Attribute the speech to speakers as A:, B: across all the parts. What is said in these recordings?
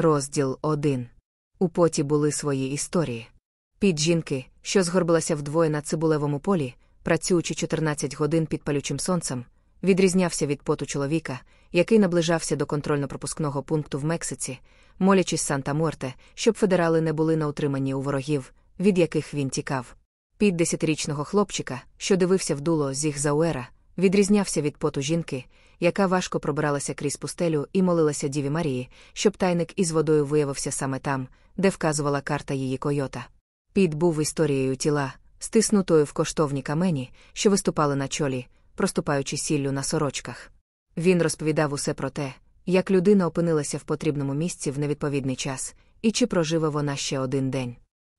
A: Розділ 1. У поті були свої історії. Під жінки, що згорбилася вдвоє на цибулевому полі, працюючи 14 годин під палючим сонцем, відрізнявся від поту чоловіка, який наближався до контрольно-пропускного пункту в Мексиці, молячись Санта Морте, щоб федерали не були на утриманні у ворогів, від яких він тікав. Під десятирічного хлопчика, що дивився в дуло зіх Зауера, відрізнявся від поту жінки, яка важко пробиралася крізь пустелю і молилася Діві Марії, щоб тайник із водою виявився саме там, де вказувала карта її койота. Під був історією тіла, стиснутою в коштовні камені, що виступали на чолі, проступаючи сіллю на сорочках. Він розповідав усе про те, як людина опинилася в потрібному місці в невідповідний час, і чи проживе вона ще один день.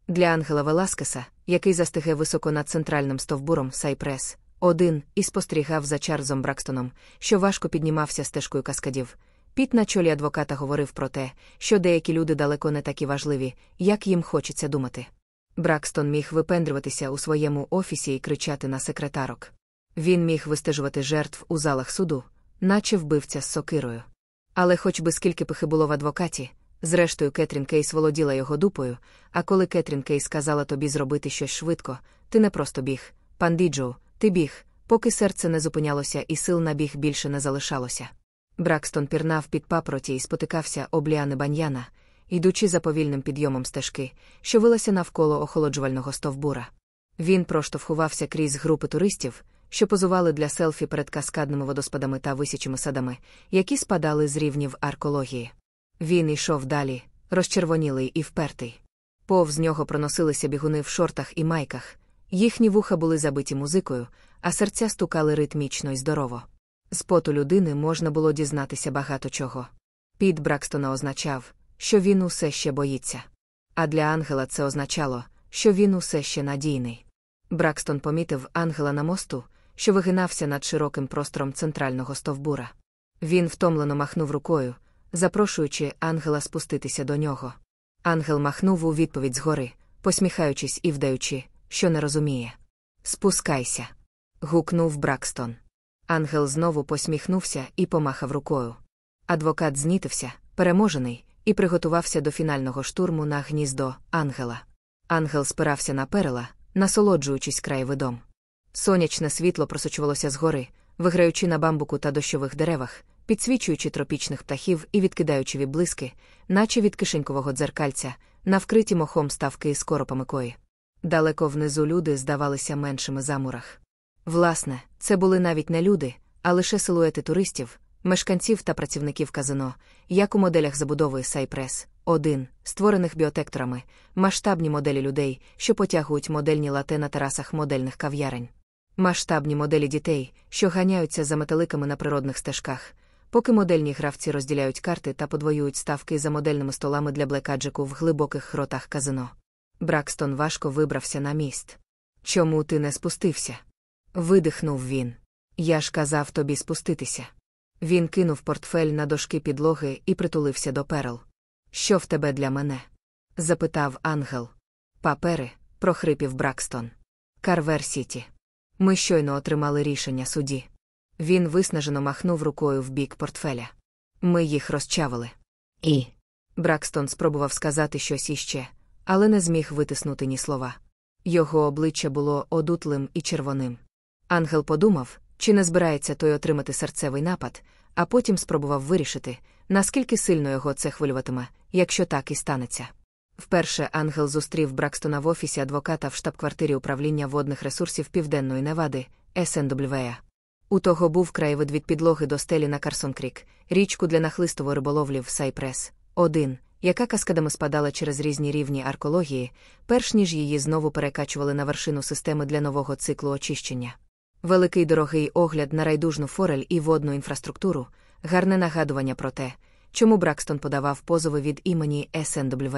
A: Для Ангела Веласкеса, який застиге високо над центральним стовбуром Сайпрес, один і спостерігав за Чарльзом Бракстоном, що важко піднімався стежкою каскадів. Піт на чолі адвоката говорив про те, що деякі люди далеко не такі важливі, як їм хочеться думати. Бракстон міг випендрюватися у своєму офісі і кричати на секретарок. Він міг вистежувати жертв у залах суду, наче вбивця з сокирою. Але хоч би скільки пихи було в адвокаті, зрештою Кетрін Кейс володіла його дупою, а коли Кетрін Кейс сказала тобі зробити щось швидко, ти не просто біг, пан Діджоу, ти біг, поки серце не зупинялося і сил на біг більше не залишалося. Бракстон пірнав під папороті і спотикався об ліани баньяна, йдучи за повільним підйомом стежки, що вилася навколо охолоджувального стовбура. Він проштовхувався крізь групи туристів, що позували для селфі перед каскадними водоспадами та висячими садами, які спадали з рівнів аркології. Він йшов далі, розчервонілий і впертий. Повз нього проносилися бігуни в шортах і майках, їхні вуха були забиті музикою, а серця стукали ритмічно й здорово. З поту людини можна було дізнатися багато чого. Піт Бракстона означав, що він усе ще боїться. А для ангела це означало, що він усе ще надійний. Бракстон помітив ангела на мосту, що вигинався над широким простором центрального стовбура. Він втомлено махнув рукою, запрошуючи ангела спуститися до нього. Ангел махнув у відповідь згори, посміхаючись і вдаючи, що не розуміє. Спускайся. гукнув Бракстон. Ангел знову посміхнувся і помахав рукою. Адвокат знітився, переможений, і приготувався до фінального штурму на гніздо ангела. Ангел спирався на перила, насолоджуючись краєвидом. Сонячне світло просочувалося згори, виграючи на бамбуку та дощових деревах, підсвічуючи тропічних птахів і відкидаючи відблиски, наче від кишенькового дзеркальця, на вкриті мохом ставки з коропами кої. Далеко внизу люди здавалися меншими замурах. Власне, це були навіть не люди, а лише силуети туристів, мешканців та працівників казино, як у моделях забудови Сайпрес, 1, створених біотекторами, масштабні моделі людей, що потягують модельні лате на терасах модельних кав'ярень, масштабні моделі дітей, що ганяються за металиками на природних стежках, поки модельні гравці розділяють карти та подвоюють ставки за модельними столами для блекаджику в глибоких хротах казино. Бракстон важко вибрався на міст. Чому ти не спустився? Видихнув він. Я ж казав тобі спуститися. Він кинув портфель на дошки підлоги і притулився до перл. Що в тебе для мене? запитав ангел. Папери, прохрипів Бракстон. Карвер Сіті. Ми щойно отримали рішення суді. Він виснажено махнув рукою в бік портфеля. Ми їх розчавили. І. Бракстон спробував сказати щось іще, але не зміг витиснути ні слова. Його обличчя було одутлим і червоним. Ангел подумав, чи не збирається той отримати серцевий напад, а потім спробував вирішити, наскільки сильно його це хвилюватиме, якщо так і станеться. Вперше ангел зустрів Бракстона в офісі адвоката в штаб-квартирі управління водних ресурсів Південної Невади, СНВ. У того був краєвид від підлоги до стелі на Карсон-Крік, річку для нахлистової риболовлі в Сайпрес, 1, яка каскадами спадала через різні рівні аркології, перш ніж її знову перекачували на вершину системи для нового циклу очищення. Великий дорогий огляд на райдужну форель і водну інфраструктуру, гарне нагадування про те, чому Бракстон подавав позови від імені СНВ.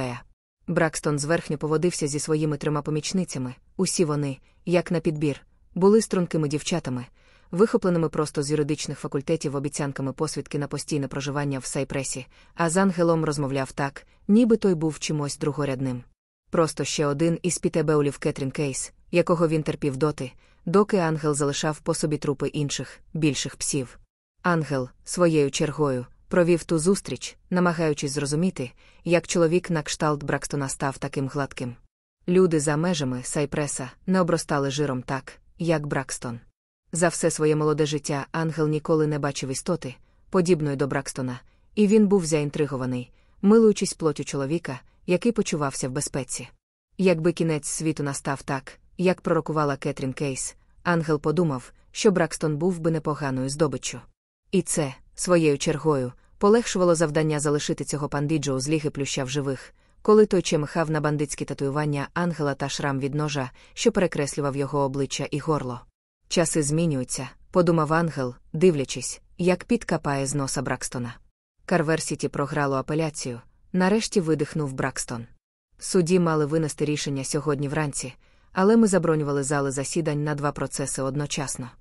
A: Бракстон зверхньо поводився зі своїми трьома помічницями, усі вони, як на підбір, були стрункими дівчатами, вихопленими просто з юридичних факультетів обіцянками посвідки на постійне проживання в Сайпресі, а з ангелом розмовляв так, ніби той був чимось другорядним. Просто ще один із пітебеулів Кетрін Кейс, якого він терпів доти, доки ангел залишав по собі трупи інших, більших псів. Ангел, своєю чергою, провів ту зустріч, намагаючись зрозуміти, як чоловік на кшталт Бракстона став таким гладким. Люди за межами Сайпреса не обростали жиром так, як Бракстон. За все своє молоде життя ангел ніколи не бачив істоти, подібної до Бракстона, і він був заінтригований, милуючись плотю чоловіка, який почувався в безпеці. Якби кінець світу настав так, як пророкувала Кетрін Кейс, ангел подумав, що Бракстон був би непоганою здобиччю. І це, своєю чергою, полегшувало завдання залишити цього пандиджо з ліги плюща в живих, коли той чемхав на бандитські татуювання ангела та шрам від ножа, що перекреслював його обличчя і горло. Часи змінюються, подумав ангел, дивлячись, як піт капає з носа Бракстона. Карверсіті програло апеляцію, нарешті видихнув Бракстон. Судді мали винести рішення сьогодні вранці, але ми забронювали зали засідань на два процеси одночасно.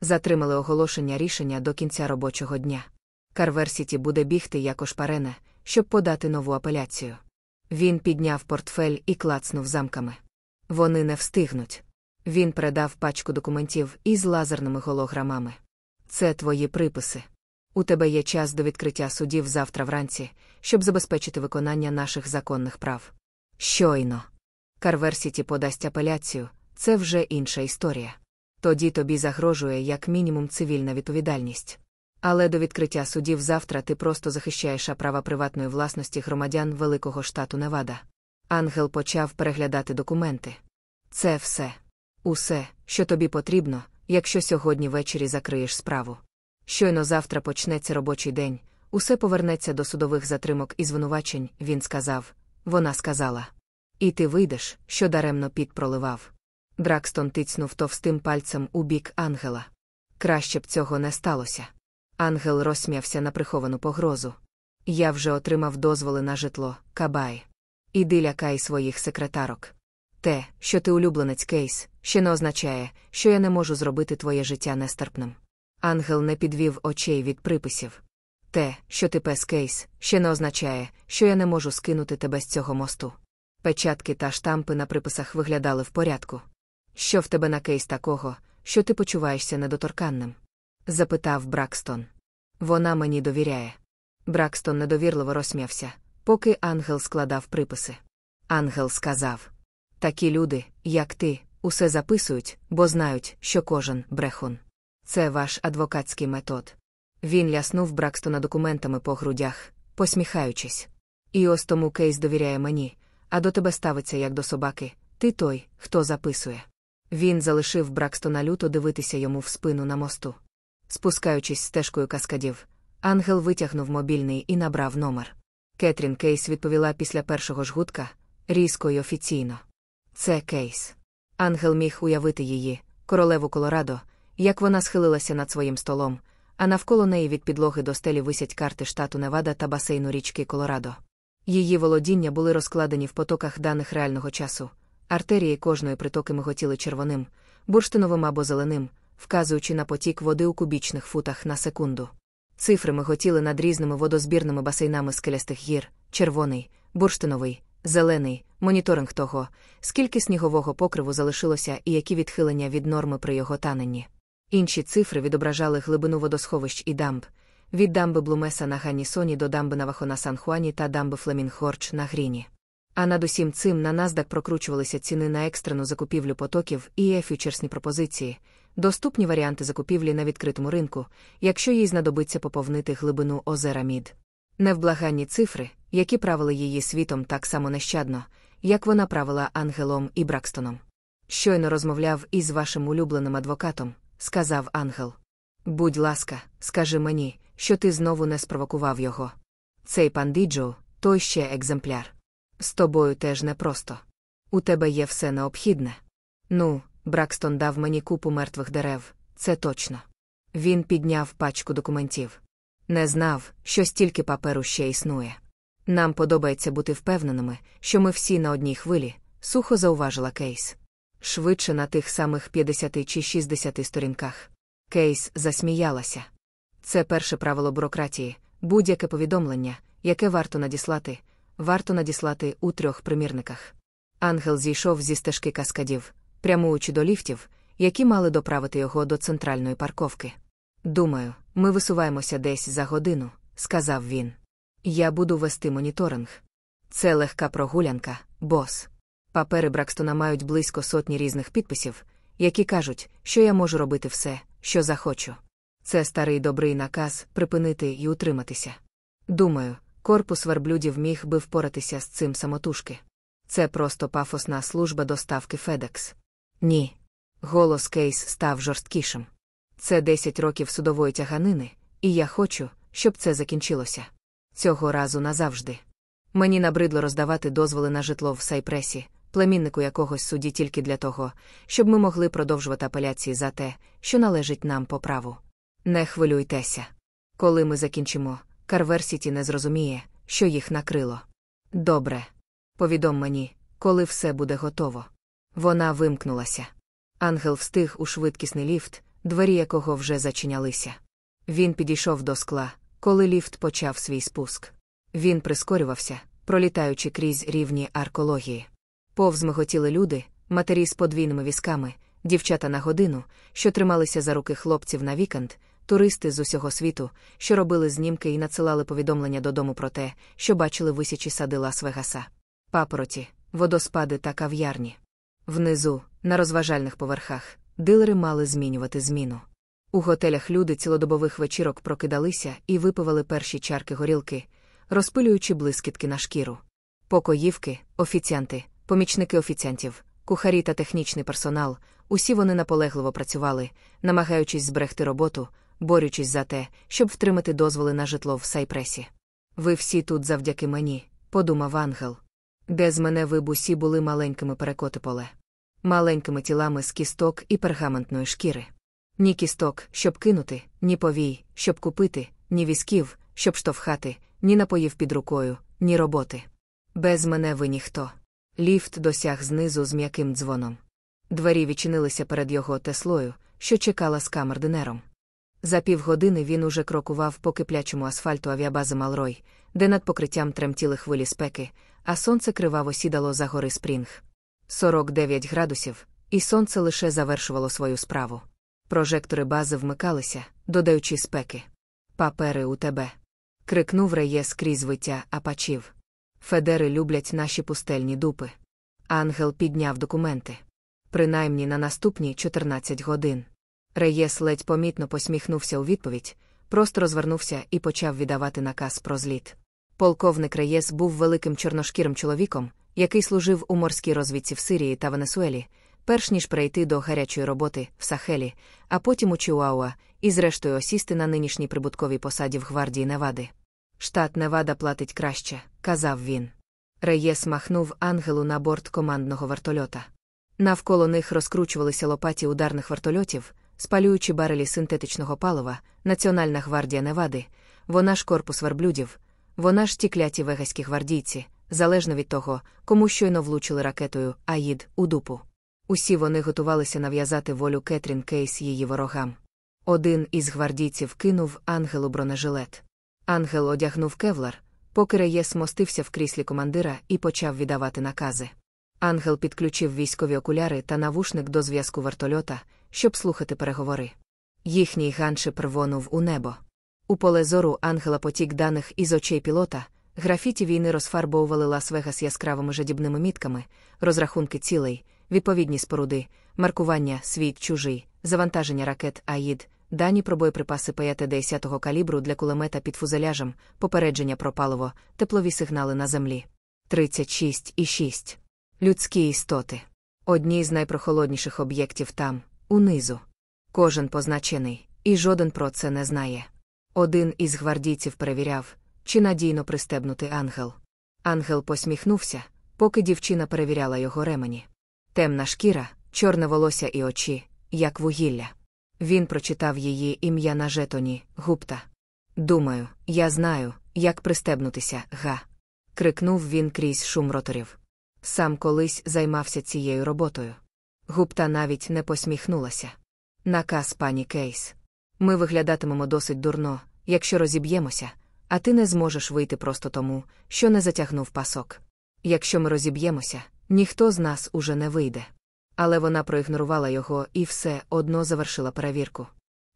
A: Затримали оголошення рішення до кінця робочого дня. Карверсіті буде бігти як ошпарене, щоб подати нову апеляцію. Він підняв портфель і клацнув замками. Вони не встигнуть. Він передав пачку документів із лазерними голограмами. Це твої приписи. У тебе є час до відкриття судів завтра вранці, щоб забезпечити виконання наших законних прав. Щойно. Карверсіті подасть апеляцію, це вже інша історія. Тоді тобі загрожує як мінімум цивільна відповідальність. Але до відкриття судів завтра ти просто захищаєш права приватної власності громадян Великого штату Невада. Ангел почав переглядати документи. Це все. Усе, що тобі потрібно, якщо сьогодні ввечері закриєш справу. Щойно завтра почнеться робочий день, усе повернеться до судових затримок і звинувачень, він сказав. Вона сказала. І ти вийдеш, що даремно піт проливав. Дракстон тицнув товстим пальцем у бік ангела. Краще б цього не сталося. Ангел розсмявся на приховану погрозу. Я вже отримав дозволи на житло, кабай. Іди лякай своїх секретарок. Те, що ти улюбленець кейс, ще не означає, що я не можу зробити твоє життя нестерпним. Ангел не підвів очей від приписів. Те, що ти пес кейс, ще не означає, що я не можу скинути тебе з цього мосту. Печатки та штампи на приписах виглядали в порядку. Що в тебе на кейс такого, що ти почуваєшся недоторканним? запитав Бракстон. Вона мені довіряє. Бракстон недовірливо розсмявся, поки ангел складав приписи. Ангел сказав: Такі люди, як ти, усе записують, бо знають, що кожен брехун. Це ваш адвокатський метод. Він ляснув Бракстона документами по грудях, посміхаючись. І ось тому кейс довіряє мені, а до тебе ставиться як до собаки, ти той, хто записує. Він залишив Бракстона люто дивитися йому в спину на мосту. Спускаючись стежкою каскадів, ангел витягнув мобільний і набрав номер. Кетрін Кейс відповіла після першого жгутка, різко й офіційно. Це Кейс. Ангел міг уявити її, королеву Колорадо, як вона схилилася над своїм столом, а навколо неї від підлоги до стелі висять карти штату Невада та басейну річки Колорадо. Її володіння були розкладені в потоках даних реального часу. Артерії кожної притоки миготіли червоним, бурштиновим або зеленим, вказуючи на потік води у кубічних футах на секунду. Цифри миготіли над різними водозбірними басейнами скелястих гір, червоний, бурштиновий, зелений, моніторинг того, скільки снігового покриву залишилося і які відхилення від норми при його таненні. Інші цифри відображали глибину водосховищ і дамб, від дамби Блумеса на Ганнісоні до дамби Навахо на Сан-Хуані та дамби Флемінг-Горч на Гріні. А над усім цим на NASDAQ прокручувалися ціни на екстрену закупівлю потоків і фьючерсні пропозиції, доступні варіанти закупівлі на відкритому ринку, якщо їй знадобиться поповнити глибину озера Мід. Невблаганні цифри, які правили її світом так само нещадно, як вона правила Ангелом і Бракстоном. Щойно розмовляв із вашим улюбленим адвокатом, сказав ангел. Будь ласка, скажи мені, що ти знову не спровокував його. Цей пан Діджо, той ще екземпляр. З тобою теж непросто. У тебе є все необхідне. Ну, Бракстон дав мені купу мертвих дерев, це точно. Він підняв пачку документів. Не знав, що стільки паперу ще існує. Нам подобається бути впевненими, що ми всі на одній хвилі, сухо зауважила Кейс. Швидше на тих самих 50 чи 60 сторінках. Кейс засміялася. Це перше правило бюрократії, будь-яке повідомлення, яке варто надіслати, варто надіслати у трьох примірниках. Ангел зійшов зі стежки каскадів, прямуючи до ліфтів, які мали доправити його до центральної парковки. Думаю, ми висуваємося десь за годину, сказав він. Я буду вести моніторинг. Це легка прогулянка, бос. Папери Бракстона мають близько сотні різних підписів, які кажуть, що я можу робити все, що захочу. Це старий добрий наказ припинити і утриматися. Думаю, корпус верблюдів міг би впоратися з цим самотужки. Це просто пафосна служба доставки Федекс. Ні. Голос Кейс став жорсткішим. Це 10 років судової тяганини, і я хочу, щоб це закінчилося. Цього разу назавжди. Мені набридло роздавати дозволи на житло в Сайпресі, племіннику якогось судді тільки для того, щоб ми могли продовжувати апеляції за те, що належить нам по праву. Не хвилюйтеся. Коли ми закінчимо, Карверсіті не зрозуміє, що їх накрило. Добре. Повідом мені, коли все буде готово. Вона вимкнулася. Ангел встиг у швидкісний ліфт, двері якого вже зачинялися. Він підійшов до скла, коли ліфт почав свій спуск. Він прискорювався, пролітаючи крізь рівні аркології. Повз миготіли люди, матері з подвійними візками, дівчата на годину, що трималися за руки хлопців на вікенд, туристи з усього світу, що робили знімки і надсилали повідомлення додому про те, що бачили висячі сади Лас-Вегаса. Папороті, водоспади та кав'ярні. Внизу, на розважальних поверхах, дилери мали змінювати зміну. У готелях люди цілодобових вечірок прокидалися і випивали перші чарки горілки, розпилюючи блискітки на шкіру. Покоївки, офіціанти, помічники офіціантів, кухарі та технічний персонал, усі вони наполегливо працювали, намагаючись зберегти роботу, борючись за те, щоб втримати дозволи на житло в Сайпресі. Ви всі тут завдяки мені, подумав ангел. Де з мене ви б усі були маленькими перекоти поле. Маленькими тілами з кісток і пергаментної шкіри. Ні кісток, щоб кинути, ні повій, щоб купити, ні візків, щоб штовхати, ні напоїв під рукою, ні роботи. Без мене ви ніхто. Ліфт досяг знизу з м'яким дзвоном. Двері відчинилися перед його теслою, що чекала з камердинером. За півгодини він уже крокував по киплячому асфальту авіабази Малрой, де над покриттям тремтіли хвилі спеки, а сонце криваво сідало за гори Спрінг. 49 градусів, і сонце лише завершувало свою справу. Прожектори бази вмикалися, додаючи спеки. Папери у тебе. крикнув Реєс крізь виття апачів. Федери люблять наші пустельні дупи. Ангел підняв документи. Принаймні на наступні 14 годин. Реєс ледь помітно посміхнувся у відповідь, просто розвернувся і почав віддавати наказ про зліт. Полковник Реєс був великим чорношкірим чоловіком, який служив у морській розвідці в Сирії та Венесуелі, перш ніж перейти до гарячої роботи в Сахелі, а потім у Чуауа, і зрештою осісти на нинішній прибутковій посаді в гвардії Невади. Штат Невада платить краще, казав він. Реєс махнув ангелу на борт командного вертольота. Навколо них розкручувалися лопаті ударних вертольотів, спалюючи барелі синтетичного палива, Національна гвардія Невади, вона ж корпус верблюдів, вона ж ті кляті вегаські гвардійці, залежно від того, кому щойно влучили ракетою Аїд у дупу. Усі вони готувалися нав'язати волю Кетрін Кейс її ворогам. Один із гвардійців кинув ангелу бронежилет. Ангел одягнув кевлар, поки Реєс мостився в кріслі командира і почав віддавати накази. Ангел підключив військові окуляри та навушник до зв'язку вертольота, щоб слухати переговори. Їхній ганшип рвонув у небо. У поле зору ангела потік даних із очей пілота, графіті війни розфарбовували Лас-Вегас яскравими жадібними мітками, розрахунки цілей, відповідні споруди, маркування світ чужий, завантаження ракет Аїд, дані про боєприпаси 5-10 калібру для кулемета під фузеляжем, попередження про паливо, теплові сигнали на землі. 36,6. Людські істоти. Одні з найпрохолодніших об'єктів там, унизу. Кожен позначений, і жоден про це не знає. Один із гвардійців перевіряв, чи надійно пристебнутий ангел. Ангел посміхнувся, поки дівчина перевіряла його ремені. Темна шкіра, чорне волосся і очі, як вугілля. Він прочитав її ім'я на жетоні гупта. Думаю, я знаю, як пристебнутися, га. крикнув він крізь шум роторів. Сам колись займався цією роботою. Гупта навіть не посміхнулася. Наказ пані Кейс. Ми виглядатимемо досить дурно, якщо розіб'ємося, а ти не зможеш вийти просто тому, що не затягнув пасок. Якщо ми розіб'ємося, ніхто з нас уже не вийде. Але вона проігнорувала його і все одно завершила перевірку.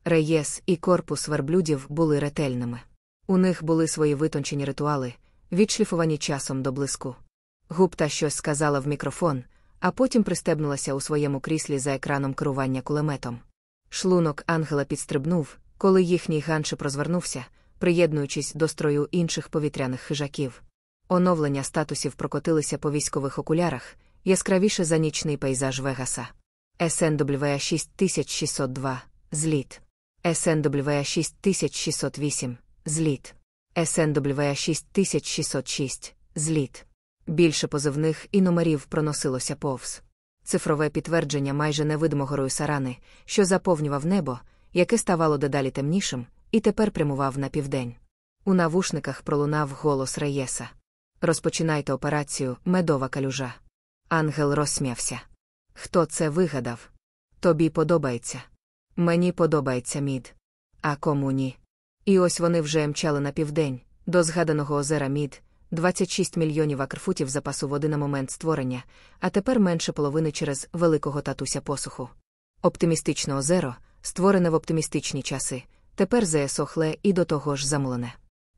A: Реєс і корпус верблюдів були ретельними. У них були свої витончені ритуали, відшліфовані часом до блиску. Гупта щось сказала в мікрофон, а потім пристебнулася у своєму кріслі за екраном керування кулеметом. Шлунок ангела підстрибнув, коли їхній ганшип розвернувся, приєднуючись до строю інших повітряних хижаків. Оновлення статусів прокотилися по військових окулярах, яскравіше за нічний пейзаж Вегаса. СНВ 6602 зліт. СНВ 6608 зліт. СНВ 6606 зліт. Більше позивних і номерів проносилося повз. Цифрове підтвердження майже невидимого руйсарани, що заповнював небо, яке ставало дедалі темнішим, і тепер прямував на південь. У навушниках пролунав голос Реєса. Розпочинайте операцію медова калюжа. Ангел розсмявся. Хто це вигадав? Тобі подобається. Мені подобається мід. А кому ні? І ось вони вже мчали на південь, до згаданого озера Мід, 26 мільйонів акрфутів запасу води на момент створення, а тепер менше половини через великого татуся посуху. Оптимістичне озеро, створене в оптимістичні часи, тепер заесохле і до того ж замулене.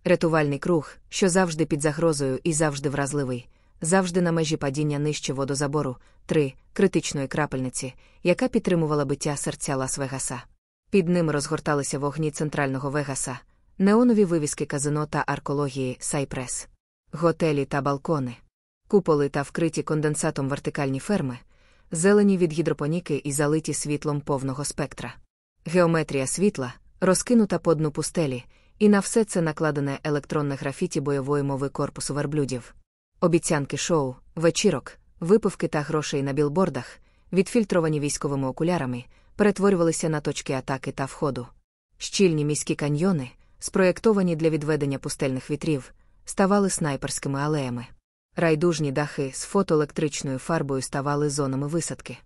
A: Рятувальний круг, що завжди під загрозою і завжди вразливий, завжди на межі падіння нижче водозабору, три критичної крапельниці, яка підтримувала биття серця Лас-Вегаса. Під ним розгорталися вогні центрального Вегаса, неонові вивіски казино та аркології Сайпрес, готелі та балкони, куполи та вкриті конденсатом вертикальні ферми, зелені від гідропоніки і залиті світлом повного спектра. Геометрія світла, розкинута по дну пустелі, і на все це накладене електронне графіті бойової мови корпусу верблюдів. Обіцянки шоу, вечірок, випивки та грошей на білбордах, відфільтровані військовими окулярами, перетворювалися на точки атаки та входу. Щільні міські каньйони, спроєктовані для відведення пустельних вітрів, ставали снайперськими алеями. Райдужні дахи з фотоелектричною фарбою ставали зонами висадки.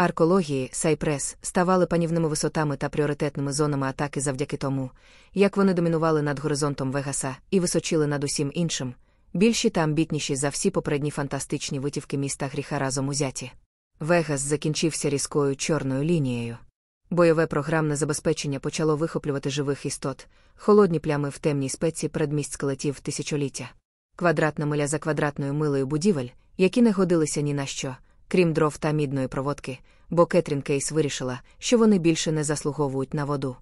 A: Аркології, Сайпрес ставали панівними висотами та пріоритетними зонами атаки завдяки тому, як вони домінували над горизонтом Вегаса і височили над усім іншим, більші та амбітніші за всі попередні фантастичні витівки міста гріха разом узяті. Вегас закінчився різкою чорною лінією. Бойове програмне забезпечення почало вихоплювати живих істот, холодні плями в темній спеці передмість скелетів тисячоліття. Квадратна миля за квадратною милою будівель, які не годилися ні на що, крім дров та мідної проводки, бо Кетрін Кейс вирішила, що вони більше не заслуговують на воду.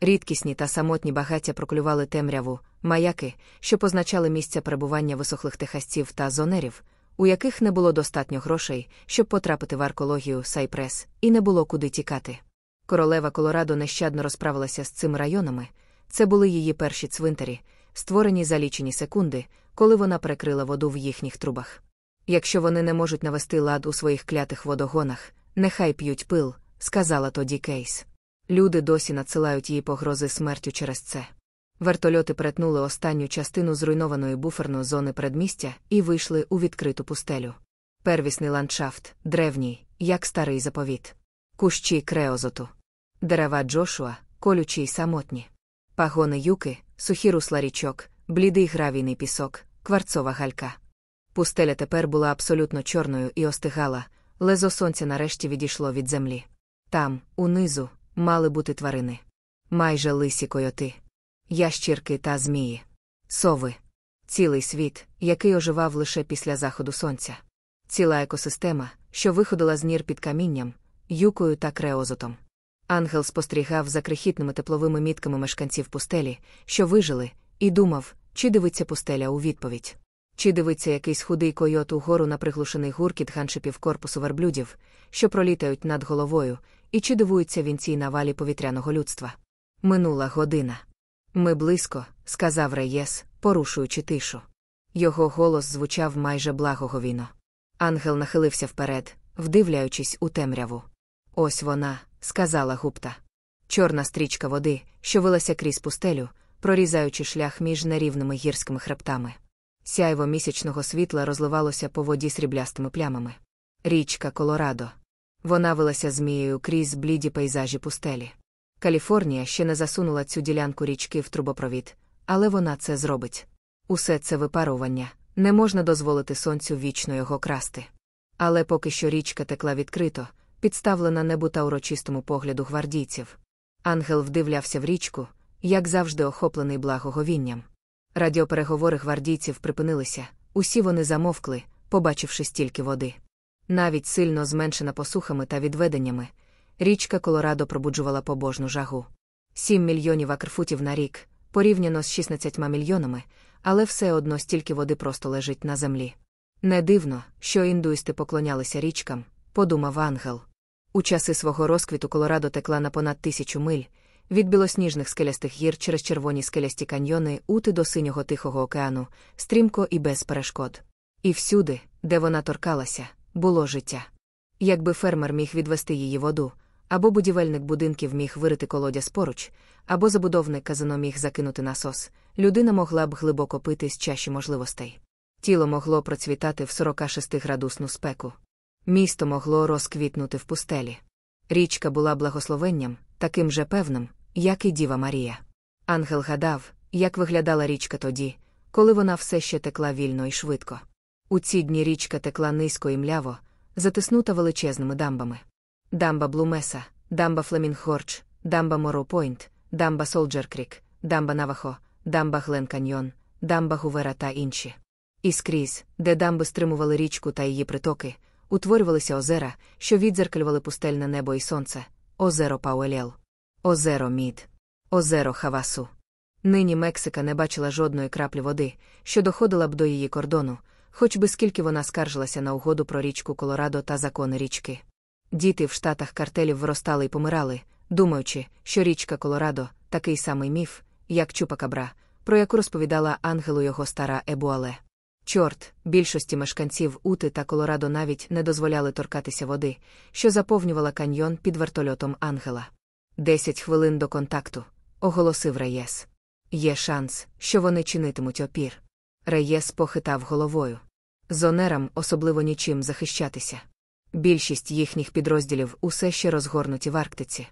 A: Рідкісні та самотні багаття проклювали темряву, маяки, що позначали місця перебування висохлих техасців та зонерів, у яких не було достатньо грошей, щоб потрапити в аркологію Сайпрес, і не було куди тікати. Королева Колорадо нещадно розправилася з цими районами. Це були її перші цвинтарі, створені за лічені секунди, коли вона перекрила воду в їхніх трубах. Якщо вони не можуть навести лад у своїх клятих водогонах, нехай п'ють пил, сказала тоді Кейс. Люди досі надсилають їй погрози смертю через це. Вертольоти перетнули останню частину зруйнованої буферної зони передмістя і вийшли у відкриту пустелю. Первісний ландшафт, древній, як старий заповіт. Кущі креозоту. Дерева Джошуа, колючі й самотні. Пагони юки, сухі русла річок, блідий гравійний пісок, кварцова галька. Пустеля тепер була абсолютно чорною і остигала, лезо сонця нарешті відійшло від землі. Там, унизу, мали бути тварини. Майже лисі койоти, ящірки та змії, сови, цілий світ, який оживав лише після заходу сонця, ціла екосистема, що виходила з нір під камінням, юкою та креозотом. Ангел спостерігав за крихітними тепловими мітками мешканців пустелі, що вижили, і думав, чи дивиться пустеля у відповідь. Чи дивиться якийсь худий койот угору на приглушений гуркіт ганшипів корпусу верблюдів, що пролітають над головою, і чи дивується він цій навалі повітряного людства? Минула година. Ми близько, сказав Реєс, порушуючи тишу. Його голос звучав майже благоговійно. Ангел нахилився вперед, вдивляючись у темряву. Ось вона, сказала гупта. Чорна стрічка води, що вилася крізь пустелю, прорізаючи шлях між нерівними гірськими хребтами. Сяйво місячного світла розливалося по воді сріблястими плямами. Річка Колорадо. Вона вилася змією крізь бліді пейзажі пустелі. Каліфорнія ще не засунула цю ділянку річки в трубопровід, але вона це зробить. Усе це випарування, не можна дозволити сонцю вічно його красти. Але поки що річка текла відкрито, підставлена небу та урочистому погляду гвардійців. Ангел вдивлявся в річку, як завжди охоплений благоговінням. Радіопереговори гвардійців припинилися, усі вони замовкли, побачивши стільки води. Навіть сильно зменшена посухами та відведеннями, річка Колорадо пробуджувала побожну жагу. Сім мільйонів акрфутів на рік, порівняно з 16 мільйонами, але все одно стільки води просто лежить на землі. Не дивно, що індуїсти поклонялися річкам, подумав ангел. У часи свого розквіту Колорадо текла на понад тисячу миль, від білосніжних скелястих гір через червоні скелясті каньйони ути до синього Тихого океану, стрімко і без перешкод. І всюди, де вона торкалася, було життя. Якби фермер міг відвести її воду, або будівельник будинків міг вирити колодязь поруч, або забудовник казано міг закинути насос, людина могла б глибоко пити з чаші можливостей. Тіло могло процвітати в 46 градусну спеку. Місто могло розквітнути в пустелі. Річка була благословенням, таким же певним, як і Діва Марія. Ангел гадав, як виглядала річка тоді, коли вона все ще текла вільно і швидко. У ці дні річка текла низько і мляво, затиснута величезними дамбами. Дамба Блумеса, дамба Флемінг-Горч, дамба Моро-Пойнт, дамба Солджер-Крік, дамба Навахо, дамба Глен Каньйон, дамба Гувера та інші. І скрізь, де дамби стримували річку та її притоки, утворювалися озера, що відзеркалювали пустельне небо і сонце, озеро Пауелел, озеро Мід, озеро Хавасу. Нині Мексика не бачила жодної краплі води, що доходила б до її кордону, хоч би скільки вона скаржилася на угоду про річку Колорадо та закони річки. Діти в штатах картелів виростали і помирали, думаючи, що річка Колорадо такий самий міф, як Чупакабра, про яку розповідала ангелу його стара Ебуале. Чорт, більшості мешканців Ути та Колорадо навіть не дозволяли торкатися води, що заповнювала каньйон під вертольотом ангела. Десять хвилин до контакту, оголосив Реєс. Є шанс, що вони чинитимуть опір. Реєс похитав головою. Зонерам особливо нічим захищатися. Більшість їхніх підрозділів усе ще розгорнуті в Арктиці.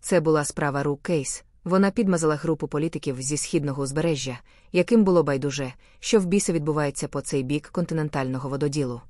A: Це була справа рук Кейс, вона підмазала групу політиків зі східного узбережжя, яким було байдуже, що в біса відбувається по цей бік континентального вододілу.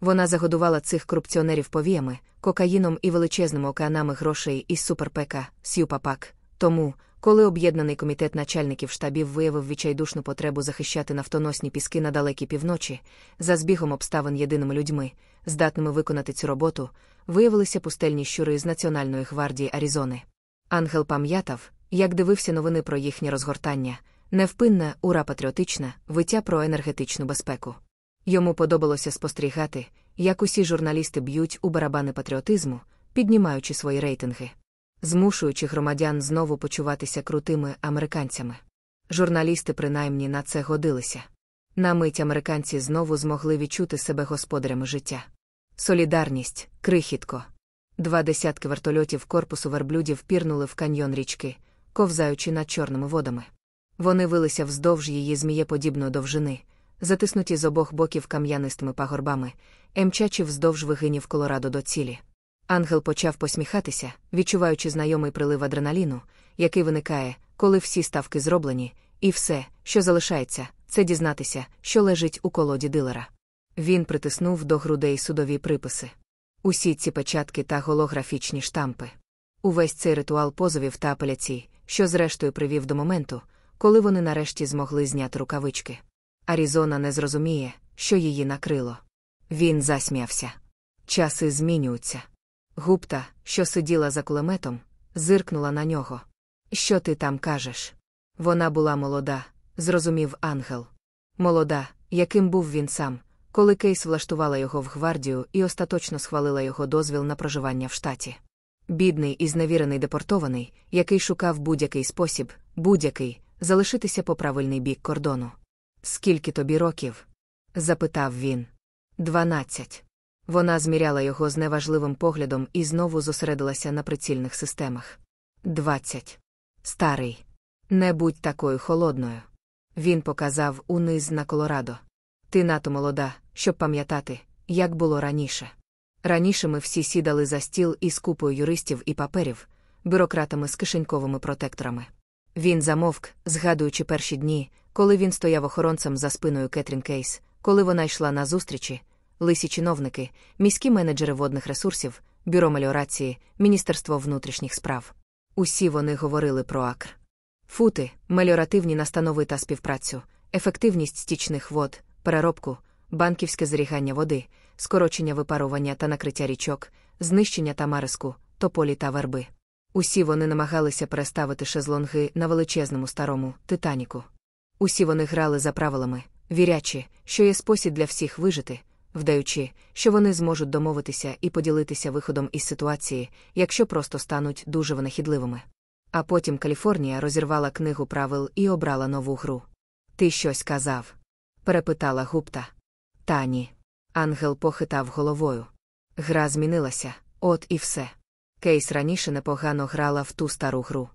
A: Вона загодувала цих корупціонерів повіями, кокаїном і величезними океанами грошей із суперпека, Сюпапак. Тому, коли об'єднаний комітет начальників штабів виявив відчайдушну потребу захищати нафтоносні піски на далекій півночі, за збігом обставин єдиними людьми, здатними виконати цю роботу, виявилися пустельні щури з Національної гвардії Аризони. Ангел пам'ятав, як дивився новини про їхнє розгортання, невпинне, ура патріотичне, виття про енергетичну безпеку. Йому подобалося спостерігати, як усі журналісти б'ють у барабани патріотизму, піднімаючи свої рейтинги, змушуючи громадян знову почуватися крутими американцями. Журналісти принаймні на це годилися. На мить американці знову змогли відчути себе господарями життя. Солідарність, крихітко. Два десятки вертольотів корпусу верблюдів пірнули в каньйон річки, ковзаючи над чорними водами. Вони вилися вздовж її змієподібної довжини, затиснуті з обох боків кам'янистими пагорбами, емчачи вздовж вигинів Колорадо до цілі. Ангел почав посміхатися, відчуваючи знайомий прилив адреналіну, який виникає, коли всі ставки зроблені, і все, що залишається, це дізнатися, що лежить у колоді дилера. Він притиснув до грудей судові приписи. Усі ці печатки та голографічні штампи. Увесь цей ритуал позовів та апеляцій, що зрештою привів до моменту, коли вони нарешті змогли зняти рукавички. Арізона не зрозуміє, що її накрило. Він засміявся. Часи змінюються. Гупта, що сиділа за кулеметом, зиркнула на нього. Що ти там кажеш? Вона була молода, зрозумів ангел. Молода, яким був він сам, коли Кейс влаштувала його в гвардію і остаточно схвалила його дозвіл на проживання в штаті. Бідний і зневірений депортований, який шукав будь-який спосіб, будь-який, залишитися по правильний бік кордону. Скільки тобі років? запитав він. Дванадцять. Вона зміряла його з неважливим поглядом і знову зосередилася на прицільних системах. Двадцять. Старий. Не будь такою холодною. Він показав униз на Колорадо. Ти нато молода, щоб пам'ятати, як було раніше. Раніше ми всі сідали за стіл із купою юристів і паперів, бюрократами з кишеньковими протекторами. Він замовк, згадуючи перші дні, коли він стояв охоронцем за спиною Кетрін Кейс, коли вона йшла на зустрічі, лисі чиновники, міські менеджери водних ресурсів, бюро меліорації, Міністерство внутрішніх справ. Усі вони говорили про акр. Фути, меліоративні настанови та співпрацю, ефективність стічних вод, переробку, банківське зберігання води, скорочення випарування та накриття річок, знищення тамариску, тополі та верби. Усі вони намагалися переставити шезлонги на величезному старому титаніку. Усі вони грали за правилами, вірячи, що є спосіб для всіх вижити, вдаючи, що вони зможуть домовитися і поділитися виходом із ситуації, якщо просто стануть дуже винахідливими. А потім Каліфорнія розірвала книгу правил і обрала нову гру. Ти щось казав? перепитала гупта. Та ні. Ангел похитав головою. Гра змінилася, от і все. Кейс раніше непогано грала в ту стару гру.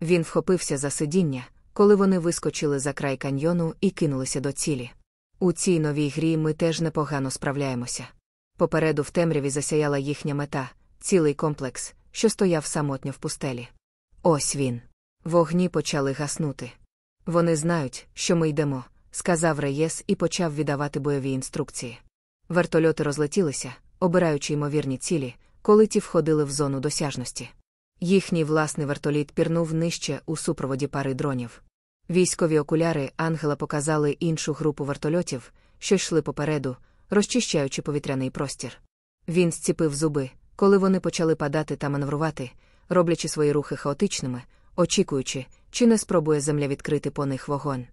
A: Він вхопився за сидіння, коли вони вискочили за край каньйону і кинулися до цілі. У цій новій грі ми теж непогано справляємося. Попереду в темряві засяяла їхня мета, цілий комплекс, що стояв самотньо в пустелі. Ось він. Вогні почали гаснути. Вони знають, що ми йдемо, сказав Реєс і почав віддавати бойові інструкції. Вертольоти розлетілися, обираючи ймовірні цілі, коли ті входили в зону досяжності. Їхній власний вертоліт пірнув нижче у супроводі пари дронів. Військові окуляри Ангела показали іншу групу вертольотів, що йшли попереду, розчищаючи повітряний простір. Він зціпив зуби, коли вони почали падати та маневрувати, роблячи свої рухи хаотичними, очікуючи, чи не спробує земля відкрити по них вогонь.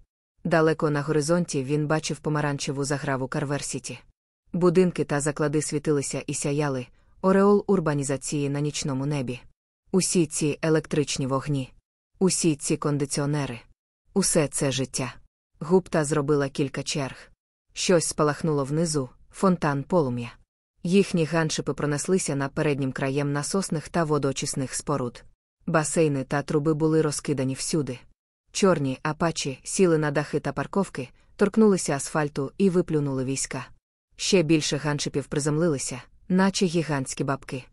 A: Далеко на горизонті він бачив помаранчеву заграву Карверсіті. Будинки та заклади світилися і сяяли, ореол урбанізації на нічному небі. Усі ці електричні вогні, усі ці кондиціонери, усе це життя. Гупта зробила кілька черг. Щось спалахнуло внизу, фонтан полум'я. Їхні ганшипи пронеслися на переднім краєм насосних та водоочисних споруд. Басейни та труби були розкидані всюди. Чорні апачі сіли на дахи та парковки, торкнулися асфальту і виплюнули війська. Ще більше ганшипів приземлилися, наче гігантські бабки.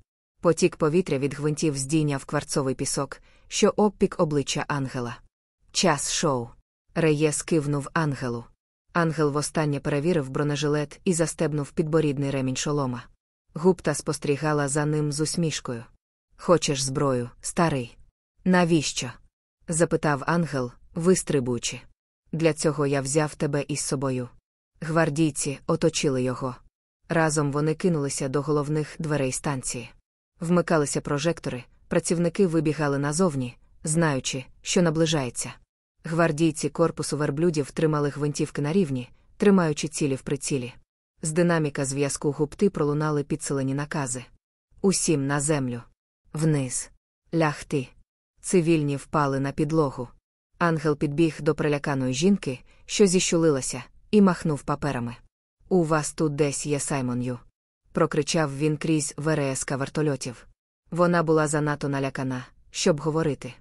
A: Потік повітря від гвинтів здійняв кварцовий пісок, що обпік обличчя ангела. Час шоу. Реєс кивнув ангелу. Ангел востаннє перевірив бронежилет і застебнув підборідний ремінь шолома. Гупта спостерігала за ним з усмішкою. Хочеш зброю, старий? Навіщо? запитав ангел, вистрибуючи. Для цього я взяв тебе із собою. Гвардійці оточили його. Разом вони кинулися до головних дверей станції. Вмикалися прожектори, працівники вибігали назовні, знаючи, що наближається. Гвардійці корпусу верблюдів тримали гвинтівки на рівні, тримаючи цілі в прицілі. З динаміка зв'язку гупти пролунали підсилені накази. Усім на землю. Вниз. Лягти. Цивільні впали на підлогу. Ангел підбіг до приляканої жінки, що зіщулилася, і махнув паперами. У вас тут десь є Саймон'ю. прокричав він крізь ВРСК вертольотів. Вона була занадто налякана, щоб говорити.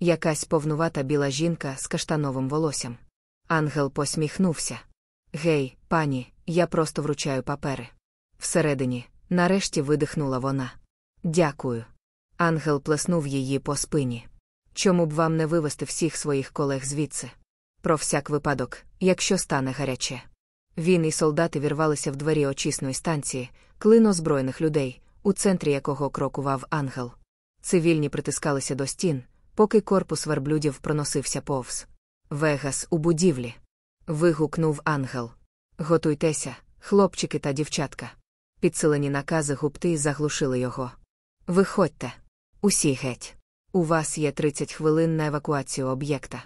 A: Якась повнувата біла жінка з каштановим волоссям. Ангел посміхнувся. Гей, пані, я просто вручаю папери. Всередині, нарешті видихнула вона. Дякую. Ангел плеснув її по спині. Чому б вам не вивести всіх своїх колег звідси? Про всяк випадок, якщо стане гаряче. Він і солдати вірвалися в двері очисної станції, клин озброєних людей, у центрі якого крокував ангел. Цивільні притискалися до стін, поки корпус верблюдів проносився повз. Вегас у будівлі. Вигукнув ангел. Готуйтеся, хлопчики та дівчатка. Підсилені накази гупти заглушили його. Виходьте. Усі геть. У вас є 30 хвилин на евакуацію об'єкта.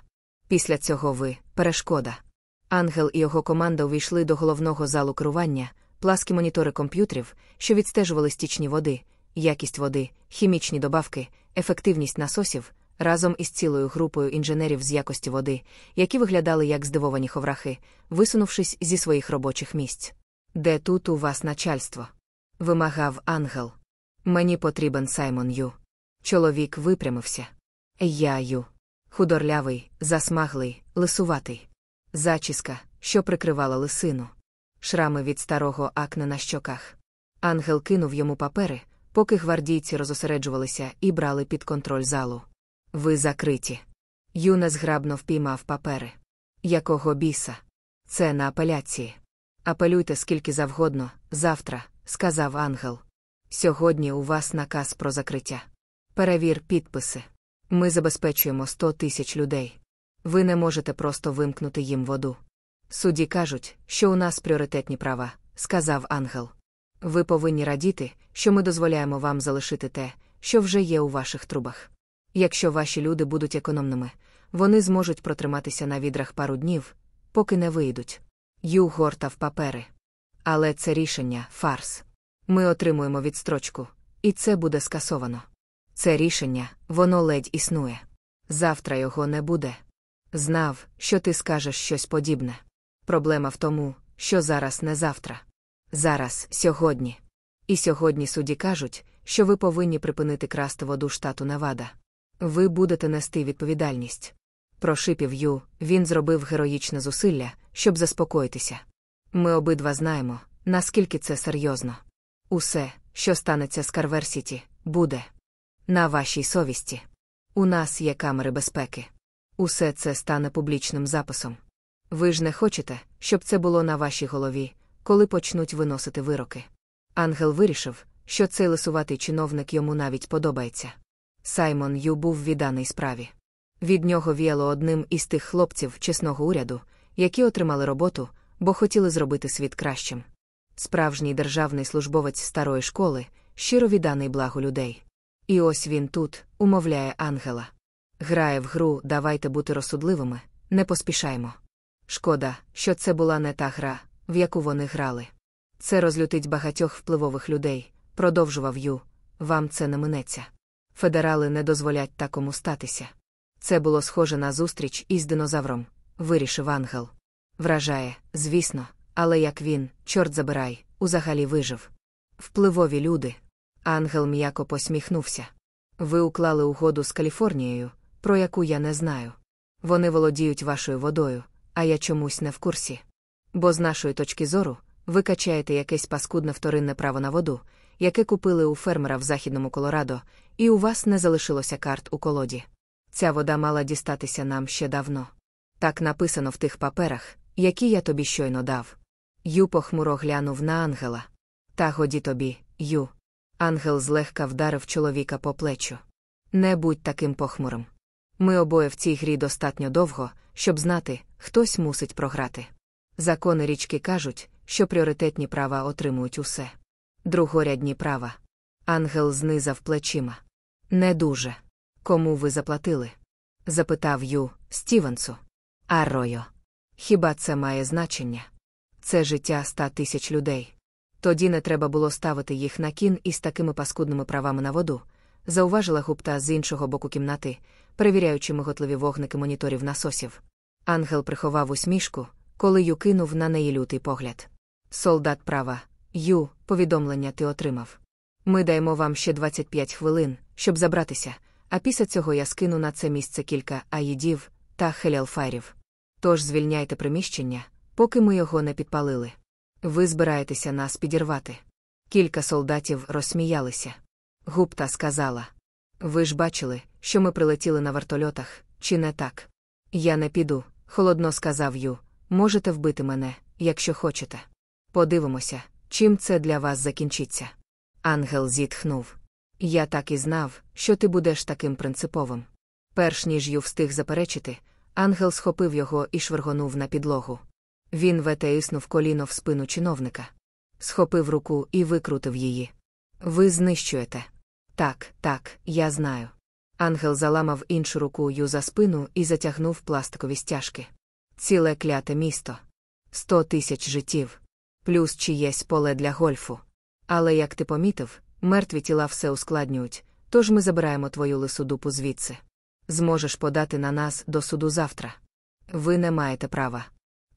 A: Після цього ви перешкода. Ангел і його команда увійшли до головного залу керування, пласкі монітори комп'ютерів, що відстежували стічні води, якість води, хімічні добавки, ефективність насосів, разом із цілою групою інженерів з якості води, які виглядали як здивовані ховрахи, висунувшись зі своїх робочих місць. Де тут у вас начальство? вимагав ангел. Мені потрібен Саймон Ю. Чоловік випрямився. Я Ю. Худорлявий, засмаглий, лисуватий. Зачіска, що прикривала лисину. Шрами від старого акне на щоках. Ангел кинув йому папери, поки гвардійці розосереджувалися і брали під контроль залу. Ви закриті. Юна зграбно впіймав папери. Якого біса? Це на апеляції. Апелюйте скільки завгодно, завтра, сказав ангел. Сьогодні у вас наказ про закриття. Перевір підписи. Ми забезпечуємо 100 тисяч людей. Ви не можете просто вимкнути їм воду. Судді кажуть, що у нас пріоритетні права, сказав ангел. Ви повинні радіти, що ми дозволяємо вам залишити те, що вже є у ваших трубах. Якщо ваші люди будуть економними, вони зможуть протриматися на відрах пару днів, поки не вийдуть. Ю гортав папери. Але це рішення фарс. Ми отримуємо відстрочку, і це буде скасовано. Це рішення, воно ледь існує. Завтра його не буде. Знав, що ти скажеш щось подібне. Проблема в тому, що зараз не завтра. Зараз, сьогодні. І сьогодні судді кажуть, що ви повинні припинити красти воду штату Невада. Ви будете нести відповідальність. Прошипів Ю, він зробив героїчне зусилля, щоб заспокоїтися. Ми обидва знаємо, наскільки це серйозно. Усе, що станеться з Карверсіті, буде на вашій совісті. У нас є камери безпеки. Усе це стане публічним записом. Ви ж не хочете, щоб це було на вашій голові, коли почнуть виносити вироки. Ангел вирішив, що цей лисуватий чиновник йому навіть подобається. Саймон Ю був відданий справі. Від нього віяло одним із тих хлопців чесного уряду, які отримали роботу, бо хотіли зробити світ кращим. Справжній державний службовець старої школи, щиро відданий благу людей. І ось він тут, умовляє ангела. Грає в гру, давайте бути розсудливими, не поспішаймо. Шкода, що це була не та гра, в яку вони грали. Це розлютить багатьох впливових людей, продовжував Ю, вам це не минеться. Федерали не дозволять такому статися. Це було схоже на зустріч із динозавром, вирішив ангел. Вражає, звісно, але як він, чорт забирай, узагалі вижив. Впливові люди. Ангел м'яко посміхнувся. Ви уклали угоду з Каліфорнією, про яку я не знаю. Вони володіють вашою водою, а я чомусь не в курсі. Бо з нашої точки зору, ви качаєте якесь паскудне вторинне право на воду, яке купили у фермера в західному Колорадо, і у вас не залишилося карт у колоді. Ця вода мала дістатися нам ще давно. Так написано в тих паперах, які я тобі щойно дав. Ю похмуро глянув на ангела. Та годі тобі, Ю. Ангел злегка вдарив чоловіка по плечу. Не будь таким похмурим. Ми обоє в цій грі достатньо довго, щоб знати, хтось мусить програти. Закони річки кажуть, що пріоритетні права отримують усе. Другорядні права. Ангел знизав плечима. Не дуже. Кому ви заплатили? запитав Ю Стівенсу. Аррою. Хіба це має значення? Це життя ста тисяч людей. Тоді не треба було ставити їх на кін із такими паскудними правами на воду, зауважила гупта з іншого боку кімнати, перевіряючи миготливі вогники моніторів насосів. Ангел приховав усмішку, коли Ю кинув на неї лютий погляд. Солдат права, Ю, повідомлення ти отримав. Ми даємо вам ще 25 хвилин, щоб забратися, а після цього я скину на це місце кілька аїдів та хелялфайрів. Тож звільняйте приміщення, поки ми його не підпалили. Ви збираєтеся нас підірвати. Кілька солдатів розсміялися. Гупта сказала: Ви ж бачили, що ми прилетіли на вертольотах, чи не так? Я не піду, холодно сказав Ю. Можете вбити мене, якщо хочете. Подивимося, чим це для вас закінчиться. Ангел зітхнув. Я так і знав, що ти будеш таким принциповим. Перш ніж Ю встиг заперечити, ангел схопив його і швиргонув на підлогу. Він ветеїснув коліно в спину чиновника. Схопив руку і викрутив її. Ви знищуєте. Так, так, я знаю. Ангел заламав іншу руку Ю за спину і затягнув пластикові стяжки. Ціле кляте місто. Сто тисяч життів, плюс чиєсь поле для гольфу. Але, як ти помітив, мертві тіла все ускладнюють, тож ми забираємо твою лису дупу звідси. Зможеш подати на нас до суду завтра. Ви не маєте права.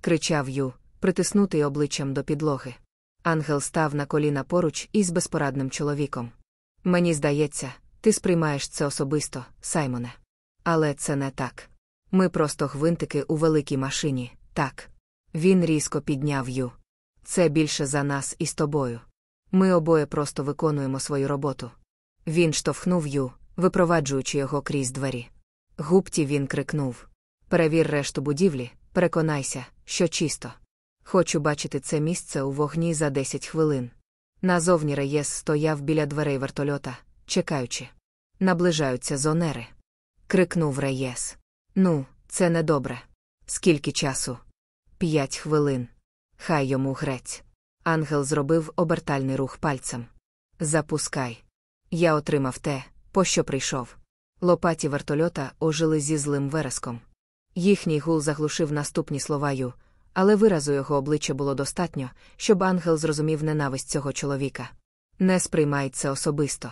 A: Кричав Ю, притиснутий обличчям до підлоги. Ангел став на коліна поруч із безпорадним чоловіком. Мені здається, ти сприймаєш це особисто, Саймоне. Але це не так. Ми просто гвинтики у великій машині, так. Він різко підняв Ю. Це більше за нас із тобою. Ми обоє просто виконуємо свою роботу. Він штовхнув Ю, випроваджуючи його крізь двері. Гупті він крикнув: Перевір решту будівлі, переконайся, що чисто. Хочу бачити це місце у вогні за 10 хвилин. Назовні Реєс стояв біля дверей вертольота, чекаючи. Наближаються зонери. Крикнув Реєс. Ну, це недобре. Скільки часу? П'ять хвилин. Хай йому грець. Ангел зробив обертальний рух пальцем. Запускай. Я отримав те, по що прийшов. Лопаті вертольота ожили зі злим вереском. Їхній гул заглушив наступні слова ю, але виразу його обличчя було достатньо, щоб ангел зрозумів ненависть цього чоловіка. Не сприймай це особисто.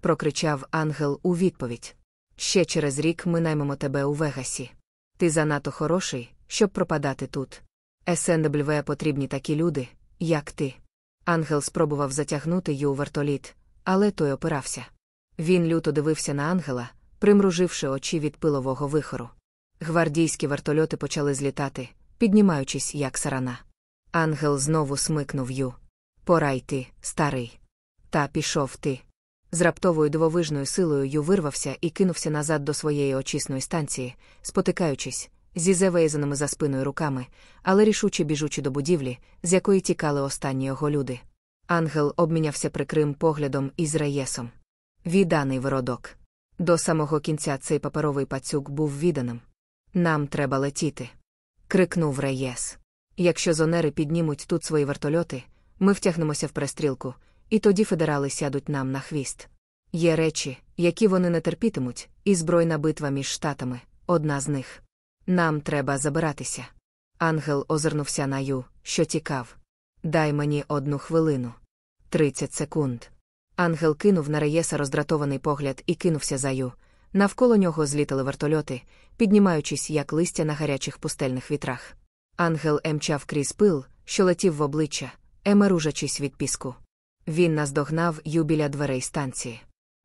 A: прокричав ангел у відповідь. Ще через рік ми наймемо тебе у Вегасі. Ти занадто хороший, щоб пропадати тут. СНВ потрібні такі люди, як ти. Ангел спробував затягнути ю у вертоліт, але той опирався. Він люто дивився на ангела, примруживши очі від пилового вихору. Гвардійські вертольоти почали злітати, піднімаючись, як сарана. Ангел знову смикнув ю. Пора йти, старий. Та пішов ти. З раптовою дивовижною силою ю вирвався і кинувся назад до своєї очисної станції, спотикаючись, зі завезаними за спиною руками, але рішуче біжучи до будівлі, з якої тікали останні його люди. Ангел обмінявся прикрим поглядом із Реєсом. Відданий виродок. До самого кінця цей паперовий пацюк був відданим. Нам треба летіти. крикнув Реєс. Якщо зонери піднімуть тут свої вертольоти, ми втягнемося в перестрілку, і тоді федерали сядуть нам на хвіст. Є речі, які вони не терпітимуть, і збройна битва між штатами одна з них. Нам треба забиратися. Ангел озирнувся на ю, що тікав. Дай мені одну хвилину. Тридцять секунд. Ангел кинув на Реєса роздратований погляд і кинувся за ю. Навколо нього злітали вертольоти, піднімаючись, як листя на гарячих пустельних вітрах. Ангел емчав крізь пил, що летів в обличчя, емеружачись від піску. Він наздогнав ю біля дверей станції.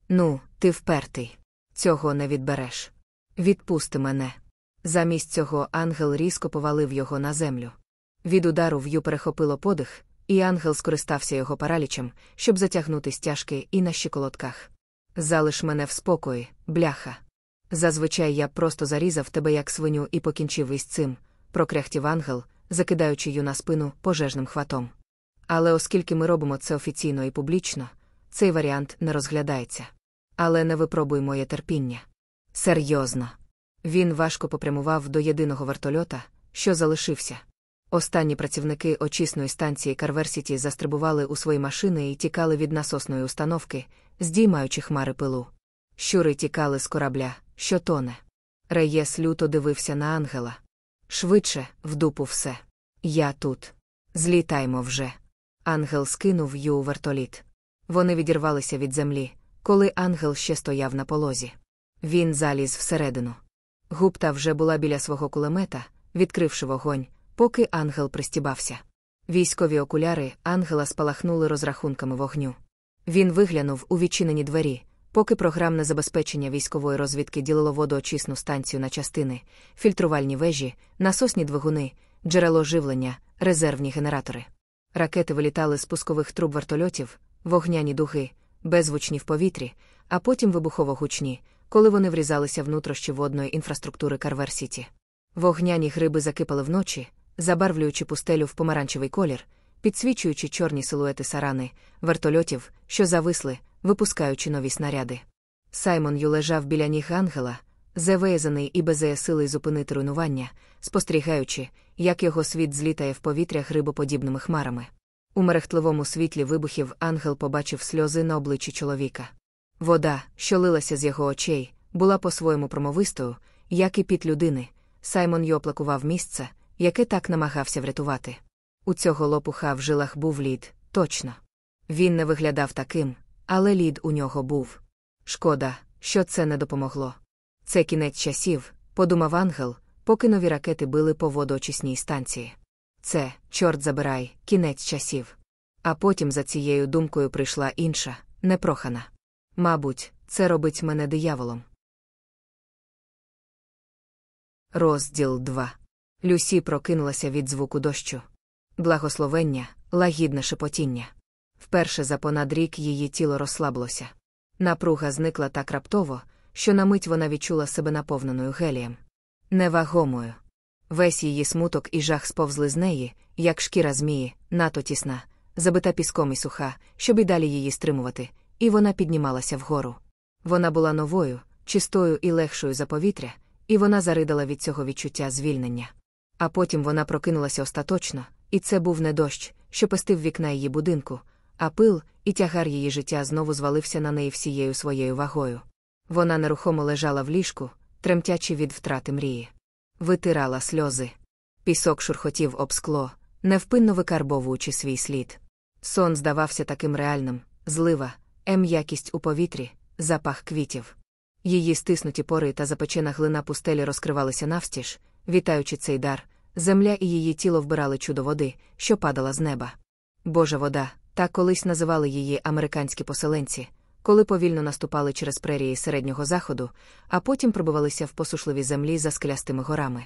A: Ну, ти впертий. Цього не відбереш. Відпусти мене. Замість цього ангел різко повалив його на землю. Від удару в'ю перехопило подих, і ангел скористався його паралічем, щоб затягнути стяжки і на щиколотках. Залиш мене в спокої, бляха. Зазвичай я просто зарізав тебе як свиню і покінчив із цим, прокряхтів ангел, закидаючи ю на спину пожежним хватом. Але оскільки ми робимо це офіційно і публічно, цей варіант не розглядається. Але не випробуй моє терпіння. Серйозно. Він важко попрямував до єдиного вертольота, що залишився. Останні працівники очисної станції Карверсіті застрибували у свої машини і тікали від насосної установки, здіймаючи хмари пилу. Щури тікали з корабля, що тоне. Реєс люто дивився на ангела. Швидше, в дупу все. Я тут. Злітаймо вже. Ангел скинув ю у вертоліт. Вони відірвалися від землі, коли ангел ще стояв на полозі. Він заліз всередину. Гупта вже була біля свого кулемета, відкривши вогонь, поки ангел пристібався. Військові окуляри ангела спалахнули розрахунками вогню. Він виглянув у відчинені двері, поки програмне забезпечення військової розвідки ділило водоочисну станцію на частини, фільтрувальні вежі, насосні двигуни, джерело живлення, резервні генератори. Ракети вилітали з пускових труб вертольотів, вогняні дуги, беззвучні в повітрі, а потім вибухово гучні, коли вони врізалися в нутрощі водної інфраструктури Карвер-Сіті. Вогняні гриби закипали вночі, забарвлюючи пустелю в помаранчевий колір, підсвічуючи чорні силуети сарани, вертольотів, що зависли, випускаючи нові снаряди. Саймон Ю лежав біля ніг ангела, завезаний і безеє сили зупинити руйнування, спостерігаючи, як його світ злітає в повітря грибоподібними хмарами. У мерехтливому світлі вибухів ангел побачив сльози на обличчі чоловіка. Вода, що лилася з його очей, була по-своєму промовистою, як і під людини. Саймон Ю оплакував місце, яке так намагався врятувати. У цього лопуха в жилах був лід, точно. Він не виглядав таким, але лід у нього був. Шкода, що це не допомогло. Це кінець часів, подумав ангел, поки нові ракети били по водоочисній станції. Це, чорт забирай, кінець часів. А потім за цією думкою прийшла інша, непрохана. Мабуть, це робить мене дияволом. Розділ 2. Люсі прокинулася від звуку дощу. Благословення, лагідне шепотіння. Вперше за понад рік її тіло розслабилося. Напруга зникла так раптово, що на мить вона відчула себе наповненою гелієм. Невагомою. Весь її смуток і жах сповзли з неї, як шкіра змії, нато тісна, забита піском і суха, щоб і далі її стримувати, і вона піднімалася вгору. Вона була новою, чистою і легшою за повітря, і вона заридала від цього відчуття звільнення. А потім вона прокинулася остаточно, і це був не дощ, що пестив вікна її будинку, а пил і тягар її життя знову звалився на неї всією своєю вагою. Вона нерухомо лежала в ліжку, тремтячи від втрати мрії. Витирала сльози. Пісок шурхотів об скло, невпинно викарбовуючи свій слід. Сон здавався таким реальним, злива, ем'якість у повітрі, запах квітів. Її стиснуті пори та запечена глина пустелі розкривалися навстіж, вітаючи цей дар, земля і її тіло вбирали чудо води, що падала з неба. Божа вода, так колись називали її американські поселенці, коли повільно наступали через прерії середнього заходу, а потім пробивалися в посушливій землі за скелястими горами.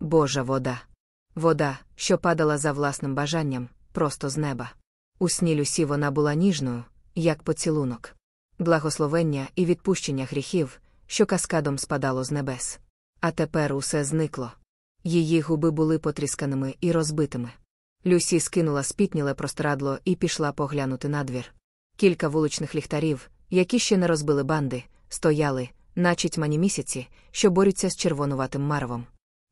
A: Божа вода. Вода, що падала за власним бажанням, просто з неба. У сні Люсі вона була ніжною, як поцілунок. Благословення і відпущення гріхів, що каскадом спадало з небес. А тепер усе зникло. Її губи були потрісканими і розбитими. Люсі скинула спітніле простирадло і пішла поглянути надвір. Кілька вуличних ліхтарів, які ще не розбили банди, стояли, наче тьмані місяці, що борються з червонуватим марвом.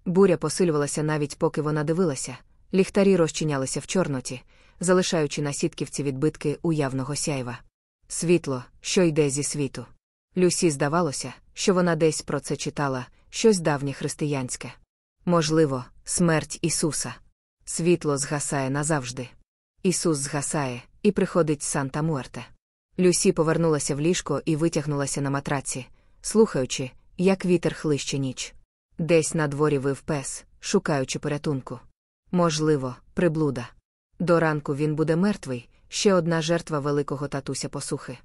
A: Буря посилювалася навіть поки вона дивилася, ліхтарі розчинялися в чорноті, залишаючи на сітківці відбитки уявного сяйва. Світло, що йде зі світу. Люсі здавалося, що вона десь про це читала, щось давнє християнське. Можливо, смерть Ісуса. Світло згасає назавжди. Ісус згасає, і приходить Санта Муерте. Люсі повернулася в ліжко і витягнулася на матраці, слухаючи, як вітер хлище ніч. Десь на дворі вив пес, шукаючи порятунку. Можливо, приблуда. До ранку він буде мертвий, ще одна жертва великого татуся посухи.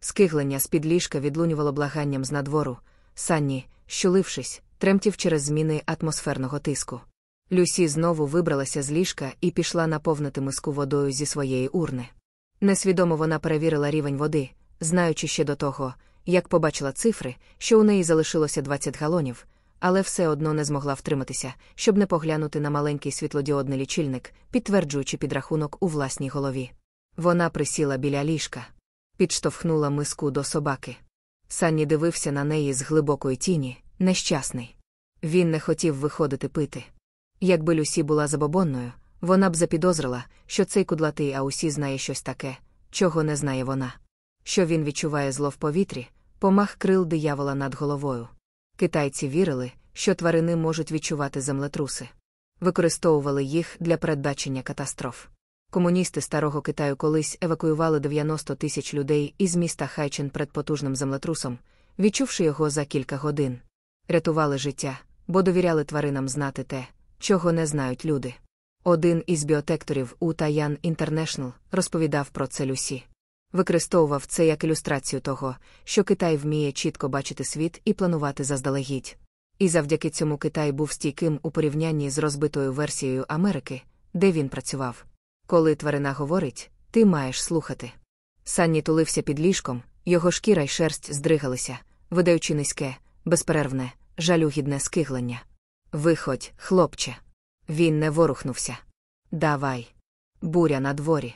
A: Скиглення з під ліжка відлунювало благанням з надвору, санні, щулившись, тремтів через зміни атмосферного тиску. Люсі знову вибралася з ліжка і пішла наповнити миску водою зі своєї урни. Несвідомо вона перевірила рівень води, знаючи ще до того, як побачила цифри, що у неї залишилося 20 галонів, але все одно не змогла втриматися, щоб не поглянути на маленький світлодіодний лічильник, підтверджуючи підрахунок у власній голові. Вона присіла біля ліжка, підштовхнула миску до собаки. Санні дивився на неї з глибокої тіні, нещасний. Він не хотів виходити пити. Якби Люсі була забобонною, вона б запідозрила, що цей кудлатий Аусі знає щось таке, чого не знає вона. Що він відчуває зло в повітрі, помах крил диявола над головою. Китайці вірили, що тварини можуть відчувати землетруси. Використовували їх для передбачення катастроф. Комуністи старого Китаю колись евакуювали 90 тисяч людей із міста Хайчен перед потужним землетрусом, відчувши його за кілька годин. Рятували життя, бо довіряли тваринам знати те, чого не знають люди. Один із біотекторів у Таян Інтернешнл розповідав про це Люсі. Використовував це як ілюстрацію того, що Китай вміє чітко бачити світ і планувати заздалегідь. І завдяки цьому Китай був стійким у порівнянні з розбитою версією Америки, де він працював. Коли тварина говорить, ти маєш слухати. Санні тулився під ліжком, його шкіра й шерсть здригалися, видаючи низьке, безперервне, жалюгідне скиглення. Виходь, хлопче. Він не ворухнувся. Давай. Буря на дворі.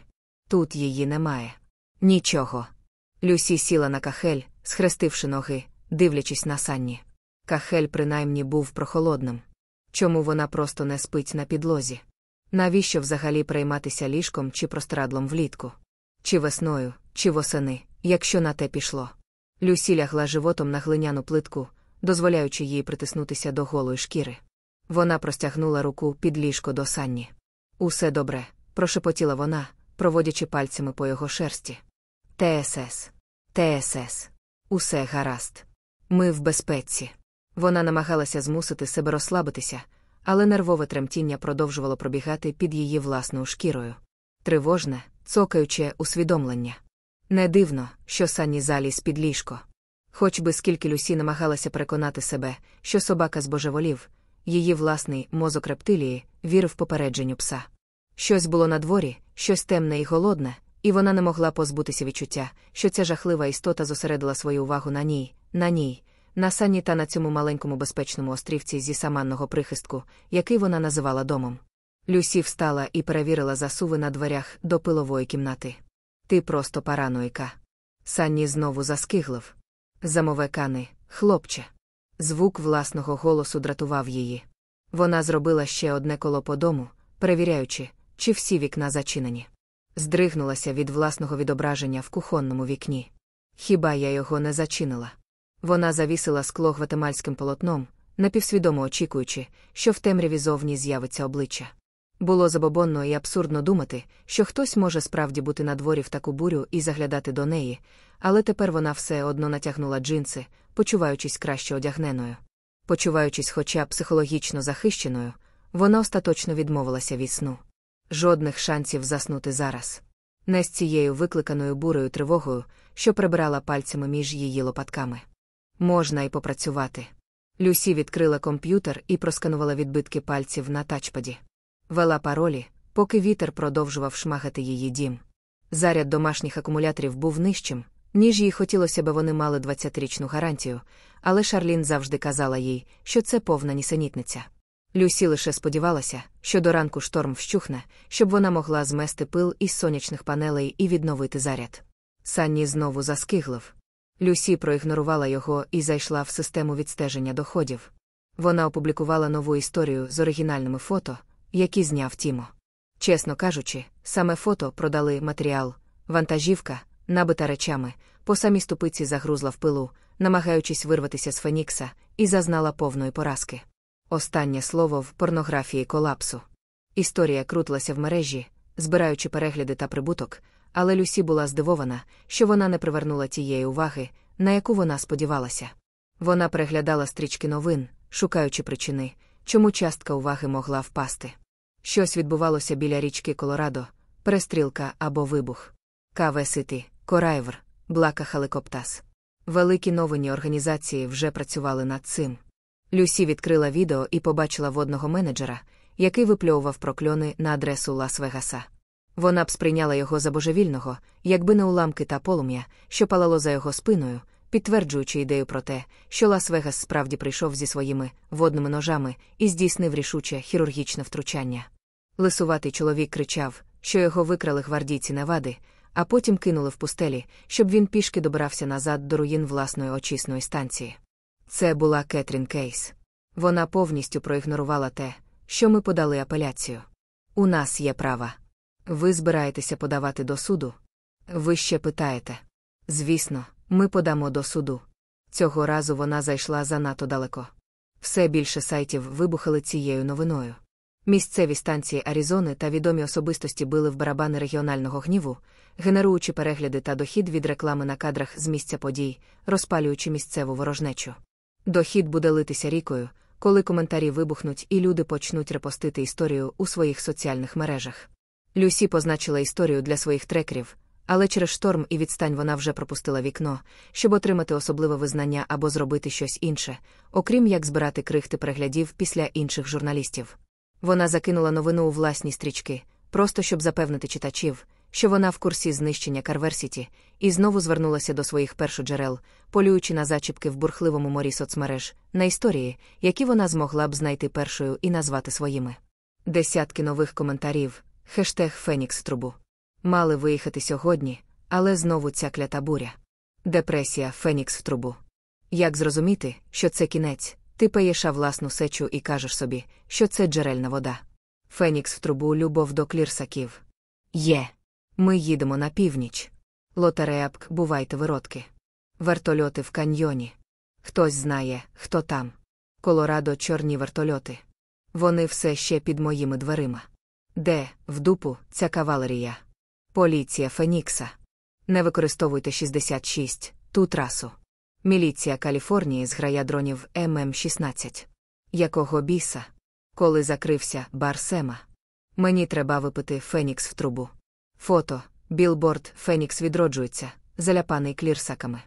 A: Тут її немає. Нічого. Люсі сіла на кахель, схрестивши ноги, дивлячись на санні. Кахель принаймні був прохолодним. Чому вона просто не спить на підлозі? Навіщо взагалі прийматися ліжком чи прострадлом влітку? Чи весною, чи восени, якщо на те пішло? Люсі лягла животом на глиняну плитку, дозволяючи їй притиснутися до голої шкіри. Вона простягнула руку під ліжко до санні. Усе добре, прошепотіла вона, проводячи пальцями по його шерсті. ТСС. ТСС. Усе гаразд. Ми в безпеці. Вона намагалася змусити себе розслабитися, але нервове тремтіння продовжувало пробігати під її власною шкірою. Тривожне, цокаюче усвідомлення. Не дивно, що санні заліз під ліжко. Хоч би скільки Люсі намагалася переконати себе, що собака збожеволів, її власний мозок рептилії вірив попередженню пса. Щось було на дворі, щось темне і голодне, і вона не могла позбутися відчуття, що ця жахлива істота зосередила свою увагу на ній, на ній, на сані та на цьому маленькому безпечному острівці зі саманного прихистку, який вона називала домом. Люсі встала і перевірила засуви на дверях до пилової кімнати. Ти просто параноїка. Санні знову заскиглив. Замове кани, хлопче. Звук власного голосу дратував її. Вона зробила ще одне коло по дому, перевіряючи, чи всі вікна зачинені. Здригнулася від власного відображення в кухонному вікні. Хіба я його не зачинила? Вона завісила скло гватемальським полотном, напівсвідомо очікуючи, що в темряві зовні з'явиться обличчя. Було забобонно і абсурдно думати, що хтось може справді бути на дворі в таку бурю і заглядати до неї, але тепер вона все одно натягнула джинси, почуваючись краще одягненою. Почуваючись хоча психологічно захищеною, вона остаточно відмовилася від сну. Жодних шансів заснути зараз. Не з цією викликаною бурою тривогою, що прибирала пальцями між її лопатками. Можна й попрацювати. Люсі відкрила комп'ютер і просканувала відбитки пальців на тачпаді. Вела паролі, поки вітер продовжував шмагати її дім. Заряд домашніх акумуляторів був нижчим, ніж їй хотілося би вони мали 20-річну гарантію, але Шарлін завжди казала їй, що це повна нісенітниця. Люсі лише сподівалася, що до ранку шторм вщухне, щоб вона могла змести пил із сонячних панелей і відновити заряд. Санні знову заскиглив. Люсі проігнорувала його і зайшла в систему відстеження доходів. Вона опублікувала нову історію з оригінальними фото, які зняв Тімо. Чесно кажучи, саме фото продали матеріал, вантажівка, набита речами, по самій ступиці загрузла в пилу, намагаючись вирватися з Фенікса, і зазнала повної поразки. Останнє слово в порнографії колапсу. Історія крутилася в мережі, збираючи перегляди та прибуток, але Люсі була здивована, що вона не привернула тієї уваги, на яку вона сподівалася. Вона переглядала стрічки новин, шукаючи причини, чому частка уваги могла впасти. Щось відбувалося біля річки Колорадо, перестрілка або вибух. Каве Сити, Корайвер, Блака Халикоптас. Великі новинні організації вже працювали над цим. Люсі відкрила відео і побачила водного менеджера, який випльовував прокльони на адресу Лас-Вегаса. Вона б сприйняла його за божевільного, якби не уламки та полум'я, що палало за його спиною, підтверджуючи ідею про те, що Лас-Вегас справді прийшов зі своїми водними ножами і здійснив рішуче хірургічне втручання. Лисуватий чоловік кричав, що його викрали гвардійці Невади, а потім кинули в пустелі, щоб він пішки добирався назад до руїн власної очисної станції. Це була Кетрін Кейс. Вона повністю проігнорувала те, що ми подали апеляцію. У нас є права. Ви збираєтеся подавати до суду? Ви ще питаєте. Звісно, ми подамо до суду. Цього разу вона зайшла занадто далеко. Все більше сайтів вибухали цією новиною. Місцеві станції Аризони та відомі особистості били в барабани регіонального гніву, генеруючи перегляди та дохід від реклами на кадрах з місця подій, розпалюючи місцеву ворожнечу. Дохід буде литися рікою, коли коментарі вибухнуть і люди почнуть репостити історію у своїх соціальних мережах. Люсі позначила історію для своїх трекерів, але через шторм і відстань вона вже пропустила вікно, щоб отримати особливе визнання або зробити щось інше, окрім як збирати крихти переглядів після інших журналістів. Вона закинула новину у власні стрічки, просто щоб запевнити читачів, що вона в курсі знищення Карверсіті, і знову звернулася до своїх першоджерел, полюючи на зачіпки в бурхливому морі соцмереж, на історії, які вона змогла б знайти першою і назвати своїми. Десятки нових коментарів, хештег Фенікс трубу. Мали виїхати сьогодні, але знову ця клята буря. Депресія Фенікс в трубу. Як зрозуміти, що це кінець? Ти паєш власну сечу і кажеш собі, що це джерельна вода. Фенікс в трубу любов до клірсаків. Є. Ми їдемо на північ. Лотереапк, бувайте виродки. Вертольоти в каньйоні. Хтось знає, хто там. Колорадо чорні вертольоти. Вони все ще під моїми дверима. Де, в дупу, ця кавалерія? Поліція Фенікса. Не використовуйте 66, ту трасу. Міліція Каліфорнії зграя дронів ММ16. Якого біса? Коли закрився бар Сема. Мені треба випити Фенікс в трубу. Фото, білборд, Фенікс відроджується, заляпаний клірсаками.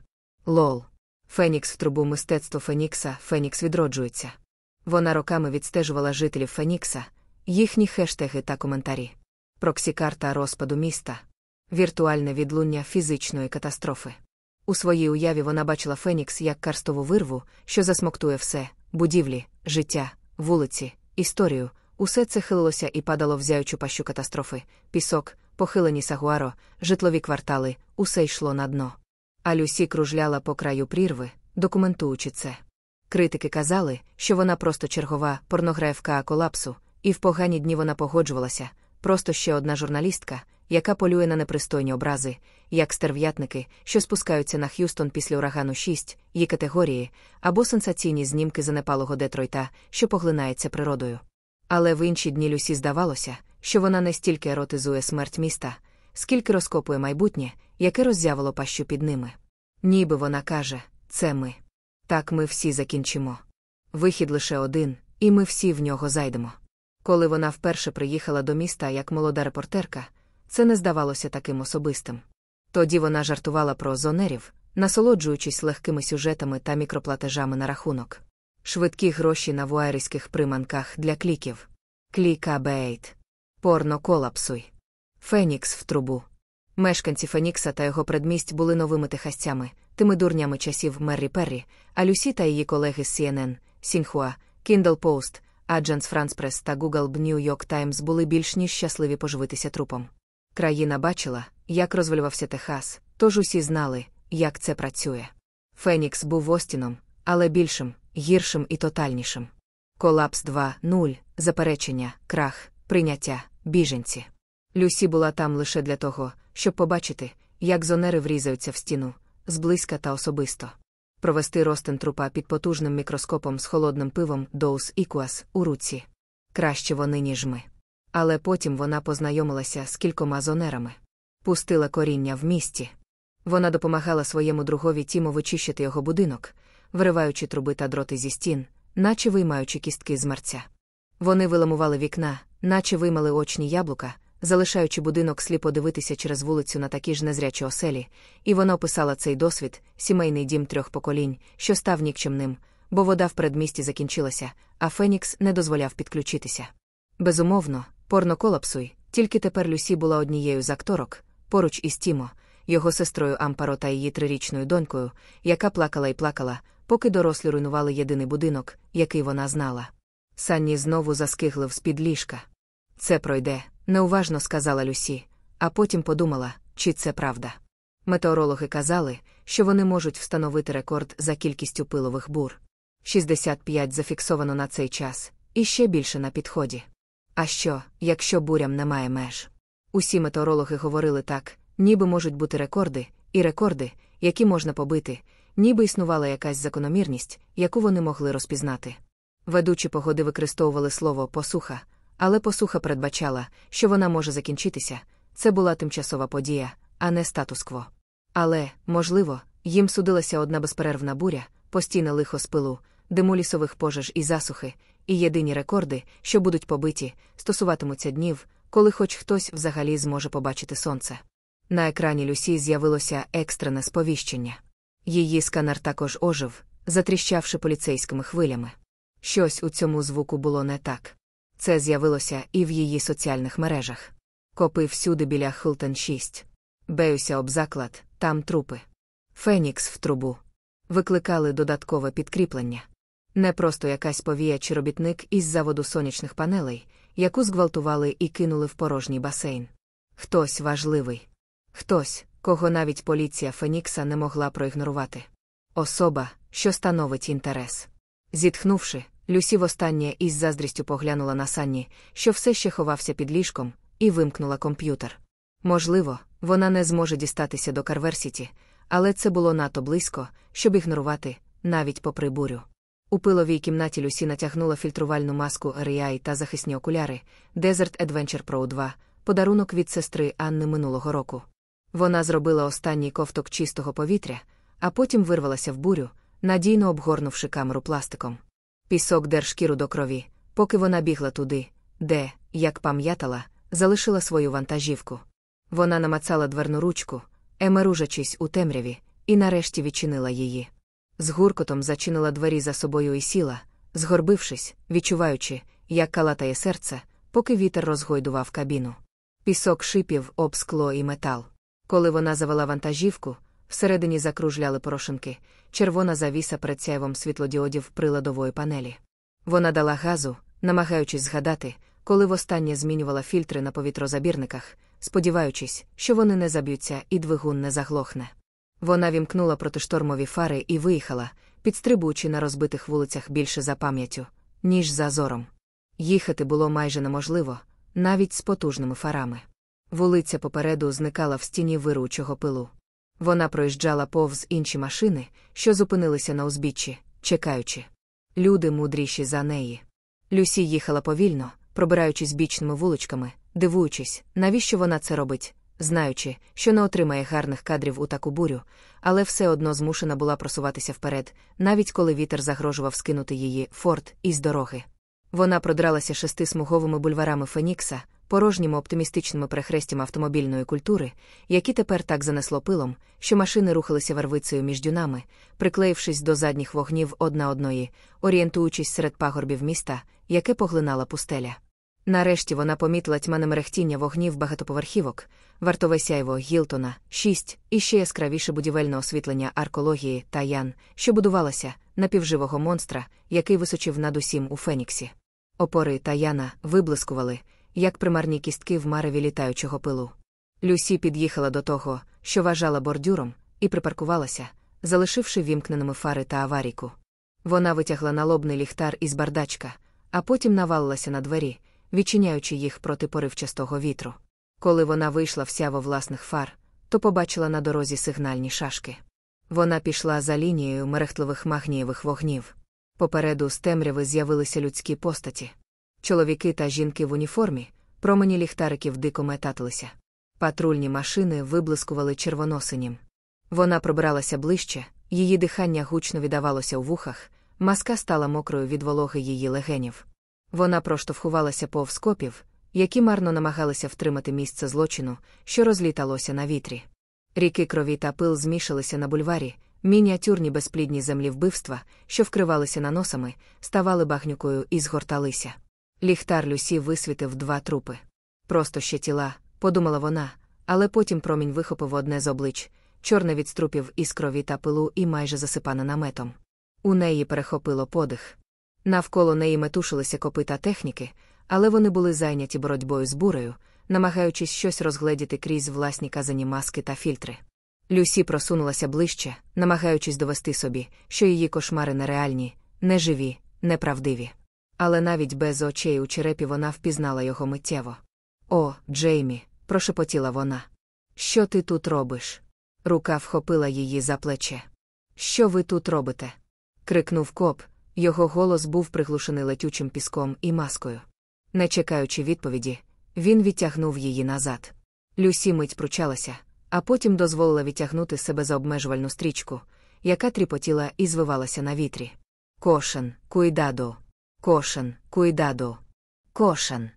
A: Лол. Фенікс в трубу мистецтво Фенікса, Фенікс відроджується. Вона роками відстежувала жителів Фенікса, їхні хештеги та коментарі. Проксікарта розпаду міста, віртуальне відлуння фізичної катастрофи. У своїй уяві вона бачила Фенікс як карстову вирву, що засмоктує все будівлі, життя, вулиці, історію. Усе це хилилося і падало в зяючу пащу катастрофи, пісок, похилені сагуаро, житлові квартали, усе йшло на дно. А Люсі кружляла по краю прірви, документуючи це. Критики казали, що вона просто чергова порнографка колапсу, і в погані дні вона погоджувалася, просто ще одна журналістка, яка полює на непристойні образи, як стерв'ятники, що спускаються на Х'юстон після урагану 6, її категорії, або сенсаційні знімки занепалого Детройта, що поглинається природою. Але в інші дні Люсі здавалося, що вона не стільки еротизує смерть міста, скільки розкопує майбутнє, яке роззявило пащу під ними. Ніби вона каже, це ми. Так ми всі закінчимо. Вихід лише один, і ми всі в нього зайдемо. Коли вона вперше приїхала до міста як молода репортерка, це не здавалося таким особистим. Тоді вона жартувала про зонерів, насолоджуючись легкими сюжетами та мікроплатежами на рахунок. Швидкі гроші на вуайрських приманках для кліків. Кліка Бейт. Порно колапсуй. Фенікс в трубу. Мешканці Фенікса та його предмість були новими техасцями, тими дурнями часів Меррі Перрі, а Люсі та її колеги з CNN, Сінхуа, Kindle Post, Agents France та Google New York Times були більш ніж щасливі поживитися трупом. Країна бачила, як розвалювався Техас, тож усі знали, як це працює. Фенікс був Остіном, але більшим, гіршим і тотальнішим. Колапс 2.0, заперечення, крах, прийняття, біженці. Люсі була там лише для того, щоб побачити, як зонери врізаються в стіну, зблизька та особисто. Провести розтин трупа під потужним мікроскопом з холодним пивом Dos Equis у руці. Краще вони, ніж ми. Але потім вона познайомилася з кількома зонерами. Пустила коріння в місті. Вона допомагала своєму другові Тімо вичищити його будинок, вириваючи труби та дроти зі стін, наче виймаючи кістки з мерця. Вони виламували вікна, наче виймали очні яблука, залишаючи будинок сліпо дивитися через вулицю на такі ж незрячі оселі, і вона описала цей досвід, сімейний дім трьох поколінь, що став нікчемним, бо вода в передмісті закінчилася, а Фенікс не дозволяв підключитися. Безумовно, порноколапсуй, тільки тепер Люсі була однією з акторок, поруч із Тімо, його сестрою Ампаро та її трирічною донькою, яка плакала і плакала, поки дорослі руйнували єдиний будинок, який вона знала. Санні знову заскиглив з-під ліжка. Це пройде, неуважно сказала Люсі, а потім подумала, чи це правда. Метеорологи казали, що вони можуть встановити рекорд за кількістю пилових бур. 65 зафіксовано на цей час, і ще більше на підході. А що, якщо бурям немає меж? Усі метеорологи говорили так, ніби можуть бути рекорди, і рекорди, які можна побити, ніби існувала якась закономірність, яку вони могли розпізнати. Ведучі погоди використовували слово посуха, але посуха передбачала, що вона може закінчитися, це була тимчасова подія, а не статус-кво. Але, можливо, їм судилася одна безперервна буря, постійне лихо з пилу, диму лісових пожеж і засухи, і єдині рекорди, що будуть побиті, стосуватимуться днів, коли хоч хтось взагалі зможе побачити сонце. На екрані Люсі з'явилося екстрене сповіщення. Її сканер також ожив, затріщавши поліцейськими хвилями. Щось у цьому звуку було не так. Це з'явилося і в її соціальних мережах. Копи всюди біля Хилтон 6. Беюся об заклад, там трупи. Фенікс в трубу. Викликали додаткове підкріплення. Не просто якась повія чи робітник із заводу сонячних панелей, яку зґвалтували і кинули в порожній басейн. Хтось важливий. Хтось, кого навіть поліція Фенікса не могла проігнорувати. Особа, що становить інтерес. Зітхнувши, Люсі востаннє із заздрістю поглянула на Санні, що все ще ховався під ліжком, і вимкнула комп'ютер. Можливо, вона не зможе дістатися до Карверсіті, але це було надто близько, щоб ігнорувати, навіть попри бурю. У пиловій кімнаті Люсі натягнула фільтрувальну маску REI та захисні окуляри Desert Adventure Pro 2, подарунок від сестри Анни минулого року. Вона зробила останній ковток чистого повітря, а потім вирвалася в бурю, надійно обгорнувши камеру пластиком. Пісок дер шкіру до крові, поки вона бігла туди, де, як пам'ятала, залишила свою вантажівку. Вона намацала дверну ручку, емеружачись у темряві, і нарешті відчинила її. З гуркотом зачинила двері за собою і сіла, згорбившись, відчуваючи, як калатає серце, поки вітер розгойдував кабіну. Пісок шипів об скло і метал. Коли вона завела вантажівку, всередині закружляли порошинки, червона завіса перед сяйвом світлодіодів приладової панелі. Вона дала газу, намагаючись згадати, коли востаннє змінювала фільтри на повітрозабірниках, сподіваючись, що вони не заб'ються і двигун не заглохне. Вона вімкнула протиштормові фари і виїхала, підстрибуючи на розбитих вулицях більше за пам'яттю, ніж за зором. Їхати було майже неможливо, навіть з потужними фарами. Вулиця попереду зникала в стіні виручого пилу. Вона проїжджала повз інші машини, що зупинилися на узбіччі, чекаючи. Люди мудріші за неї. Люсі їхала повільно, пробираючись бічними вуличками, дивуючись, навіщо вона це робить, знаючи, що не отримає гарних кадрів у таку бурю, але все одно змушена була просуватися вперед, навіть коли вітер загрожував скинути її форт із дороги. Вона продралася шестисмуговими бульварами Фенікса, порожніми оптимістичними перехрестями автомобільної культури, які тепер так занесло пилом, що машини рухалися вервицею між дюнами, приклеївшись до задніх вогнів одна одної, орієнтуючись серед пагорбів міста, яке поглинала пустеля. Нарешті вона помітила тьмане мерехтіння вогнів багатоповерхівок, вартове сяйво Гілтона, шість і ще яскравіше будівельне освітлення аркології та ян, що будувалося, напівживого монстра, який височив над усім у Феніксі. Опори та яна виблискували, як примарні кістки в мареві літаючого пилу. Люсі під'їхала до того, що вважала бордюром, і припаркувалася, залишивши вімкненими фари та аварійку. Вона витягла налобний ліхтар із бардачка, а потім навалилася на двері, відчиняючи їх проти поривчастого вітру. Коли вона вийшла в сяво власних фар, то побачила на дорозі сигнальні шашки. Вона пішла за лінією мерехтливих магнієвих вогнів. Попереду з темряви з'явилися людські постаті. Чоловіки та жінки в уніформі, промені ліхтариків дико метатилися. Патрульні машини виблискували червоносинім. Вона пробралася ближче, її дихання гучно віддавалося у вухах, маска стала мокрою від вологи її легенів. Вона проштовхувалася повз копів, які марно намагалися втримати місце злочину, що розліталося на вітрі. Ріки крові та пил змішалися на бульварі, мініатюрні безплідні землі вбивства, що вкривалися наносами, ставали багнюкою і згорталися. Ліхтар Люсі висвітив два трупи. Просто ще тіла, подумала вона, але потім промінь вихопив одне з облич, чорне від струпів із крові та пилу і майже засипане наметом. У неї перехопило подих. Навколо неї метушилися копита техніки, але вони були зайняті боротьбою з бурею, намагаючись щось розгледіти крізь власні казані маски та фільтри. Люсі просунулася ближче, намагаючись довести собі, що її кошмари нереальні, неживі, неправдиві. Але навіть без очей у черепі вона впізнала його миттєво. О, Джеймі, прошепотіла вона. Що ти тут робиш? Рука вхопила її за плече. Що ви тут робите? крикнув коп, його голос був приглушений летючим піском і маскою. Не чекаючи відповіді, він відтягнув її назад. Люсі мить пручалася, а потім дозволила відтягнути себе за обмежувальну стрічку, яка тріпотіла і звивалася на вітрі. Кошен, куйдадо. Кошен, куйдадо. Кошен.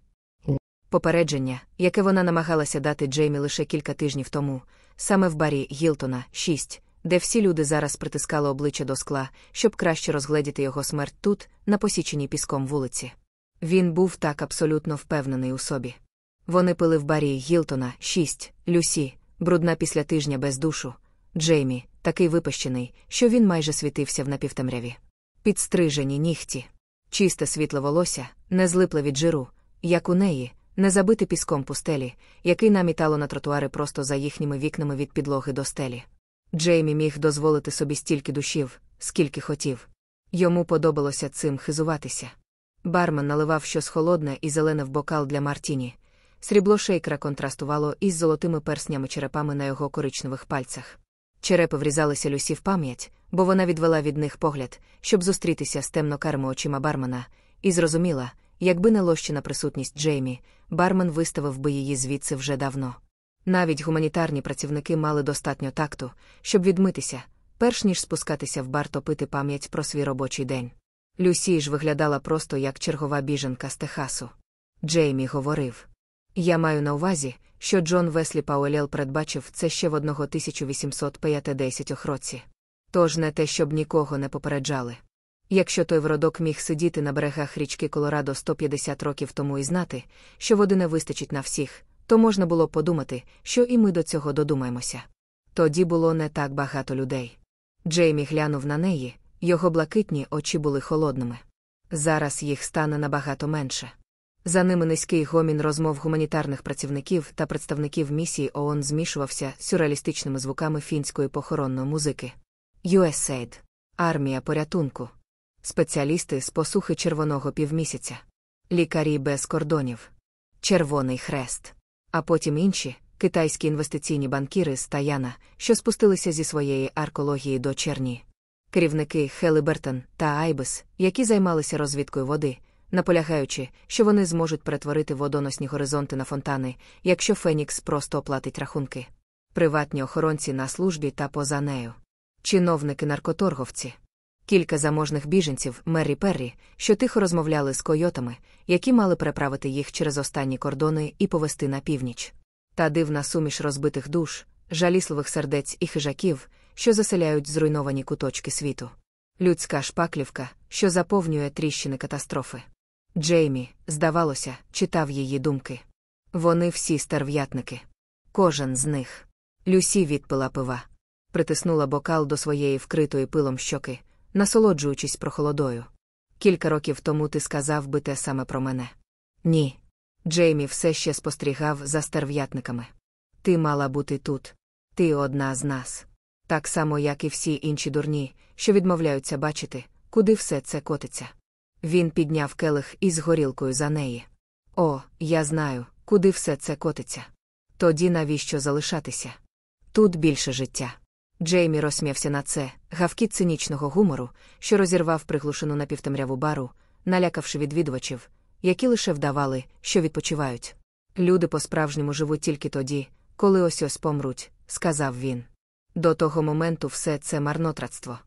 A: Попередження, яке вона намагалася дати Джеймі лише кілька тижнів тому, саме в барі Гілтона, 6, де всі люди зараз притискали обличчя до скла, щоб краще розгледіти його смерть тут, на посіченій піском вулиці. Він був так абсолютно впевнений у собі. Вони пили в барі Гілтона, 6, Люсі, брудна після тижня без душу, Джеймі, такий випащений, що він майже світився в напівтемряві. Підстрижені нігті, чисте світле волосся, не злипле від жиру, як у неї, не забите піском пустелі, який намітало на тротуари просто за їхніми вікнами від підлоги до стелі. Джеймі міг дозволити собі стільки душів, скільки хотів. Йому подобалося цим хизуватися. Бармен наливав щось холодне і зелене в бокал для Мартіні. Срібло шейкра контрастувало із золотими перснями черепами на його коричневих пальцях. Черепи врізалися Люсі в пам'ять, бо вона відвела від них погляд, щоб зустрітися з темно-карими очима бармена, і зрозуміла, якби не лощина присутність Джеймі, бармен виставив би її звідси вже давно. Навіть гуманітарні працівники мали достатньо такту, щоб відмитися, перш ніж спускатися в бар топити пам'ять про свій робочий день. Люсі ж виглядала просто як чергова біженка з Техасу. Джеймі говорив. Я маю на увазі, що Джон Веслі Пауелел передбачив це ще в 1850 році. Тож не те, щоб нікого не попереджали. Якщо той вродок міг сидіти на берегах річки Колорадо 150 років тому і знати, що води не вистачить на всіх, то можна було подумати, що і ми до цього додумаємося. Тоді було не так багато людей. Джеймі глянув на неї, його блакитні очі були холодними. Зараз їх стане набагато менше. За ними низький гомін розмов гуманітарних працівників та представників місії ООН змішувався з сюрреалістичними звуками фінської похоронної музики. USAID. Армія порятунку. Спеціалісти з посухи червоного півмісяця. Лікарі без кордонів. Червоний хрест. А потім інші китайські інвестиційні банкіри з Таяна, що спустилися зі своєї аркології до черні. Керівники Хелибертон та Айбес, які займалися розвідкою води, наполягаючи, що вони зможуть перетворити водоносні горизонти на фонтани, якщо Фенікс просто оплатить рахунки. Приватні охоронці на службі та поза нею. Чиновники наркоторговці. Кілька заможних біженців Меррі Перрі, що тихо розмовляли з койотами, які мали переправити їх через останні кордони і повести на північ. Та дивна суміш розбитих душ, жалісливих сердець і хижаків, що заселяють зруйновані куточки світу. Людська шпаклівка, що заповнює тріщини катастрофи. Джеймі, здавалося, читав її думки. Вони всі стерв'ятники. Кожен з них. Люсі відпила пива. Притиснула бокал до своєї вкритої пилом щоки, насолоджуючись прохолодою. Кілька років тому ти сказав би те саме про мене. Ні. Джеймі все ще спостерігав за стерв'ятниками. Ти мала бути тут. Ти одна з нас. Так само, як і всі інші дурні, що відмовляються бачити, куди все це котиться. Він підняв келих із горілкою за неї. О, я знаю, куди все це котиться. Тоді навіщо залишатися? Тут більше життя. Джеймі розсміявся на це, гавкіт цинічного гумору, що розірвав приглушену напівтемряву бару, налякавши відвідувачів, які лише вдавали, що відпочивають. Люди по-справжньому живуть тільки тоді, коли ось ось помруть, сказав він. До того моменту все це марнотратство.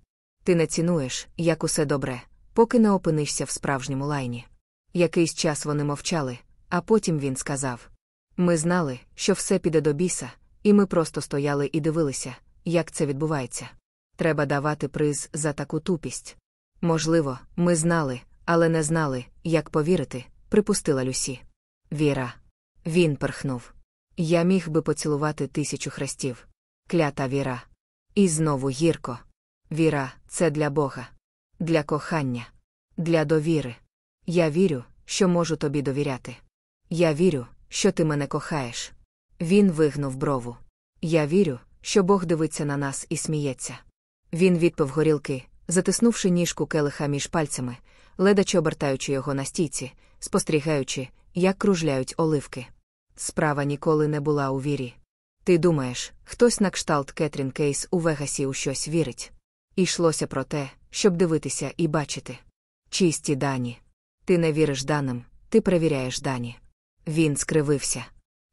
A: Ти не цінуєш, як усе добре, поки не опинишся в справжньому лайні. Якийсь час вони мовчали, а потім він сказав: Ми знали, що все піде до біса, і ми просто стояли і дивилися, як це відбувається. Треба давати приз за таку тупість. Можливо, ми знали, але не знали, як повірити, припустила Люсі. Віра. Він перхнув. Я міг би поцілувати тисячу хрестів. Клята віра. І знову гірко. Віра це для Бога, для кохання, для довіри. Я вірю, що можу тобі довіряти. Я вірю, що ти мене кохаєш. Він вигнув брову. Я вірю, що Бог дивиться на нас і сміється. Він відпив горілки, затиснувши ніжку келиха між пальцями, ледаче обертаючи його на стійці, спостерігаючи, як кружляють оливки. Справа ніколи не була у вірі. Ти думаєш, хтось на кшталт Кетрін Кейс у Вегасі у щось вірить? Ішлося про те, щоб дивитися і бачити. Чисті дані. Ти не віриш даним, ти перевіряєш дані. Він скривився.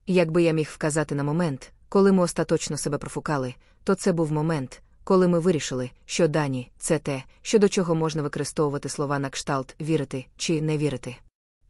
A: Якби я міг вказати на момент, коли ми остаточно себе профукали, то це був момент, коли ми вирішили, що дані це те, що до чого можна використовувати слова на кшталт вірити чи не вірити.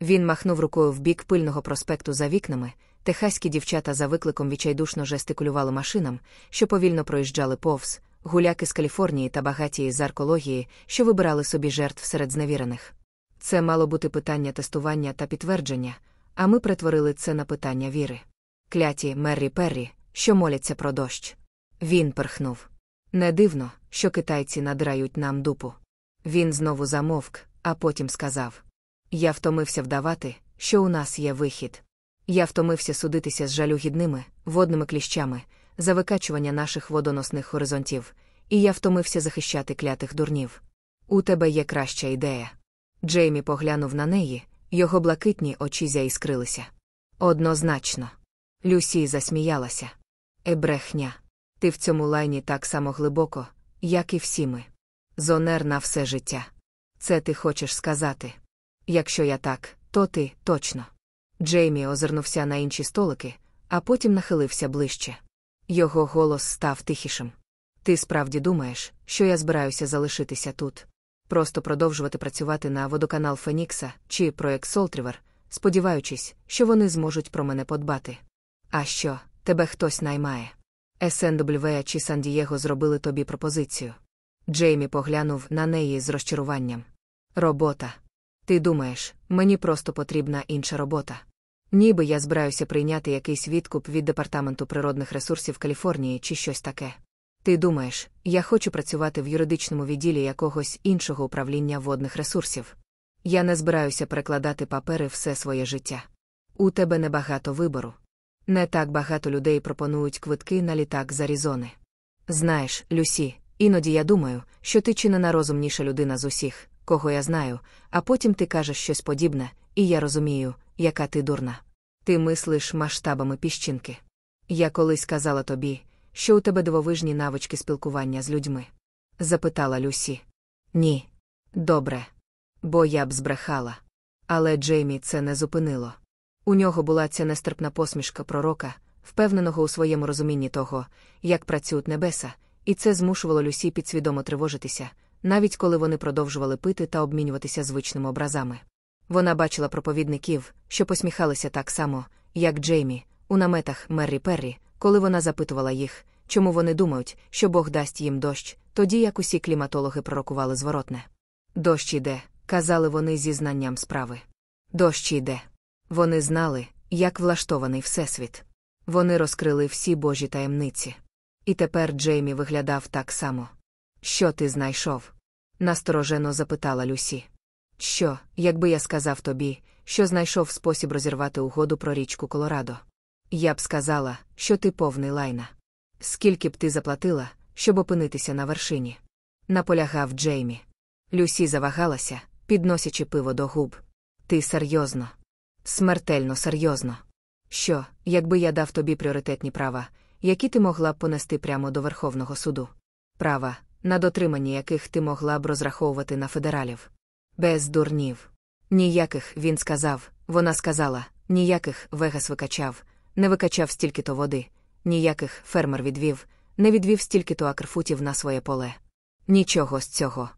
A: Він махнув рукою в бік пильного проспекту за вікнами, техаські дівчата за викликом відчайдушно жестикулювали машинам, що повільно проїжджали повз, гуляки з Каліфорнії та багатії з аркології, що вибирали собі жертв серед зневірених. Це мало бути питання тестування та підтвердження, а ми перетворили це на питання віри. Кляті Меррі Перрі, що моляться про дощ. Він перхнув. Не дивно, що китайці надрають нам дупу. Він знову замовк, а потім сказав: Я втомився вдавати, що у нас є вихід. Я втомився судитися з жалюгідними, водними кліщами, за викачування наших водоносних горизонтів, і я втомився захищати клятих дурнів. У тебе є краща ідея. Джеймі поглянув на неї, його блакитні очі зяіскрилися. Однозначно. Люсі засміялася. Ебрехня. Ти в цьому лайні так само глибоко, як і всі ми. Зонер на все життя. Це ти хочеш сказати. Якщо я так, то ти точно. Джеймі озирнувся на інші столики, а потім нахилився ближче. Його голос став тихішим. Ти справді думаєш, що я збираюся залишитися тут? Просто продовжувати працювати на водоканал Фенікса чи проект Солтрівер, сподіваючись, що вони зможуть про мене подбати. А що, тебе хтось наймає? СНВ чи Сан-Дієго зробили тобі пропозицію. Джеймі поглянув на неї з розчаруванням. Робота. Ти думаєш, мені просто потрібна інша робота. Ніби я збираюся прийняти якийсь відкуп від Департаменту природних ресурсів Каліфорнії чи щось таке. Ти думаєш, я хочу працювати в юридичному відділі якогось іншого управління водних ресурсів. Я не збираюся перекладати папери все своє життя. У тебе небагато вибору. Не так багато людей пропонують квитки на літак з Арізони. Знаєш, Люсі, іноді я думаю, що ти чи не найрозумніша людина з усіх, кого я знаю, а потім ти кажеш щось подібне, і я розумію, яка ти дурна. Ти мислиш масштабами піщинки. Я колись казала тобі, що у тебе дивовижні навички спілкування з людьми. Запитала Люсі. Ні. Добре. Бо я б збрехала. Але Джеймі це не зупинило. У нього була ця нестерпна посмішка пророка, впевненого у своєму розумінні того, як працюють небеса, і це змушувало Люсі підсвідомо тривожитися, навіть коли вони продовжували пити та обмінюватися звичними образами. Вона бачила проповідників, що посміхалися так само, як Джеймі, у наметах Меррі Перрі, коли вона запитувала їх, чому вони думають, що Бог дасть їм дощ, тоді як усі кліматологи пророкували зворотне. Дощ іде, казали вони зі знанням справи. Дощ іде. Вони знали, як влаштований Всесвіт. Вони розкрили всі божі таємниці. І тепер Джеймі виглядав так само. Що ти знайшов? насторожено запитала Люсі. Що, якби я сказав тобі, що знайшов спосіб розірвати угоду про річку Колорадо? Я б сказала, що ти повний лайна. Скільки б ти заплатила, щоб опинитися на вершині? Наполягав Джеймі. Люсі завагалася, підносячи пиво до губ. Ти серйозно? Смертельно серйозно. Що, якби я дав тобі пріоритетні права, які ти могла б понести прямо до Верховного суду? Права, на дотриманні яких ти могла б розраховувати на федералів? Без дурнів. Ніяких, він сказав, вона сказала, ніяких Вегас викачав, не викачав стільки то води, ніяких фермер відвів, не відвів стільки то акрфутів на своє поле. Нічого з цього.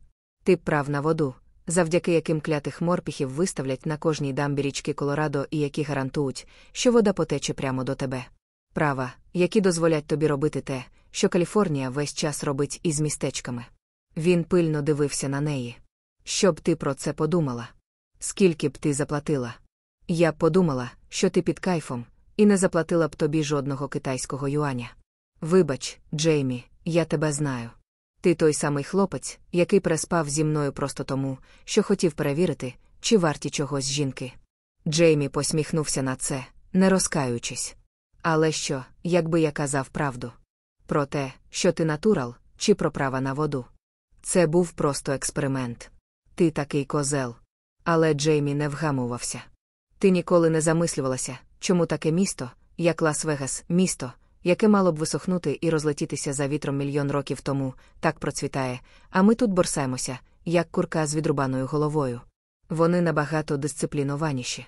A: Ти прав на воду, завдяки яким клятих морпіхів виставлять на кожній дамбі річки Колорадо і які гарантують, що вода потече прямо до тебе. Права, які дозволять тобі робити те, що Каліфорнія весь час робить із містечками. Він пильно дивився на неї. Що б ти про це подумала? Скільки б ти заплатила? Я б подумала, що ти під кайфом, і не заплатила б тобі жодного китайського юаня. Вибач, Джеймі, я тебе знаю. Ти той самий хлопець, який переспав зі мною просто тому, що хотів перевірити, чи варті чогось жінки. Джеймі посміхнувся на це, не розкаючись. Але що, якби я казав правду? Про те, що ти натурал, чи про права на воду? Це був просто експеримент. Ти такий козел. Але Джеймі не вгамувався. Ти ніколи не замислювалася, чому таке місто, як Лас-Вегас, місто, яке мало б висохнути і розлетітися за вітром мільйон років тому, так процвітає, а ми тут борсаємося, як курка з відрубаною головою. Вони набагато дисциплінованіші.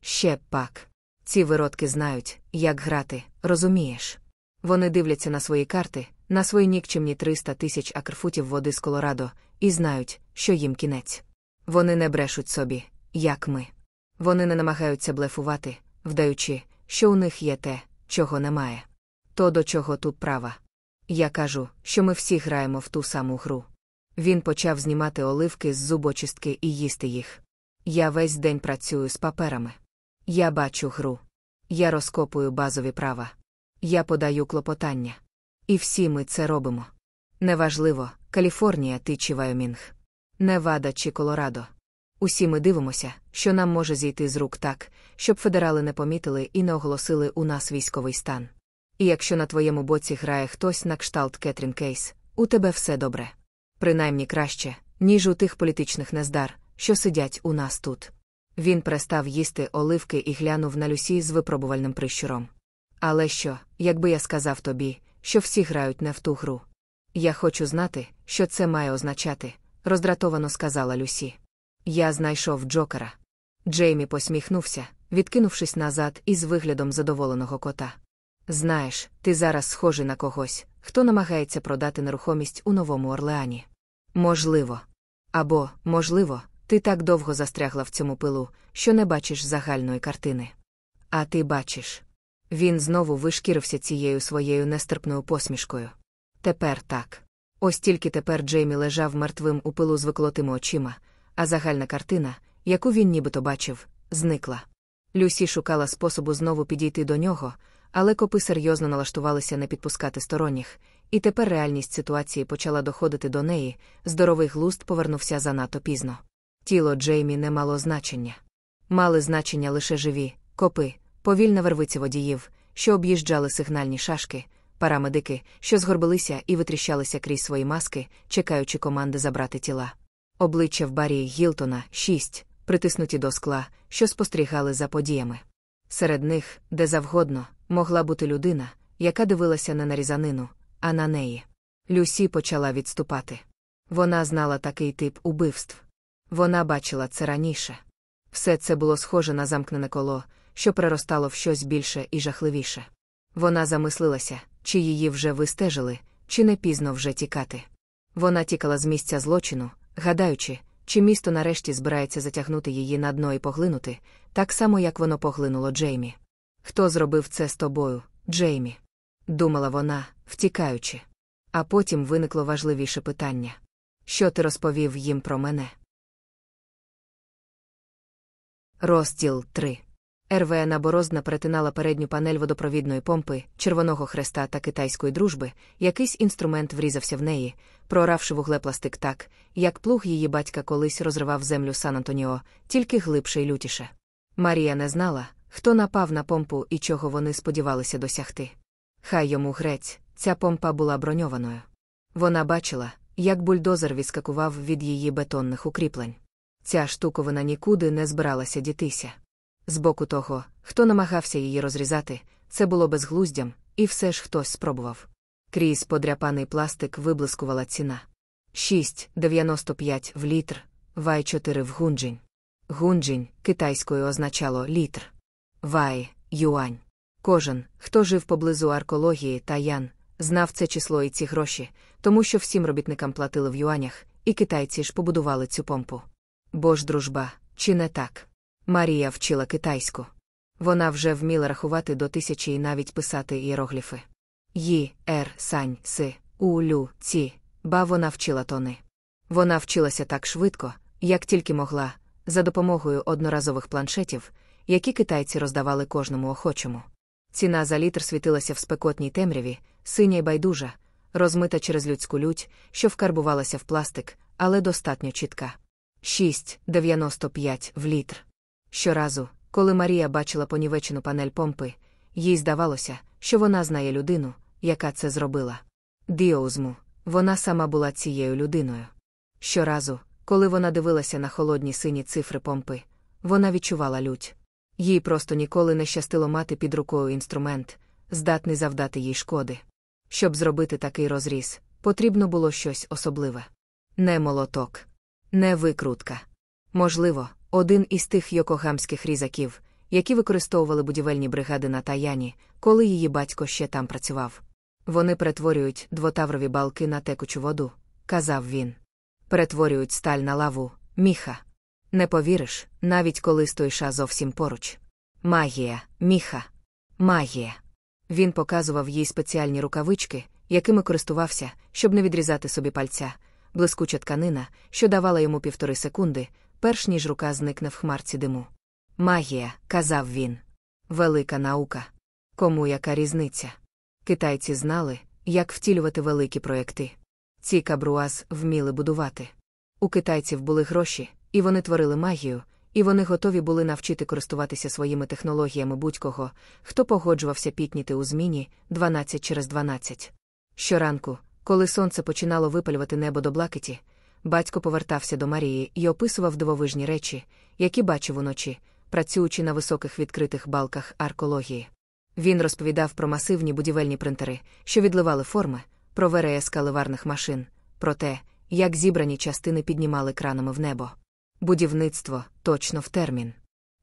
A: Ще пак. Ці виродки знають, як грати, розумієш. Вони дивляться на свої карти, на свої нікчемні 300 тисяч акрфутів води з Колорадо, і знають, що їм кінець. Вони не брешуть собі, як ми. Вони не намагаються блефувати, вдаючи, що у них є те, чого немає. То до чого тут права? Я кажу, що ми всі граємо в ту саму гру. Він почав знімати оливки з зубочистки і їсти їх. Я весь день працюю з паперами. Я бачу гру. Я розкопую базові права. Я подаю клопотання. І всі ми це робимо. Неважливо, Каліфорнія ти чи Вайомінг. Невада чи Колорадо. Усі ми дивимося, що нам може зійти з рук так, щоб федерали не помітили і не оголосили у нас військовий стан. І якщо на твоєму боці грає хтось на кшталт Кетрін Кейс, у тебе все добре. Принаймні краще, ніж у тих політичних нездар, що сидять у нас тут. Він перестав їсти оливки і глянув на Люсі з випробувальним прищуром. Але що, якби я сказав тобі, що всі грають не в ту гру? Я хочу знати, що це має означати, роздратовано сказала Люсі. Я знайшов Джокера. Джеймі посміхнувся, відкинувшись назад із виглядом задоволеного кота. Знаєш, ти зараз схожий на когось, хто намагається продати нерухомість у Новому Орлеані. Можливо. Або, можливо, ти так довго застрягла в цьому пилу, що не бачиш загальної картини. А ти бачиш. Він знову вишкірився цією своєю нестерпною посмішкою. Тепер так. Ось тільки тепер Джеймі лежав мертвим у пилу з виколотими очима, а загальна картина, яку він нібито бачив, зникла. Люсі шукала способу знову підійти до нього, але копи серйозно налаштувалися не підпускати сторонніх, і тепер реальність ситуації почала доходити до неї, здоровий глуст повернувся занадто пізно. Тіло Джеймі не мало значення. Мали значення лише живі, копи, повільна вервиця водіїв, що об'їжджали сигнальні шашки, парамедики, що згорбилися і витріщалися крізь свої маски, чекаючи команди забрати тіла. Обличчя в барі Гілтона шість, притиснуті до скла, що спостерігали за подіями. Серед них, де завгодно, могла бути людина, яка дивилася не на різанину, а на неї. Люсі почала відступати. Вона знала такий тип убивств. Вона бачила це раніше. Все це було схоже на замкнене коло, що переростало в щось більше і жахливіше. Вона замислилася, чи її вже вистежили, чи не пізно вже тікати. Вона тікала з місця злочину, гадаючи, чи місто нарешті збирається затягнути її на дно і поглинути, так само, як воно поглинуло Джеймі. Хто зробив це з тобою, Джеймі? думала вона, втікаючи. А потім виникло важливіше питання що ти розповів їм про мене? Розділ 3 РВН Борозна перетинала передню панель водопровідної помпи, Червоного хреста та китайської дружби, якийсь інструмент врізався в неї, проравши вуглепластик так, як плуг її батька колись розривав землю Сан Антоніо, тільки глибше й лютіше. Марія не знала, хто напав на помпу і чого вони сподівалися досягти. Хай йому грець, ця помпа була броньованою. Вона бачила, як бульдозер відскакував від її бетонних укріплень. Ця штуковина нікуди не збиралася дітися. З боку того, хто намагався її розрізати, це було безглуздям, і все ж хтось спробував. Крізь подряпаний пластик виблискувала ціна. 6,95 в літр, вай 4 в гунджень. Гунджень китайською означало літр. Вай, юань. Кожен, хто жив поблизу аркології та ян, знав це число і ці гроші, тому що всім робітникам платили в юанях, і китайці ж побудували цю помпу. Бо ж дружба, чи не так? Марія вчила китайську. Вона вже вміла рахувати до тисячі і навіть писати іерогліфи. Ї, ер, сань, си, у, лю, ці, ба вона вчила тони. Вона вчилася так швидко, як тільки могла, за допомогою одноразових планшетів, які китайці роздавали кожному охочому. Ціна за літр світилася в спекотній темряві, синя й байдужа, розмита через людську лють, що вкарбувалася в пластик, але достатньо чітка. 6,95 в літр. Щоразу, коли Марія бачила понівечену панель помпи, їй здавалося, що вона знає людину, яка це зробила. Діозму, вона сама була цією людиною. Щоразу, коли вона дивилася на холодні сині цифри помпи, вона відчувала лють. Їй просто ніколи не щастило мати під рукою інструмент, здатний завдати їй шкоди. Щоб зробити такий розріз, потрібно було щось особливе. Не молоток, не викрутка. Можливо, один із тих йокогамських різаків, які використовували будівельні бригади на таяні, коли її батько ще там працював. Вони перетворюють двотаврові балки на текучу воду, казав він. Перетворюють сталь на лаву, міха. Не повіриш, навіть коли стоїша зовсім поруч. Магія, міха, магія. Він показував їй спеціальні рукавички, якими користувався, щоб не відрізати собі пальця, блискуча тканина, що давала йому півтори секунди, перш ніж рука зникне в хмарці диму. Магія, казав він. Велика наука. Кому яка різниця? Китайці знали, як втілювати великі проекти. Ці кабруаз вміли будувати. У китайців були гроші, і вони творили магію, і вони готові були навчити користуватися своїми технологіями будь-кого, хто погоджувався пітніти у зміні 12 через 12. Щоранку, коли сонце починало випалювати небо до блакиті, батько повертався до Марії і описував дивовижні речі, які бачив уночі, працюючи на високих відкритих балках аркології. Він розповідав про масивні будівельні принтери, що відливали форми, про вереск ливарних машин, про те, як зібрані частини піднімали кранами в небо. Будівництво точно в термін.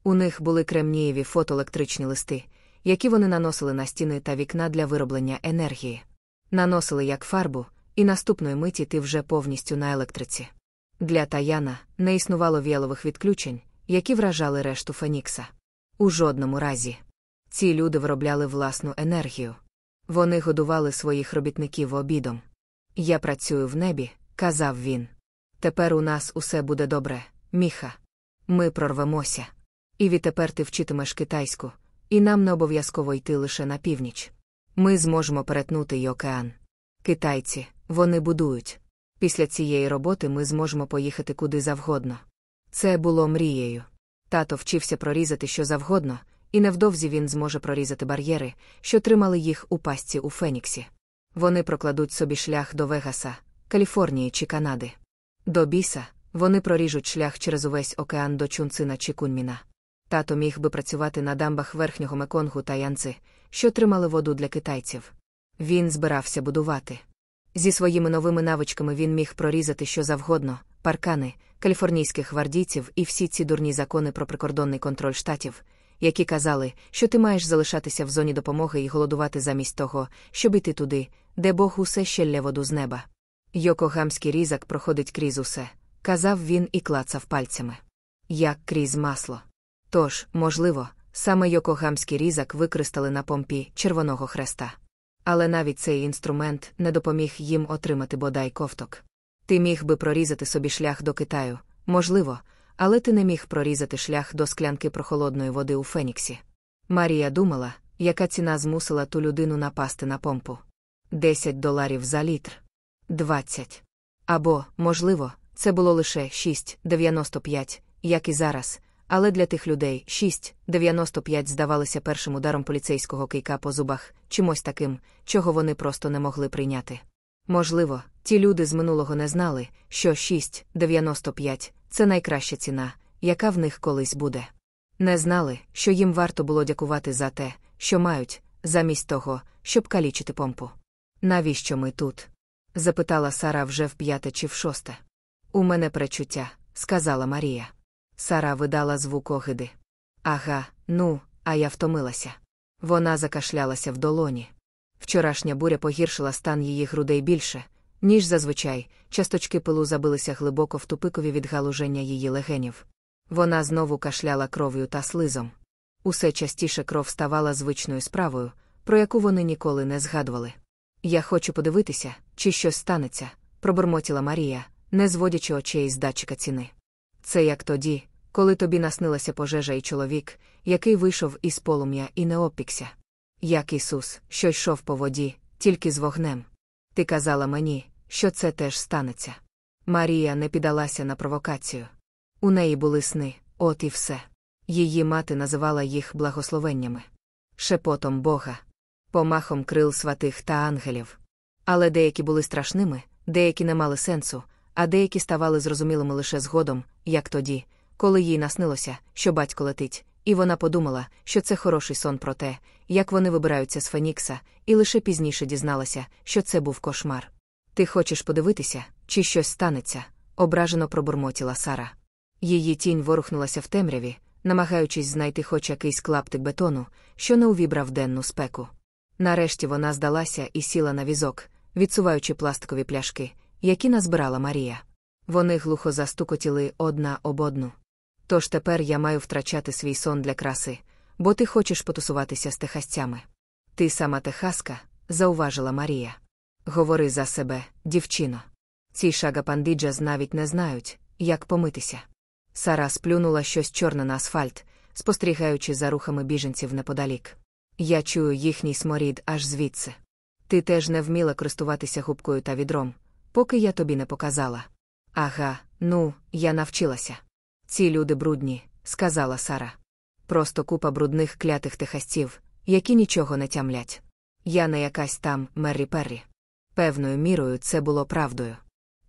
A: У них були кремнієві фотоелектричні листи, які вони наносили на стіни та вікна для вироблення енергії. Наносили як фарбу, і наступної миті ти вже повністю на електриці. Для Таяна не існувало віялових відключень, які вражали решту Фенікса. У жодному разі. Ці люди виробляли власну енергію. Вони годували своїх робітників обідом. Я працюю в небі, казав він. Тепер у нас усе буде добре, міха. Ми прорвемося. І відтепер ти вчитимеш китайську, і нам не обов'язково йти лише на північ. Ми зможемо перетнути й океан. Китайці, вони будують. Після цієї роботи ми зможемо поїхати куди завгодно. Це було мрією. Тато вчився прорізати що завгодно, і невдовзі він зможе прорізати бар'єри, що тримали їх у пастці у Феніксі. Вони прокладуть собі шлях до Вегаса, Каліфорнії чи Канади. До біса вони проріжуть шлях через увесь океан до Чунцина чи Куньміна. Тато міг би працювати на дамбах верхнього Меконгу та Янци, що тримали воду для китайців. Він збирався будувати. Зі своїми новими навичками він міг прорізати що завгодно, паркани, каліфорнійських гвардійців і всі ці дурні закони про прикордонний контроль штатів, які казали, що ти маєш залишатися в зоні допомоги і голодувати замість того, щоб іти туди, де Бог усе щелє воду з неба. Йокогамський різак проходить крізь усе, казав він і клацав пальцями. Як крізь масло. Тож, можливо, саме Йокогамський різак використали на помпі Червоного хреста. Але навіть цей інструмент не допоміг їм отримати бодай ковток. Ти міг би прорізати собі шлях до Китаю, можливо, але ти не міг прорізати шлях до склянки прохолодної води у Феніксі. Марія думала, яка ціна змусила ту людину напасти на помпу. Десять доларів за літр. Двадцять. Або, можливо, це було лише 6,95, як і зараз, але для тих людей 6,95 здавалися першим ударом поліцейського кийка по зубах, чимось таким, чого вони просто не могли прийняти. Можливо, ті люди з минулого не знали, що 6,95 це найкраща ціна, яка в них колись буде. Не знали, що їм варто було дякувати за те, що мають, замість того, щоб калічити помпу. Навіщо ми тут? запитала Сара вже в п'яте чи в шосте. У мене пречуття, сказала Марія. Сара видала звук огиди. Ага, ну, а я втомилася. Вона закашлялася в долоні. Вчорашня буря погіршила стан її грудей більше, ніж зазвичай, часточки пилу забилися глибоко в тупикові від галуження її легенів. Вона знову кашляла кров'ю та слизом. Усе частіше кров ставала звичною справою, про яку вони ніколи не згадували. Я хочу подивитися, чи щось станеться, пробурмотіла Марія, не зводячи очей з датчика ціни. Це як тоді, коли тобі наснилася пожежа і чоловік, який вийшов із полум'я і не опікся. Як Ісус, що йшов по воді, тільки з вогнем. Ти казала мені, що це теж станеться. Марія не піддалася на провокацію. У неї були сни, от і все. Її мати називала їх благословеннями, шепотом Бога, помахом крил святих та ангелів. Але деякі були страшними, деякі не мали сенсу, а деякі ставали зрозумілими лише згодом, як тоді, коли їй наснилося, що батько летить, і вона подумала, що це хороший сон про те, як вони вибираються з Фенікса, і лише пізніше дізналася, що це був кошмар. Ти хочеш подивитися, чи щось станеться, ображено пробурмотіла Сара. Її тінь ворухнулася в темряві, намагаючись знайти хоч якийсь клаптик бетону, що не увібрав денну спеку. Нарешті вона здалася і сіла на візок, відсуваючи пластикові пляшки, які назбирала Марія. Вони глухо застукотіли одна об одну. Тож тепер я маю втрачати свій сон для краси, бо ти хочеш потусуватися з техасцями. Ти сама техаска, зауважила Марія. Говори за себе, дівчино. Ці шагапандиджаз навіть не знають, як помитися. Сара сплюнула щось чорне на асфальт, спостерігаючи за рухами біженців неподалік. Я чую їхній сморід аж звідси. Ти теж не вміла користуватися губкою та відром, поки я тобі не показала. Ага, ну, я навчилася. Ці люди брудні, сказала Сара. Просто купа брудних клятих техасців, які нічого не тямлять. Я не якась там Меррі Перрі. Певною мірою це було правдою.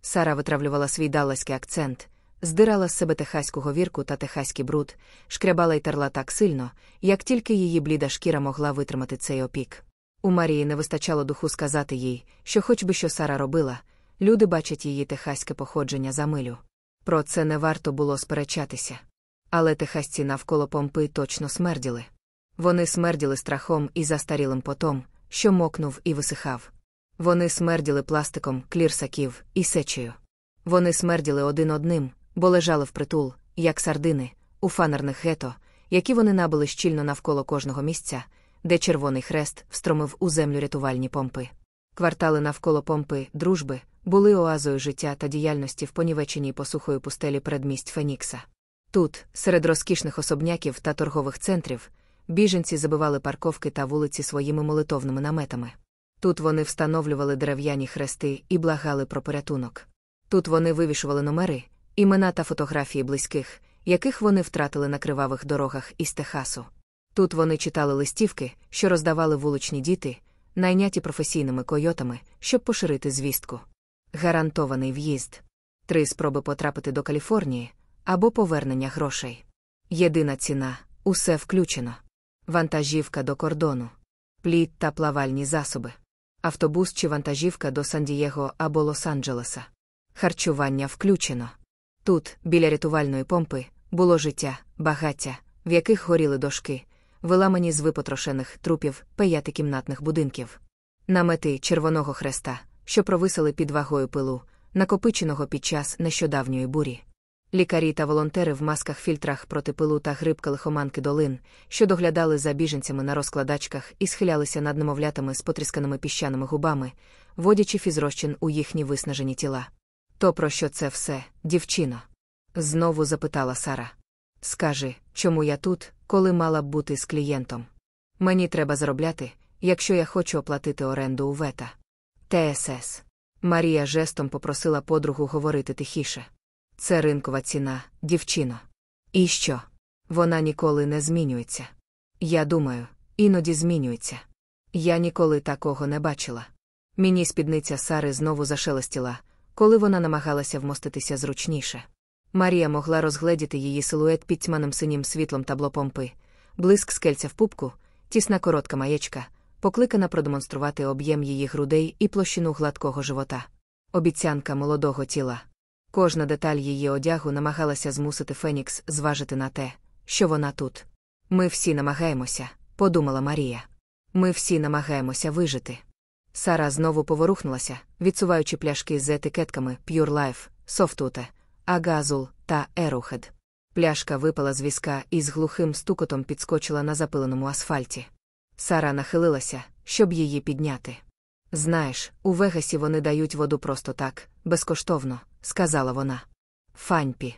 A: Сара витравлювала свій далласький акцент, здирала з себе техаську говірку та техаський бруд, шкрябала й терла так сильно, як тільки її бліда шкіра могла витримати цей опік. У Марії не вистачало духу сказати їй, що, хоч би що Сара робила, люди бачать її техаське походження за милю. Про це не варто було сперечатися. Але техасці навколо помпи точно смерділи. Вони смерділи страхом і застарілим потом, що мокнув і висихав. Вони смерділи пластиком, клірсаків і сечею. Вони смерділи один одним, бо лежали впритул, як сардини, у фанерних гето, які вони набили щільно навколо кожного місця, де Червоний хрест встромив у землю рятувальні помпи. Квартали навколо помпи, дружби, були оазою життя та діяльності в понівеченій посухою пустелі передмість Фенікса. Тут, серед розкішних особняків та торгових центрів, біженці забивали парковки та вулиці своїми молитовними наметами. Тут вони встановлювали дерев'яні хрести і благали про порятунок. Тут вони вивішували номери, імена та фотографії близьких, яких вони втратили на кривавих дорогах із Техасу. Тут вони читали листівки, що роздавали вуличні діти, найняті професійними койотами, щоб поширити звістку. Гарантований в'їзд, три спроби потрапити до Каліфорнії або повернення грошей. Єдина ціна усе включено. Вантажівка до кордону, плід та плавальні засоби, автобус чи вантажівка до Сан-Дієго або Лос-Анджелеса. Харчування включено. Тут, біля рятувальної помпи, було життя, багаття, в яких горіли дошки, виламані з випотрошених трупів п'ятикімнатних будинків. Намети Червоного хреста, що провисали під вагою пилу, накопиченого під час нещодавньої бурі. Лікарі та волонтери в масках фільтрах проти пилу та грибка лихоманки долин, що доглядали за біженцями на розкладачках і схилялися над немовлятами з потрісканими піщаними губами, водячи фізрозчин у їхні виснажені тіла. То про що це все, дівчино? Знову запитала Сара. Скажи, чому я тут, коли мала б бути з клієнтом? Мені треба заробляти, якщо я хочу оплатити оренду у вета. ТСС. Марія жестом попросила подругу говорити тихіше. Це ринкова ціна, дівчино. І що? Вона ніколи не змінюється. Я думаю, іноді змінюється. Я ніколи такого не бачила. Мені спідниця Сари знову зашелестіла, коли вона намагалася вмоститися зручніше. Марія могла розгледіти її силует під тьманим синім світлом таблопомпи, блиск скельця в пупку, тісна коротка маєчка, покликана продемонструвати об'єм її грудей і площину гладкого живота. Обіцянка молодого тіла. Кожна деталь її одягу намагалася змусити Фенікс зважити на те, що вона тут. Ми всі намагаємося, подумала Марія. Ми всі намагаємося вижити. Сара знову поворухнулася, відсуваючи пляшки з етикетками Pure Life, Софтуте, Агазул та Ерухед. Пляшка випала з візка і з глухим стукотом підскочила на запиленому асфальті. Сара нахилилася, щоб її підняти. Знаєш, у Вегасі вони дають воду просто так, безкоштовно, сказала вона. Фаньпі.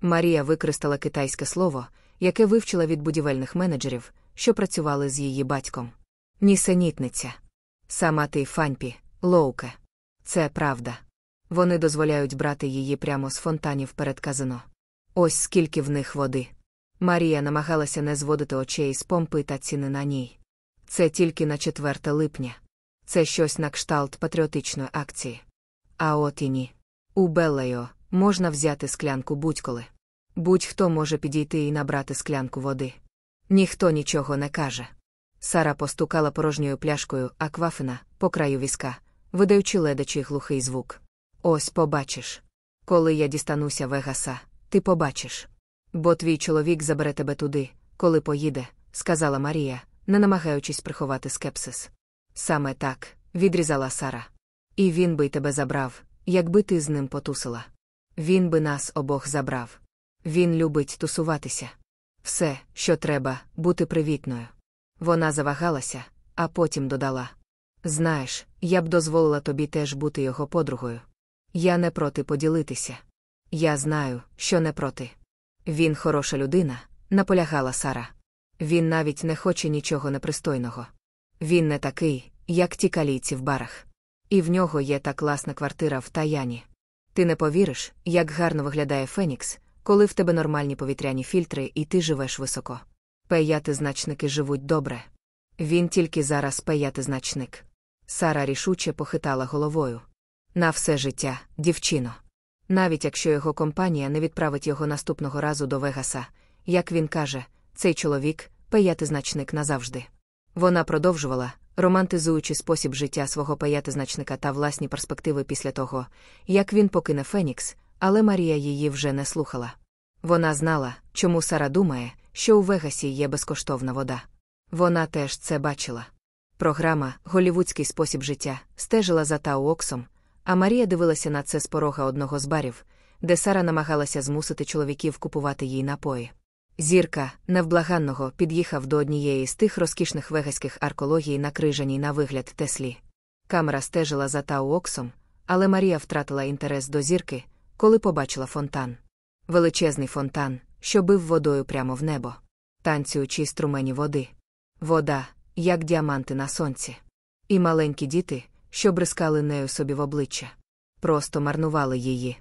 A: Марія використала китайське слово, яке вивчила від будівельних менеджерів, що працювали з її батьком. Нісенітниця. Сама ти фаньпі, лоуке. Це правда. Вони дозволяють брати її прямо з фонтанів перед казино. Ось скільки в них води. Марія намагалася не зводити очей з помпи та ціни на ній. Це тільки на 4 липня. Це щось на кшталт патріотичної акції. А от і ні. У Беллео можна взяти склянку будь-коли. Будь-хто може підійти і набрати склянку води. Ніхто нічого не каже. Сара постукала порожньою пляшкою аквафена по краю візка, видаючи ледачий глухий звук. Ось побачиш. Коли я дістануся Вегаса, ти побачиш. Бо твій чоловік забере тебе туди, коли поїде, сказала Марія, не намагаючись приховати скепсис. Саме так, відрізала Сара. І він би й тебе забрав, якби ти з ним потусила. Він би нас обох забрав. Він любить тусуватися. Все, що треба, бути привітною. Вона завагалася, а потім додала: Знаєш, я б дозволила тобі теж бути його подругою. Я не проти поділитися. Я знаю, що не проти. Він хороша людина, наполягала Сара. Він навіть не хоче нічого непристойного. Він не такий, як ті калійці в барах. І в нього є та класна квартира в Таяні. Ти не повіриш, як гарно виглядає Фенікс, коли в тебе нормальні повітряні фільтри і ти живеш високо. П'ятизначники живуть добре. Він тільки зараз п'ятизначник. Сара рішуче похитала головою. На все життя, дівчино. Навіть якщо його компанія не відправить його наступного разу до Вегаса, як він каже, цей чоловік п'ятизначник назавжди. Вона продовжувала, романтизуючи спосіб життя свого п'ятизначника та власні перспективи після того, як він покине Фенікс, але Марія її вже не слухала. Вона знала, чому Сара думає, що у Вегасі є безкоштовна вода. Вона теж це бачила. Програма Голівудський спосіб життя стежила за Тау Оксом, а Марія дивилася на це з порога одного з барів, де Сара намагалася змусити чоловіків купувати їй напої. Зірка, невблаганного, під'їхав до однієї з тих розкішних вегаських аркологій на крижаній на вигляд Теслі. Камера стежила за Тау Оксом, але Марія втратила інтерес до зірки, коли побачила фонтан. Величезний фонтан, що бив водою прямо в небо, танцюючи струмені води. Вода, як діаманти на сонці. І маленькі діти, що бризкали нею собі в обличчя. Просто марнували її.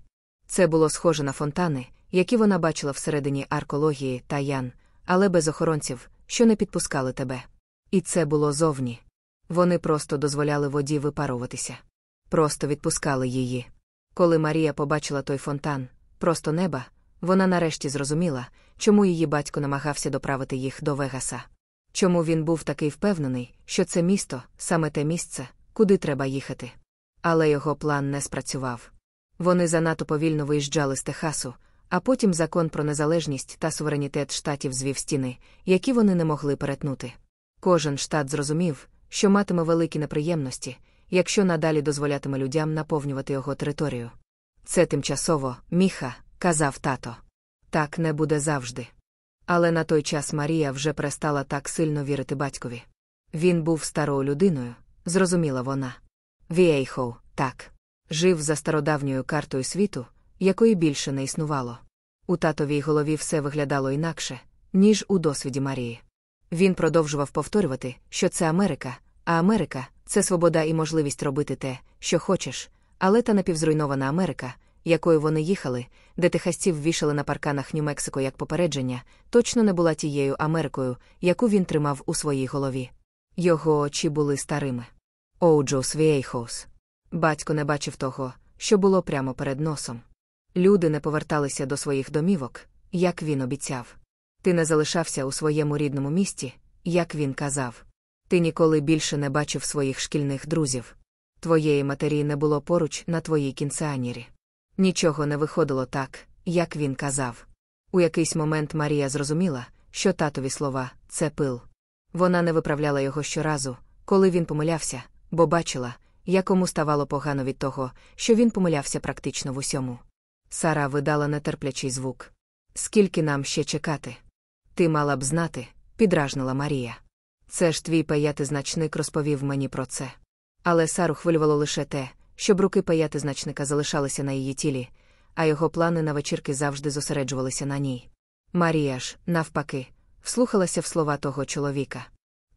A: Це було схоже на фонтани, які вона бачила всередині аркології та ян, але без охоронців, що не підпускали тебе. І це було зовні. Вони просто дозволяли воді випаруватися. Просто відпускали її. Коли Марія побачила той фонтан, просто неба, вона нарешті зрозуміла, чому її батько намагався доправити їх до Вегаса. Чому він був такий впевнений, що це місто саме те місце, куди треба їхати. Але його план не спрацював. Вони занадто повільно виїжджали з Техасу, а потім закон про незалежність та суверенітет штатів звів стіни, які вони не могли перетнути. Кожен штат зрозумів, що матиме великі неприємності, якщо надалі дозволятиме людям наповнювати його територію. Це тимчасово, міха, казав тато. Так не буде завжди. Але на той час Марія вже перестала так сильно вірити батькові. Він був старою людиною, зрозуміла вона. Віейхоу, так. Жив за стародавньою картою світу, якої більше не існувало. У татовій голові все виглядало інакше, ніж у досвіді Марії. Він продовжував повторювати, що це Америка, а Америка це свобода і можливість робити те, що хочеш, але та напівзруйнована Америка, якою вони їхали, де техасців вішали на парканах Нью-Мексико як попередження, точно не була тією Америкою, яку він тримав у своїй голові. Його очі були старими. Оуджоус Віейхоус. Батько не бачив того, що було прямо перед носом. Люди не поверталися до своїх домівок, як він обіцяв. Ти не залишався у своєму рідному місті, як він казав. Ти ніколи більше не бачив своїх шкільних друзів. Твоєї матері не було поруч на твоїй кінцеанірі. Нічого не виходило так, як він казав. У якийсь момент Марія зрозуміла, що татові слова це пил. Вона не виправляла його щоразу, коли він помилявся, бо бачила, якому ставало погано від того, що він помилявся практично в усьому. Сара видала нетерплячий звук. Скільки нам ще чекати? Ти мала б знати, підражнила Марія. Це ж твій паятизначник розповів мені про це. Але Сару хвилювало лише те, щоб руки паятизначника залишалися на її тілі, а його плани на вечірки завжди зосереджувалися на ній. Марія ж, навпаки, вслухалася в слова того чоловіка.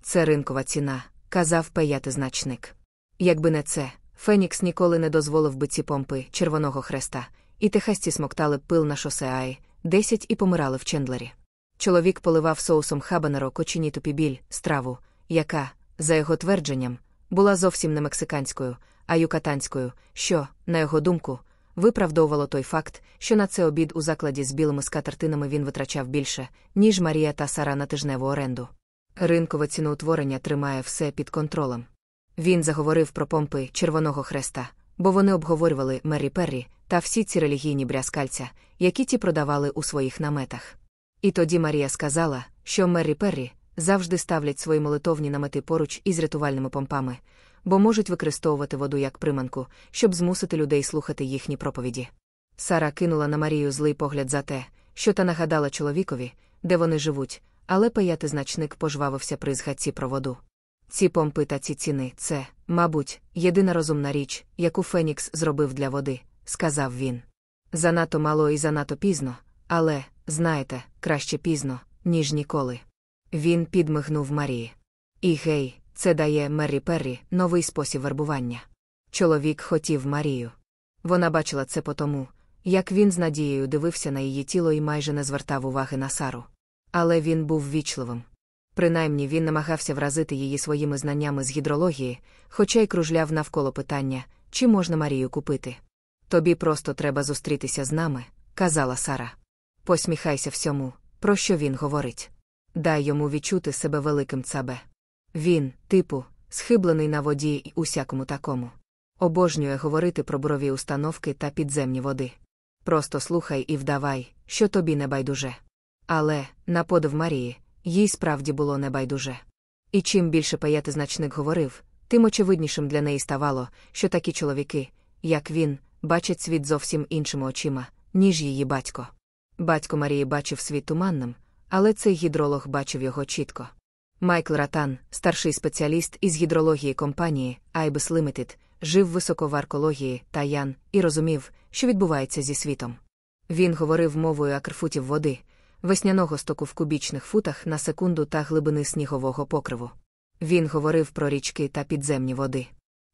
A: Це ринкова ціна, казав паятизначник. Якби не це, Фенікс ніколи не дозволив би ці помпи Червоного хреста, і техасці смоктали пил на шосе Аї, десять і помирали в Чендлері. Чоловік поливав соусом хабанеро коченіту пібіль, страву, яка, за його твердженням, була зовсім не мексиканською, а юкатанською, що, на його думку, виправдовувало той факт, що на це обід у закладі з білими скатертинами він витрачав більше, ніж Марія та Сара на тижневу оренду. Ринкове ціноутворення тримає все під контролем. Він заговорив про помпи Червоного хреста, бо вони обговорювали Мері Перрі та всі ці релігійні брязкальця, які ті продавали у своїх наметах. І тоді Марія сказала, що Мері Перрі завжди ставлять свої молитовні намети поруч із рятувальними помпами, бо можуть використовувати воду як приманку, щоб змусити людей слухати їхні проповіді. Сара кинула на Марію злий погляд за те, що та нагадала чоловікові, де вони живуть, але паятизначник пожвавився при згадці про воду. Ці помпи та ці ціни це, мабуть, єдина розумна річ, яку Фенікс зробив для води, сказав він. Занадто мало і занадто пізно, але, знаєте, краще пізно, ніж ніколи. Він підмигнув Марії. І гей, це дає Мері Перрі новий спосіб вербування. Чоловік хотів Марію. Вона бачила це по тому, як він з надією дивився на її тіло і майже не звертав уваги на Сару. Але він був вічливим. Принаймні він намагався вразити її своїми знаннями з гідрології, хоча й кружляв навколо питання, чи можна Марію купити. Тобі просто треба зустрітися з нами, казала Сара. Посміхайся всьому, про що він говорить. Дай йому відчути себе великим цабе. Він, типу, схиблений на воді і усякому такому. Обожнює говорити про бурові установки та підземні води. Просто слухай і вдавай, що тобі не байдуже. Але, на подив Марії, їй справді було небайдуже. І чим більше паятизначник говорив, тим очевиднішим для неї ставало, що такі чоловіки, як він, бачать світ зовсім іншими очима, ніж її батько. Батько Марії бачив світ туманним, але цей гідролог бачив його чітко. Майкл Ратан, старший спеціаліст із гідрології компанії IBIS Limited, жив високо в аркології та Ян і розумів, що відбувається зі світом. Він говорив мовою акрфутів води, весняного стоку в кубічних футах на секунду та глибини снігового покриву. Він говорив про річки та підземні води.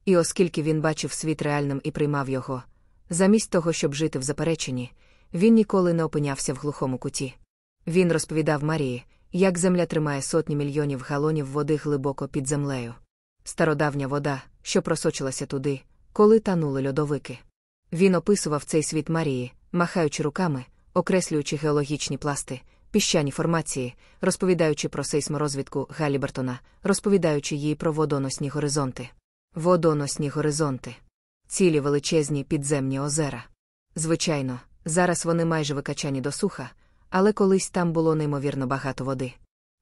A: І оскільки він бачив світ реальним і приймав його, Замість того, щоб жити в запереченні, він ніколи не опинявся в глухому куті. Він розповідав Марії, як земля тримає сотні мільйонів галонів води глибоко під землею. Стародавня вода, що просочилася туди, коли танули льодовики. Він описував цей світ Марії, махаючи руками, окреслюючи геологічні пласти, піщані формації, розповідаючи про сейсморозвідку Галібертона, розповідаючи їй про водоносні горизонти. Водоносні горизонти. Цілі величезні підземні озера. Звичайно, зараз вони майже викачані досуха, але колись там було неймовірно багато води.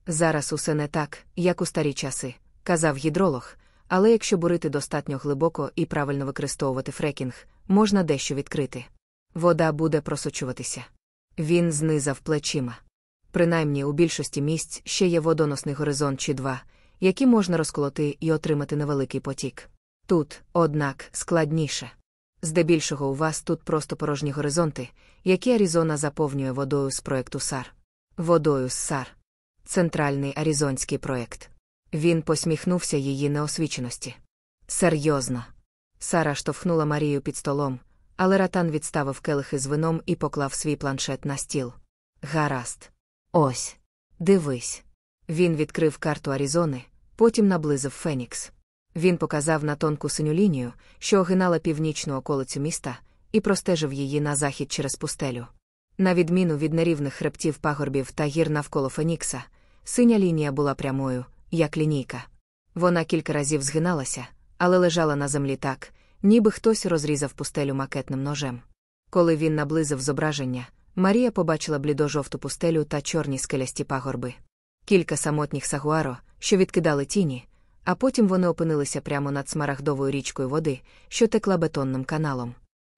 A: Зараз усе не так, як у старі часи, казав гідролог, але якщо бурити достатньо глибоко і правильно використовувати фрекінг, можна дещо відкрити. Вода буде просочуватися. Він знизав плечима. Принаймні у більшості місць ще є водоносний горизонт чи два, які можна розколоти і отримати невеликий потік. Тут, однак, складніше. Здебільшого у вас тут просто порожні горизонти, які Аризона заповнює водою з проекту САР. Водою з САР. Центральний аризонський проект. Він посміхнувся її неосвіченості. Серйозно. Сара штовхнула Марію під столом, але ратан відставив келихи з вином і поклав свій планшет на стіл. Гаразд. Ось. Дивись. Він відкрив карту Аризони, потім наблизив Фенікс. Він показав на тонку синю лінію, що огинала північну околицю міста, і простежив її на захід через пустелю. На відміну від нерівних хребтів пагорбів та гір навколо Фенікса, синя лінія була прямою, як лінійка. Вона кілька разів згиналася, але лежала на землі так, ніби хтось розрізав пустелю макетним ножем. Коли він наблизив зображення, Марія побачила блідо-жовту пустелю та чорні скелясті пагорби. Кілька самотніх сагуаро, що відкидали тіні, а потім вони опинилися прямо над смарагдовою річкою води, що текла бетонним каналом.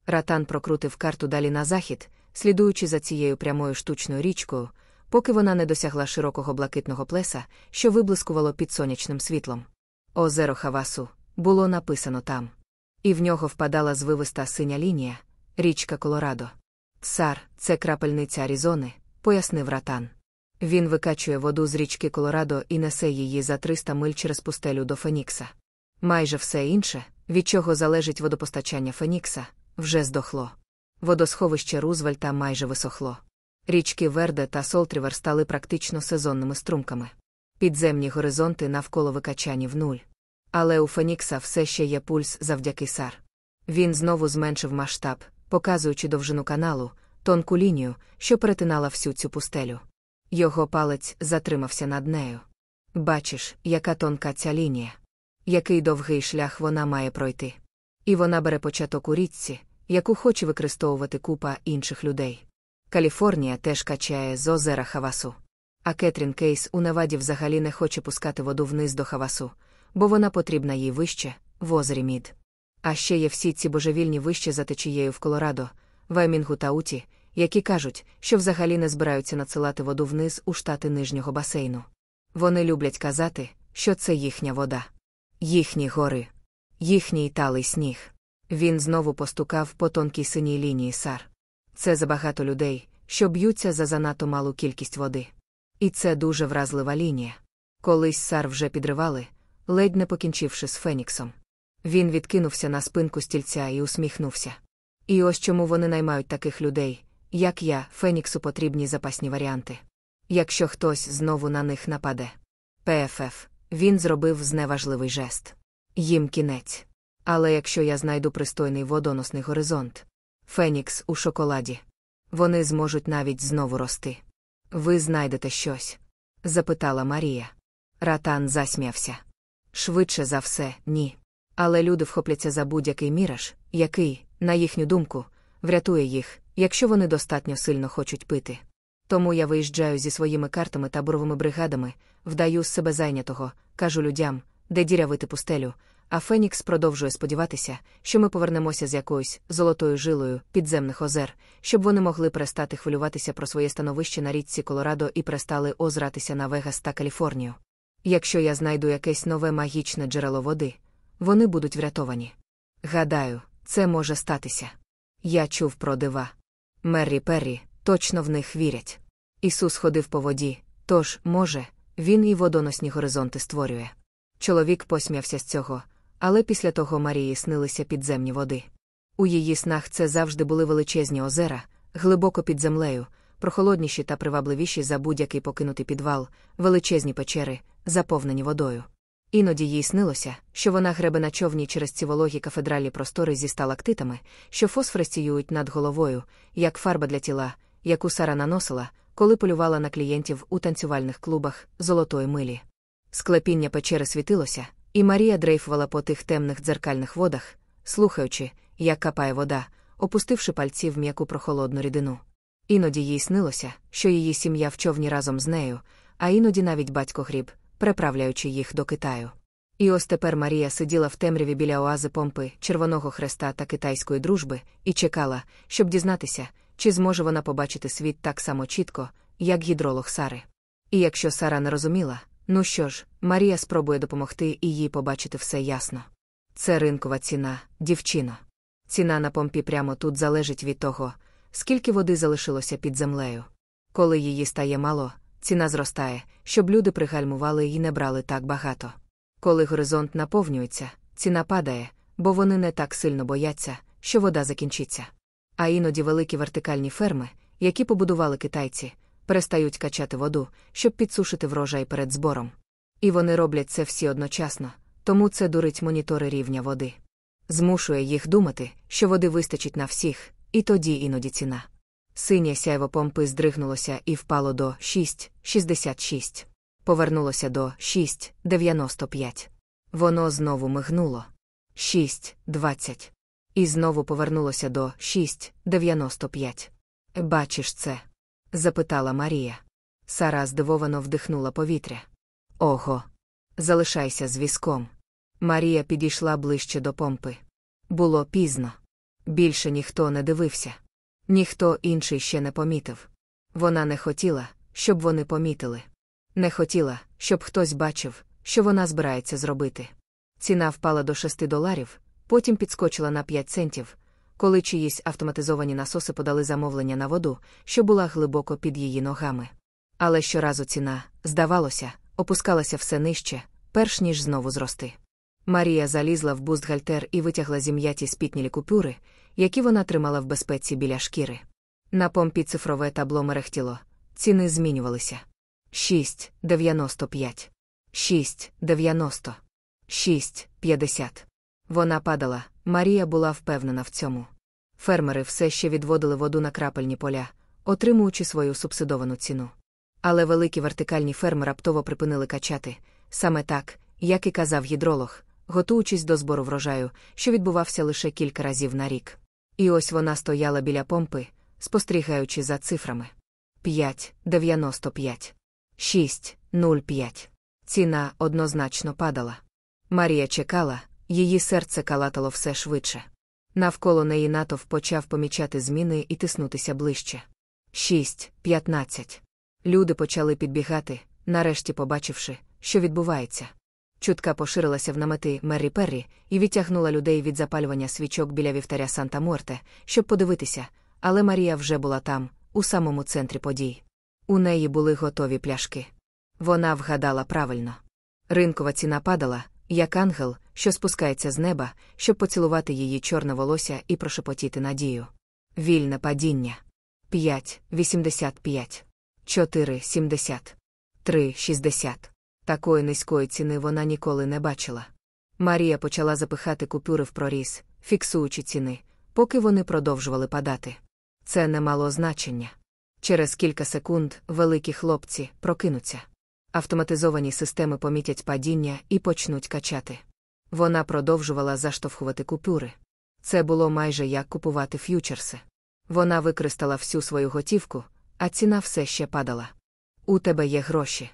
A: Ратан прокрутив карту далі на захід, слідуючи за цією прямою штучною річкою, поки вона не досягла широкого блакитного плеса, що виблискувало під сонячним світлом. Озеро Хавасу було написано там. І в нього впадала звивиста синя лінія, річка Колорадо. CAP, це крапельниця Аризони, пояснив Ратан. Він викачує воду з річки Колорадо і несе її за 300 миль через пустелю до Фенікса. Майже все інше, від чого залежить водопостачання Фенікса, вже здохло. Водосховище Рузвельта майже висохло. Річки Верде та Солт-Рівер стали практично сезонними струмками. Підземні горизонти навколо викачані в нуль. Але у Фенікса все ще є пульс завдяки сар. Він знову зменшив масштаб, показуючи довжину каналу, тонку лінію, що перетинала всю цю пустелю. Його палець затримався над нею. Бачиш, яка тонка ця лінія, який довгий шлях вона має пройти. І вона бере початок у річці, яку хоче використовувати купа інших людей. Каліфорнія теж качає з озера Хавасу. А Кетрін Кейс у Неваді взагалі не хоче пускати воду вниз до Хавасу, бо вона потрібна їй вище, в озері Мід. А ще є всі ці божевільні вище за течією в Колорадо, Ваймінгу та Уті, які кажуть, що взагалі не збираються надсилати воду вниз у штати нижнього басейну. Вони люблять казати, що це їхня вода, їхні гори, їхній талий сніг. Він знову постукав по тонкій синій лінії сар. Це забагато людей, що б'ються за занадто малу кількість води. І це дуже вразлива лінія. Колись сар вже підривали, ледь не покінчивши з Феніксом. Він відкинувся на спинку стільця і усміхнувся. І ось чому вони наймають таких людей, як я, Феніксу потрібні запасні варіанти. Якщо хтось знову на них нападе. ПФФ, він зробив зневажливий жест. Їм кінець. Але якщо я знайду пристойний водоносний горизонт, Фенікс у шоколаді. Вони зможуть навіть знову рости. Ви знайдете щось? запитала Марія. Ратан засміявся. Швидше за все, ні. Але люди вхопляться за будь-який міраж, який, на їхню думку, врятує їх, якщо вони достатньо сильно хочуть пити. Тому я виїжджаю зі своїми картами та буровими бригадами, вдаю з себе зайнятого, кажу людям, де дірявити пустелю, а Фенікс продовжує сподіватися, що ми повернемося з якоюсь золотою жилою підземних озер, щоб вони могли перестати хвилюватися про своє становище на річці Колорадо і перестали озратися на Вегас та Каліфорнію. Якщо я знайду якесь нове магічне джерело води, вони будуть врятовані. Гадаю, це може статися. Я чув про дива. Меррі Перрі, точно в них вірять. Ісус ходив по воді, тож, може, він і водоносні горизонти створює. Чоловік посміявся з цього, але після того Марії снилися підземні води. У її снах це завжди були величезні озера, глибоко під землею, прохолодніші та привабливіші за будь-який покинутий підвал, величезні печери, заповнені водою. Іноді їй снилося, що вона гребе на човні через ці вологі кафедральні простори зі сталактитами, що фосфорестіюють над головою, як фарба для тіла, яку Сара наносила, коли полювала на клієнтів у танцювальних клубах золотої милі. Склепіння печери світилося, і Марія дрейфувала по тих темних дзеркальних водах, слухаючи, як капає вода, опустивши пальці в м'яку прохолодну рідину. Іноді їй снилося, що її сім'я в човні разом з нею, а іноді навіть батько гріб, переправляючи їх до Китаю. І ось тепер Марія сиділа в темряві біля оази помпи Червоного Хреста та китайської дружби і чекала, щоб дізнатися, чи зможе вона побачити світ так само чітко, як гідролог Сари. І якщо Сара не розуміла, ну що ж, Марія спробує допомогти і їй побачити все ясно. Це ринкова ціна, дівчино. Ціна на помпі прямо тут залежить від того, скільки води залишилося під землею. Коли її стає мало, ціна зростає, щоб люди пригальмували і не брали так багато. Коли горизонт наповнюється, ціна падає, бо вони не так сильно бояться, що вода закінчиться. А іноді великі вертикальні ферми, які побудували китайці, перестають качати воду, щоб підсушити врожай перед збором. І вони роблять це всі одночасно, тому це дурить монітори рівня води. Змушує їх думати, що води вистачить на всіх, і тоді іноді ціна. Синє сяйво помпи здригнулося і впало до 6,66. Повернулося до 6,95. Воно знову мигнуло. 6,20. І знову повернулося до 6,95. Бачиш це? запитала Марія. Сара здивовано вдихнула повітря. Ого. Залишайся з візком. Марія підійшла ближче до помпи. Було пізно. Більше ніхто не дивився. Ніхто інший ще не помітив. Вона не хотіла, щоб вони помітили. Не хотіла, щоб хтось бачив, що вона збирається зробити. Ціна впала до 6 доларів, потім підскочила на 5 центів, коли чиїсь автоматизовані насоси подали замовлення на воду, що була глибоко під її ногами. Але щоразу ціна, здавалося, опускалася все нижче, перш ніж знову зрости. Марія залізла в бустгальтер і витягла зім'яті спітнілі купюри, які вона тримала в безпеці біля шкіри. На помпі цифрове табло мерехтіло, ціни змінювалися. 6,95. 6,90. 6,50. Вона падала, Марія була впевнена в цьому. Фермери все ще відводили воду на крапельні поля, отримуючи свою субсидовану ціну. Але великі вертикальні ферми раптово припинили качати, саме так, як і казав гідролог, готуючись до збору врожаю, що відбувався лише кілька разів на рік. І ось вона стояла біля помпи, спостерігаючи за цифрами 5,95. 6,05. Ціна однозначно падала. Марія чекала, її серце калатало все швидше. Навколо неї натовп почав помічати зміни і тиснутися ближче. 6,15. Люди почали підбігати, нарешті побачивши, що відбувається. Чутка поширилася в намети Меррі Перрі і відтягнула людей від запалювання свічок біля вівтаря Санта Морте, щоб подивитися, але Марія вже була там, у самому центрі подій. У неї були готові пляшки. Вона вгадала правильно. Ринкова ціна падала, як ангел, що спускається з неба, щоб поцілувати її чорне волосся і прошепотіти надію. Вільне падіння. 5,85. 4,70. 3,60. Такої низької ціни вона ніколи не бачила. Марія почала запихати купюри в проріз, фіксуючи ціни, поки вони продовжували падати. Це не мало значення. Через кілька секунд великі хлопці прокинуться. Автоматизовані системи помітять падіння і почнуть качати. Вона продовжувала заштовхувати купюри. Це було майже як купувати ф'ючерси. Вона використала всю свою готівку, а ціна все ще падала. У тебе є гроші.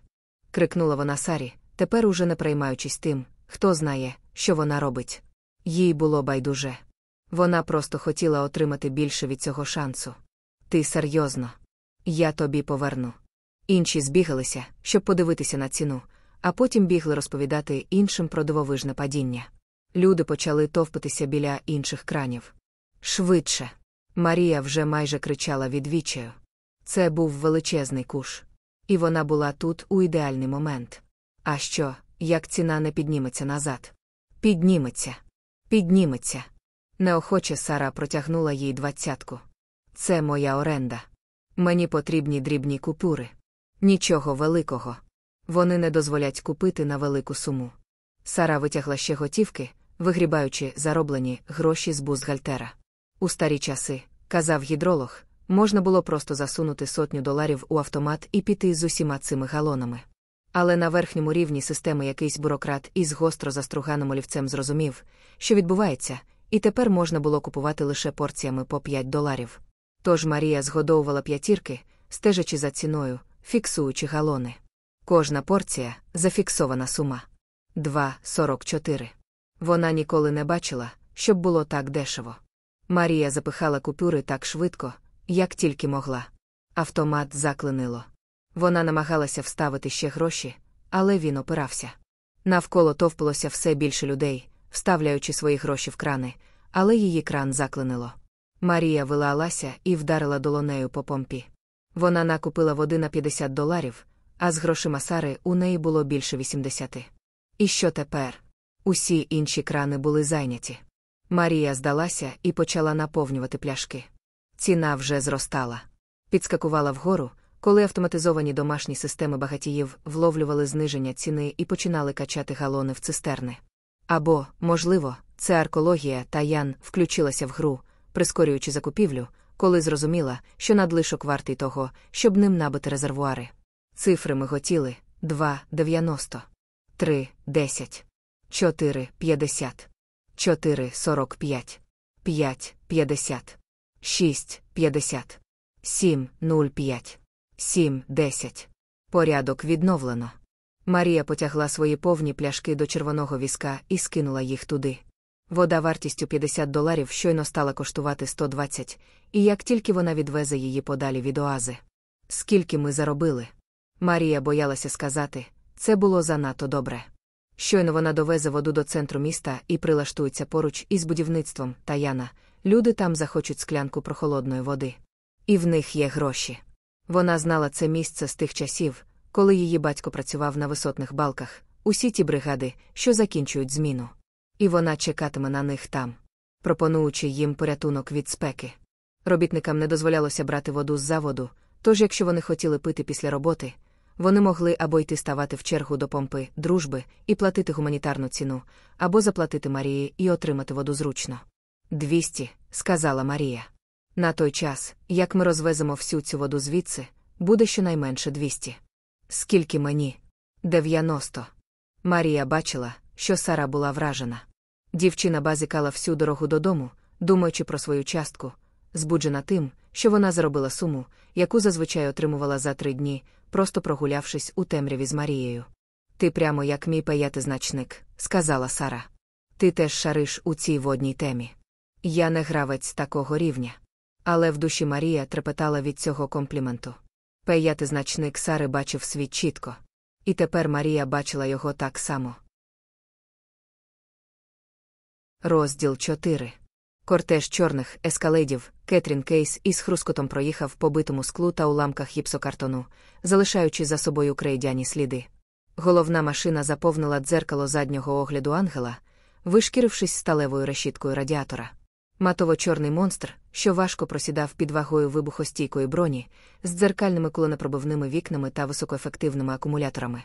A: Крикнула вона Сарі, тепер уже не приймаючись тим, хто знає, що вона робить. Їй було байдуже. Вона просто хотіла отримати більше від цього шансу. Ти серйозно. Я тобі поверну. Інші збігалися, щоб подивитися на ціну, а потім бігли розповідати іншим про дивовижне падіння. Люди почали товпитися біля інших кранів. Швидше. Марія вже майже кричала від відчаю. Це був величезний куш. І вона була тут у ідеальний момент. А що, як ціна не підніметься назад? Підніметься. Підніметься. Неохоче Сара протягнула їй двадцятку. Це моя оренда. Мені потрібні дрібні купюри. Нічого великого. Вони не дозволять купити на велику суму. Сара витягла ще готівки, вигрібаючи зароблені гроші з бузгальтера. У старі часи, казав гідролог, можна було просто засунути сотню доларів у автомат і піти з усіма цими галонами. Але на верхньому рівні системи якийсь бюрократ із гостро заструганим олівцем зрозумів, що відбувається, і тепер можна було купувати лише порціями по 5 доларів. Тож Марія згодовувала п'ятірки, стежачи за ціною, фіксуючи галони. Кожна порція зафіксована сума 2,44. Вона ніколи не бачила, щоб було так дешево. Марія запихала купюри так швидко, як тільки могла. Автомат заклинило. Вона намагалася вставити ще гроші, але він опирався. Навколо товпилося все більше людей, вставляючи свої гроші в крани, але її кран заклинило. Марія вилалася і вдарила долонею по помпі. Вона накупила води на 50 доларів, а з грошима Сари у неї було більше 80. І що тепер? Усі інші крани були зайняті. Марія здалася і почала наповнювати пляшки. Ціна вже зростала. Підскакувала вгору, коли автоматизовані домашні системи багатіїв вловлювали зниження ціни і починали качати галони в цистерни. Або, можливо, це аркологія та Ян включилася в гру, прискорюючи закупівлю, коли зрозуміла, що надлишок вартий того, щоб ним набити резервуари. Цифри миготіли 2,90, 3, 10, 4, 50, 4, 45, 5, 50, 6, 50, 7, 05, 7, 10. Порядок відновлено. Марія потягла свої повні пляшки до червоного візка і скинула їх туди. Вода вартістю 50 доларів щойно стала коштувати 120, і як тільки вона відвезе її подалі від оази. Скільки ми заробили? Марія боялася сказати, це було занадто добре. Щойно вона довезе воду до центру міста і прилаштується поруч із будівництвом Таяна, люди там захочуть склянку прохолодної води. І в них є гроші. Вона знала це місце з тих часів, коли її батько працював на висотних балках, усі ті бригади, що закінчують зміну. І вона чекатиме на них там, пропонуючи їм порятунок від спеки. Робітникам не дозволялося брати воду з заводу, тож, якщо вони хотіли пити після роботи, вони могли або йти ставати в чергу до помпи дружби і платити гуманітарну ціну, або заплатити Марії і отримати воду зручно. Двісті, сказала Марія. На той час, як ми розвеземо всю цю воду звідси, буде щонайменше двісті. Скільки мені? Дев'яносто. Марія бачила, що Сара була вражена. Дівчина базикала всю дорогу додому, думаючи про свою частку, збуджена тим, що вона заробила суму, яку зазвичай отримувала за три дні, просто прогулявшись у темряві з Марією. Ти прямо як мій паятизначник, сказала Сара. Ти теж шариш у цій водній темі. Я не гравець такого рівня. Але в душі Марія трепетала від цього компліменту. Пеятизначник Сари бачив світ чітко. І тепер Марія бачила його так само. Розділ 4. Кортеж чорних ескалейдів, Кетрін Кейс із хрускотом проїхав по битому склу та уламках гіпсокартону, залишаючи за собою крейдяні сліди. Головна машина заповнила дзеркало заднього огляду ангела, вишкірившись сталевою решіткою радіатора. Матово-чорний монстр, що важко просідав під вагою вибухостійкої броні, з дзеркальними куленепробивними вікнами та високоефективними акумуляторами.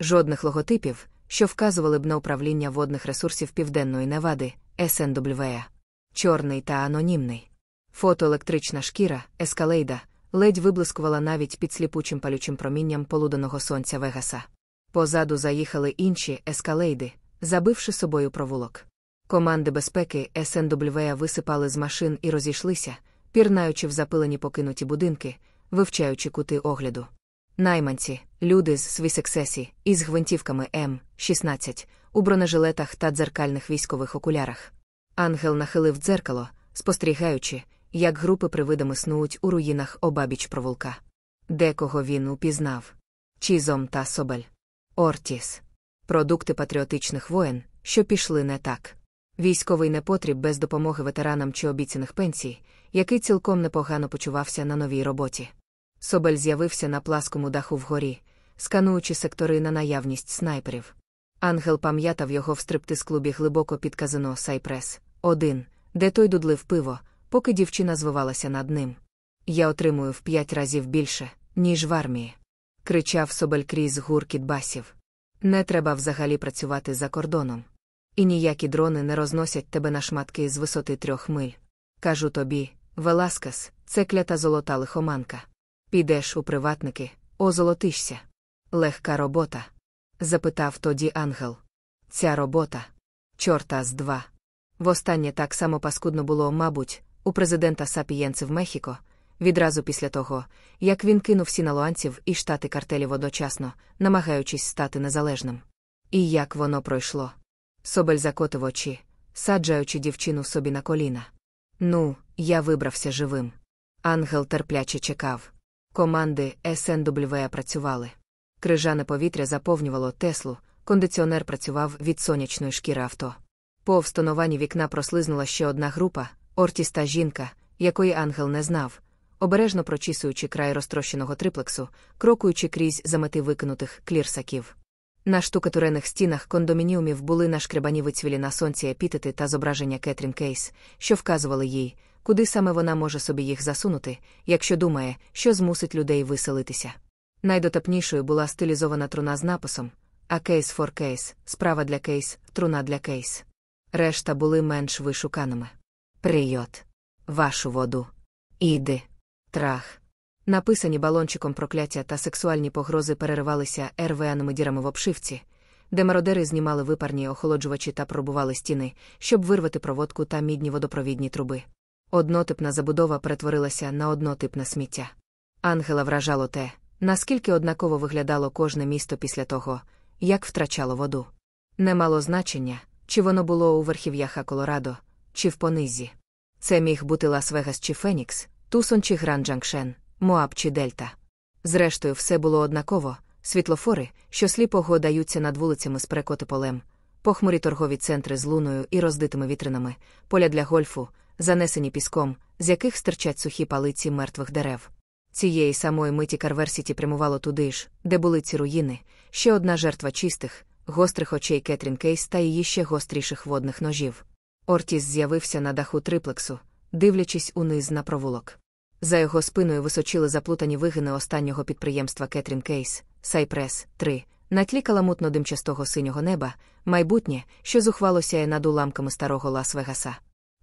A: Жодних логотипів, що вказували б на управління водних ресурсів Південної Невади, СНВ. Чорний та анонімний. Фотоелектрична шкіра, ескалейда, ледь виблискувала навіть під сліпучим палючим промінням полуденого сонця Вегаса. Позаду заїхали інші ескалейди, забивши собою провулок. Команди безпеки СНВ висипали з машин і розійшлися, пірнаючи в запилені покинуті будинки, вивчаючи кути огляду. Найманці, люди з свісексесі, із гвинтівками М16, у бронежилетах та дзеркальних військових окулярах. Ангел нахилив дзеркало, спостерігаючи, як групи привидами снують у руїнах обабіч провулка. Декого він упізнав Чізом та Собель. Ортіс. Продукти патріотичних воєн, що пішли не так. Військовий непотріб без допомоги ветеранам чи обіцяних пенсій, який цілком непогано почувався на новій роботі. Собель з'явився на пласкому даху вгорі, скануючи сектори на наявність снайперів. Ангел пам'ятав його в стриптиз-клубі глибоко під казино Сайпрес. Один, де той дудлив пиво, поки дівчина звивалася над ним. Я отримую в п'ять разів більше, ніж в армії. Кричав Собель крізь гуркіт басів. Не треба взагалі працювати за кордоном. І ніякі дрони не розносять тебе на шматки з висоти трьох миль. Кажу тобі, Веласкас, це клята золота лихоманка. Підеш у приватники, озолотишся. Легка робота? запитав тоді ангел. Ця робота. Чорта з два. Востаннє так само паскудно було, мабуть, у президента Сапієнци в Мехіко, відразу після того, як він кинув сіналуанців і штати картелів одночасно, намагаючись стати незалежним. І як воно пройшло. Собель закотив очі, саджаючи дівчину собі на коліна. Ну, я вибрався живим. Ангел терпляче чекав. Команди СНВ працювали. Крижане повітря заповнювало Теслу, кондиціонер працював від сонячної шкіри авто. По встанованні вікна прослизнула ще одна група, ортіста жінка, якої ангел не знав, обережно прочісуючи край розтрощеного триплексу, крокуючи крізь замети викинутих клірсаків. На штукатурених стінах кондомініумів були нашкребані вицвілі на сонці епітети та зображення Кетрін Кейс, що вказували їй, куди саме вона може собі їх засунути, якщо думає, що змусить людей виселитися. Найдотепнішою була стилізована труна з написом А кейс for кейс, справа для кейс, труна для кейс. Решта були менш вишуканими. Прийот. Вашу воду. Іди. Трах. Написані балончиком прокляття та сексуальні погрози переривалися РВАними дірами в обшивці, де мародери знімали випарні охолоджувачі та пробували стіни, щоб вирвати проводку та мідні водопровідні труби. Однотипна забудова перетворилася на однотипне сміття. Ангела вражало те, наскільки однаково виглядало кожне місто після того, як втрачало воду. Не мало значення, чи воно було у верхів'ях Колорадо, чи в пониззі. Це міг бути Лас-Вегас чи Фенікс, Тусон чи Гранд-Джанкшен, Моаб чи Дельта. Зрештою, все було однаково світлофори, що сліпо гойдаються над вулицями з перекотиполем, похмурі торгові центри з луною і розбитими вітринами, поля для гольфу, занесені піском, з яких стирчать сухі палиці мертвих дерев. Цієї самої миті Карвер-Сіті прямувало туди ж, де були ці руїни, ще одна жертва чистих, гострих очей Кетрін Кейс та її ще гостріших водних ножів. Ортіс з'явився на даху триплексу, дивлячись униз на провулок. За його спиною височили заплутані вигини останнього підприємства Кетрін Кейс, Сайпрес 3, на тлі каламутно димчастого синього неба, майбутнє, що зухвало сяє над уламками старого Лас-Вегаса.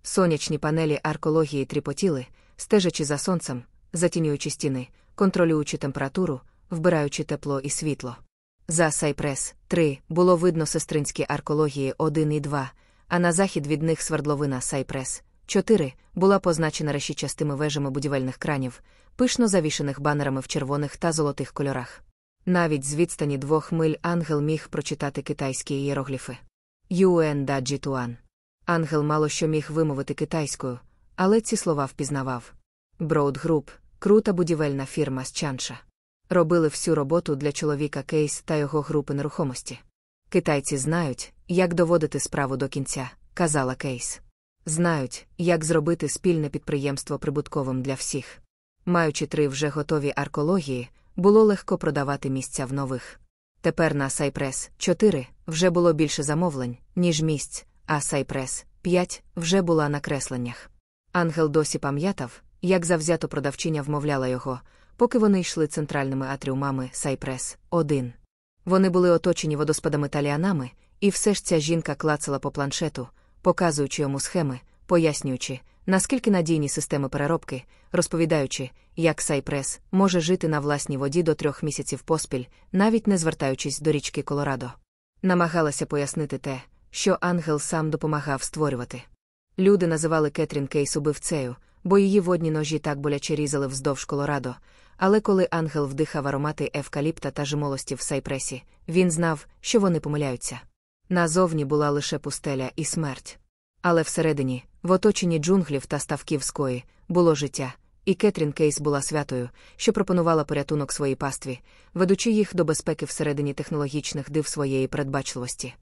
A: Сонячні панелі аркології тріпотіли, стежачи за сонцем, затінюючи стіни, контролюючи температуру, вбираючи тепло і світло. За Сайпрес 3 було видно сестринські аркології 1 і 2, а на захід від них свердловина Сайпрес 4 була позначена решічастими вежами будівельних кранів, пишно завішених банерами в червоних та золотих кольорах. Навіть з відстані двох миль ангел міг прочитати китайські ієрогліфи. Юен да Джітуан. Ангел мало що міг вимовити китайською, але ці слова впізнавав. Броуд Груп, крута будівельна фірма з Чанша. Робили всю роботу для чоловіка Кейс та його групи нерухомості. Китайці знають, як доводити справу до кінця, казала Кейс. Знають, як зробити спільне підприємство прибутковим для всіх. Маючи три вже готові аркології, було легко продавати місця в нових. Тепер на Сайпрес 4 вже було більше замовлень, ніж місць, а Сайпрес 5 вже була на кресленнях. Ангел досі пам'ятав, як завзято продавчиня вмовляла його, поки вони йшли центральними атріумами Сайпрес 1. Вони були оточені водоспадами та ліанами, і все ж ця жінка клацала по планшету, показуючи йому схеми, пояснюючи, наскільки надійні системи переробки, розповідаючи, як Сайпрес може жити на власній воді до трьох місяців поспіль, навіть не звертаючись до річки Колорадо. Намагалася пояснити те, що ангел сам допомагав створювати. Люди називали Кетрін Кейс убивцею, бо її водні ножі так боляче різали вздовж Колорадо. Але коли ангел вдихав аромати евкаліпта та жимолості в Сайпресі, він знав, що вони помиляються. Назовні була лише пустеля і смерть. Але всередині, в оточенні джунглів та ставків скої, було життя, і Кетрін Кейс була святою, що пропонувала порятунок своїй пастві, ведучи їх до безпеки всередині технологічних див своєї передбачливості.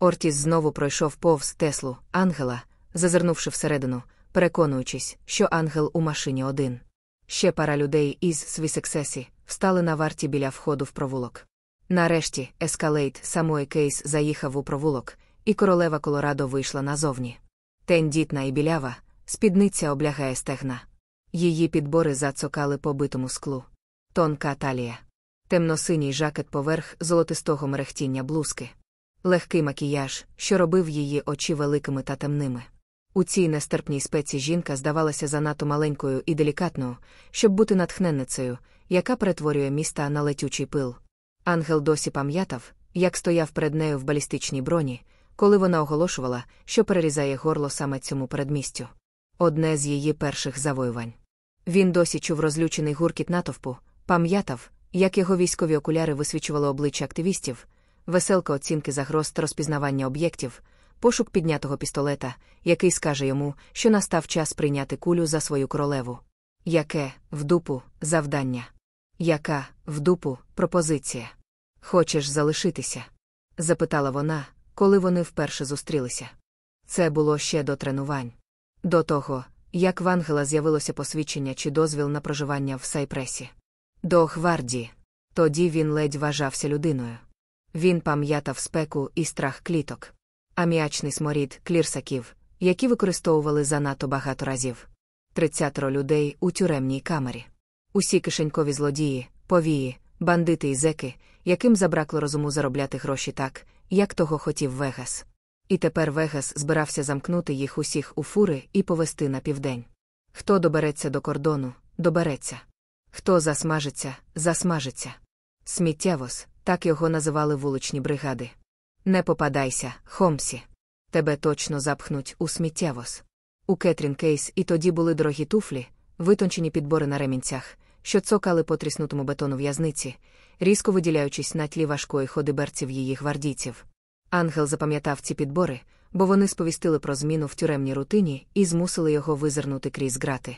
A: Ортіс знову пройшов повз Теслу, ангела, зазирнувши всередину, переконуючись, що ангел у машині один. Ще пара людей із Свісексесі встали на варті біля входу в провулок. Нарешті, ескалейт самої Кейс заїхав у провулок, і королева Колорадо вийшла назовні. Тендітна і білява, спідниця облягає стегна. Її підбори зацокали по битому склу. Тонка талія. Темно-синій жакет поверх золотистого мерехтіння блузки. Легкий макіяж, що робив її очі великими та темними. У цій нестерпній спеці жінка здавалася занадто маленькою і делікатною, щоб бути натхненницею, яка перетворює міста на летючий пил. Ангел досі пам'ятав, як стояв перед нею в балістичній броні, коли вона оголошувала, що перерізає горло саме цьому передмістю. Одне з її перших завоювань. Він досі чув розлючений гуркіт натовпу, пам'ятав, як його військові окуляри висвічували обличчя активістів, веселка оцінки загроз та розпізнавання об'єктів, пошук піднятого пістолета, який скаже йому, що настав час прийняти кулю за свою королеву. Яке, в дупу, завдання? Яка, в дупу, пропозиція? Хочеш залишитися? запитала вона, коли вони вперше зустрілися. Це було ще до тренувань. До того, як в Ангела з'явилося посвідчення чи дозвіл на проживання в Сайпресі. До гвардії. Тоді він ледь вважався людиною. Він пам'ятав спеку і страх кліток, аміачний сморід клірсаків, які використовували занадто багато разів. Тридцятеро людей у тюремній камері. Усі кишенькові злодії, повії, бандити і зеки, яким забракло розуму заробляти гроші так, як того хотів Вегас. І тепер Вегас збирався замкнути їх усіх у фури і повести на південь. Хто добереться до кордону, добереться. Хто засмажиться, засмажиться. Сміттєвоз, так його називали вуличні бригади. Не попадайся, Хомсі. Тебе точно запхнуть у сміттєвоз. У Кетрін Кейс і тоді були дорогі туфлі, витончені підбори на ремінцях, що цокали по тріснутому бетону в'язниці, різко виділяючись на тлі важкої ходи берців її гвардійців. Ангел запам'ятав ці підбори, бо вони сповістили про зміну в тюремній рутині і змусили його визирнути крізь грати.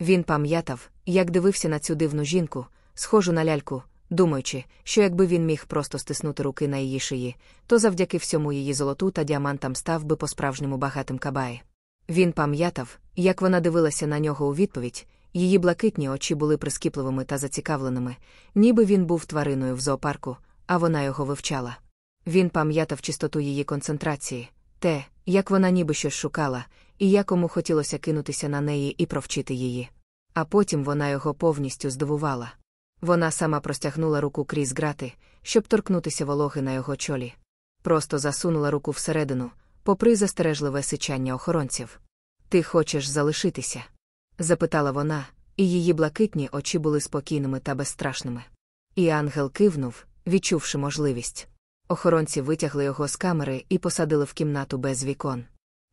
A: Він пам'ятав, як дивився на цю дивну жінку, схожу на ляльку, думаючи, що якби він міг просто стиснути руки на її шиї, то завдяки всьому її золоту та діамантам став би по-справжньому багатим кабаї. Він пам'ятав, як вона дивилася на нього у відповідь, її блакитні очі були прискіпливими та зацікавленими, ніби він був твариною в зоопарку, а вона його вивчала. Він пам'ятав чистоту її концентрації, те, як вона ніби щось шукала, і якому хотілося кинутися на неї і провчити її. А потім вона його повністю здивувала. Вона сама простягнула руку крізь грати, щоб торкнутися вологи на його чолі. Просто засунула руку всередину, попри застережливе сичання охоронців. Ти хочеш залишитися? Запитала вона, і її блакитні очі були спокійними та безстрашними. І ангел кивнув, відчувши можливість. Охоронці витягли його з камери і посадили в кімнату без вікон.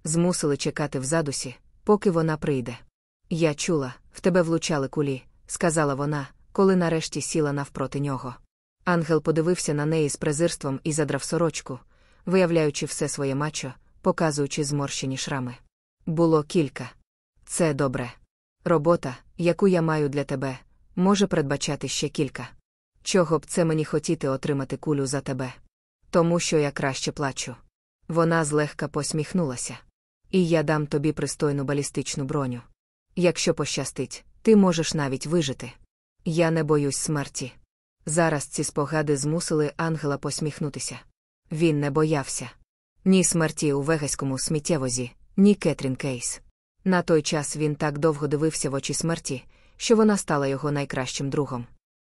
A: Змусили чекати в задусі, поки вона прийде. Я чула, в тебе влучали кулі, сказала вона, коли нарешті сіла навпроти нього. Ангел подивився на неї з презирством і задрав сорочку, виявляючи все своє мачо, показуючи зморщені шрами. Було кілька. Це добре. Робота, яку я маю для тебе, може передбачати ще кілька. Чого б це мені хотіти отримати кулю за тебе? Тому що я краще плачу. Вона злегка посміхнулася. І я дам тобі пристойну балістичну броню. Якщо пощастить, ти можеш навіть вижити. Я не боюсь смерті. Зараз ці спогади змусили ангела посміхнутися. Він не боявся. Ні смерті у вегаському сміттєвозі, ні Кетрін Кейс. На той час він так довго дивився в очі смерті, що вона стала його найкращим другом.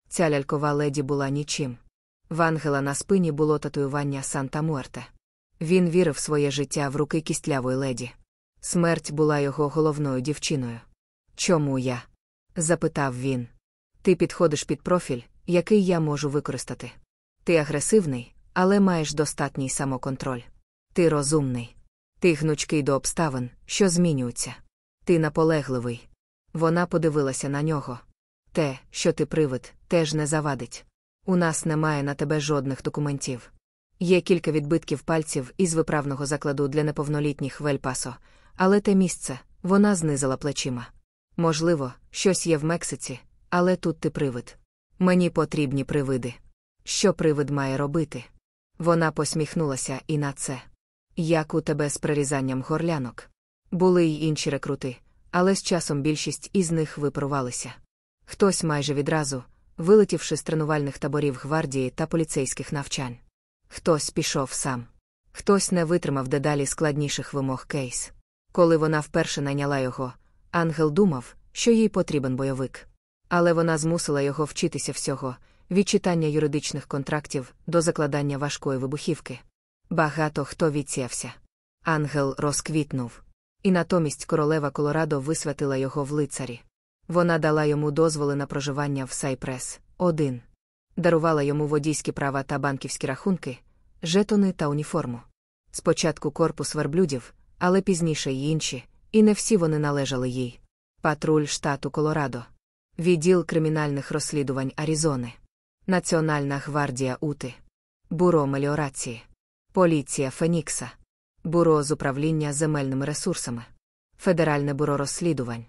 A: Ця лялькова леді була нічим. В ангела на спині було татуювання Санта Муерте. Він вірив своє життя в руки кістлявої леді. Смерть була його головною дівчиною. Чому я? запитав він. Ти підходиш під профіль, який я можу використати. Ти агресивний, але маєш достатній самоконтроль. Ти розумний. Ти гнучкий до обставин, що змінюються. Ти наполегливий. Вона подивилася на нього. Те, що ти привид, теж не завадить. У нас немає на тебе жодних документів. Є кілька відбитків пальців із виправного закладу для неповнолітніх Вельпасо, але те місце вона знизила плечима. Можливо, щось є в Мексиці, але тут ти привид. Мені потрібні привиди. Що привид має робити? Вона посміхнулася і на це. Як у тебе з прирізанням горлянок? Були й інші рекрути, але з часом більшість із них випарувалися. Хтось майже відразу, вилетівши з тренувальних таборів гвардії та поліцейських навчань. Хтось пішов сам. Хтось не витримав дедалі складніших вимог кейс. Коли вона вперше найняла його, ангел думав, що їй потрібен бойовик. Але вона змусила його вчитися всього від читання юридичних контрактів до закладання важкої вибухівки. Багато хто відсіявся. Ангел розквітнув. І натомість королева Колорадо висвятила його в лицарі. Вона дала йому дозволи на проживання в Сайпрес 1. дарувала йому водійські права та банківські рахунки, жетони та уніформу. Спочатку корпус верблюдів, але пізніше й інші, і не всі вони належали їй. Патруль штату Колорадо, відділ кримінальних розслідувань Аризони, Національна гвардія Ути, Буро меліорації, Поліція Фенікса, Буро з управління земельними ресурсами, Федеральне бюро розслідувань,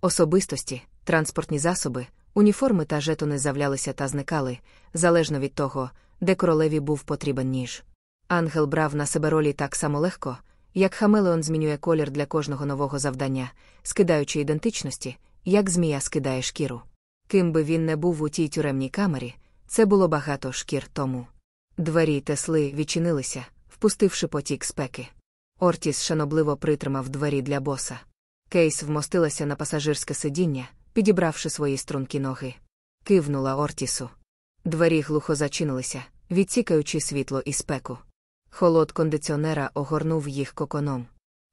A: особистості, транспортні засоби, уніформи та жетони завлялися та зникали, залежно від того, де королеві був потрібен ніж. Ангел брав на себе ролі так само легко, як Хамелеон змінює колір для кожного нового завдання, скидаючи ідентичності, як змія скидає шкіру. Ким би він не був у тій тюремній камері, це було багато шкір тому. Двері Тесли відчинилися, впустивши потік спеки. Ортіс шанобливо притримав двері для боса. Кейс вмостилася на пасажирське сидіння, підібравши свої стрункі ноги. Кивнула Ортісу. Двері глухо зачинилися, відсікаючи світло і спеку. Холод кондиціонера огорнув їх коконом.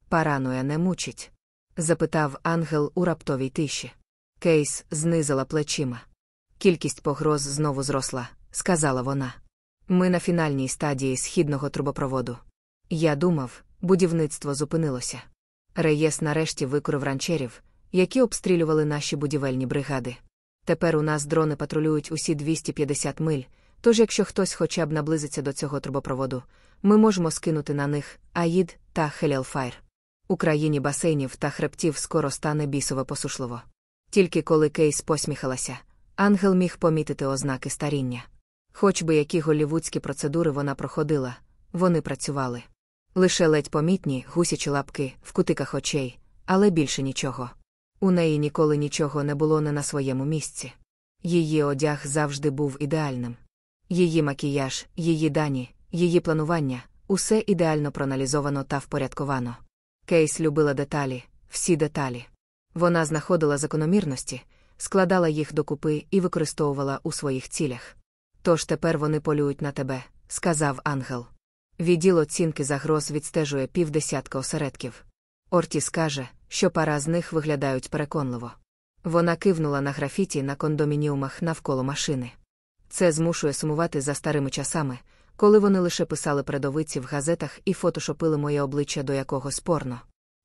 A: Парануя не мучить? запитав ангел у раптовій тиші. Кейс знизила плечима. Кількість погроз знову зросла, сказала вона. Ми на фінальній стадії східного трубопроводу. Я думав, будівництво зупинилося. Реєс нарешті викурив ранчерів, які обстрілювали наші будівельні бригади. Тепер у нас дрони патрулюють усі 250 миль, тож якщо хтось хоча б наблизиться до цього трубопроводу, ми можемо скинути на них Аїд та Хелялфайр. У країні басейнів та хребтів скоро стане бісово посушливо. Тільки коли Кейс посміхалася, ангел міг помітити ознаки старіння. Хоч би які голівудські процедури вона проходила, вони працювали. Лише ледь помітні гусячі лапки в кутиках очей, але більше нічого. У неї ніколи нічого не було не на своєму місці. Її одяг завжди був ідеальним. Її макіяж, її дані, її планування усе ідеально проаналізовано та впорядковано. Кейс любила деталі, всі деталі. Вона знаходила закономірності, складала їх докупи і використовувала у своїх цілях. Тож тепер вони полюють на тебе, сказав ангел. Відділ оцінки загроз відстежує півдесятка осередків. Орті скаже, що пара з них виглядають переконливо. Вона кивнула на графіті на кондомініумах навколо машини. Це змушує сумувати за старими часами, коли вони лише писали передовиці в газетах і фотошопили моє обличчя до якогось порно.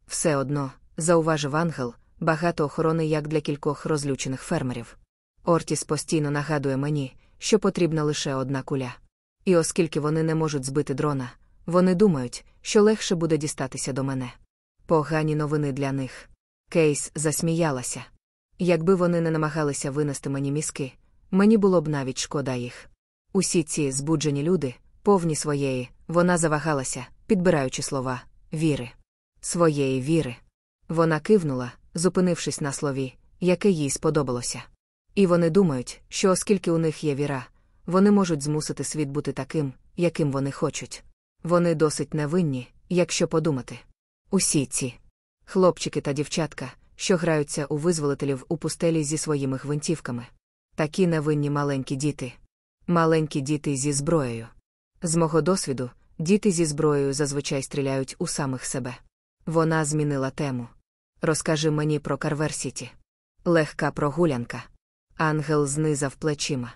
A: Все одно, зауважив ангел, багато охорони як для кількох розлючених фермерів. Ортіс постійно нагадує мені, що потрібна лише одна куля. І оскільки вони не можуть збити дрона, вони думають, що легше буде дістатися до мене. Погані новини для них. Кейс засміялася. Якби вони не намагалися винести мені мізки, мені було б навіть шкода їх. Усі ці збуджені люди, повні своєї, вона завагалася, підбираючи слова віри. Своєї віри. Вона кивнула, зупинившись на слові, яке їй сподобалося. І вони думають, що оскільки у них є віра, вони можуть змусити світ бути таким, яким вони хочуть. Вони досить невинні, якщо подумати. Усі ці хлопчики та дівчатка, що граються у визволителів у пустелі зі своїми гвинтівками. Такі невинні маленькі діти. Маленькі діти зі зброєю. З мого досвіду, діти зі зброєю зазвичай стріляють у самих себе. Вона змінила тему. Розкажи мені про Карверсіті. Легка прогулянка. Ангел знизав плечима.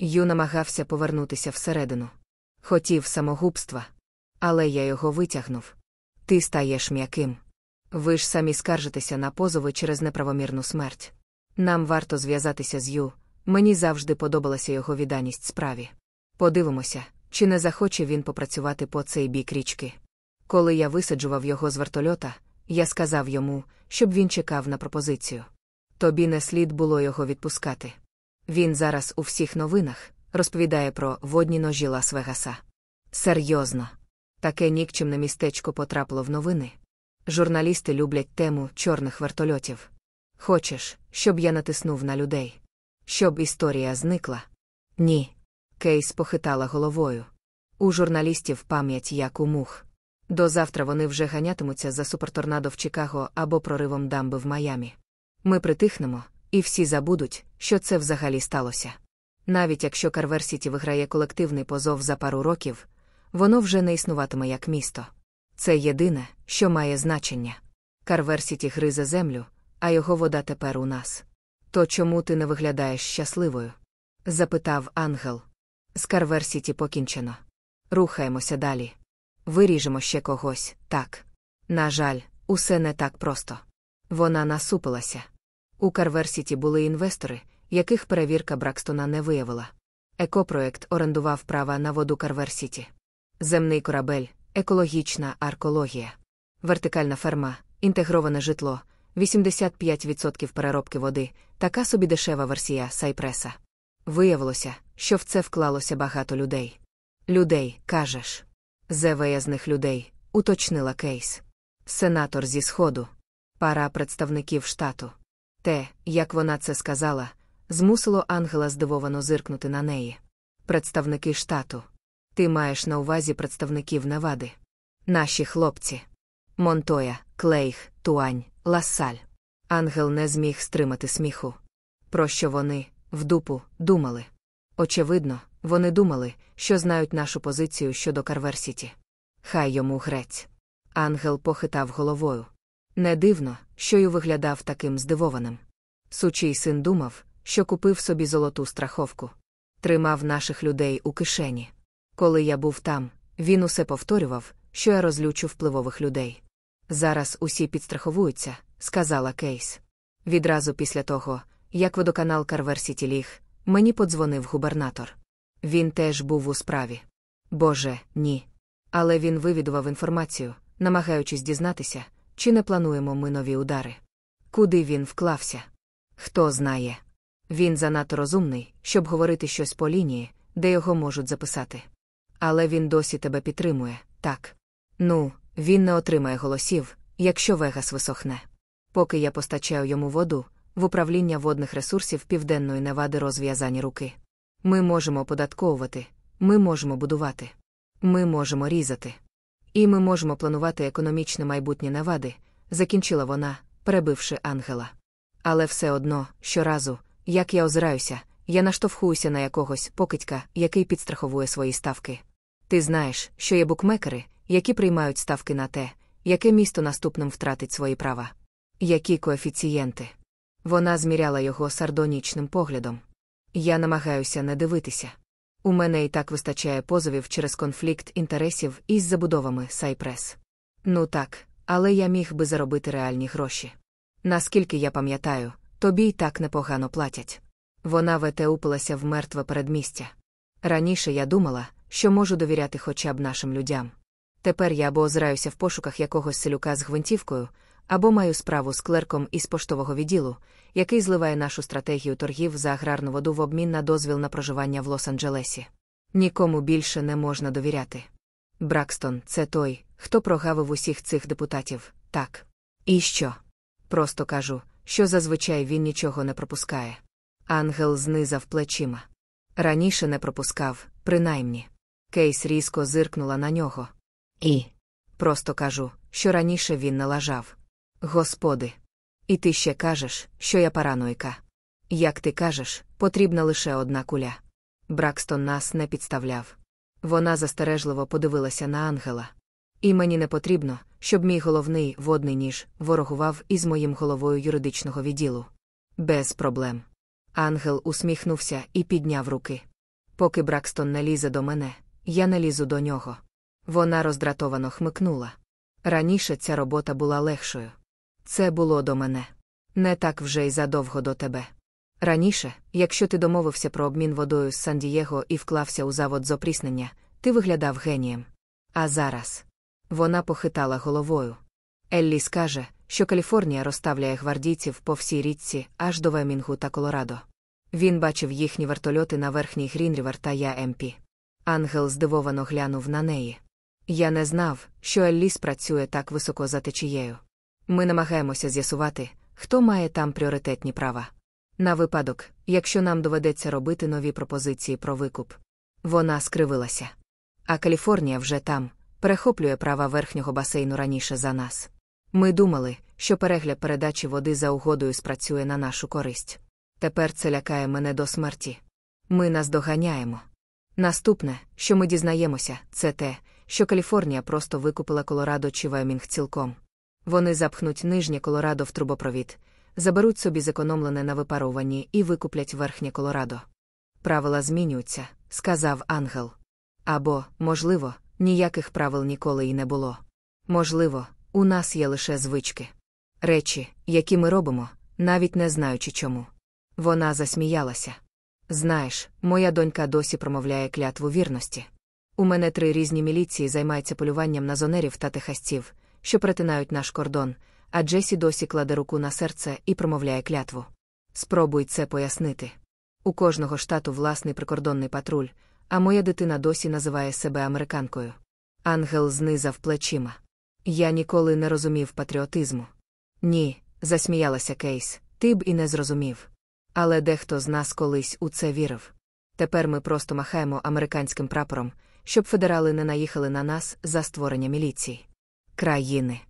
A: Ю намагався повернутися всередину. Хотів самогубства. Але я його витягнув. Ти стаєш м'яким. Ви ж самі скаржитеся на позови через неправомірну смерть. Нам варто зв'язатися з Ю. Мені завжди подобалася його відданість справі. Подивимося, чи не захоче він попрацювати по цей бік річки. Коли я висаджував його з вертольота, я сказав йому, щоб він чекав на пропозицію. Тобі не слід було його відпускати. Він зараз у всіх новинах розповідає про водні ножі Лас-Вегаса. Серйозно. Таке нікчемне містечко потрапило в новини. Журналісти люблять тему чорних вертольотів. Хочеш, щоб я натиснув на людей? Щоб історія зникла? Ні. Кейс похитала головою. У журналістів пам'ять як у мух. До завтра вони вже ганятимуться за суперторнадо в Чикаго або проривом дамби в Майамі. Ми притихнемо, і всі забудуть, що це взагалі сталося. Навіть якщо Карверсіті виграє колективний позов за пару років, воно вже не існуватиме як місто. Це єдине, що має значення. Карверсіті гризе землю, а його вода тепер у нас. То чому ти не виглядаєш щасливою? запитав ангел. З Карверсіті покінчено. Рухаємося далі. Виріжемо ще когось, так. На жаль, усе не так просто. Вона насупилася. У Карверсіті були інвестори, яких перевірка Бракстона не виявила. Екопроект орендував права на воду Карверсіті. Земний корабель, екологічна аркологія, вертикальна ферма, інтегроване житло, 85% переробки води, така собі дешева версія Сайпреса. Виявилося, що в це вклалося багато людей. Людей, кажеш. Зевеязних людей, уточнила Кейс. Сенатор зі Сходу, пара представників штату. Те, як вона це сказала, змусило Ангела здивовано зиркнути на неї. Представники штату. Ти маєш на увазі представників Невади. Наші хлопці. Монтоя, Клейх, Туань, Лассаль. Ангел не зміг стримати сміху. Про що вони, в дупу, думали? Очевидно, вони думали, що знають нашу позицію щодо Карверсіті. Хай йому грець. Ангел похитав головою. Не дивно, що й виглядав таким здивованим. Сучий син думав, що купив собі золоту страховку. Тримав наших людей у кишені. Коли я був там, він усе повторював, що я розлючу впливових людей. Зараз усі підстраховуються, сказала Кейс. Відразу після того, як водоканал Карверсіті ліг, мені подзвонив губернатор. Він теж був у справі. Боже, ні. Але він вивідував інформацію, намагаючись дізнатися, чи не плануємо ми нові удари. Куди він вклався? Хто знає. Він занадто розумний, щоб говорити щось по лінії, де його можуть записати. Але він досі тебе підтримує, так. Ну, він не отримає голосів, якщо Вегас висохне. Поки я постачаю йому воду, в управління водних ресурсів Південної Невади розв'язані руки. Ми можемо податковувати, ми можемо будувати, ми можемо різати. І ми можемо планувати економічне майбутнє Невади, закінчила вона, перебивши ангела. Але все одно, щоразу, як я озираюся, я наштовхуюся на якогось покидька, який підстраховує свої ставки. Ти знаєш, що є букмекери, які приймають ставки на те, яке місто наступним втратить свої права. Які коефіцієнти? Вона зміряла його сардонічним поглядом. Я намагаюся не дивитися. У мене і так вистачає позовів через конфлікт інтересів із забудовами Сайпрес. Ну так, але я міг би заробити реальні гроші. Наскільки я пам'ятаю, тобі й так непогано платять. Вона ветеупилася в мертве передмістя. Раніше я думала, що можу довіряти хоча б нашим людям. Тепер я або озираюся в пошуках якогось селюка з гвинтівкою, або маю справу з клерком із поштового відділу, який зливає нашу стратегію торгів за аграрну воду в обмін на дозвіл на проживання в Лос-Анджелесі. Нікому більше не можна довіряти. Бракстон це той, хто прогавив усіх цих депутатів, так. І що? Просто кажу, що зазвичай він нічого не пропускає. Ангел знизав плечима. Раніше не пропускав, принаймні. Кейс різко зиркнула на нього. І. Просто кажу, що раніше він не лажав. Господи. І ти ще кажеш, що я параноїка. Як ти кажеш, потрібна лише одна куля. Бракстон нас не підставляв. Вона застережливо подивилася на ангела. І мені не потрібно, щоб мій головний водний ніж ворогував із моїм головою юридичного відділу. Без проблем. Ангел усміхнувся і підняв руки. Поки Бракстон не лізе до мене, я не лізу до нього. Вона роздратовано хмикнула. Раніше ця робота була легшою. Це було до мене. Не так вже й задовго до тебе. Раніше, якщо ти домовився про обмін водою з Сан-Дієго і вклався у завод з опріснення, ти виглядав генієм. А зараз вона похитала головою. Елліс каже, що Каліфорнія розставляє гвардійців по всій річці аж до Вайомінгу та Колорадо. Він бачив їхні вертольоти на верхній Грін-Рівер та Ямпі. Ангел здивовано глянув на неї. Я не знав, що Елліс працює так високо за течією. Ми намагаємося з'ясувати, хто має там пріоритетні права. На випадок, якщо нам доведеться робити нові пропозиції про викуп. Вона скривилася. А Каліфорнія вже там, перехоплює права верхнього басейну раніше за нас. Ми думали, що перегляд передачі води за угодою спрацює на нашу користь. Тепер це лякає мене до смерті. Ми нас доганяємо. Наступне, що ми дізнаємося, це те, що Каліфорнія просто викупила Колорадо чи Вайомінг цілком. Вони запхнуть нижнє Колорадо в трубопровід, заберуть собі зекономлене на випаруванні і викуплять верхнє Колорадо. Правила змінюються, сказав ангел. Або, можливо, ніяких правил ніколи й не було. Можливо, у нас є лише звички. Речі, які ми робимо, навіть не знаючи чому. Вона засміялася. Знаєш, моя донька досі промовляє клятву вірності. У мене три різні міліції займаються полюванням на зонерів та техасців, що перетинають наш кордон, а Джесі досі кладе руку на серце і промовляє клятву. Спробуй це пояснити. У кожного штату власний прикордонний патруль, а моя дитина досі називає себе американкою. Ангел знизав плечима. Я ніколи не розумів патріотизму. Ні, засміялася Кейс, ти б і не зрозумів. Але дехто з нас колись у це вірив. Тепер ми просто махаємо американським прапором, щоб федерали не наїхали на нас за створення міліції. Країни.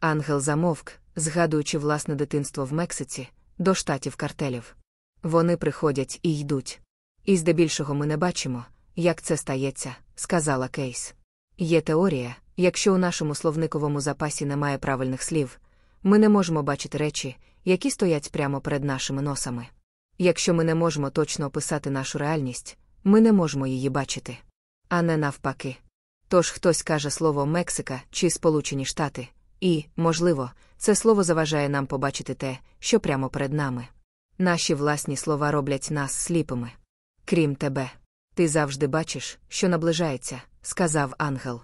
A: Ангел замовк, згадуючи власне дитинство в Мексиці, до штатів картелів. Вони приходять і йдуть. І здебільшого ми не бачимо, як це стається, сказала Кейс. Є теорія, якщо у нашому словниковому запасі немає правильних слів, ми не можемо бачити речі, які стоять прямо перед нашими носами. Якщо ми не можемо точно описати нашу реальність, ми не можемо її бачити. А не навпаки. Тож хтось каже слово Мексика чи Сполучені Штати, і, можливо, це слово заважає нам побачити те, що прямо перед нами. Наші власні слова роблять нас сліпими. Крім тебе, ти завжди бачиш, що наближається, сказав ангел.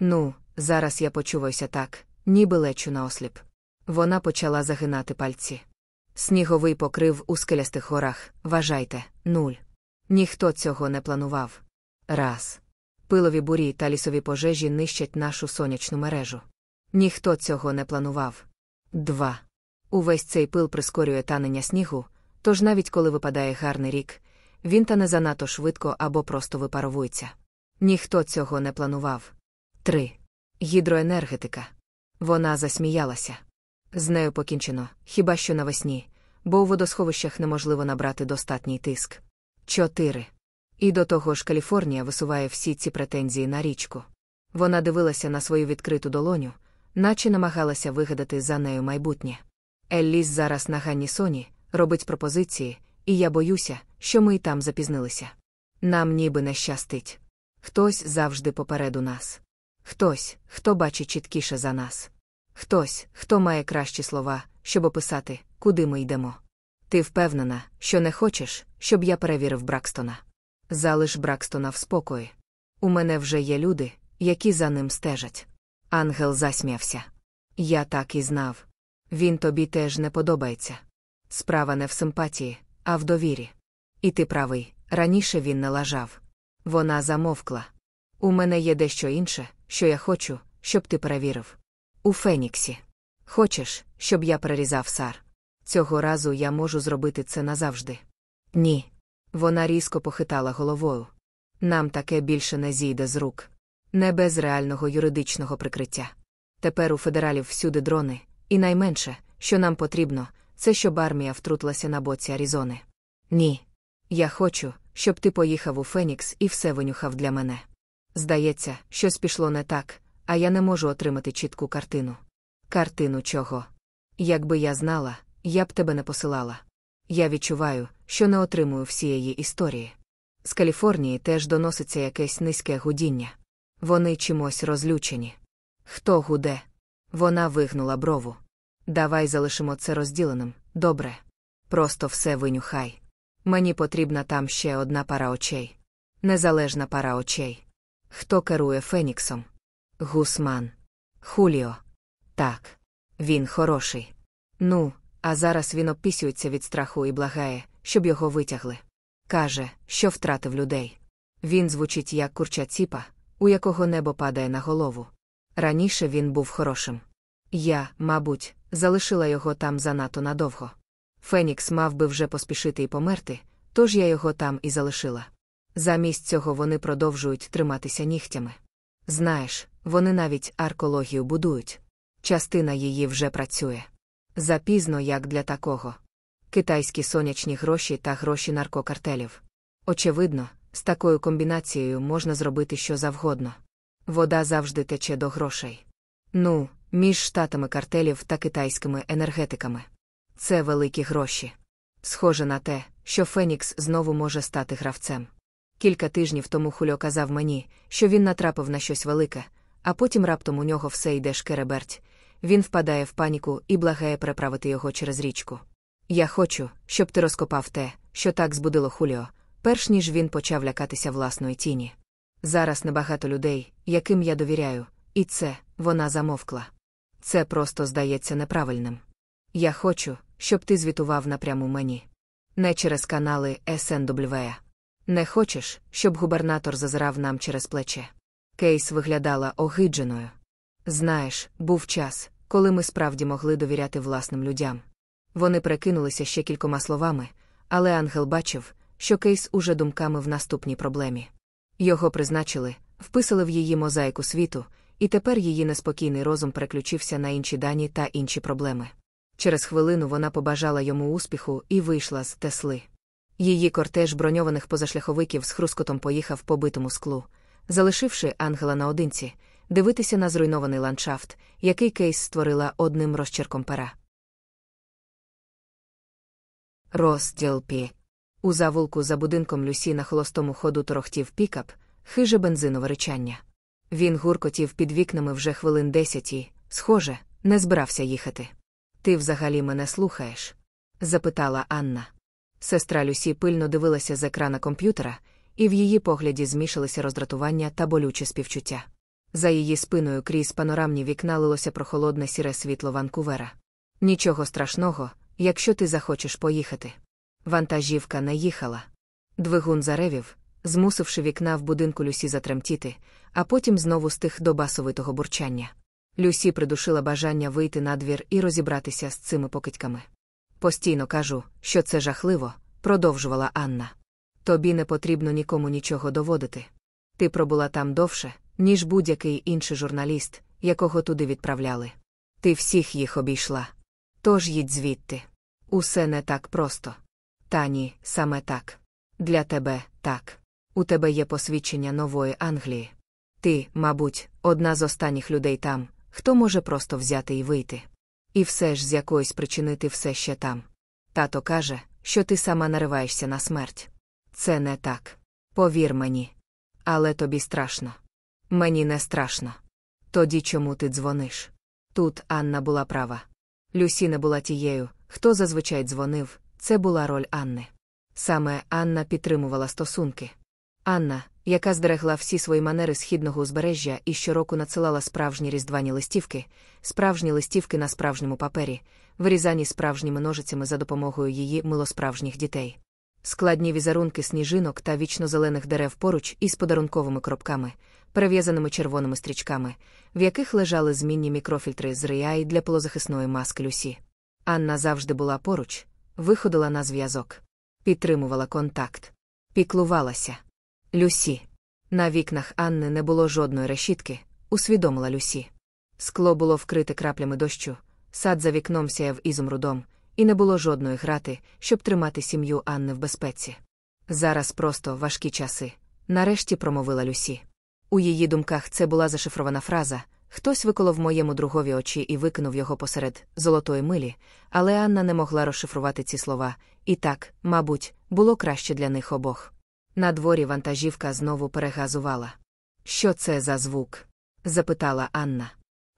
A: Ну, зараз я почуваюся так, ніби лечу на осліп. Вона почала загинати пальці. Сніговий покрив у скелястих горах, вважайте, нуль. Ніхто цього не планував. Раз. Пилові бурі та лісові пожежі нищать нашу сонячну мережу. Ніхто цього не планував. Два. Увесь цей пил прискорює танення снігу, тож навіть коли випадає гарний рік, він тане занадто швидко або просто випаровується. Ніхто цього не планував. Три. Гідроенергетика. Вона засміялася. З нею покінчено, хіба що навесні, бо у водосховищах неможливо набрати достатній тиск. 4. І до того ж Каліфорнія висуває всі ці претензії на річку. Вона дивилася на свою відкриту долоню, наче намагалася вигадати за нею майбутнє. Елліс зараз на Ганні Соні робить пропозиції, і я боюся, що ми й там запізнилися. Нам ніби не щастить. Хтось завжди попереду нас. Хтось, хто бачить чіткіше за нас. Хтось, хто має кращі слова, щоб описати, куди ми йдемо. Ти впевнена, що не хочеш, щоб я перевірив Бракстона. Залиш Бракстона в спокої. У мене вже є люди, які за ним стежать. Ангел засміявся. Я так і знав. Він тобі теж не подобається. Справа не в симпатії, а в довірі. І ти правий, раніше він не лажав. Вона замовкла. У мене є дещо інше, що я хочу, щоб ти перевірив. У Феніксі. Хочеш, щоб я перерізав сар? Цього разу я можу зробити це назавжди. Ні. Вона різко похитала головою. Нам таке більше не зійде з рук. Не без реального юридичного прикриття. Тепер у федералів всюди дрони, і найменше, що нам потрібно, це щоб армія втрутилася на боці Аризони. Ні. Я хочу, щоб ти поїхав у Фенікс і все винюхав для мене. Здається, щось пішло не так, а я не можу отримати чітку картину. Картину чого? Якби я знала, я б тебе не посилала. Я відчуваю, що не отримую всієї історії. З Каліфорнії теж доноситься якесь низьке гудіння. Вони чимось розлючені. Хто гуде? Вона вигнула брову. Давай залишимо це розділеним, добре. Просто все винюхай. Мені потрібна там ще одна пара очей. Незалежна пара очей. Хто керує Феніксом? Гусман. Хуліо. Так. Він хороший. Ну, а зараз він опісюється від страху і благає, щоб його витягли. Каже, що втратив людей. Він звучить як курча ціпа, у якого небо падає на голову. Раніше він був хорошим. Я, мабуть, залишила його там занадто надовго. Фенікс мав би вже поспішити і померти, тож я його там і залишила. Замість цього вони продовжують триматися нігтями. Знаєш, вони навіть аркологію будують. Частина її вже працює. Запізно як для такого. Китайські сонячні гроші та гроші наркокартелів. Очевидно, з такою комбінацією можна зробити що завгодно. Вода завжди тече до грошей. Ну, між штатами картелів та китайськими енергетиками. Це великі гроші. Схоже на те, що Фенікс знову може стати гравцем. Кілька тижнів тому Хульо казав мені, що він натрапив на щось велике, а потім раптом у нього все йде шкереберть. Він впадає в паніку і благає переправити його через річку. Я хочу, щоб ти розкопав те, що так збудило Хуліо, перш ніж він почав лякатися власної тіні. Зараз небагато людей, яким я довіряю, і це вона замовкла. Це просто здається неправильним. Я хочу, щоб ти звітував напряму мені. Не через канали СНВ. Не хочеш, щоб губернатор зазирав нам через плече. Кейс виглядала огидженою. Знаєш, був час, коли ми справді могли довіряти власним людям. Вони прикинулися ще кількома словами, але ангел бачив, що кейс уже думками в наступній проблемі. Його призначили, вписали в її мозаїку світу, і тепер її неспокійний розум переключився на інші дані та інші проблеми. Через хвилину вона побажала йому успіху і вийшла з Тесли. Її кортеж броньованих позашляховиків з хрускотом поїхав по битому склу, залишивши ангела наодинці, дивитися на зруйнований ландшафт, який кейс створила одним розчерком пера. Розділ Пі. У завулку за будинком Люсі на холостому ходу торохтів пікап, хиже бензинове ричання. Він гуркотів під вікнами вже хвилин десять і, схоже, не збирався їхати. Ти взагалі мене слухаєш? запитала Анна. Сестра Люсі пильно дивилася з екрана комп'ютера, і в її погляді змішалися роздратування та болюче співчуття. За її спиною крізь панорамні вікна лилося прохолодне сіре світло Ванкувера. Нічого страшного, якщо ти захочеш поїхати. Вантажівка не їхала. Двигун заревів, змусивши вікна в будинку Люсі затремтіти, а потім знову стих до басовитого бурчання. Люсі придушила бажання вийти на двір і розібратися з цими покидьками. Постійно кажу, що це жахливо, продовжувала Анна. Тобі не потрібно нікому нічого доводити. Ти пробула там довше, ніж будь-який інший журналіст, якого туди відправляли. Ти всіх їх обійшла. Тож їдь звідти. Усе не так просто. Та ні, саме так. Для тебе так. У тебе є посвідчення нової Англії. Ти, мабуть, одна з останніх людей там, хто може просто взяти і вийти. І все ж з якоїсь причини ти все ще там. Тато каже, що ти сама нариваєшся на смерть. Це не так. Повір мені. Але тобі страшно. Мені не страшно. Тоді чому ти дзвониш? Тут Анна була права. Люсі не була тією, хто зазвичай дзвонив, це була роль Анни. Саме Анна підтримувала стосунки. Анна, яка здерегла всі свої манери східного узбережжя і щороку надсилала справжні різдвані листівки, справжні листівки на справжньому папері, вирізані справжніми ножицями за допомогою її милосправжніх дітей. Складні візерунки сніжинок та вічно-зелених дерев поруч із подарунковими коробками, перев'язаними червоними стрічками, в яких лежали змінні мікрофільтри з реяй для полозахисної маски Люсі. Анна завжди була поруч, виходила на зв'язок, підтримувала контакт, піклувалася. Люсі. На вікнах Анни не було жодної решітки, усвідомила Люсі. Скло було вкрите краплями дощу, сад за вікном сяяв ізумрудом, і не було жодної грати, щоб тримати сім'ю Анни в безпеці. Зараз просто важкі часи, нарешті промовила Люсі. У її думках це була зашифрована фраза хтось виколов моєму другові очі і викинув його посеред золотої милі, але Анна не могла розшифрувати ці слова, і так, мабуть, було краще для них обох. На дворі вантажівка знову перегазувала. Що це за звук? запитала Анна.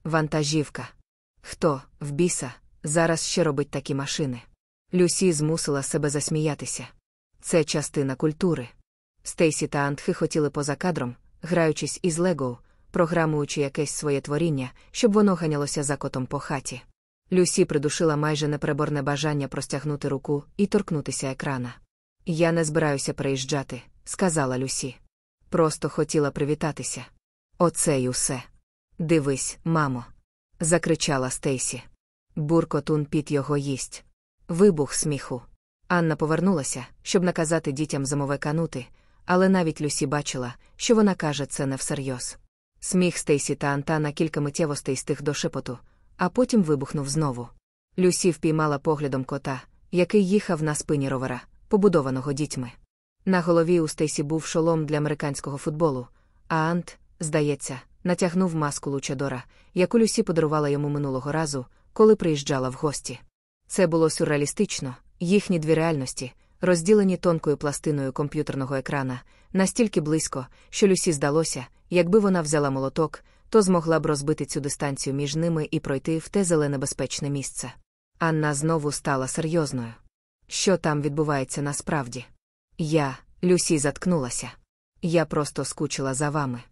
A: Вантажівка. Хто, в біса, зараз ще робить такі машини? Люсі змусила себе засміятися. Це частина культури. Стейсі та Антхи хотіли поза кадром, граючись із Лего, програмуючи якесь своє творіння, щоб воно ганялося за котом по хаті. Люсі придушила майже непереборне бажання простягнути руку і торкнутися екрана. Я не збираюся приїжджати, сказала Люсі. Просто хотіла привітатися. Оце й усе. Дивись, мамо. закричала Стейсі. Буркотун під його їсть. Вибух сміху. Анна повернулася, щоб наказати дітям замовеканути, але навіть Люсі бачила, що вона каже це не всерйоз. Сміх Стейсі та Антана кілька миттєвостей стих до шепоту, а потім вибухнув знову. Люсі впіймала поглядом кота, який їхав на спині ровера, побудованого дітьми. На голові у Стейсі був шолом для американського футболу, а Ант, здається, натягнув маску Лучадора, яку Люсі подарувала йому минулого разу, коли приїжджала в гості. Це було сюрреалістично, їхні дві реальності, розділені тонкою пластиною комп'ютерного екрана, настільки близько, що Люсі здалося, якби вона взяла молоток, то змогла б розбити цю дистанцію між ними і пройти в те зелене безпечне місце. Анна знову стала серйозною. Що там відбувається насправді? Я, Люсі, заткнулася. Я просто скучила за вами.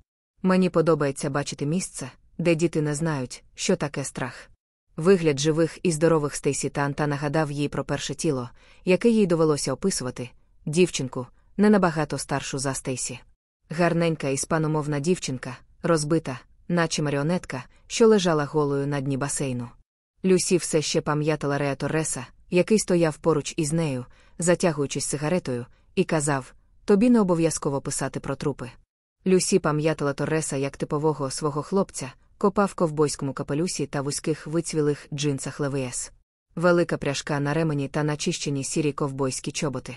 A: Мені подобається бачити місце, де діти не знають, що таке страх. Вигляд живих і здорових Стейсі та Анта нагадав їй про перше тіло, яке їй довелося описувати дівчинку, не набагато старшу за Стейсі. Гарненька іспаномовна дівчинка, розбита, наче маріонетка, що лежала голою на дні басейну. Люсі все ще пам'ятала Реа Торреса, який стояв поруч із нею, затягуючись сигаретою, і казав: Тобі не обов'язково писати про трупи. Люсі пам'ятала Торреса як типового свого хлопця, копав ковбойському капелюсі та вузьких вицвілих джинсах Левіес. Велика пряжка на ремені та начищені сірі ковбойські чоботи.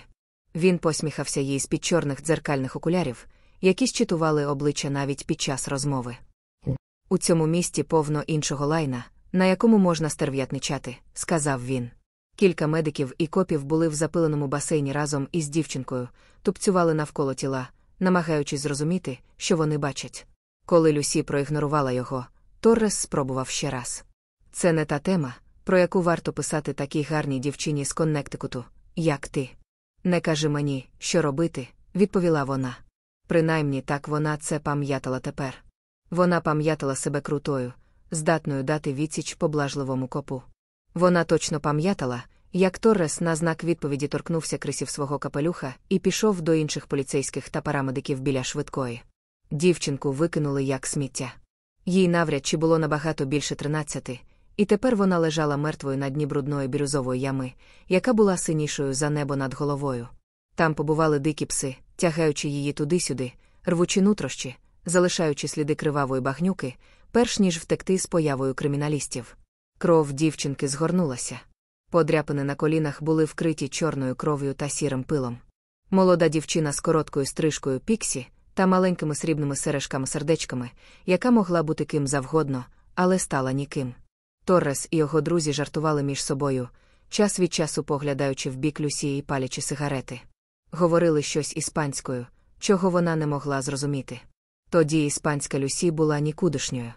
A: Він посміхався їй з під чорних дзеркальних окулярів, які щитували обличчя навіть під час розмови. У цьому місті повно іншого лайна, на якому можна стерв'ятничати, сказав він. Кілька медиків і копів були в запиленому басейні разом із дівчинкою, тупцювали навколо тіла, намагаючись зрозуміти, що вони бачать. Коли Люсі проігнорувала його, Торрес спробував ще раз. Це не та тема, про яку варто писати такій гарній дівчині з Коннектикуту, як ти. Не кажи мені, що робити, відповіла вона. Принаймні так вона це пам'ятала тепер. Вона пам'ятала себе крутою, здатною дати відсіч поблажливому копу. Вона точно пам'ятала, як Торрес на знак відповіді торкнувся крисів свого капелюха і пішов до інших поліцейських та парамедиків біля швидкої. Дівчинку викинули як сміття. Їй навряд чи було набагато більше тринадцяти, і тепер вона лежала мертвою на дні брудної бірюзової ями, яка була синішою за небо над головою. Там побували дикі пси, тягаючи її туди-сюди, рвучи нутрощі, залишаючи сліди кривавої багнюки, перш ніж втекти з появою криміналістів. Кров дівчинки згорнулася. Подряпини на колінах були вкриті чорною кров'ю та сірим пилом. Молода дівчина з короткою стрижкою піксі та маленькими срібними сережками-сердечками, яка могла бути ким завгодно, але стала ніким. Торрес і його друзі жартували між собою, час від часу поглядаючи в бік Люсі і палячи сигарети. Говорили щось іспанською, чого вона не могла зрозуміти. Тоді іспанська Люсі була нікудишньою.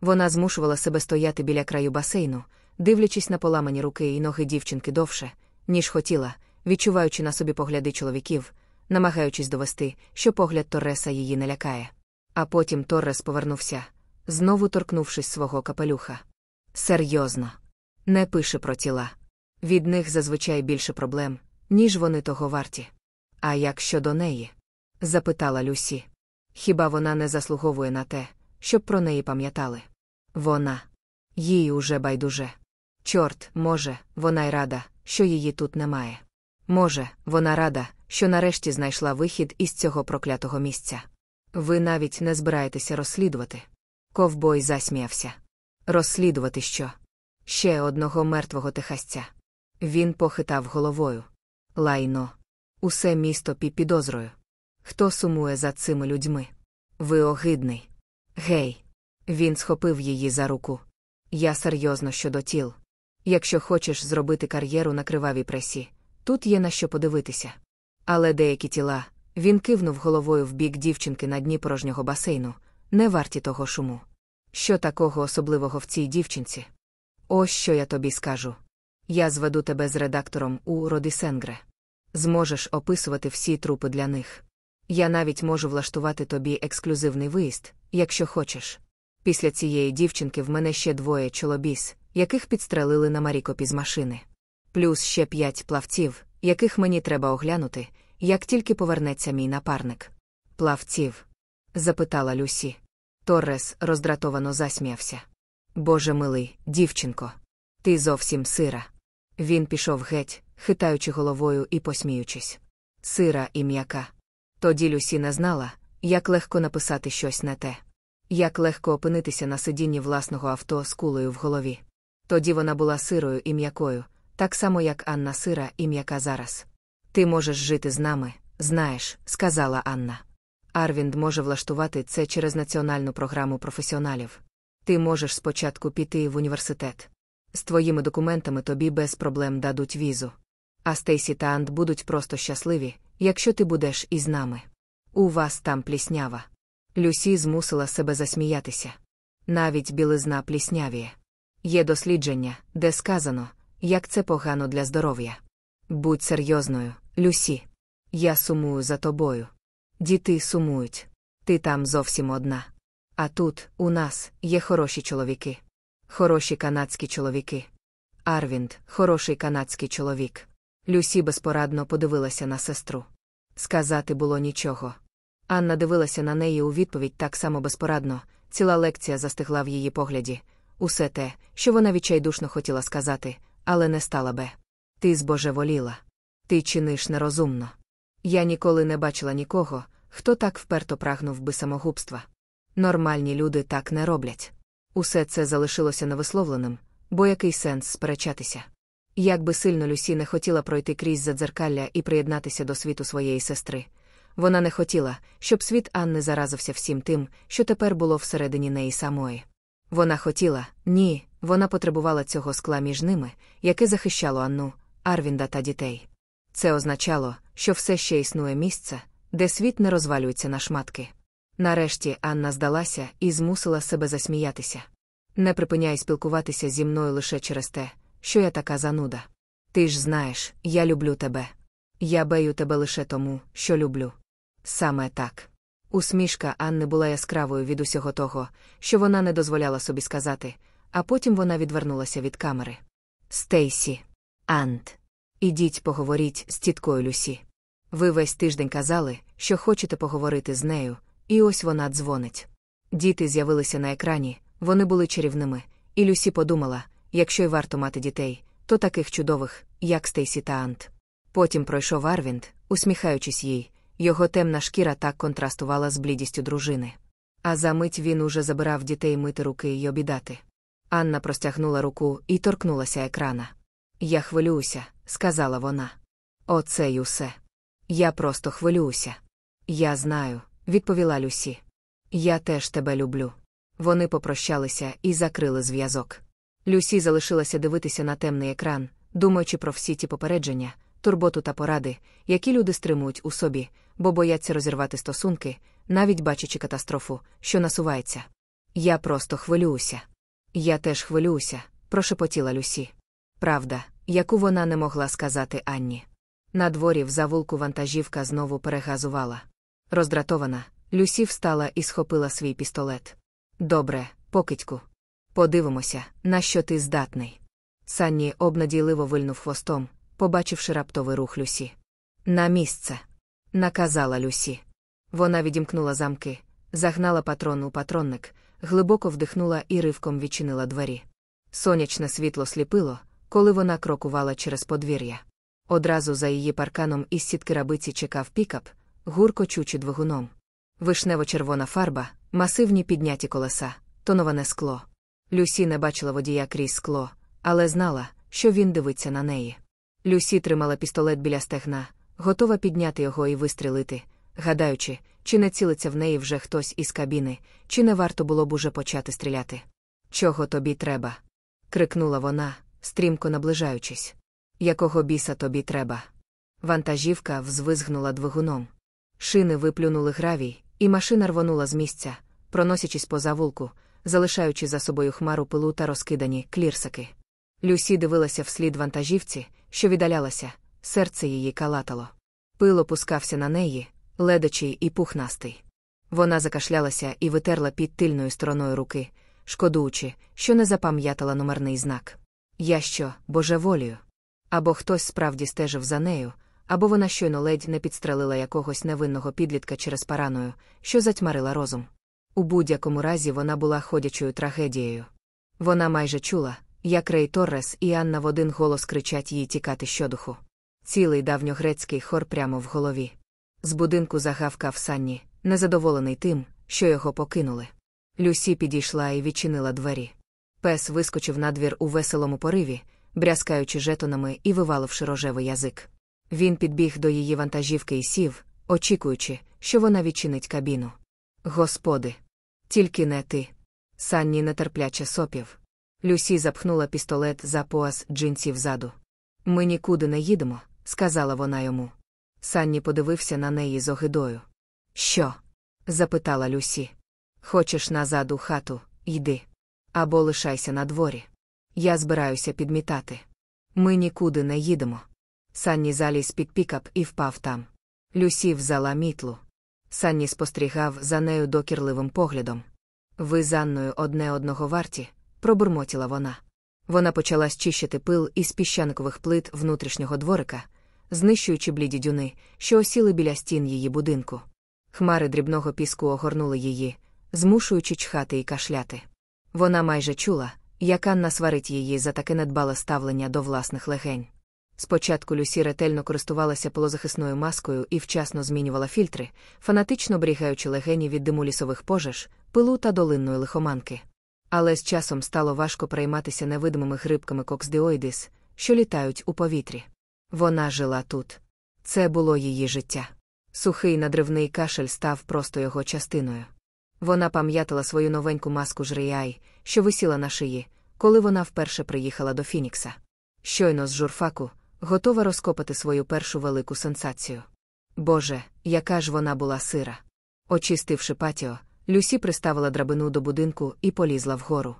A: Вона змушувала себе стояти біля краю басейну, дивлячись на поламані руки і ноги дівчинки довше, ніж хотіла, відчуваючи на собі погляди чоловіків, намагаючись довести, що погляд Торреса її не лякає. А потім Торрес повернувся, знову торкнувшись свого капелюха. Серйозно, не пише про тіла. Від них зазвичай більше проблем, ніж вони того варті. А як щодо неї? запитала Люсі. Хіба вона не заслуговує на те, щоб про неї пам'ятали? Вона. Їй уже байдуже. Чорт, може, вона й рада, що її тут немає. Може, вона рада, що нарешті знайшла вихід із цього проклятого місця. Ви навіть не збираєтеся розслідувати. Ковбой засміявся. Розслідувати що? Ще одного мертвого техасця. Він похитав головою. Лайно. Усе місто під підозрою. Хто сумує за цими людьми? Ви огидний. Гей. Він схопив її за руку. Я серйозно щодо тіл. Якщо хочеш зробити кар'єру на кривавій пресі, тут є на що подивитися. Але деякі тіла, він кивнув головою в бік дівчинки на дні порожнього басейну, не варті того шуму. Що такого особливого в цій дівчинці? Ось що я тобі скажу. Я зведу тебе з редактором у Родісенгре. Зможеш описувати всі трупи для них. Я навіть можу влаштувати тобі ексклюзивний виїзд, якщо хочеш. Після цієї дівчинки в мене ще двоє чолобіс, яких підстрелили на Марікопі з машини. Плюс ще п'ять плавців, яких мені треба оглянути, як тільки повернеться мій напарник. Плавців? запитала Люсі. Торрес роздратовано засміявся. Боже милий, дівчинко, ти зовсім сира. Він пішов геть, хитаючи головою і посміючись. Сира і м'яка. Тоді Люсі не знала, як легко написати щось не те. Як легко опинитися на сидінні власного авто з кулею в голові. Тоді вона була сирою і м'якою, так само, як Анна сира і м'яка зараз. Ти можеш жити з нами, знаєш, сказала Анна. Арвінд може влаштувати це через національну програму професіоналів. Ти можеш спочатку піти в університет. З твоїми документами тобі без проблем дадуть візу. А Стейсі та Ант будуть просто щасливі, якщо ти будеш із нами. У вас там пліснява. Люсі змусила себе засміятися. Навіть білизна пліснявіє. Є дослідження, де сказано, як це погано для здоров'я. Будь серйозною, Люсі. Я сумую за тобою. Діти сумують. Ти там зовсім одна. А тут, у нас, є хороші чоловіки. Хороші канадські чоловіки. Арвінд, хороший канадський чоловік. Люсі безпорадно подивилася на сестру. Сказати було нічого. Анна дивилася на неї у відповідь так само безпорадно, ціла лекція застигла в її погляді. Усе те, що вона відчайдушно хотіла сказати, але не стала би. Ти збожеволіла. Ти чиниш нерозумно. Я ніколи не бачила нікого, хто так вперто прагнув би самогубства. Нормальні люди так не роблять. Усе це залишилося невисловленим, бо який сенс сперечатися. Як би сильно Люсі не хотіла пройти крізь задзеркалля і приєднатися до світу своєї сестри, вона не хотіла, щоб світ Анни заразився всім тим, що тепер було всередині неї самої. Вона хотіла, ні, вона потребувала цього скла між ними, яке захищало Анну, Арвінда та дітей. Це означало, що все ще існує місце, де світ не розвалюється на шматки. Нарешті Анна здалася і змусила себе засміятися. Не припиняй спілкуватися зі мною лише через те, що я така зануда. Ти ж знаєш, я люблю тебе. Я бею тебе лише тому, що люблю. Саме так. Усмішка Анни була яскравою від усього того, що вона не дозволяла собі сказати, а потім вона відвернулася від камери. Стейсі, Ант. Ідіть поговоріть з тіткою Люсі. Ви весь тиждень казали, що хочете поговорити з нею, і ось вона дзвонить. Діти з'явилися на екрані, вони були чарівними, і Люсі подумала якщо й варто мати дітей, то таких чудових, як Стейсі та Ант. Потім пройшов Арвінд, усміхаючись їй, його темна шкіра так контрастувала з блідістю дружини. А за мить він уже забирав дітей мити руки й обідати. Анна простягнула руку і торкнулася екрана. Я хвилююся, сказала вона. Оце й усе. Я просто хвилююся. Я знаю, відповіла Люсі. Я теж тебе люблю. Вони попрощалися і закрили зв'язок. Люсі залишилася дивитися на темний екран, думаючи про всі ті попередження, турботу та поради, які люди стримують у собі, бо бояться розірвати стосунки, навіть бачачи катастрофу, що насувається. Я просто хвилююся. Я теж хвилююся, прошепотіла Люсі. Правда, яку вона не могла сказати Анні. На дворі в завулку вантажівка знову перегазувала. Роздратована, Люсі встала і схопила свій пістолет. Добре, покидьку. Подивимося, на що ти здатний. Санні обнадійливо вильнув хвостом, побачивши раптовий рух Люсі. На місце, наказала Люсі. Вона відімкнула замки, загнала патрон у патронник, глибоко вдихнула і ривком відчинила двері. Сонячне світло сліпило, коли вона крокувала через подвір'я. Одразу за її парканом із сітки рабиці чекав пікап, гуркочучи двигуном. Вишнево-червона фарба, масивні підняті колеса, тоноване скло. Люсі не бачила водія крізь скло, але знала, що він дивиться на неї. Люсі тримала пістолет біля стегна, готова підняти його і вистрілити, гадаючи, чи не цілиться в неї вже хтось із кабіни, чи не варто було б уже почати стріляти. Чого тобі треба? крикнула вона, стрімко наближаючись. Якого біса тобі треба? Вантажівка взвизгнула двигуном. Шини виплюнули гравій, і машина рвонула з місця, проносячись по завулку, залишаючи за собою хмару пилу та розкидані клірсаки. Люсі дивилася вслід вантажівці, що віддалялася, серце її калатало. Пил опускався на неї, ледачий і пухнастий. Вона закашлялася і витерла під тильною стороною руки, шкодуючи, що не запам'ятала номерний знак. Я що, божеволію? Або хтось справді стежив за нею, або вона щойно ледь не підстрелила якогось невинного підлітка через параною, що затьмарила розум. У будь-якому разі вона була ходячою трагедією. Вона майже чула, як Рей Торрес і Анна в один голос кричать їй тікати щодуху. Цілий давньогрецький хор прямо в голові. З будинку загавкав Санні, незадоволений тим, що його покинули. Люсі підійшла і відчинила двері. Пес вискочив на двір у веселому пориві, брязкаючи жетонами і виваливши рожевий язик. Він підбіг до її вантажівки і сів, очікуючи, що вона відчинить кабіну. Господи, тільки не ти. Санні нетерпляче сопів. Люсі запхнула пістолет за пояс джинсів ззаду. Ми нікуди не їдемо, сказала вона йому. Санні подивився на неї з огидою. Що? запитала Люсі. Хочеш назад у хату, йди. Або лишайся на дворі. Я збираюся підмітати. Ми нікуди не їдемо. Санні заліз під пікап і впав там. Люсі взяла мітлу. Санні спостерігав за нею докірливим поглядом. Ви з Анною одне одного варті, пробурмотіла вона. Вона почала щищити пил із піщаникових плит внутрішнього дворика, знищуючи бліді дюни, що осіли біля стін її будинку. Хмари дрібного піску огорнули її, змушуючи чхати і кашляти. Вона майже чула, як Анна сварить її за таке недбале ставлення до власних легень. Спочатку Люсі ретельно користувалася полозахисною маскою і вчасно змінювала фільтри, фанатично оберігаючи легені від диму лісових пожеж, пилу та долинної лихоманки. Але з часом стало важко перейматися невидимими грибками коксдіоїдис, що літають у повітрі. Вона жила тут. Це було її життя. Сухий надривний кашель став просто його частиною. Вона пам'ятала свою новеньку маску жріяй, що висіла на шиї, коли вона вперше приїхала до Фінікса. Щойно з журфаку, готова розкопати свою першу велику сенсацію. Боже, яка ж вона була сира. Очистивши патіо, Люсі приставила драбину до будинку і полізла вгору.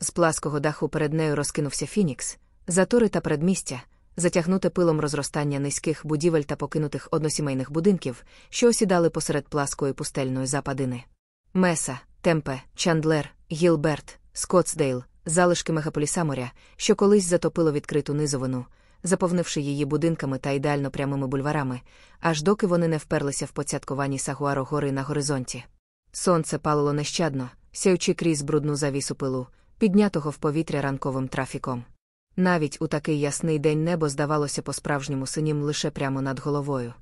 A: З плаского даху перед нею розкинувся Фінікс, затори та передмістя, затягнуте пилом розростання низьких будівель та покинутих односімейних будинків, що осідали посеред пласкої пустельної западини. Меса, Темпе, Чандлер, Гілберт, Скотсдейл, залишки мегаполіса-моря, що колись затопило відкриту низовину, заповнивши її будинками та ідеально прямими бульварами, аж доки вони не вперлися в поцятковані сагуаро гори на горизонті. Сонце палило нещадно, сяючи крізь брудну завісу пилу, піднятого в повітря ранковим трафіком. Навіть у такий ясний день небо здавалося по-справжньому синім лише прямо над головою.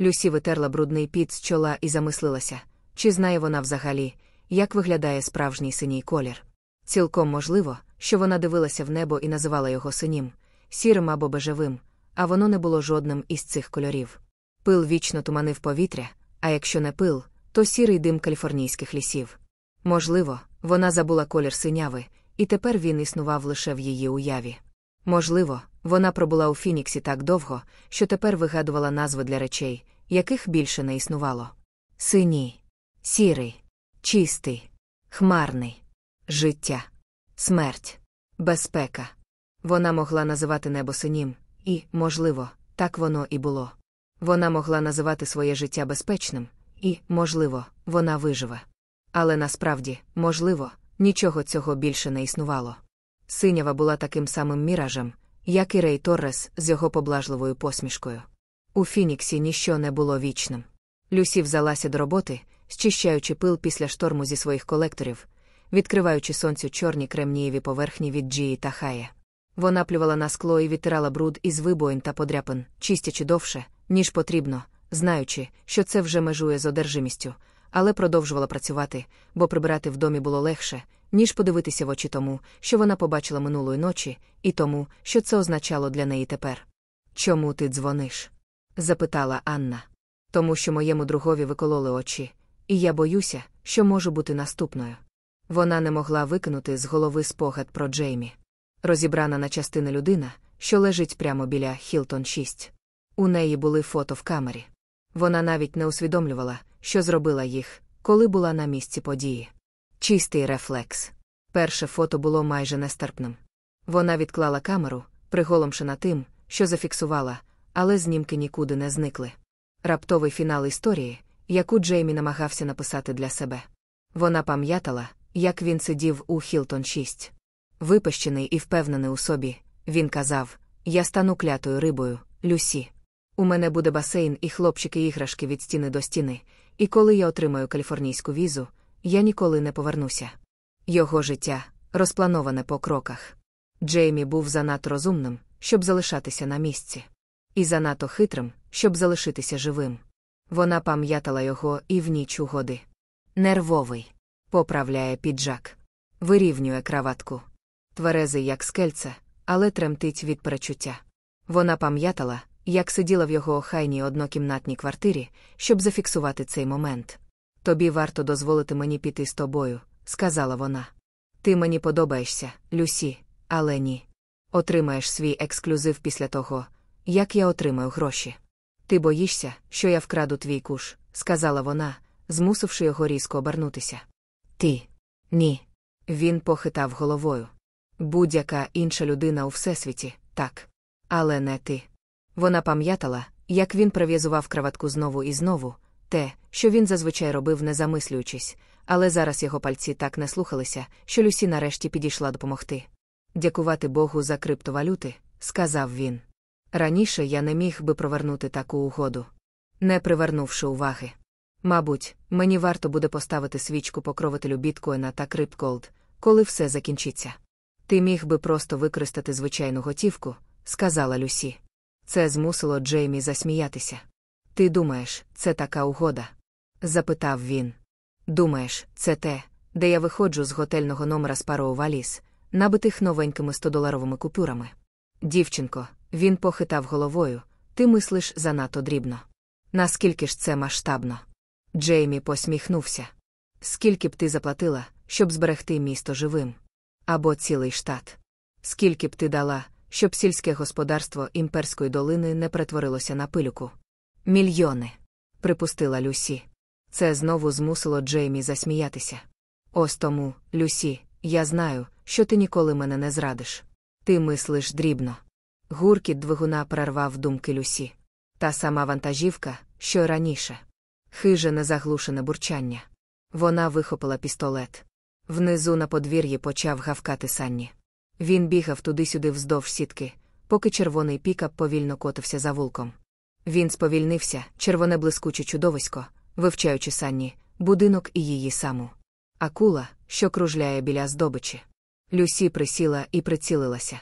A: Люсі витерла брудний піт з чола і замислилася, чи знає вона взагалі, як виглядає справжній синій колір. Цілком можливо, що вона дивилася в небо і називала його синім, сірим або бежевим, а воно не було жодним із цих кольорів. Пил вічно туманив повітря, а якщо не пил, то сірий дим каліфорнійських лісів. Можливо, вона забула колір синяви, і тепер він існував лише в її уяві. Можливо, вона пробула у Фініксі так довго, що тепер вигадувала назви для речей, яких більше не існувало. Синій, сірий, чистий, хмарний, життя, смерть, безпека. Вона могла називати небо синім, і, можливо, так воно і було. Вона могла називати своє життя безпечним, і, можливо, вона виживе. Але насправді, можливо, нічого цього більше не існувало. Синява була таким самим міражем, як і Рей Торрес з його поблажливою посмішкою. У Фініксі ніщо не було вічним. Люсі взялася до роботи, зчищаючи пил після шторму зі своїх колекторів, відкриваючи сонцю чорні кремнієві поверхні від Джії та Хая. Вона плювала на скло і відтирала бруд із вибоїн та подряпин, чистячи довше, ніж потрібно, знаючи, що це вже межує з одержимістю, але продовжувала працювати, бо прибирати в домі було легше, ніж подивитися в очі тому, що вона побачила минулої ночі, і тому, що це означало для неї тепер. Чому ти дзвониш? запитала Анна. Тому що моєму другові викололи очі, і я боюся, що можу бути наступною. Вона не могла викинути з голови спогад про Джеймі. Розібрана на частини людина, що лежить прямо біля Хілтон 6. У неї були фото в камері. Вона навіть не усвідомлювала, що зробила їх, коли була на місці події. Чистий рефлекс. Перше фото було майже нестерпним. Вона відклала камеру, приголомшена тим, що зафіксувала, але знімки нікуди не зникли. Раптовий фінал історії, яку Джеймі намагався написати для себе. Вона пам'ятала, як він сидів у Хілтон 6. Випещений і впевнений у собі, він казав: Я стану клятою рибою, Люсі. У мене буде басейн і хлопчики іграшки від стіни до стіни, і коли я отримаю каліфорнійську візу, я ніколи не повернуся. Його життя розплановане по кроках. Джеймі був занадто розумним, щоб залишатися на місці, і занадто хитрим, щоб залишитися живим. Вона пам'ятала його і в ніч угоди. Нервовий, Поправляє піджак. Вирівнює краватку. Тверезий, як скельце, але тремтить від перечуття. Вона пам'ятала, як сиділа в його охайній однокімнатній квартирі, щоб зафіксувати цей момент. Тобі варто дозволити мені піти з тобою, сказала вона. Ти мені подобаєшся, Люсі, але ні. Отримаєш свій ексклюзив після того, як я отримаю гроші. Ти боїшся, що я вкраду твій куш, сказала вона, змусивши його різко обернутися. Ти. Ні. Він похитав головою. Будь-яка інша людина у всесвіті, так. Але не ти. Вона пам'ятала, як він прив'язував краватку знову і знову, те, що він зазвичай робив, не замислюючись, але зараз його пальці так не слухалися, що Люсі нарешті підійшла допомогти. Дякувати Богу за криптовалюти, сказав він. Раніше я не міг би провернути таку угоду, не привернувши уваги. Мабуть, мені варто буде поставити свічку покровителю біткоїна та крипколд, коли все закінчиться. Ти міг би просто використати звичайну готівку, сказала Люсі. Це змусило Джеймі засміятися. Ти думаєш, це така угода? запитав він. Думаєш, це те, де я виходжу з готельного номера з парою валіз, набитих новенькими 100-доларовими купюрами. Дівчинко, він похитав головою, ти мислиш занадто дрібно. Наскільки ж це масштабно? Джеймі посміхнувся. Скільки б ти заплатила, щоб зберегти місто живим? Або цілий штат? Скільки б ти дала, щоб сільське господарство імперської долини не перетворилося на пилюку? Мільйони, припустила Люсі. Це знову змусило Джеймі засміятися. Ось тому, Люсі, я знаю, що ти ніколи мене не зрадиш. Ти мислиш дрібно. Гуркіт двигуна перервав думки Люсі. Та сама вантажівка, що раніше. Хиже незаглушене бурчання. Вона вихопила пістолет. Внизу на подвір'ї почав гавкати санні. Він бігав туди-сюди вздовж сітки, поки червоний пікап повільно котився за вулком. Він сповільнився, червоне блискуче чудовисько, вивчаючи санні, будинок і її саму. Акула, що кружляє біля здобичі. Люсі присіла і прицілилася.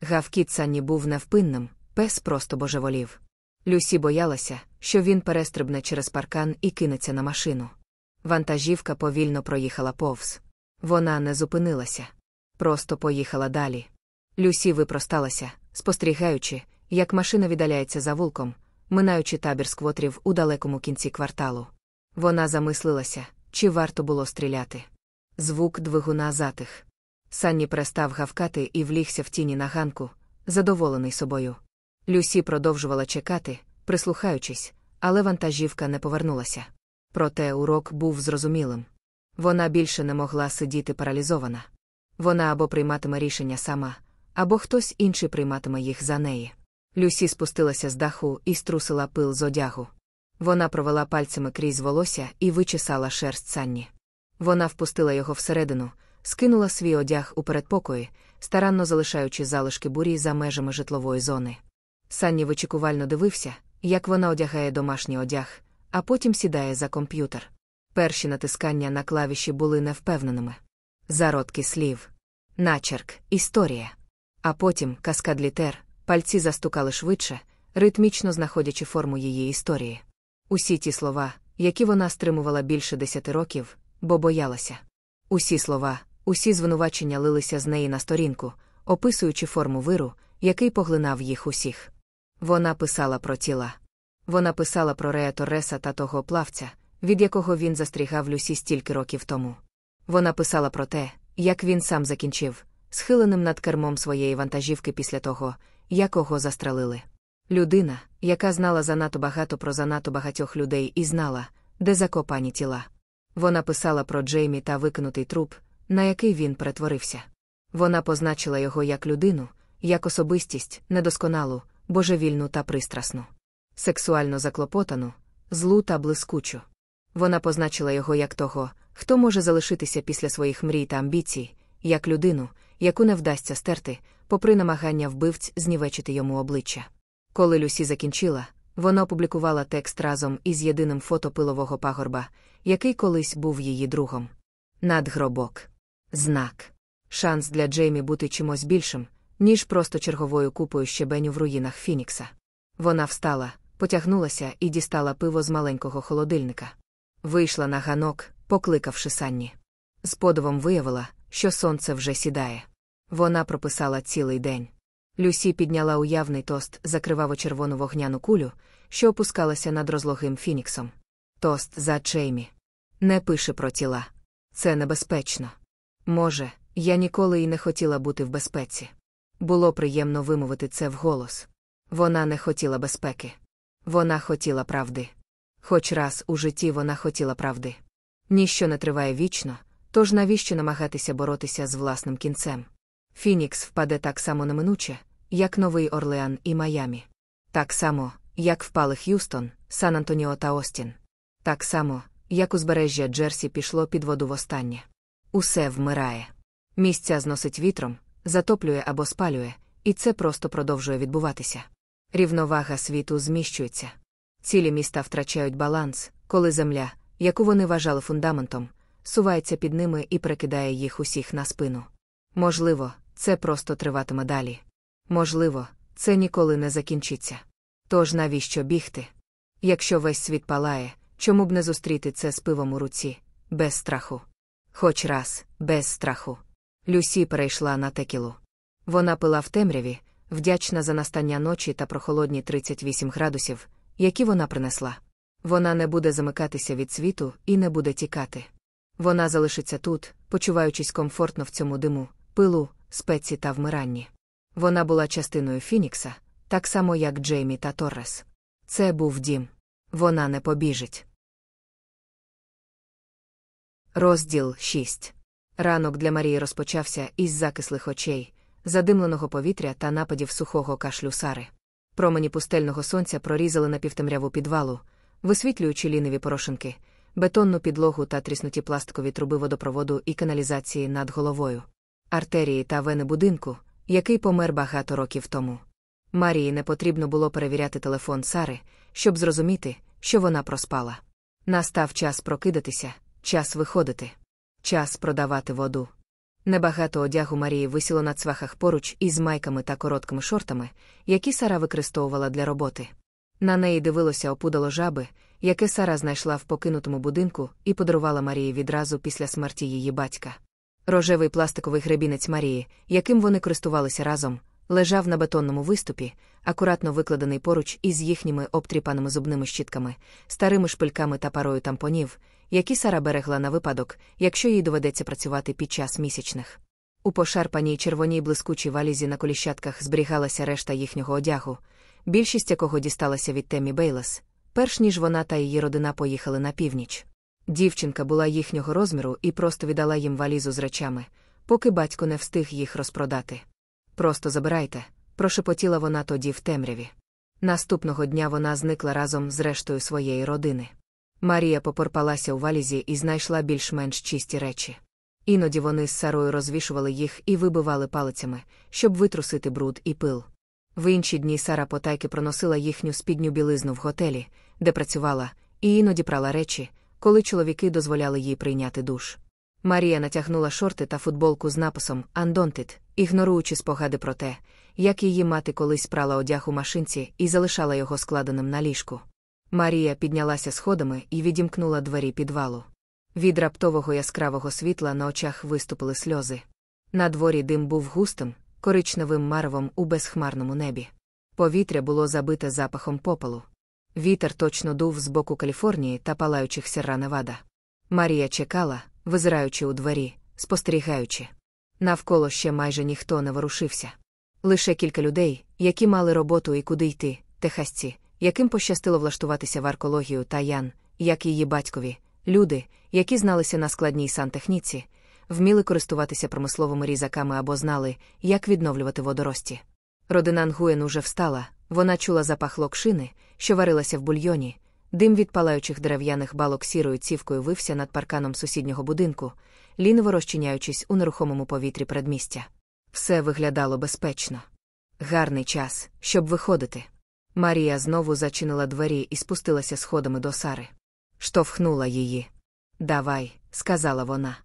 A: Гавкіт санні був невпинним, пес просто божеволів. Люсі боялася, що він перестрибне через паркан і кинеться на машину. Вантажівка повільно проїхала повз. Вона не зупинилася. Просто поїхала далі. Люсі випросталася, спостерігаючи, як машина віддаляється за вулком, минаючи табір сквотрів у далекому кінці кварталу. Вона замислилася, чи варто було стріляти. Звук двигуна затих. Санні перестав гавкати і влігся в тіні на ганку, задоволений собою. Люсі продовжувала чекати, прислухаючись, але вантажівка не повернулася. Проте урок був зрозумілим. Вона більше не могла сидіти паралізована. Вона або прийматиме рішення сама, або хтось інший прийматиме їх за неї. Люсі спустилася з даху і струсила пил з одягу. Вона провела пальцями крізь волосся і вичесала шерсть санні. Вона впустила його всередину, скинула свій одяг у передпокої, старанно залишаючи залишки бурі за межами житлової зони. Санні вичікувально дивився, як вона одягає домашній одяг, а потім сідає за комп'ютер. Перші натискання на клавіші були невпевненими. Зародки слів, начерк, історія. А потім каскад літер, пальці застукали швидше, ритмічно знаходячи форму її історії. Усі ті слова, які вона стримувала більше десяти років, бо боялася. Усі слова, усі звинувачення лилися з неї на сторінку, описуючи форму виру, який поглинав їх усіх. Вона писала про тіла. Вона писала про Рея Торреса та того плавця, від якого він застрігав Люсі стільки років тому. Вона писала про те, як він сам закінчив, схиленим над кермом своєї вантажівки після того, якого застрелили. Людина, яка знала занадто багато про занадто багатьох людей і знала, де закопані тіла. Вона писала про Джеймі та викинутий труп, на який він перетворився. Вона позначила його як людину, як особистість, недосконалу, божевільну та пристрасну, сексуально заклопотану, злу та блискучу. Вона позначила його як того, хто може залишитися після своїх мрій та амбіцій, як людину, яку не вдасться стерти, попри намагання вбивць знівечити йому обличчя. Коли Люсі закінчила, вона опублікувала текст разом із єдиним фото пилового пагорба, який колись був її другом. Надгробок. Знак. Шанс для Джеймі бути чимось більшим, ніж просто черговою купою щебеню в руїнах Фінікса. Вона встала, потягнулася і дістала пиво з маленького холодильника. Вийшла на ганок, покликавши санні. З подивом виявила, що сонце вже сідає. Вона прописала цілий день. Люсі підняла уявний тост закриваво червону вогняну кулю, що опускалася над розлогим фініксом. Тост за Чеймі. Не пише про тіла. Це небезпечно. Може, я ніколи й не хотіла бути в безпеці. Було приємно вимовити це вголос. Вона не хотіла безпеки. Вона хотіла правди. Хоч раз у житті вона хотіла правди. Ніщо не триває вічно, тож навіщо намагатися боротися з власним кінцем? Фінікс впаде так само неминуче, як Новий Орлеан і Майамі. Так само, як впали Х'юстон, Сан Антоніо та Остін. Так само, як узбережжя Джерсі пішло під воду востаннє. Усе вмирає. Місця зносить вітром, затоплює або спалює, і це просто продовжує відбуватися. Рівновага світу зміщується. Цілі міста втрачають баланс, коли земля, яку вони вважали фундаментом, сувається під ними і перекидає їх усіх на спину. Можливо, це просто триватиме далі. Можливо, це ніколи не закінчиться. Тож навіщо бігти? Якщо весь світ палає, чому б не зустріти це з пивом у руці, без страху? Хоч раз, без страху. Люсі перейшла на текілу. Вона пила в темряві, вдячна за настання ночі та прохолодні 38 градусів, які вона принесла. Вона не буде замикатися від світу і не буде тікати. Вона залишиться тут, почуваючись комфортно в цьому диму, пилу, спеці та вмиранні. Вона була частиною Фінікса, так само, як Джеймі та Торрес. Це був дім. Вона не побіжить. Розділ 6. Ранок для Марії розпочався із закислих очей, задимленого повітря та нападів сухого кашлю Сари. Промені пустельного сонця прорізали напівтемряву підвалу, висвітлюючи ліниві порошинки, бетонну підлогу та тріснуті пластикові труби водопроводу і каналізації над головою, артерії та вени будинку, який помер багато років тому. Марії не потрібно було перевіряти телефон Сари, щоб зрозуміти, що вона проспала. Настав час прокидатися, час виходити, час продавати воду. Небагато одягу Марії висіло на цвахах поруч із майками та короткими шортами, які Сара використовувала для роботи. На неї дивилося опудало жаби, яке Сара знайшла в покинутому будинку і подарувала Марії відразу після смерті її батька. Рожевий пластиковий гребінець Марії, яким вони користувалися разом, лежав на бетонному виступі, акуратно викладений поруч із їхніми обтріпаними зубними щітками, старими шпильками та парою тампонів, які Сара берегла на випадок, якщо їй доведеться працювати під час місячних. У пошарпаній червоній блискучій валізі на коліщатках зберігалася решта їхнього одягу, більшість якого дісталася від Темі Бейлас, перш ніж вона та її родина поїхали на північ. Дівчинка була їхнього розміру і просто віддала їм валізу з речами, поки батько не встиг їх розпродати. Просто забирайте, прошепотіла вона тоді в темряві. Наступного дня вона зникла разом з рештою своєї родини. Марія попорпалася у валізі і знайшла більш-менш чисті речі. Іноді вони з Сарою розвішували їх і вибивали палицями, щоб витрусити бруд і пил. В інші дні Сара потайки проносила їхню спідню білизну в готелі, де працювала, і іноді прала речі, коли чоловіки дозволяли їй прийняти душ. Марія натягнула шорти та футболку з написом «Undonted», ігноруючи спогади про те, як її мати колись прала одяг у машинці і залишала його складеним на ліжку. Марія піднялася сходами і відімкнула двері підвалу. Від раптового яскравого світла на очах виступили сльози. На дворі дим був густим, коричневим марвом у безхмарному небі. Повітря було забите запахом попелу. Вітер точно дув з боку Каліфорнії та палаючих Сєрра Невада. Марія чекала, визираючи у двері, спостерігаючи. Навколо ще майже ніхто не ворушився. Лише кілька людей, які мали роботу і куди йти, техасці, яким пощастило влаштуватися в аркологію та Ян, як її батькові, люди, які зналися на складній сантехніці, вміли користуватися промисловими різаками або знали, як відновлювати водорості. Родина Нгуен уже встала, вона чула запах локшини, що варилася в бульйоні, дим від палаючих дерев'яних балок сірою цівкою вився над парканом сусіднього будинку, ліново розчиняючись у нерухомому повітрі передмістя. Все виглядало безпечно. Гарний час, щоб виходити. Марія знову зачинила двері і спустилася сходами до Сари. Штовхнула її. Давай, сказала вона.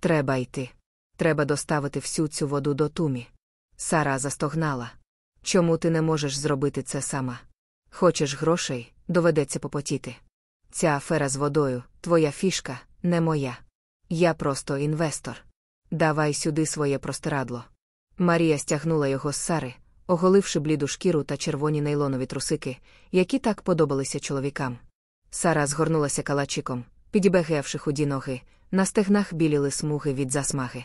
A: Треба йти. Треба доставити всю цю воду до тумі. Сара застогнала. Чому ти не можеш зробити це сама? Хочеш грошей, доведеться попотіти. Ця афера з водою, твоя фішка, не моя. Я просто інвестор. Давай сюди своє простирадло. Марія стягнула його з Сари, оголивши бліду шкіру та червоні нейлонові трусики, які так подобалися чоловікам. Сара згорнулася калачиком, підібегевши худі ноги, на стегнах біліли смуги від засмаги.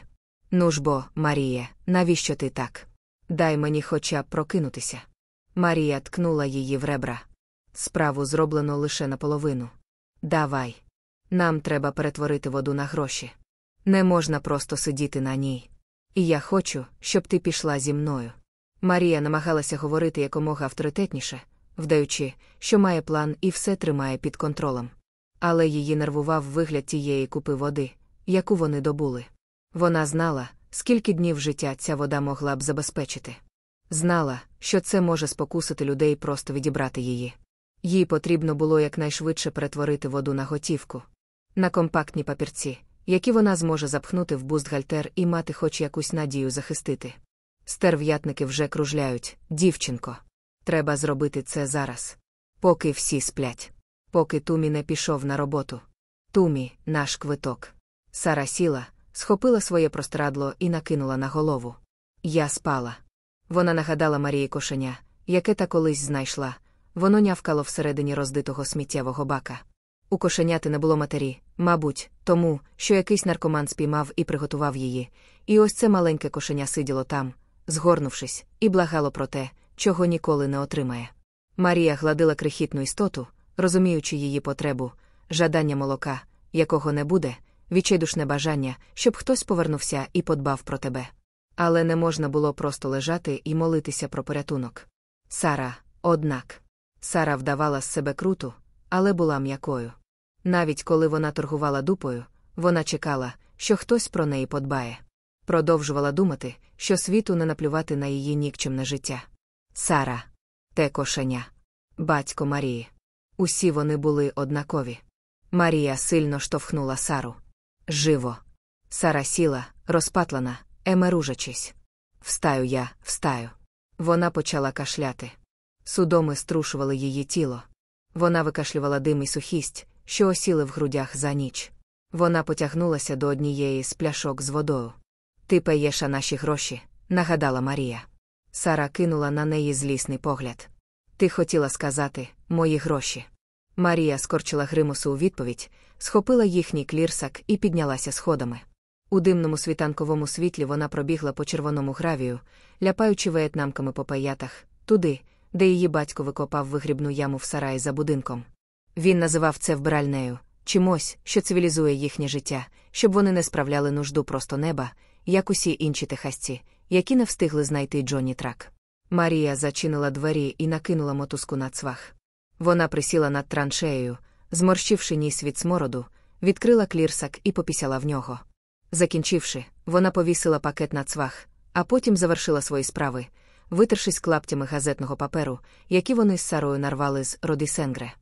A: Ну ж бо, Марія, навіщо ти так? Дай мені хоча б прокинутися. Марія ткнула її в ребра. Справу зроблено лише наполовину. Давай. Нам треба перетворити воду на гроші. Не можна просто сидіти на ній. І я хочу, щоб ти пішла зі мною. Марія намагалася говорити якомога авторитетніше, вдаючи, що має план і все тримає під контролем. Але її нервував вигляд тієї купи води, яку вони добули. Вона знала, скільки днів життя ця вода могла б забезпечити. Знала, що це може спокусити людей просто відібрати її. Їй потрібно було якнайшвидше перетворити воду на готівку, на компактні папірці, які вона зможе запхнути в бустгальтер і мати хоч якусь надію захистити. Стерв'ятники вже кружляють, дівчинко. Треба зробити це зараз. Поки всі сплять. Поки Тумі не пішов на роботу. Тумі, наш квиток. Сара сіла, схопила своє прострадло і накинула на голову. Я спала. Вона нагадала Марії кошеня, яке та колись знайшла. Воно нявкало всередині роздитого сміттєвого бака. У кошеняти не було матері, мабуть, тому, що якийсь наркоман спіймав і приготував її, і ось це маленьке кошеня сиділо там, згорнувшись, і благало про те, чого ніколи не отримає. Марія гладила крихітну істоту, розуміючи її потребу, жадання молока, якого не буде, відчайдушне бажання, щоб хтось повернувся і подбав про тебе. Але не можна було просто лежати і молитися про порятунок. Сара, однак, Сара вдавала з себе круту, але була м'якою. Навіть коли вона торгувала дупою, вона чекала, що хтось про неї подбає. Продовжувала думати, що світу не наплювати на її нікчемне життя. Сара, те кошеня, батько Марії. Усі вони були однакові. Марія сильно штовхнула Сару. Живо. Сара сіла, розпатлана, емеружачись. Встаю я, встаю. Вона почала кашляти. Судоми струшували її тіло. Вона викашлювала дим і сухість, що осіли в грудях за ніч. Вона потягнулася до однієї з пляшок з водою. Ти паєш наші гроші, нагадала Марія. Сара кинула на неї злісний погляд. Ти хотіла сказати мої гроші. Марія скорчила гримусу у відповідь, схопила їхній клірсак і піднялася сходами. У димному світанковому світлі вона пробігла по червоному гравію, ляпаючи веєтнамками по паятах, туди, де її батько викопав вигрібну яму в сараї за будинком. Він називав це вбиральнею, чимось, що цивілізує їхнє життя, щоб вони не справляли нужду просто неба, як усі інші техасці, які не встигли знайти Джонні Трак. Марія зачинила двері і накинула мотузку на цвах. Вона присіла над траншеєю, зморщивши ніс від смороду, відкрила клірсак і попісяла в нього. Закінчивши, вона повісила пакет на цвах, а потім завершила свої справи, витершись клаптями газетного паперу, які вони з Сарою нарвали з Родісенгре.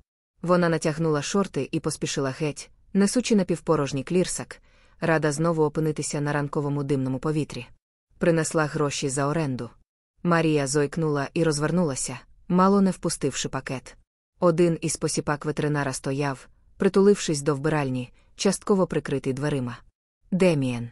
A: Вона натягнула шорти і поспішила геть, несучи напівпорожній клірсак, рада знову опинитися на ранковому димному повітрі. Принесла гроші за оренду. Марія зойкнула і розвернулася, мало не впустивши пакет. Один із посіпак ветеринара стояв, притулившись до вбиральні, частково прикритий дверима. Деміен.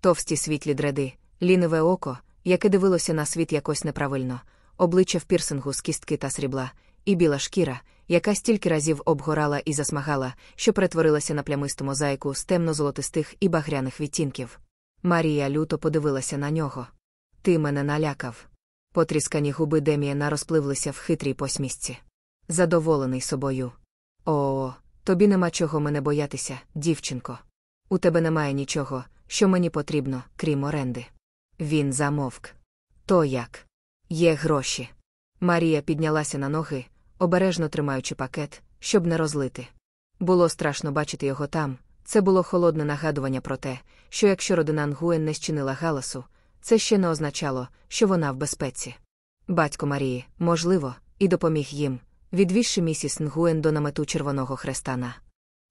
A: Товсті світлі дреди, ліниве око, яке дивилося на світ якось неправильно, обличчя в пірсингу з кістки та срібла, і біла шкіра, яка стільки разів обгорала і засмагала, що перетворилася на плямисту мозаїку з темно-золотистих і багряних відтінків. Марія люто подивилася на нього. Ти мене налякав. Потріскані губи Деміена розпливлися в хитрій посмішці. Задоволений собою. О, тобі нема чого мене боятися, дівчинко. У тебе немає нічого, що мені потрібно, крім оренди. Він замовк. То як? Є гроші. Марія піднялася на ноги, обережно тримаючи пакет, щоб не розлити. Було страшно бачити його там. Це було холодне нагадування про те, що якщо родина Нгуен не щинила галасу, це ще не означало, що вона в безпеці. Батько Марії, можливо, і допоміг їм, відвізши місіс Нгуен до намету Червоного Хреста на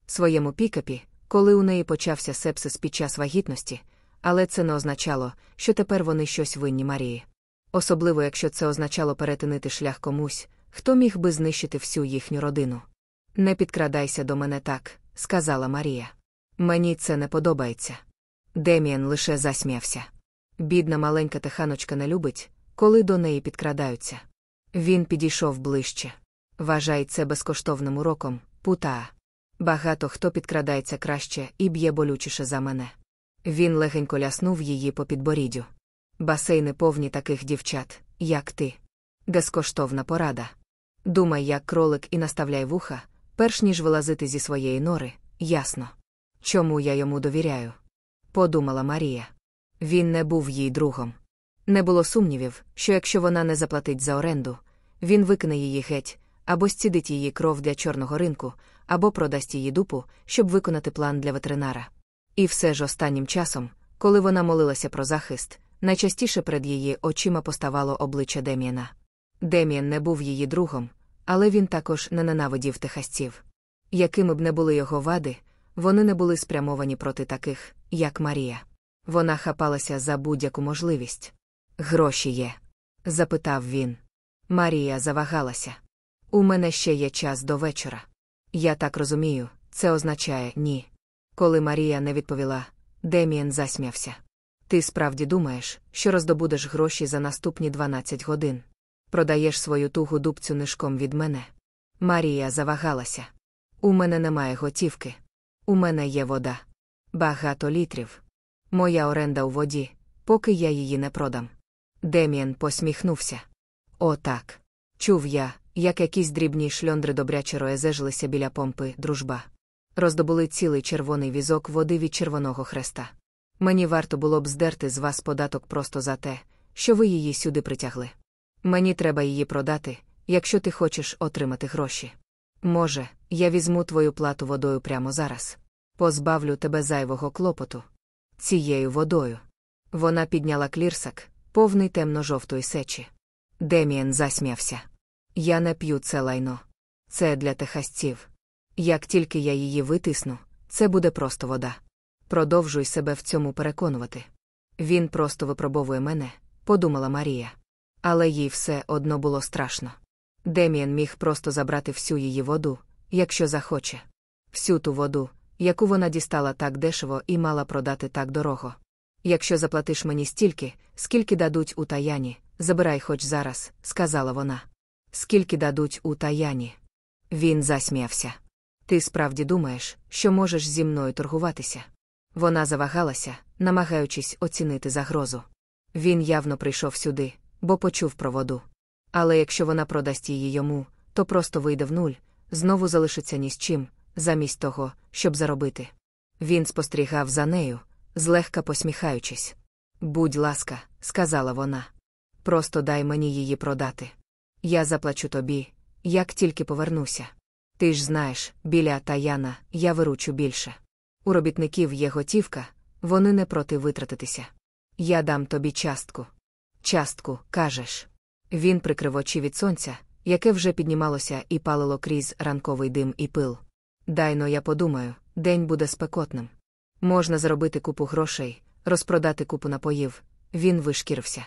A: своєму пікапі, коли у неї почався сепсис під час вагітності, але це не означало, що тепер вони щось винні Марії. Особливо, якщо це означало перетинити шлях комусь, хто міг би знищити всю їхню родину. Не підкрадайся до мене так, сказала Марія. Мені це не подобається. Деміан лише засміявся. Бідна маленька теханочка не любить, коли до неї підкрадаються. Він підійшов ближче. Вважай це безкоштовним уроком, пута. Багато хто підкрадається краще і б'є болючіше за мене. Він легенько ляснув її по підборіддю. Басейни повні таких дівчат, як ти. Безкоштовна порада. Думай, як кролик, і наставляй вуха, перш ніж вилазити зі своєї нори, ясно. Чому я йому довіряю? Подумала Марія. Він не був їй другом. Не було сумнівів, що якщо вона не заплатить за оренду, він викине її геть, або зцідить її кров для чорного ринку, або продасть її дупу, щоб виконати план для ветеринара. І все ж останнім часом, коли вона молилася про захист, найчастіше перед її очима поставало обличчя Дем'яна. Дем'ян не був її другом, але він також не ненавидів техасців. Якими б не були його вади, вони не були спрямовані проти таких, як Марія. Вона хапалася за будь-яку можливість. Гроші є? запитав він. Марія завагалася. У мене ще є час до вечора. Я так розумію, це означає ні. Коли Марія не відповіла, Деміен засмявся. Ти справді думаєш, що роздобудеш гроші за наступні 12 годин. Продаєш свою тугу дубцю нишком від мене. Марія завагалася. У мене немає готівки. У мене є вода. Багато літрів. Моя оренда у воді, поки я її не продам. Деміан посміхнувся. О, так. Чув я, як якісь дрібні шльондри добряче роезежилися біля помпи дружба. Роздобули цілий червоний візок води від Червоного хреста. Мені варто було б здерти з вас податок просто за те, що ви її сюди притягли. Мені треба її продати, якщо ти хочеш отримати гроші. Може, я візьму твою плату водою прямо зараз. Позбавлю тебе зайвого клопоту. Цією водою. Вона підняла клірсак, повний темно-жовтої сечі. Деміен засміявся. Я не п'ю це лайно. Це для техасців. Як тільки я її витисну, це буде просто вода. Продовжуй себе в цьому переконувати. Він просто випробовує мене, подумала Марія. Але їй все одно було страшно. Деміан міг просто забрати всю її воду, якщо захоче. Всю ту воду, яку вона дістала так дешево і мала продати так дорого. Якщо заплатиш мені стільки, скільки дадуть у таяні, забирай хоч зараз, сказала вона. Скільки дадуть у таяні? Він засміявся. Ти справді думаєш, що можеш зі мною торгуватися? Вона завагалася, намагаючись оцінити загрозу. Він явно прийшов сюди, бо почув про воду. Але якщо вона продасть її йому, то просто вийде в нуль, знову залишиться ні з чим, замість того, щоб заробити. Він спостерігав за нею, злегка посміхаючись. Будь ласка, сказала вона. Просто дай мені її продати. Я заплачу тобі, як тільки повернуся. Ти ж знаєш, біля Таяна я виручу більше. У робітників є готівка, вони не проти витратитися. Я дам тобі частку. Частку, кажеш. Він прикрив очі від сонця, яке вже піднімалося і палило крізь ранковий дим і пил. Дайно я подумаю, день буде спекотним. Можна заробити купу грошей, розпродати купу напоїв. Він вишкірився.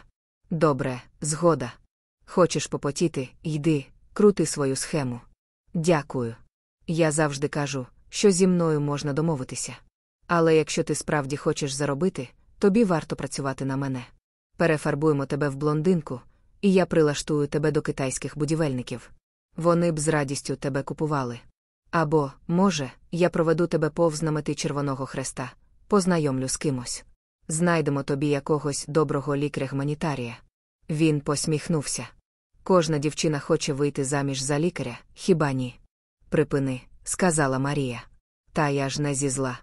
A: Добре, згода. Хочеш попотіти, йди, крути свою схему. Дякую. Я завжди кажу, що зі мною можна домовитися. Але якщо ти справді хочеш заробити, тобі варто працювати на мене. Перефарбуємо тебе в блондинку, і я прилаштую тебе до китайських будівельників. Вони б з радістю тебе купували. Або, може, я проведу тебе повз намети Червоного Хреста, познайомлю з кимось. Знайдемо тобі якогось доброго лікаря-гуманітарія. Він посміхнувся. Кожна дівчина хоче вийти заміж за лікаря, хіба ні? Припини, сказала Марія. Та я ж не зі зла.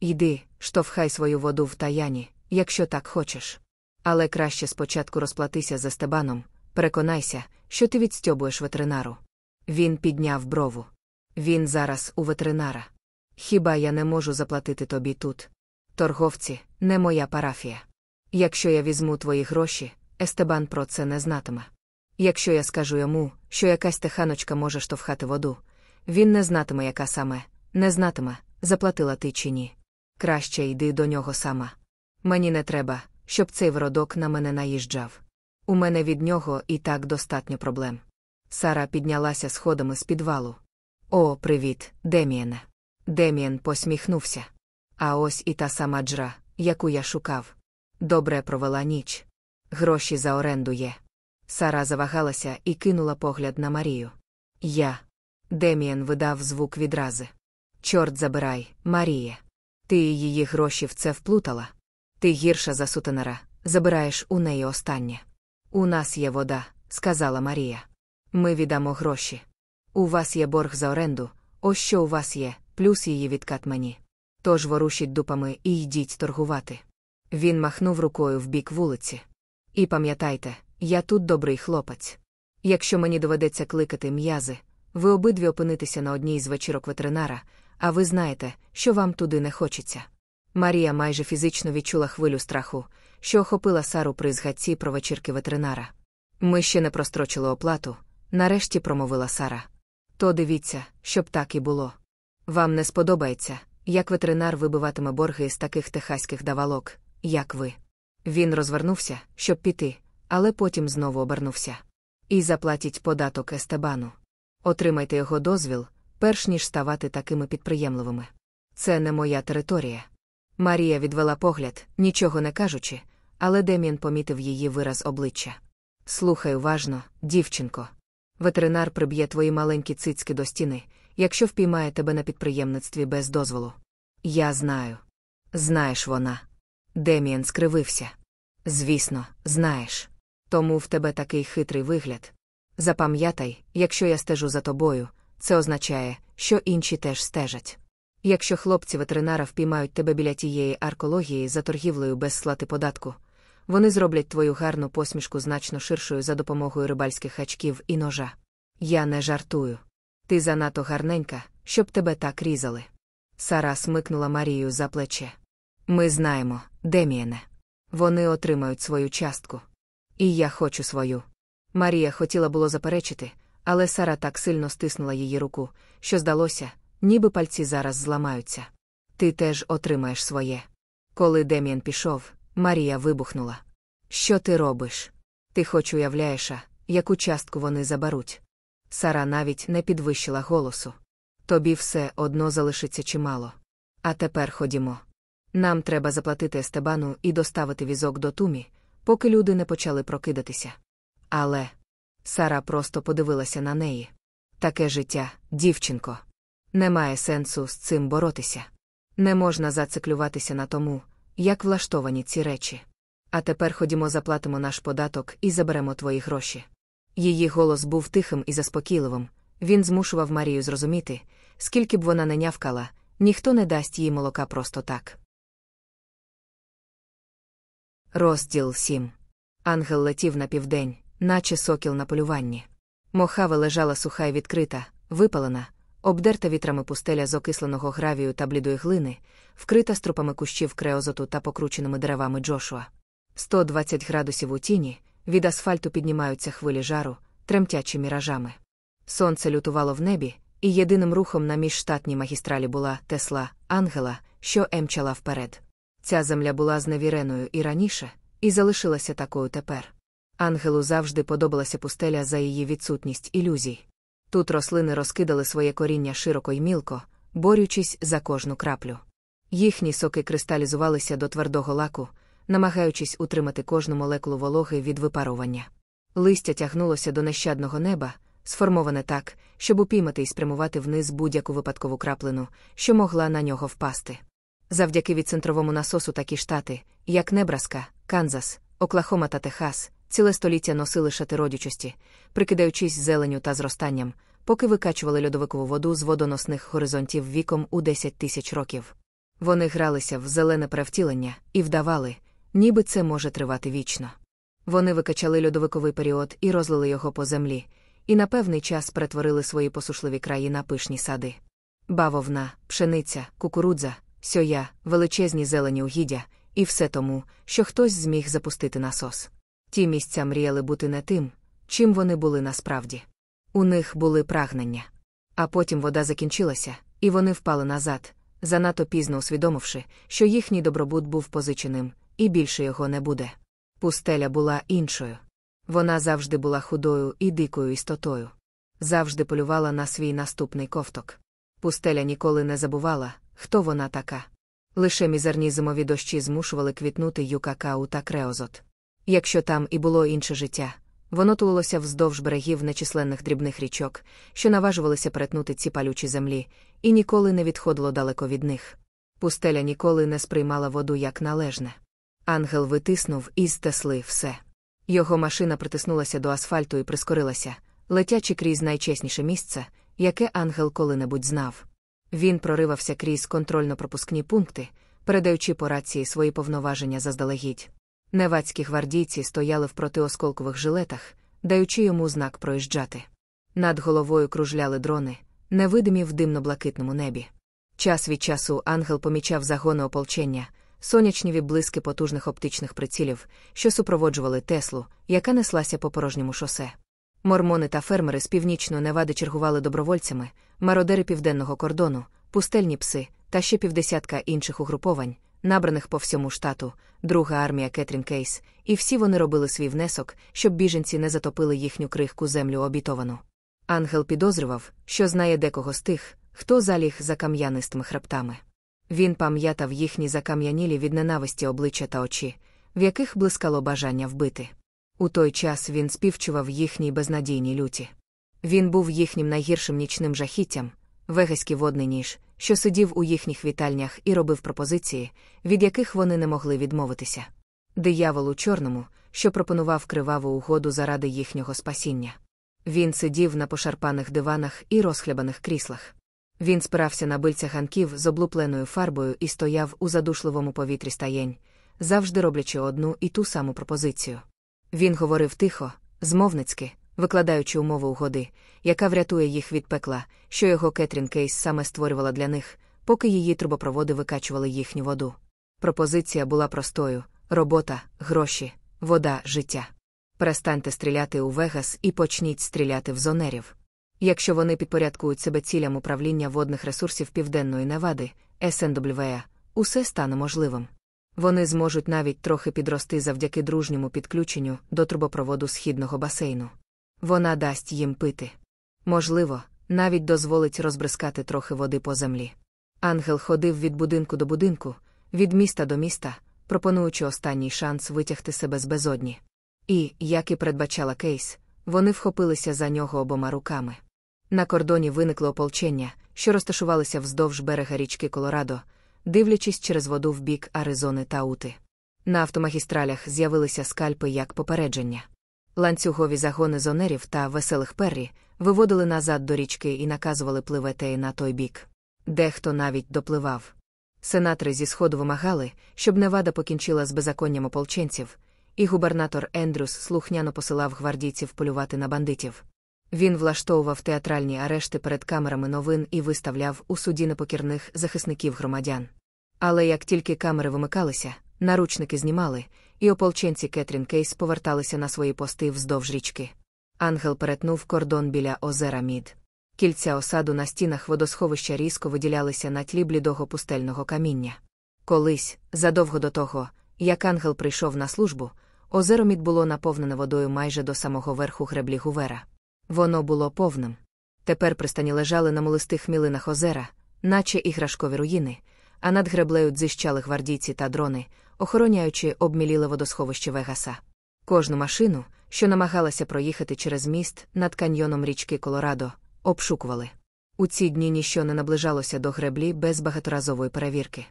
A: Йди, штовхай свою воду в таяні, якщо так хочеш. Але краще спочатку розплатися за стебаном, переконайся, що ти відстьобуєш ветеринару. Він підняв брову. Він зараз у ветеринара. Хіба я не можу заплатити тобі тут? Торговці, не моя парафія. Якщо я візьму твої гроші, Естебан про це не знатиме. Якщо я скажу йому, що якась теханочка може штовхати воду, він не знатиме, яка саме, не знатиме, заплатила ти чи ні. Краще йди до нього сама. Мені не треба, щоб цей вродок на мене наїжджав. У мене від нього і так достатньо проблем. Сара піднялася сходами з підвалу. О, привіт, Деміене. Деміен посміхнувся. А ось і та сама джра, яку я шукав. Добре провела ніч. Гроші за оренду є. Сара завагалася і кинула погляд на Марію. Я. Деміан видав звук відрази. Чорт забирай, Маріє. Ти її гроші в це вплутала. Ти гірша за сутенера, забираєш у неї останнє. У нас є вода, сказала Марія. Ми віддамо гроші. У вас є борг за оренду, ось що у вас є, плюс її відкат мені. Тож ворушіть дупами і йдіть торгувати. Він махнув рукою в бік вулиці. І пам'ятайте, я тут добрий хлопець. Якщо мені доведеться кликати м'язи, ви обидві опинитеся на одній з вечірок ветеринара, а ви знаєте, що вам туди не хочеться. Марія майже фізично відчула хвилю страху, що охопила Сару при згадці про вечірки ветеринара. Ми ще не прострочили оплату, нарешті промовила Сара. То дивіться, щоб так і було. Вам не сподобається, як ветеринар вибиватиме борги з таких техаських давалок, як ви. Він розвернувся, щоб піти, але потім знову обернувся. І заплатіть податок Естебану. Отримайте його дозвіл, перш ніж ставати такими підприємливими. Це не моя територія. Марія відвела погляд, нічого не кажучи, але Дем'ян помітив її вираз обличчя. Слухай уважно, дівчинко. Ветеринар приб'є твої маленькі цицьки до стіни, якщо впіймає тебе на підприємництві без дозволу. Я знаю. Знаєш вона. Деміан скривився. Звісно, знаєш. Тому в тебе такий хитрий вигляд. Запам'ятай, якщо я стежу за тобою, це означає, що інші теж стежать. Якщо хлопці ветеринара впіймають тебе біля тієї аркології за торгівлею без сплати податку, вони зроблять твою гарну посмішку значно ширшою за допомогою рибальських очків і ножа. Я не жартую. Ти занадто гарненька, щоб тебе так різали. Сара смикнула Марію за плече. Ми знаємо, Демієне. Вони отримають свою частку. І я хочу свою. Марія хотіла було заперечити, але Сара так сильно стиснула її руку, що здалося, ніби пальці зараз зламаються. Ти теж отримаєш своє. Коли Дем'ян пішов, Марія вибухнула. Що ти робиш? Ти хоч уявляєш, яку частку вони заберуть. Сара навіть не підвищила голосу. Тобі все одно залишиться чимало. А тепер ходімо. Нам треба заплатити Естебану і доставити візок до тумі, поки люди не почали прокидатися. Але Сара просто подивилася на неї. Таке життя, дівчинко. Немає сенсу з цим боротися. Не можна зациклюватися на тому, як влаштовані ці речі. А тепер ходімо, заплатимо наш податок і заберемо твої гроші. Її голос був тихим і заспокійливим. Він змушував Марію зрозуміти, скільки б вона не нявкала, ніхто не дасть їй молока просто так. Розділ 7. Ангел летів на південь, наче сокіл на полюванні. Мохава лежала суха й відкрита, випалена, обдерта вітрами пустеля з окисленого гравію та блідої глини, вкрита струпами кущів креозоту та покрученими деревами Джошуа. 120 градусів у тіні, від асфальту піднімаються хвилі жару, тремтячі міражами. Сонце лютувало в небі, і єдиним рухом на міжштатній магістралі була Тесла, ангела, що емчала вперед. Ця земля була зневіреною і раніше, і залишилася такою тепер. Ангелу завжди подобалася пустеля за її відсутність ілюзій. Тут рослини розкидали своє коріння широко й мілко, борючись за кожну краплю. Їхні соки кристалізувалися до твердого лаку, намагаючись утримати кожну молекулу вологи від випарування. Листя тягнулося до нещадного неба, сформоване так, щоб упіймати і спрямувати вниз будь-яку випадкову краплину, що могла на нього впасти. Завдяки відцентровому насосу такі штати, як Небраска, Канзас, Оклахома та Техас, ціле століття носили шати родючості, прикидаючись зеленю та зростанням, поки викачували льодовикову воду з водоносних горизонтів віком у 10 тисяч років. Вони гралися в зелене перевтілення і вдавали, ніби це може тривати вічно. Вони викачали льодовиковий період і розлили його по землі, і на певний час перетворили свої посушливі краї на пишні сади. Бавовна, пшениця, кукурудза, сьоя, величезні зелені угіддя, і все тому, що хтось зміг запустити насос. Ті місця мріяли бути не тим, чим вони були насправді. У них були прагнення. А потім вода закінчилася, і вони впали назад, занадто пізно усвідомивши, що їхній добробут був позиченим, і більше його не буде. Пустеля була іншою. Вона завжди була худою і дикою істотою. Завжди полювала на свій наступний ковток. Пустеля ніколи не забувала, хто вона така. Лише мізерні зимові дощі змушували квітнути юкакау та креозот. Якщо там і було інше життя, воно тулилося вздовж берегів нечисленних дрібних річок, що наважувалися перетнути ці палючі землі, і ніколи не відходило далеко від них. Пустеля ніколи не сприймала воду як належне. Ангел витиснув із Тесли все. Його машина притиснулася до асфальту і прискорилася, летячи крізь найчесніше місце, яке ангел коли-небудь знав. Він проривався крізь контрольно-пропускні пункти, передаючи по рації свої повноваження заздалегідь. Невацькі гвардійці стояли в протиосколкових жилетах, даючи йому знак проїжджати. Над головою кружляли дрони, невидимі в димно-блакитному небі. Час від часу ангел помічав загони ополчення, сонячні відблиски потужних оптичних прицілів, що супроводжували Теслу, яка неслася по порожньому шосе. Мормони та фермери з північної Невади чергували добровольцями, мародери південного кордону, пустельні пси та ще півдесятка інших угруповань, набраних по всьому штату, друга армія Кетрін Кейс, і всі вони робили свій внесок, щоб біженці не затопили їхню крихку землю обітовану. Ангел підозрював, що знає декого з тих, хто заліг за кам'янистими хребтами. Він пам'ятав їхні закам'янілі від ненависті обличчя та очі, в яких блискало бажання вбити. У той час він співчував їхній безнадійній люті. Він був їхнім найгіршим нічним жахіттям, вегаський водний ніж, що сидів у їхніх вітальнях і робив пропозиції, від яких вони не могли відмовитися. Диявол у чорному, що пропонував криваву угоду заради їхнього спасіння. Він сидів на пошарпаних диванах і розхлябаних кріслах. Він спирався на бильця ганків з облупленою фарбою і стояв у задушливому повітрі стаєнь, завжди роблячи одну і ту саму пропозицію. Він говорив тихо, змовницьки, викладаючи умови угоди, яка врятує їх від пекла, що його Кетрін Кейс саме створювала для них, поки її трубопроводи викачували їхню воду. Пропозиція була простою робота, гроші, вода, життя. Перестаньте стріляти у Вегас і почніть стріляти в зонерів. Якщо вони підпорядкують себе цілям управління водних ресурсів Південної Невади, СНВА, усе стане можливим. Вони зможуть навіть трохи підрости завдяки дружньому підключенню до трубопроводу східного басейну. Вона дасть їм пити. Можливо, навіть дозволить розбризкати трохи води по землі. Ангел ходив від будинку до будинку, від міста до міста, пропонуючи останній шанс витягти себе з безодні. І, як і передбачала кейс, вони вхопилися за нього обома руками. На кордоні виникло ополчення, що розташувалися вздовж берега річки Колорадо, дивлячись через воду в бік Аризони та Ути. На автомагістралях з'явилися скальпи як попередження. Ланцюгові загони зонерів та веселих перрі виводили назад до річки і наказували пливете на той бік. Дехто навіть допливав. Сенатори зі сходу вимагали, щоб Невада покінчила з беззаконням ополченців, і губернатор Ендрюс слухняно посилав гвардійців полювати на бандитів. Він влаштовував театральні арешти перед камерами новин і виставляв у суді непокірних захисників громадян. Але як тільки камери вимикалися, наручники знімали, і ополченці Кетрін Кейс поверталися на свої пости вздовж річки. Ангел перетнув кордон біля озера Мід. Кільця осаду на стінах водосховища різко виділялися на тлі блідого пустельного каміння. Колись, задовго до того, як ангел прийшов на службу, озеро Мід було наповнене водою майже до самого верху греблі Гувера. Воно було повним. Тепер пристані лежали на молистих мілинах озера, наче іграшкові руїни, а над греблею дзищали гвардійці та дрони, охороняючи обміліле водосховище Вегаса. Кожну машину, що намагалася проїхати через міст над каньйоном річки Колорадо, обшукували. У ці дні ніщо не наближалося до греблі без багаторазової перевірки.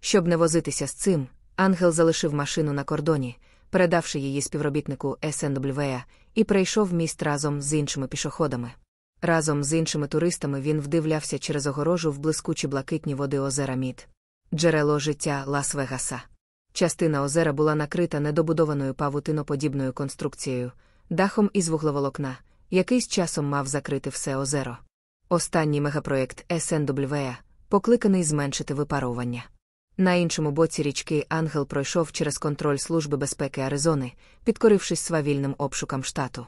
A: Щоб не возитися з цим, ангел залишив машину на кордоні, передавши її співробітнику СНВА, і прийшов міст разом з іншими пішоходами. Разом з іншими туристами він вдивлявся через огорожу в блискучі блакитні води озера Мід. Джерело життя Лас-Вегаса. Частина озера була накрита недобудованою павутиноподібною конструкцією, дахом із вуглеволокна, який з часом мав закрити все озеро. Останній мегапроєкт СНВА, покликаний зменшити випаровування. На іншому боці річки Ангел пройшов через контроль Служби безпеки Аризони, підкорившись свавільним обшукам штату.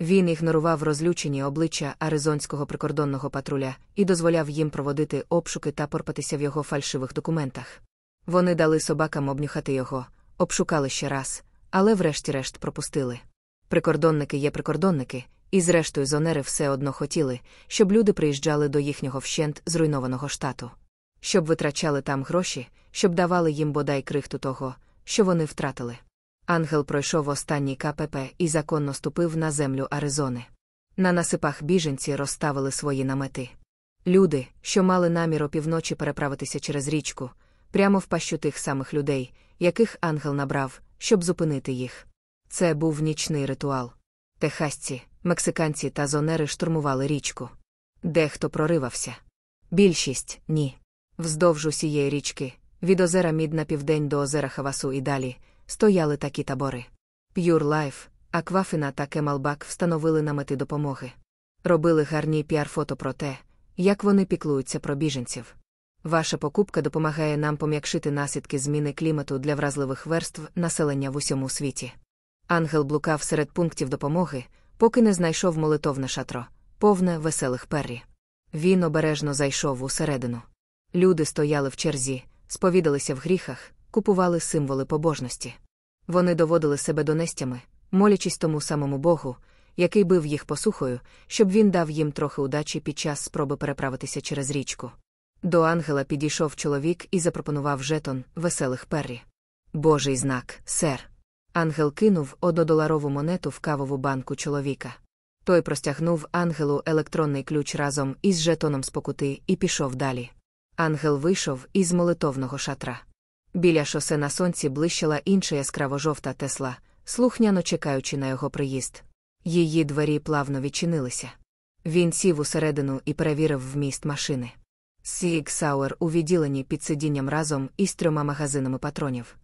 A: Він ігнорував розлючені обличчя аризонського прикордонного патруля і дозволяв їм проводити обшуки та порпатися в його фальшивих документах. Вони дали собакам обнюхати його, обшукали ще раз, але врешті-решт пропустили. Прикордонники є прикордонники, і, зрештою, зонери все одно хотіли, щоб люди приїжджали до їхнього вщент зруйнованого штату. щоб витрачали там гроші, щоб давали їм бодай крихту того, що вони втратили. Ангел пройшов останній КПП і законно ступив на землю Аризони. На насипах біженці розставили свої намети. Люди, що мали намір опівночі переправитися через річку, прямо в пащу тих самих людей, яких ангел набрав, щоб зупинити їх. Це був нічний ритуал. Техасці, мексиканці та зонери штурмували річку. Дехто проривався. Більшість ні. Вздовж усієї річки, від озера Мід на південь до озера Хавасу і далі, стояли такі табори. Pure Life, Аквафіна та Кемалбак встановили намети допомоги. Робили гарні піар-фото про те, як вони піклуються про біженців. Ваша покупка допомагає нам пом'якшити наслідки зміни клімату для вразливих верств населення в усьому світі. Ангел блукав серед пунктів допомоги, поки не знайшов молитовне шатро, повне Веселих Перрі. Він обережно зайшов усередину. Люди стояли в черзі, сповідалися в гріхах, купували символи побожності. Вони доводили себе до нестями, молячись тому самому Богу, який бив їх посухою, щоб він дав їм трохи удачі під час спроби переправитися через річку. До ангела підійшов чоловік і запропонував жетон веселих перрі. Божий знак, сер. Ангел кинув однодоларову монету в кавову банку чоловіка. Той простягнув ангелу електронний ключ разом із жетоном з покути і пішов далі. Ангел вийшов із молитовного шатра. Біля шосе на сонці блищала інша яскраво жовта тесла, слухняно чекаючи на його приїзд. Її двері плавно відчинилися. Він сів усередину і перевірив вміст машини. Сіг Сауер у відділенні під сидінням разом із трьома магазинами патронів.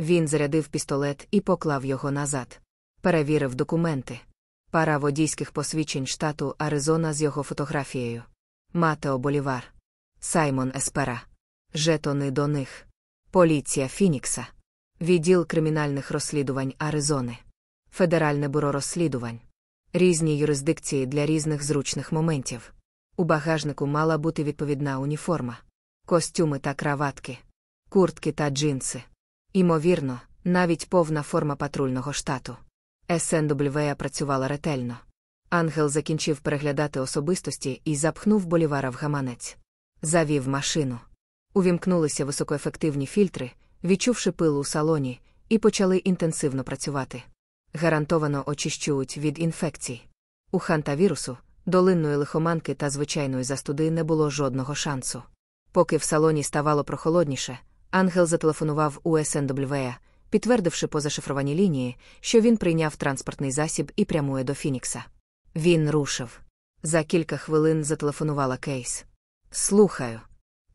A: Він зарядив пістолет і поклав його назад. Перевірив документи. Пара водійських посвідчень штату Аризона з його фотографією. Матео Болівар. Саймон Еспера. Жетони до них. Поліція Фінікса. Відділ кримінальних розслідувань Аризони. Федеральне бюро розслідувань. Різні юрисдикції для різних зручних моментів. У багажнику мала бути відповідна уніформа, костюми та краватки, куртки та джинси. Імовірно, навіть повна форма патрульного штату. СНВ працювала ретельно. Ангел закінчив переглядати особистості і запхнув болівара в гаманець. Завів машину. Увімкнулися високоефективні фільтри, відчувши пил у салоні, і почали інтенсивно працювати. Гарантовано очищують від інфекцій. У хантавірусу, долинної лихоманки та звичайної застуди не було жодного шансу. Поки в салоні ставало прохолодніше, ангел зателефонував у СНВ, підтвердивши по зашифрованій лінії, що він прийняв транспортний засіб і прямує до Фінікса. Він рушив. За кілька хвилин зателефонувала Кейс. Слухаю.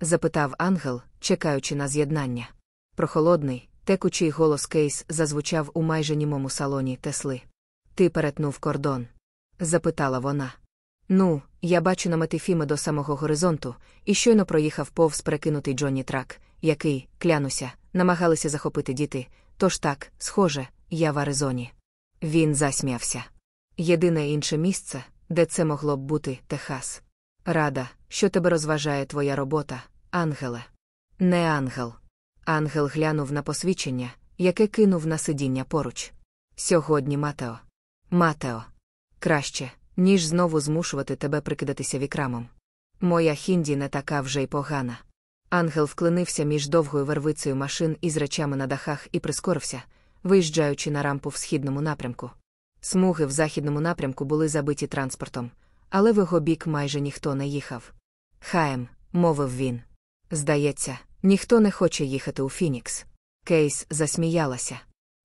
A: запитав ангел, чекаючи на з'єднання. Прохолодний, текучий голос Кейс зазвучав у майже німому салоні Тесли. Ти перетнув кордон? запитала вона. Ну, я бачу намети Фіми до самого горизонту, і щойно проїхав повз перекинутий Джонні трак, який, клянуся, намагалися захопити діти. Тож так, схоже, я в Аризоні. Він засміявся. Єдине інше місце, де це могло б бути Техас. Рада, що тебе розважає твоя робота, ангеле. Не ангел. Ангел глянув на посвідчення, яке кинув на сидіння поруч. Сьогодні Матео. Матео. Краще, ніж знову змушувати тебе прикидатися вікрамом. Моя хінді не така вже й погана. Ангел вклинився між довгою вервицею машин із речами на дахах і прискорився, виїжджаючи на рампу в східному напрямку. Смуги в західному напрямку були забиті транспортом, але в його бік майже ніхто не їхав. Хаєм, мовив він. Здається, ніхто не хоче їхати у Фінікс. Кейс засміялася.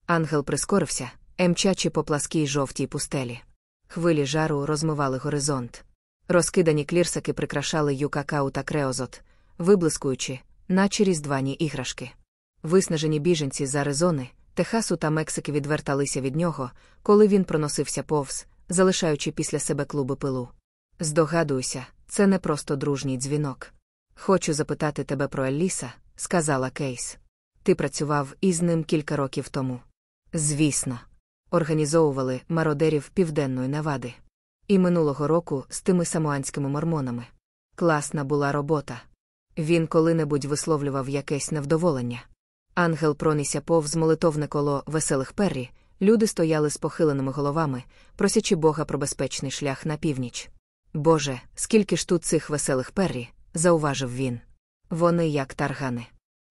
A: Ангел прискорився, емчачи по пласкій жовтій пустелі. Хвилі жару розмивали горизонт. Розкидані клірсаки прикрашали юкакау та креозот, виблискуючи, наче різдвані іграшки. Виснажені біженці з Аризони, Техасу та Мексики відверталися від нього, коли він проносився повз, залишаючи після себе клуби пилу. Здогадуюся, це не просто дружній дзвінок. Хочу запитати тебе про Елліса, сказала Кейс. Ти працював із ним кілька років тому. Звісно, організовували мародерів Південної Навади. І минулого року з тими самоанськими мормонами. Класна була робота. Він коли-небудь висловлював якесь невдоволення. Ангел пронісся повз молитовне коло веселих перрі, люди стояли з похиленими головами, просячи Бога про безпечний шлях на північ. Боже, скільки ж тут цих веселих перрі, зауважив він. Вони як таргани.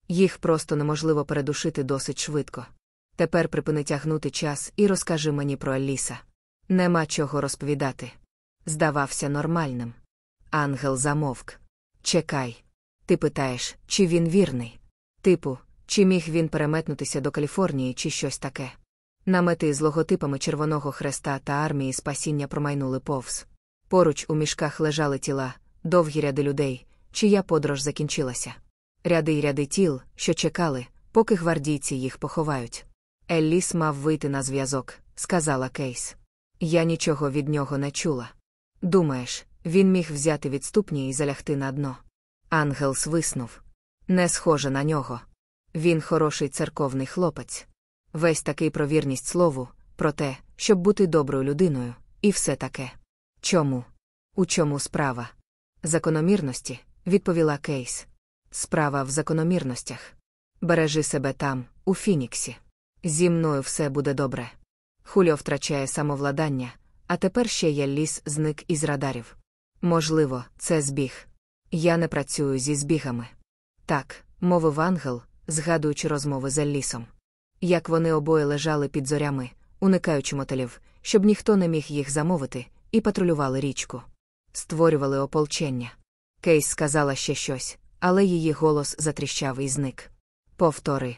A: Їх просто неможливо передушити досить швидко. Тепер припини тягнути час і розкажи мені про Аліса. Нема чого розповідати. Здавався нормальним. Ангел замовк. Чекай. Ти питаєш, чи він вірний? Типу, чи міг він переметнутися до Каліфорнії, чи щось таке? Намети з логотипами Червоного Хреста та армії спасіння промайнули повз. Поруч у мішках лежали тіла, довгі ряди людей, чия подорож закінчилася. Ряди й ряди тіл, що чекали, поки гвардійці їх поховають. Елліс мав вийти на зв'язок, сказала Кейс. Я нічого від нього не чула. Думаєш, він міг взяти відступні і залягти на дно. Ангел свиснув. Не схоже на нього. Він хороший церковний хлопець. Весь такий про вірність слову, про те, щоб бути доброю людиною, і все таке. Чому? У чому справа? Закономірності, відповіла Кейс. Справа в закономірностях. Бережи себе там, у Фініксі. Зі мною все буде добре. Хульо втрачає самовладання, а тепер ще є ліс зник із радарів. Можливо, це збіг. Я не працюю зі збігами. Так, мовив ангел, згадуючи розмови з Еллісом. Як вони обоє лежали під зорями, уникаючи мотелів, щоб ніхто не міг їх замовити, і патрулювали річку. Створювали ополчення. Кейс сказала ще щось, але її голос затріщав і зник. Повтори.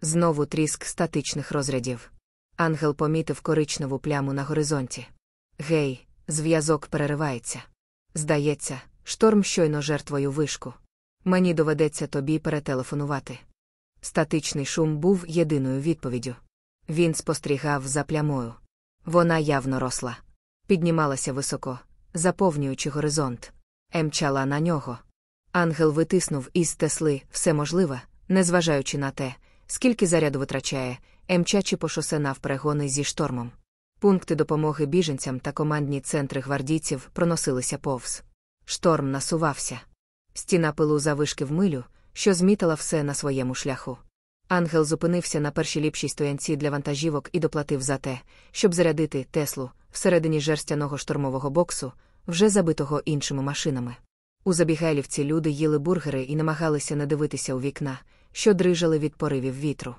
A: Знову тріск статичних розрядів. Ангел помітив коричневу пляму на горизонті. Гей, зв'язок переривається. Здається, шторм щойно жертвою вишку. Мені доведеться тобі перетелефонувати. Статичний шум був єдиною відповіддю. Він спостерігав за плямою. Вона явно росла. Піднімалася високо, заповнюючи горизонт. Емчала на нього. Ангел витиснув із Тесли все можливе, незважаючи на те, скільки заряду витрачає, емчачи по шосе навперегони зі штормом. Пункти допомоги біженцям та командні центри гвардійців проносилися повз. Шторм насувався. Стіна пилу завишки в милю, що змітала все на своєму шляху. Ангел зупинився на першій ліпшій стоянці для вантажівок і доплатив за те, щоб зарядити Теслу всередині жерстяного штормового боксу, вже забитого іншими машинами. У Забігайлівці люди їли бургери і намагалися не дивитися у вікна, що дрижали від поривів вітру.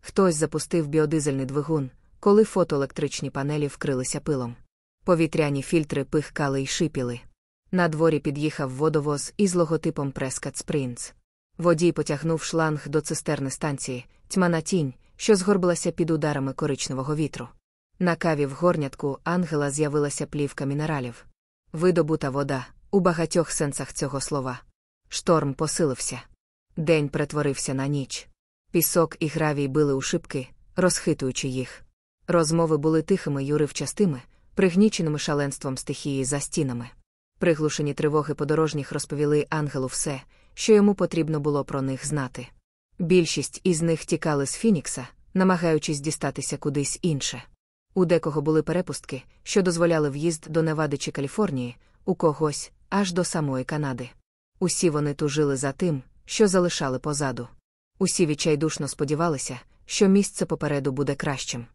A: Хтось запустив біодизельний двигун, коли фотоелектричні панелі вкрилися пилом. Повітряні фільтри пихкали й шипіли. На дворі під'їхав водовоз із логотипом Прескат Спринц. Водій потягнув шланг до цистерни станції, тьмана тінь, що згорбилася під ударами коричневого вітру. На каві в горнятку ангела з'явилася плівка мінералів. Видобута вода, у багатьох сенсах цього слова. Шторм посилився. День перетворився на ніч. Пісок і гравій били у шибки, розхитуючи їх. Розмови були тихими й уривчастими, пригніченими шаленством стихії за стінами. Приглушені тривоги подорожніх розповіли ангелу все, що йому потрібно було про них знати. Більшість із них тікали з Фінікса, намагаючись дістатися кудись інше. У декого були перепустки, що дозволяли в'їзд до Невади чи Каліфорнії, у когось аж до самої Канади. Усі вони тужили за тим, що залишали позаду. Усі відчайдушно сподівалися, що місце попереду буде кращим.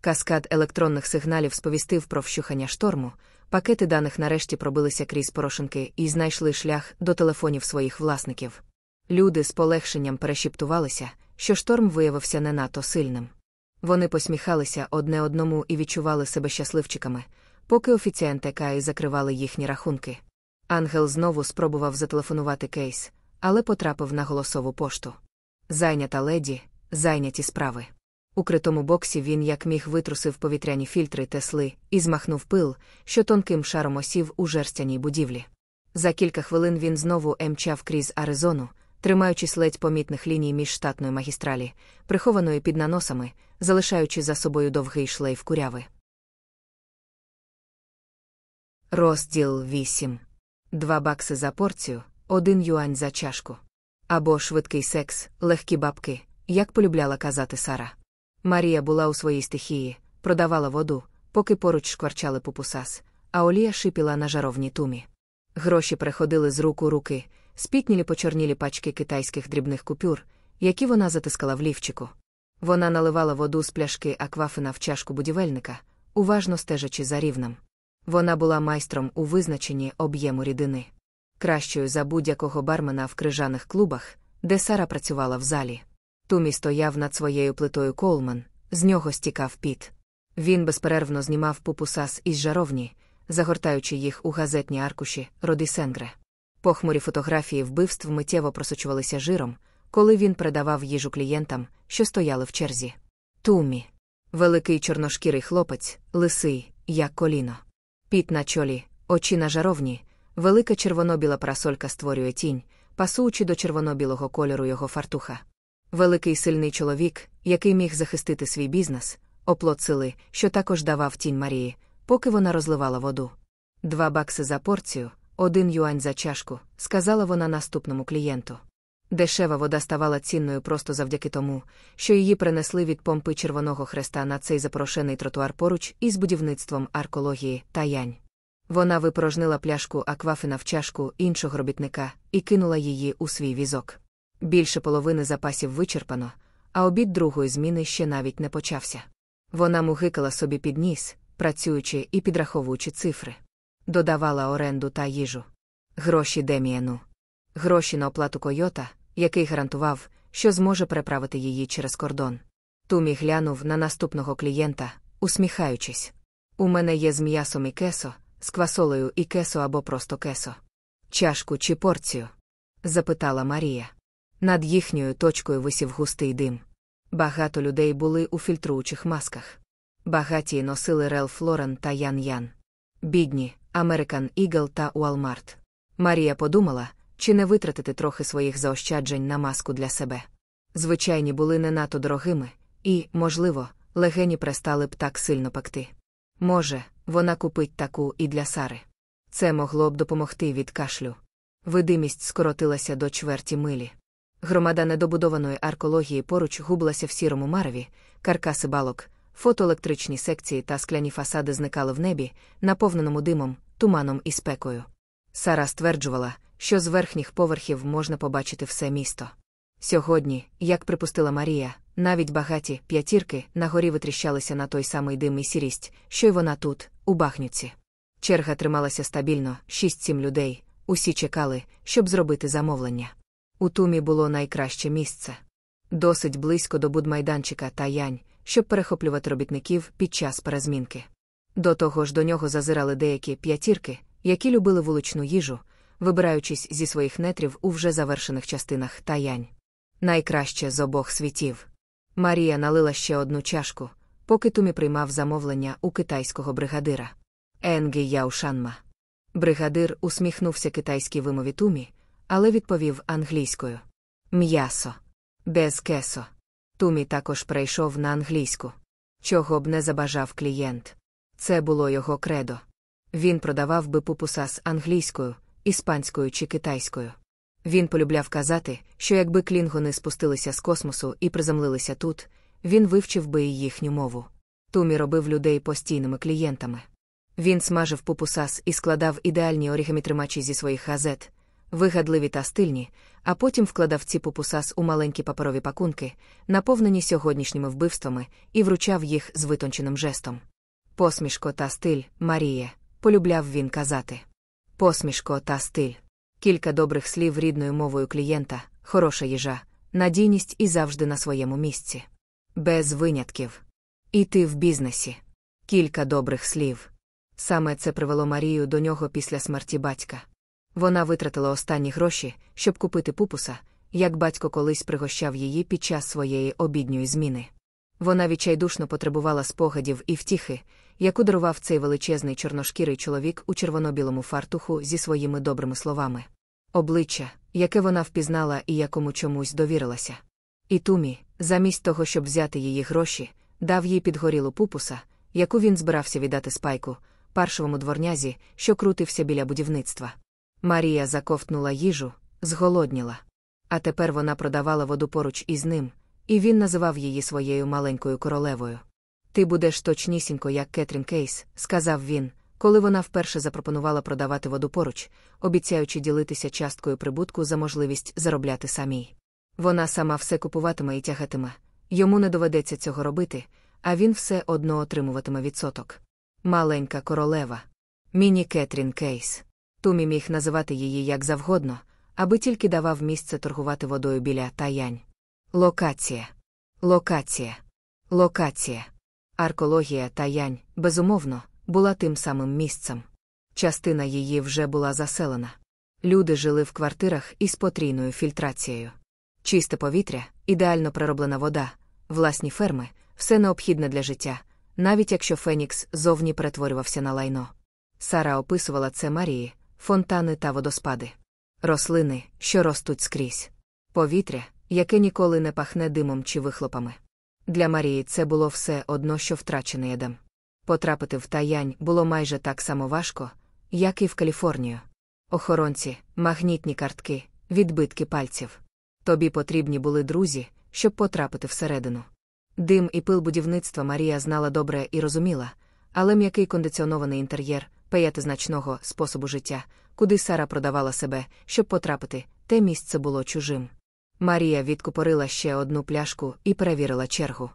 A: Каскад електронних сигналів сповістив про вщухання шторму, пакети даних нарешті пробилися крізь порошинки і знайшли шлях до телефонів своїх власників. Люди з полегшенням перешіптувалися, що шторм виявився не надто сильним. Вони посміхалися одне одному і відчували себе щасливчиками, поки офіціанти Каї закривали їхні рахунки. Ангел знову спробував зателефонувати кейс, але потрапив на голосову пошту. Зайнята леді, зайняті справи. У критому боксі він як міг витрусив повітряні фільтри Тесли і змахнув пил, що тонким шаром осів у жерстяній будівлі. За кілька хвилин він знову емчав крізь Аризону, тримаючись ледь помітних ліній міжштатної магістралі, прихованої під наносами, залишаючи за собою довгий шлейф куряви. Розділ 8. Два бакси за порцію, один юань за чашку. Або швидкий секс, легкі бабки, як полюбляла казати Сара. Марія була у своїй стихії, продавала воду, поки поруч шкварчали пупусас, а Олія шипіла на жаровній тумі. Гроші приходили з рук у руки, спітнілі почорнілі пачки китайських дрібних купюр, які вона затискала в лівчику. Вона наливала воду з пляшки аквафена в чашку будівельника, уважно стежачи за рівнем. Вона була майстром у визначенні об'єму рідини. Кращою за будь-якого бармена в крижаних клубах, де Сара працювала в залі. Тумі стояв над своєю плитою Колман, з нього стікав піт. Він безперервно знімав пупусас із жаровні, загортаючи їх у газетні аркуші Роди Сенгре. Похмурі фотографії вбивств миттєво просочувалися жиром, коли він передавав їжу клієнтам, що стояли в черзі. Тумі. Великий чорношкірий хлопець, лисий, як коліно. Піт на чолі, очі на жаровні, велика червоно-біла парасолька створює тінь, пасуючи до червоно-білого кольору його фартуха. Великий сильний чоловік, який міг захистити свій бізнес, оплот сили, що також давав тінь Марії, поки вона розливала воду. Два бакси за порцію, один юань за чашку, сказала вона наступному клієнту. Дешева вода ставала цінною просто завдяки тому, що її принесли від помпи Червоного Хреста на цей запорошений тротуар поруч із будівництвом аркології та янь. Вона випорожнила пляшку аквафина в чашку іншого робітника і кинула її у свій візок. Більше половини запасів вичерпано, а обід другої зміни ще навіть не почався. Вона мугикала собі під ніс, працюючи і підраховуючи цифри. Додавала оренду та їжу. Гроші Деміену. Гроші на оплату койота, який гарантував, що зможе переправити її через кордон. Тумі глянув на наступного клієнта, усміхаючись. У мене є з м'ясом і кесо, з квасолею і кесо або просто кесо. Чашку чи порцію? запитала Марія. Над їхньою точкою висів густий дим. Багато людей були у фільтруючих масках. Багаті носили Релф Лорен та Ян Ян. Бідні, Американ Ігл та Уалмарт. Марія подумала, чи не витратити трохи своїх заощаджень на маску для себе. Звичайні були не надто дорогими, і, можливо, легені перестали б так сильно пекти. Може, вона купить таку і для Сари. Це могло б допомогти від кашлю. Видимість скоротилася до чверті милі. Громада недобудованої аркології поруч гублася в сірому мареві, каркаси балок, фотоелектричні секції та скляні фасади зникали в небі, наповненому димом, туманом і спекою. Сара стверджувала, що з верхніх поверхів можна побачити все місто. Сьогодні, як припустила Марія, навіть багаті п'ятірки на горі витріщалися на той самий дим і сірість, що й вона тут, у Бахнюці. Черга трималася стабільно, шість-сім людей, усі чекали, щоб зробити замовлення. У тумі було найкраще місце. Досить близько до будмайданчика та янь, щоб перехоплювати робітників під час перезмінки. До того ж до нього зазирали деякі п'ятірки, які любили вуличну їжу, вибираючись зі своїх нетрів у вже завершених частинах та янь. Найкраще з обох світів. Марія налила ще одну чашку, поки Тумі приймав замовлення у китайського бригадира. Енгі Яушанма. Бригадир усміхнувся китайській вимові Тумі, але відповів англійською: М'ясо. Без кесо. Тумі також перейшов на англійську. Чого б не забажав клієнт. Це було його кредо. Він продавав би пупусас англійською, іспанською чи китайською. Він полюбляв казати, що якби клінгони спустилися з космосу і приземлилися тут, він вивчив би і їхню мову. Тумі робив людей постійними клієнтами. Він смажив пупусас і складав ідеальні орігамітримачі зі своїх газет, вигадливі та стильні, а потім вкладав ці пупусас у маленькі паперові пакунки, наповнені сьогоднішніми вбивствами, і вручав їх з витонченим жестом. Посмішко та стиль, Маріє, полюбляв він казати. Посмішко та стиль. Кілька добрих слів рідною мовою клієнта, хороша їжа, надійність і завжди на своєму місці. Без винятків. І ти в бізнесі. Кілька добрих слів. Саме це привело Марію до нього після смерті батька. Вона витратила останні гроші, щоб купити пупуса, як батько колись пригощав її під час своєї обідньої зміни. Вона відчайдушно потребувала спогадів і втіхи, яку дарував цей величезний чорношкірий чоловік у червоно-білому фартуху зі своїми добрими словами. Обличчя, яке вона впізнала і якому чомусь довірилася. І Тумі, замість того, щоб взяти її гроші, дав їй підгорілу пупуса, яку він збирався віддати спайку, паршовому дворнязі, що крутився біля будівництва. Марія заковтнула їжу, зголодніла. А тепер вона продавала воду поруч із ним, і він називав її своєю маленькою королевою. Ти будеш точнісінько, як Кетрін Кейс, сказав він, коли вона вперше запропонувала продавати воду поруч, обіцяючи ділитися часткою прибутку за можливість заробляти самій. Вона сама все купуватиме і тягатиме, йому не доведеться цього робити, а він все одно отримуватиме відсоток. Маленька королева. Міні Кетрін Кейс. Тумі міг називати її як завгодно, аби тільки давав місце торгувати водою біля таянь. Локація. Локація. Локація. Аркологія таянь, безумовно, була тим самим місцем. Частина її вже була заселена. Люди жили в квартирах із потрійною фільтрацією. Чисте повітря, ідеально перероблена вода, власні ферми, все необхідне для життя, навіть якщо Фенікс зовні перетворювався на лайно. Сара описувала це Марії, фонтани та водоспади. Рослини, що ростуть скрізь. Повітря, яке ніколи не пахне димом чи вихлопами. Для Марії це було все одно, що втрачений едем. Потрапити в таянь було майже так само важко, як і в Каліфорнію. Охоронці, магнітні картки, відбитки пальців. Тобі потрібні були друзі, щоб потрапити всередину. Дим і пил будівництва Марія знала добре і розуміла, але м'який кондиціонований інтер'єр, п'ятизначного способу життя, куди Сара продавала себе, щоб потрапити, те місце було чужим. Марія відкупорила ще одну пляшку і перевірила чергу.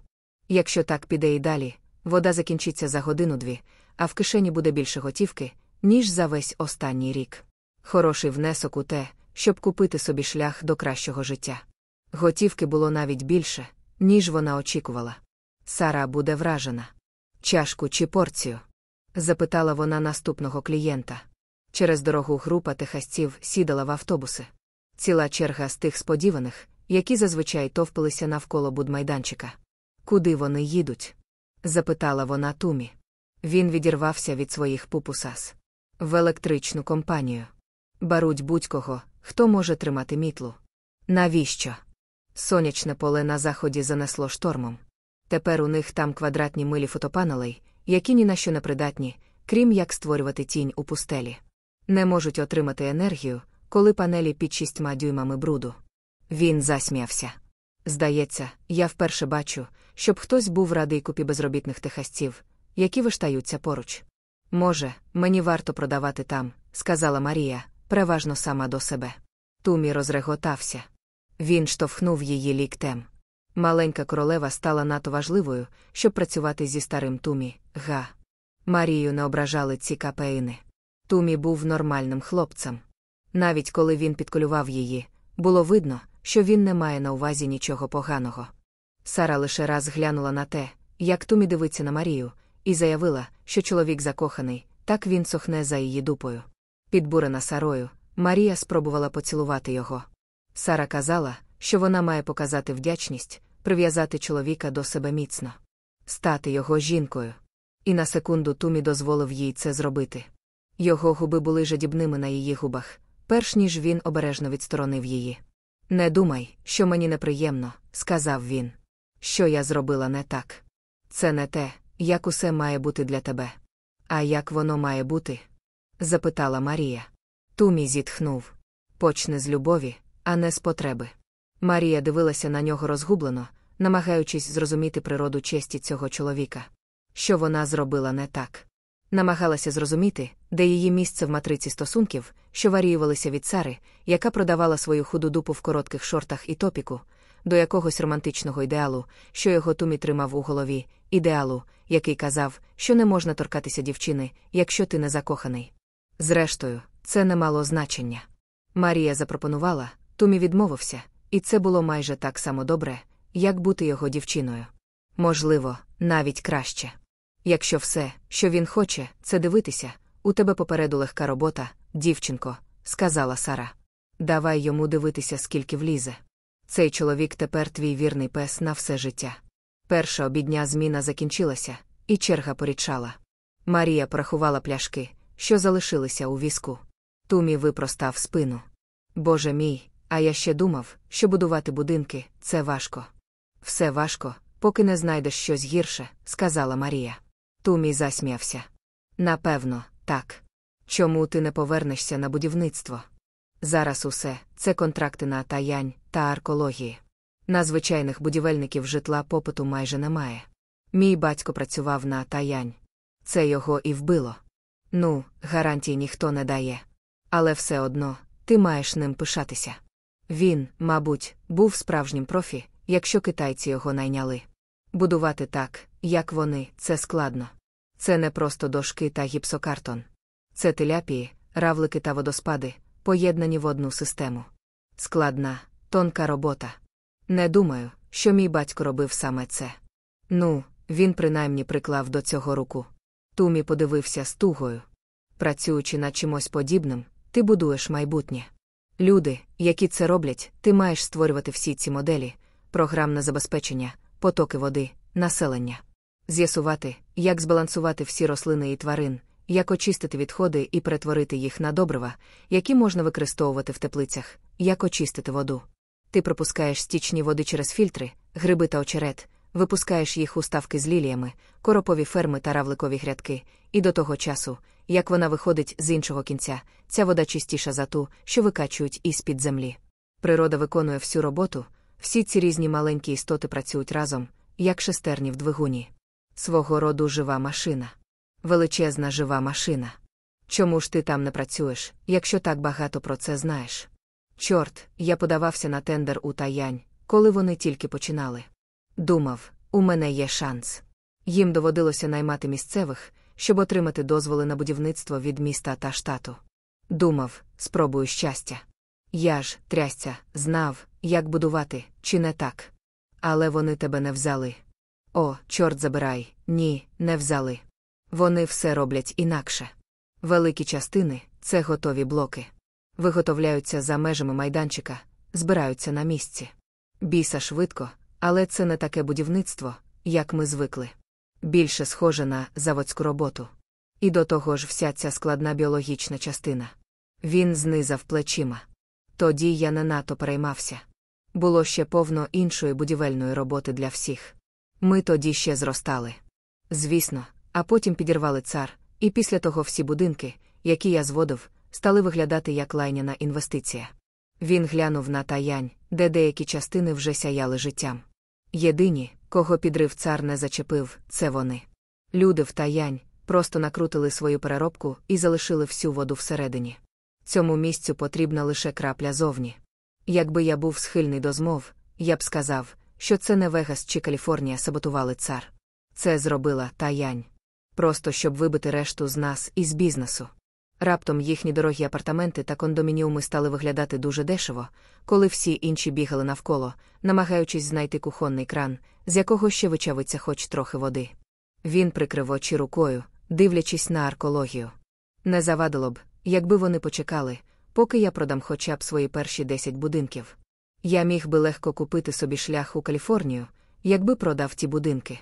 A: Якщо так піде і далі, вода закінчиться за годину-дві, а в кишені буде більше готівки, ніж за весь останній рік. Хороший внесок у те, щоб купити собі шлях до кращого життя. Готівки було навіть більше, ніж вона очікувала. Сара буде вражена. Чашку чи порцію? запитала вона наступного клієнта. Через дорогу група техасців сідала в автобуси. Ціла черга з тих сподіваних, які зазвичай товпилися навколо будмайданчика. Куди вони їдуть? запитала вона Тумі. Він відірвався від своїх пупусас. В електричну компанію. Баруть будь-кого, хто може тримати мітлу. Навіщо? Сонячне поле на заході занесло штормом. Тепер у них там квадратні милі фотопанелей, які ні на що не придатні, крім як створювати тінь у пустелі. Не можуть отримати енергію, коли панелі під шістьма дюймами бруду. Він засміявся. Здається, я вперше бачу, щоб хтось був радий купі безробітних техасців, які виштаються поруч. Може, мені варто продавати там, сказала Марія, переважно сама до себе. Тумі розреготався. Він штовхнув її ліктем. Маленька королева стала надто важливою, щоб працювати зі старим Тумі, га. Марію не ображали ці капеїни. Тумі був нормальним хлопцем. Навіть коли він підколював її, було видно, що він не має на увазі нічого поганого. Сара лише раз глянула на те, як Тумі дивиться на Марію, і заявила, що чоловік закоханий, так він сохне за її дупою. Підбурена Сарою, Марія спробувала поцілувати його. Сара казала, що вона має показати вдячність, прив'язати чоловіка до себе міцно, стати його жінкою. І на секунду Тумі дозволив їй це зробити. Його губи були жадібними на її губах, перш ніж він обережно відсторонив її. Не думай, що мені неприємно, сказав він. Що я зробила не так. Це не те, як усе має бути для тебе. А як воно має бути? Запитала Марія. Тумі зітхнув. Почне з любові, а не з потреби. Марія дивилася на нього розгублено, намагаючись зрозуміти природу честі цього чоловіка. Що вона зробила не так. Намагалася зрозуміти, де її місце в матриці стосунків, що варіювалися від цари, яка продавала свою худу дупу в коротких шортах і топіку, до якогось романтичного ідеалу, що його тумі тримав у голові, ідеалу, який казав, що не можна торкатися дівчини, якщо ти не закоханий. Зрештою, це не мало значення. Марія запропонувала, Тумі відмовився, і це було майже так само добре, як бути його дівчиною. Можливо, навіть краще. Якщо все, що він хоче, це дивитися, у тебе попереду легка робота, дівчинко, сказала Сара. Давай йому дивитися, скільки влізе. Цей чоловік тепер твій вірний пес на все життя. Перша обідня зміна закінчилася, і черга порічала. Марія порахувала пляшки, що залишилися у візку. Тумі випростав спину. Боже мій, а я ще думав, що будувати будинки це важко. Все важко, поки не знайдеш щось гірше, сказала Марія. Тумі засміявся. Напевно, так. Чому ти не повернешся на будівництво? Зараз усе це контракти на таянь та аркології. На звичайних будівельників житла попиту майже немає. Мій батько працював на таянь. Це його і вбило. Ну, гарантій ніхто не дає. Але все одно, ти маєш ним пишатися. Він, мабуть, був справжнім профі, якщо китайці його найняли. Будувати так, як вони, це складно. Це не просто дошки та гіпсокартон. Це теляпії, равлики та водоспади, поєднані в одну систему. Складна, тонка робота. Не думаю, що мій батько робив саме це. Ну, він принаймні приклав до цього руку. Тумі подивився з тугою. Працюючи над чимось подібним, ти будуєш майбутнє. Люди, які це роблять, ти маєш створювати всі ці моделі, програмне забезпечення, потоки води, населення. З'ясувати, як збалансувати всі рослини і тварин, як очистити відходи і перетворити їх на добрива, які можна використовувати в теплицях, як очистити воду. Ти пропускаєш стічні води через фільтри, гриби та очерет, випускаєш їх у ставки з ліліями, коропові ферми та равликові грядки, і до того часу, як вона виходить з іншого кінця, ця вода чистіша за ту, що викачують із під землі. Природа виконує всю роботу, всі ці різні маленькі істоти працюють разом, як шестерні в двигуні. Свого роду жива машина. Величезна жива машина. Чому ж ти там не працюєш, якщо так багато про це знаєш? Чорт, я подавався на тендер у таянь, коли вони тільки починали. Думав, у мене є шанс. Їм доводилося наймати місцевих, щоб отримати дозволи на будівництво від міста та штату. Думав, спробую щастя. Я ж, трясця, знав, як будувати, чи не так. Але вони тебе не взяли. О, чорт забирай, ні, не взяли. Вони все роблять інакше. Великі частини це готові блоки. Виготовляються за межами майданчика, збираються на місці. Біса швидко, але це не таке будівництво, як ми звикли. Більше схоже на заводську роботу. І до того ж вся ця складна біологічна частина. Він знизав плечима. Тоді я не надто переймався. Було ще повно іншої будівельної роботи для всіх. Ми тоді ще зростали. Звісно, а потім підірвали цар, і після того всі будинки, які я зводив, стали виглядати як лайняна інвестиція. Він глянув на таянь, де деякі частини вже сяяли життям. Єдині, кого підрив цар не зачепив, це вони. Люди в таянь просто накрутили свою переробку і залишили всю воду всередині. Цьому місцю потрібна лише крапля зовні. Якби я був схильний до змов, я б сказав, що це не Вегас чи Каліфорнія саботували цар. Це зробила таянь. Просто щоб вибити решту з нас із бізнесу. Раптом їхні дорогі апартаменти та кондомініуми стали виглядати дуже дешево, коли всі інші бігали навколо, намагаючись знайти кухонний кран, з якого ще вичавиться хоч трохи води. Він прикрив очі рукою, дивлячись на аркологію. Не завадило б, якби вони почекали, поки я продам хоча б свої перші десять будинків. Я міг би легко купити собі шлях у Каліфорнію, якби продав ті будинки.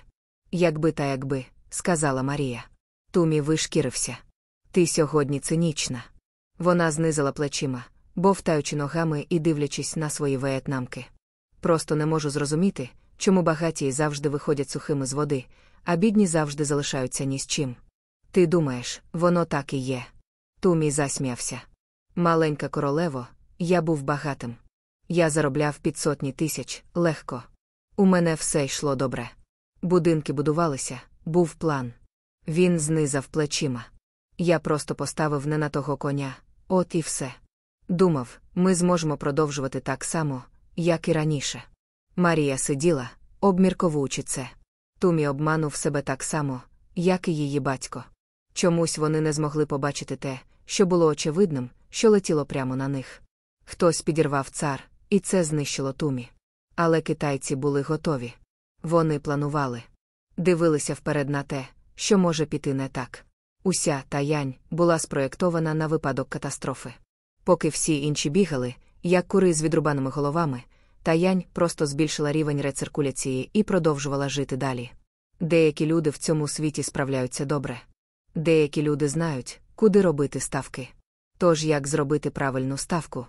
A: Якби та якби, сказала Марія. Тумі вишкірився. Ти сьогодні цинічна. Вона знизила плечима, бовтаючи ногами і дивлячись на свої веєтнамки. Просто не можу зрозуміти, чому багаті завжди виходять сухими з води, а бідні завжди залишаються ні з чим. Ти думаєш, воно так і є. Тумі засміявся. Маленька королево, я був багатим. Я заробляв під сотні тисяч легко. У мене все йшло добре. Будинки будувалися, був план. Він знизав плечима. Я просто поставив не на того коня, от і все. Думав, ми зможемо продовжувати так само, як і раніше. Марія сиділа, обмірковуючи це. Тумі обманув себе так само, як і її батько. Чомусь вони не змогли побачити те, що було очевидним, що летіло прямо на них. Хтось підірвав цар, і це знищило тумі. Але китайці були готові. Вони планували. Дивилися вперед на те, що може піти не так. Уся таянь була спроєктована на випадок катастрофи. Поки всі інші бігали, як кури з відрубаними головами, таянь просто збільшила рівень рециркуляції і продовжувала жити далі. Деякі люди в цьому світі справляються добре. Деякі люди знають, куди робити ставки. Тож як зробити правильну ставку?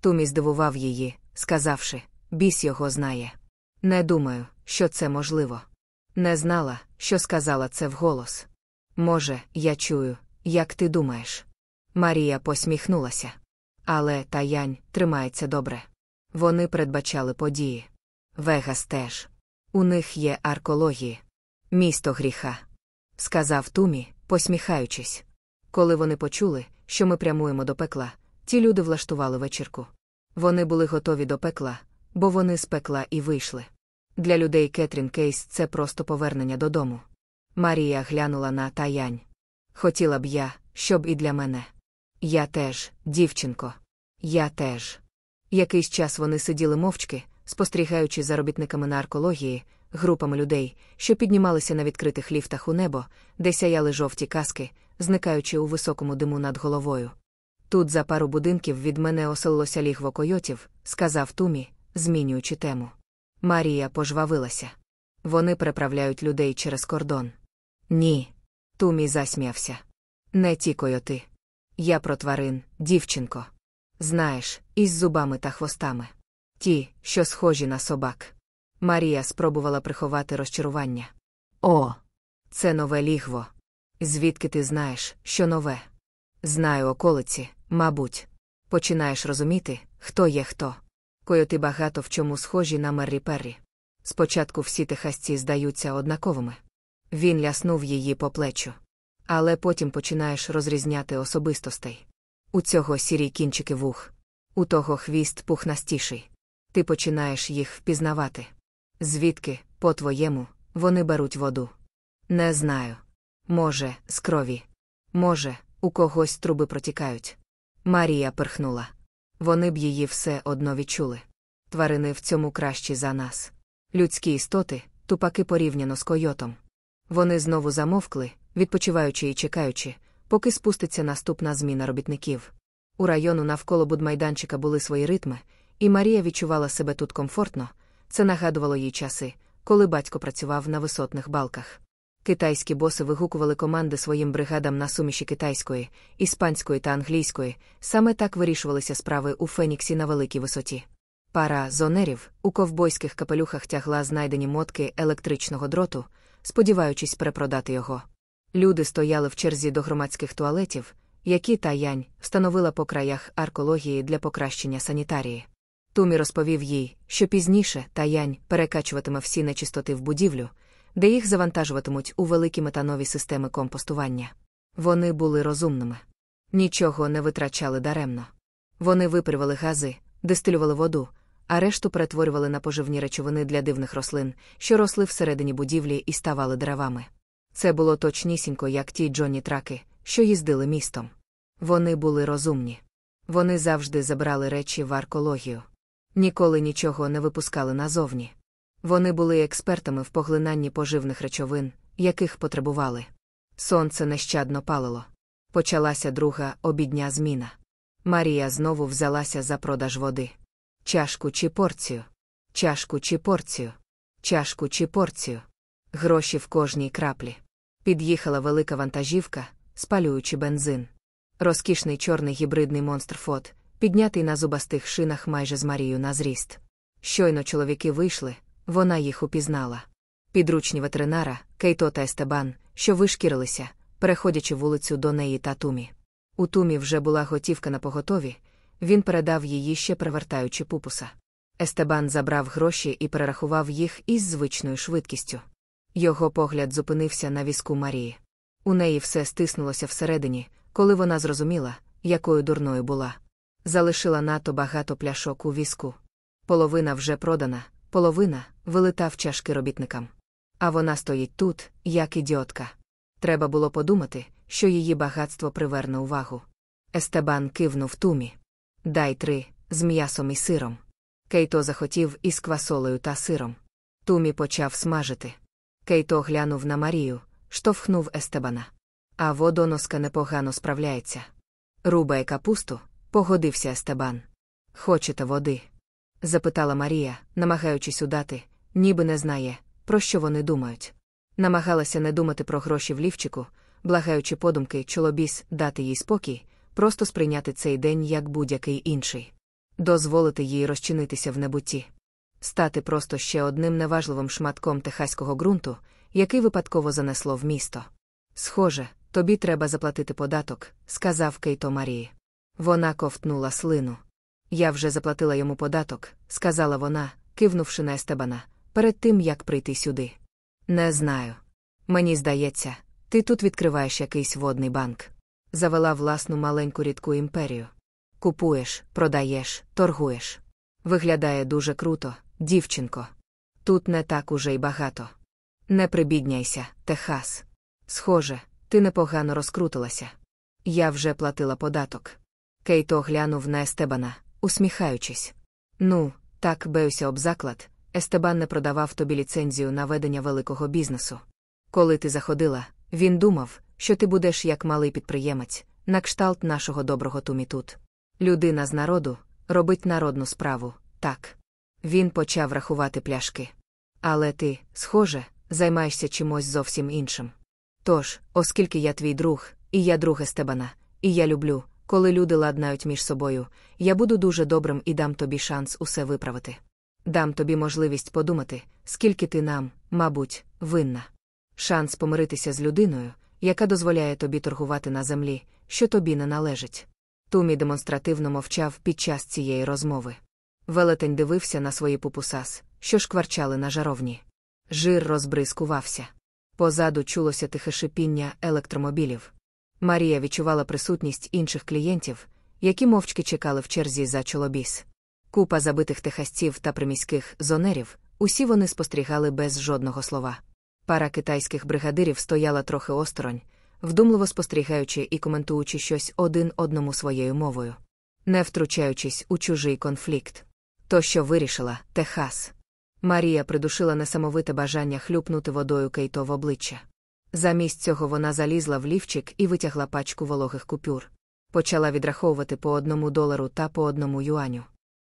A: Тумі здивував її, сказавши, біс його знає. Не думаю, що це можливо. Не знала, що сказала це вголос. Може, я чую, як ти думаєш. Марія посміхнулася. Але таянь тримається добре. Вони передбачали події. Вегас теж. У них є аркології. Місто гріха. Сказав Тумі, посміхаючись. Коли вони почули, що ми прямуємо до пекла, ті люди влаштували вечірку. Вони були готові до пекла, бо вони з пекла і вийшли. Для людей Кетрін Кейс це просто повернення додому. Марія глянула на таянь. Хотіла б я, щоб і для мене. Я теж, дівчинко. Я теж. Якийсь час вони сиділи мовчки, спостерігаючи за робітниками на групами людей, що піднімалися на відкритих ліфтах у небо, де сяяли жовті каски, зникаючи у високому диму над головою. Тут за пару будинків від мене оселилося лігво койотів, сказав Тумі, змінюючи тему. Марія пожвавилася. Вони переправляють людей через кордон. Ні. Тумі засміявся. Не ті койоти. Я про тварин, дівчинко. Знаєш, із зубами та хвостами. Ті, що схожі на собак. Марія спробувала приховати розчарування. О, це нове лігво. Звідки ти знаєш, що нове? Знаю околиці, мабуть. Починаєш розуміти, хто є хто. Койоти багато в чому схожі на Меррі Перрі. Спочатку всі техасці здаються однаковими. Він ляснув її по плечу. Але потім починаєш розрізняти особистостей. У цього сірі кінчики вух, у того хвіст пухнастіший. Ти починаєш їх впізнавати. Звідки, по-твоєму, вони беруть воду? Не знаю. Може, з крові. Може, у когось труби протікають. Марія перхнула. Вони б її все одно відчули. Тварини в цьому кращі за нас. Людські істоти, тупаки порівняно з койотом. Вони знову замовкли, відпочиваючи і чекаючи, поки спуститься наступна зміна робітників. У району навколо будмайданчика були свої ритми, і Марія відчувала себе тут комфортно. Це нагадувало їй часи, коли батько працював на висотних балках. Китайські боси вигукували команди своїм бригадам на суміші китайської, іспанської та англійської, саме так вирішувалися справи у Феніксі на великій висоті. Пара зонерів у ковбойських капелюхах тягла знайдені мотки електричного дроту, сподіваючись перепродати його. Люди стояли в черзі до громадських туалетів, які таянь встановила по краях аркології для покращення санітарії. Тумі розповів їй, що пізніше таянь перекачуватиме всі нечистоти в будівлю, де їх завантажуватимуть у великі метанові системи компостування. Вони були розумними. Нічого не витрачали даремно. Вони випарювали гази, дистилювали воду, а решту перетворювали на поживні речовини для дивних рослин, що росли всередині будівлі і ставали деревами. Це було точнісінько, як ті Джонні траки, що їздили містом. Вони були розумні. Вони завжди забрали речі в аркологію. Ніколи нічого не випускали назовні. Вони були експертами в поглинанні поживних речовин, яких потребували. Сонце нещадно палило. Почалася друга обідня зміна. Марія знову взялася за продаж води. Чашку чи порцію, чашку чи порцію, чашку чи порцію. Гроші в кожній краплі. Під'їхала велика вантажівка, спалюючи бензин. Розкішний чорний гібридний монстр Фот, піднятий на зубастих шинах майже з Марією на зріст. Щойно чоловіки вийшли, вона їх упізнала. Підручні ветеринара, Кейто та Естебан, що вишкірилися, переходячи вулицю до неї та Тумі. У Тумі вже була готівка на поготові, він передав її ще привертаючи пупуса. Естебан забрав гроші і перерахував їх із звичною швидкістю. Його погляд зупинився на візку Марії. У неї все стиснулося всередині, коли вона зрозуміла, якою дурною була. Залишила надто багато пляшок у візку. Половина вже продана, половина вилита чашки робітникам. А вона стоїть тут, як ідіотка. Треба було подумати, що її багатство приверне увагу. Естебан кивнув тумі. Дай три, з м'ясом і сиром. Кейто захотів із квасолею та сиром. Тумі почав смажити. Кейто глянув на Марію, штовхнув Естебана. А водоноска непогано справляється. Рубає капусту, погодився Естебан. Хочете води? запитала Марія, намагаючись удати, ніби не знає, про що вони думають. Намагалася не думати про гроші в лівчику, благаючи подумки чолобіс дати їй спокій, просто сприйняти цей день як будь-який інший, дозволити їй розчинитися в небутті, стати просто ще одним неважливим шматком техаського ґрунту, який випадково занесло в місто. Схоже, тобі треба заплатити податок, сказав Кейто Марії. Вона ковтнула слину. Я вже заплатила йому податок, сказала вона, кивнувши на Естебана, перед тим як прийти сюди. Не знаю. Мені здається, ти тут відкриваєш якийсь водний банк. Завела власну маленьку рідку імперію. Купуєш, продаєш, торгуєш. Виглядає дуже круто, дівчинко. Тут не так уже й багато. Не прибідняйся, Техас. Схоже, ти непогано розкрутилася. Я вже платила податок. Кейто глянув на Естебана, усміхаючись. Ну, так беюся об заклад. Естебан не продавав тобі ліцензію на ведення великого бізнесу. Коли ти заходила, він думав, що ти будеш як малий підприємець, на кшталт нашого доброго тумі тут. Людина з народу робить народну справу, так. Він почав рахувати пляшки. Але ти, схоже, займаєшся чимось зовсім іншим. Тож, оскільки я твій друг, і я друг Естебана, і я люблю, коли люди ладнають між собою, я буду дуже добрим і дам тобі шанс усе виправити. Дам тобі можливість подумати, скільки ти нам, мабуть, винна. Шанс помиритися з людиною, яка дозволяє тобі торгувати на землі, що тобі не належить. Тумі демонстративно мовчав під час цієї розмови. Велетень дивився на свої пупусас, що шкварчали на жаровні. Жир розбризкувався. Позаду чулося тихе шипіння електромобілів. Марія відчувала присутність інших клієнтів, які мовчки чекали в черзі за чолобіс. Купа забитих техасців та приміських зонерів, усі вони спостерігали без жодного слова. Пара китайських бригадирів стояла трохи осторонь, вдумливо спостерігаючи і коментуючи щось один одному своєю мовою, не втручаючись у чужий конфлікт. То, що вирішила, Техас. Марія придушила несамовите бажання хлюпнути водою Кейто в обличчя. Замість цього вона залізла в лівчик і витягла пачку вологих купюр. Почала відраховувати по одному долару та по одному юаню.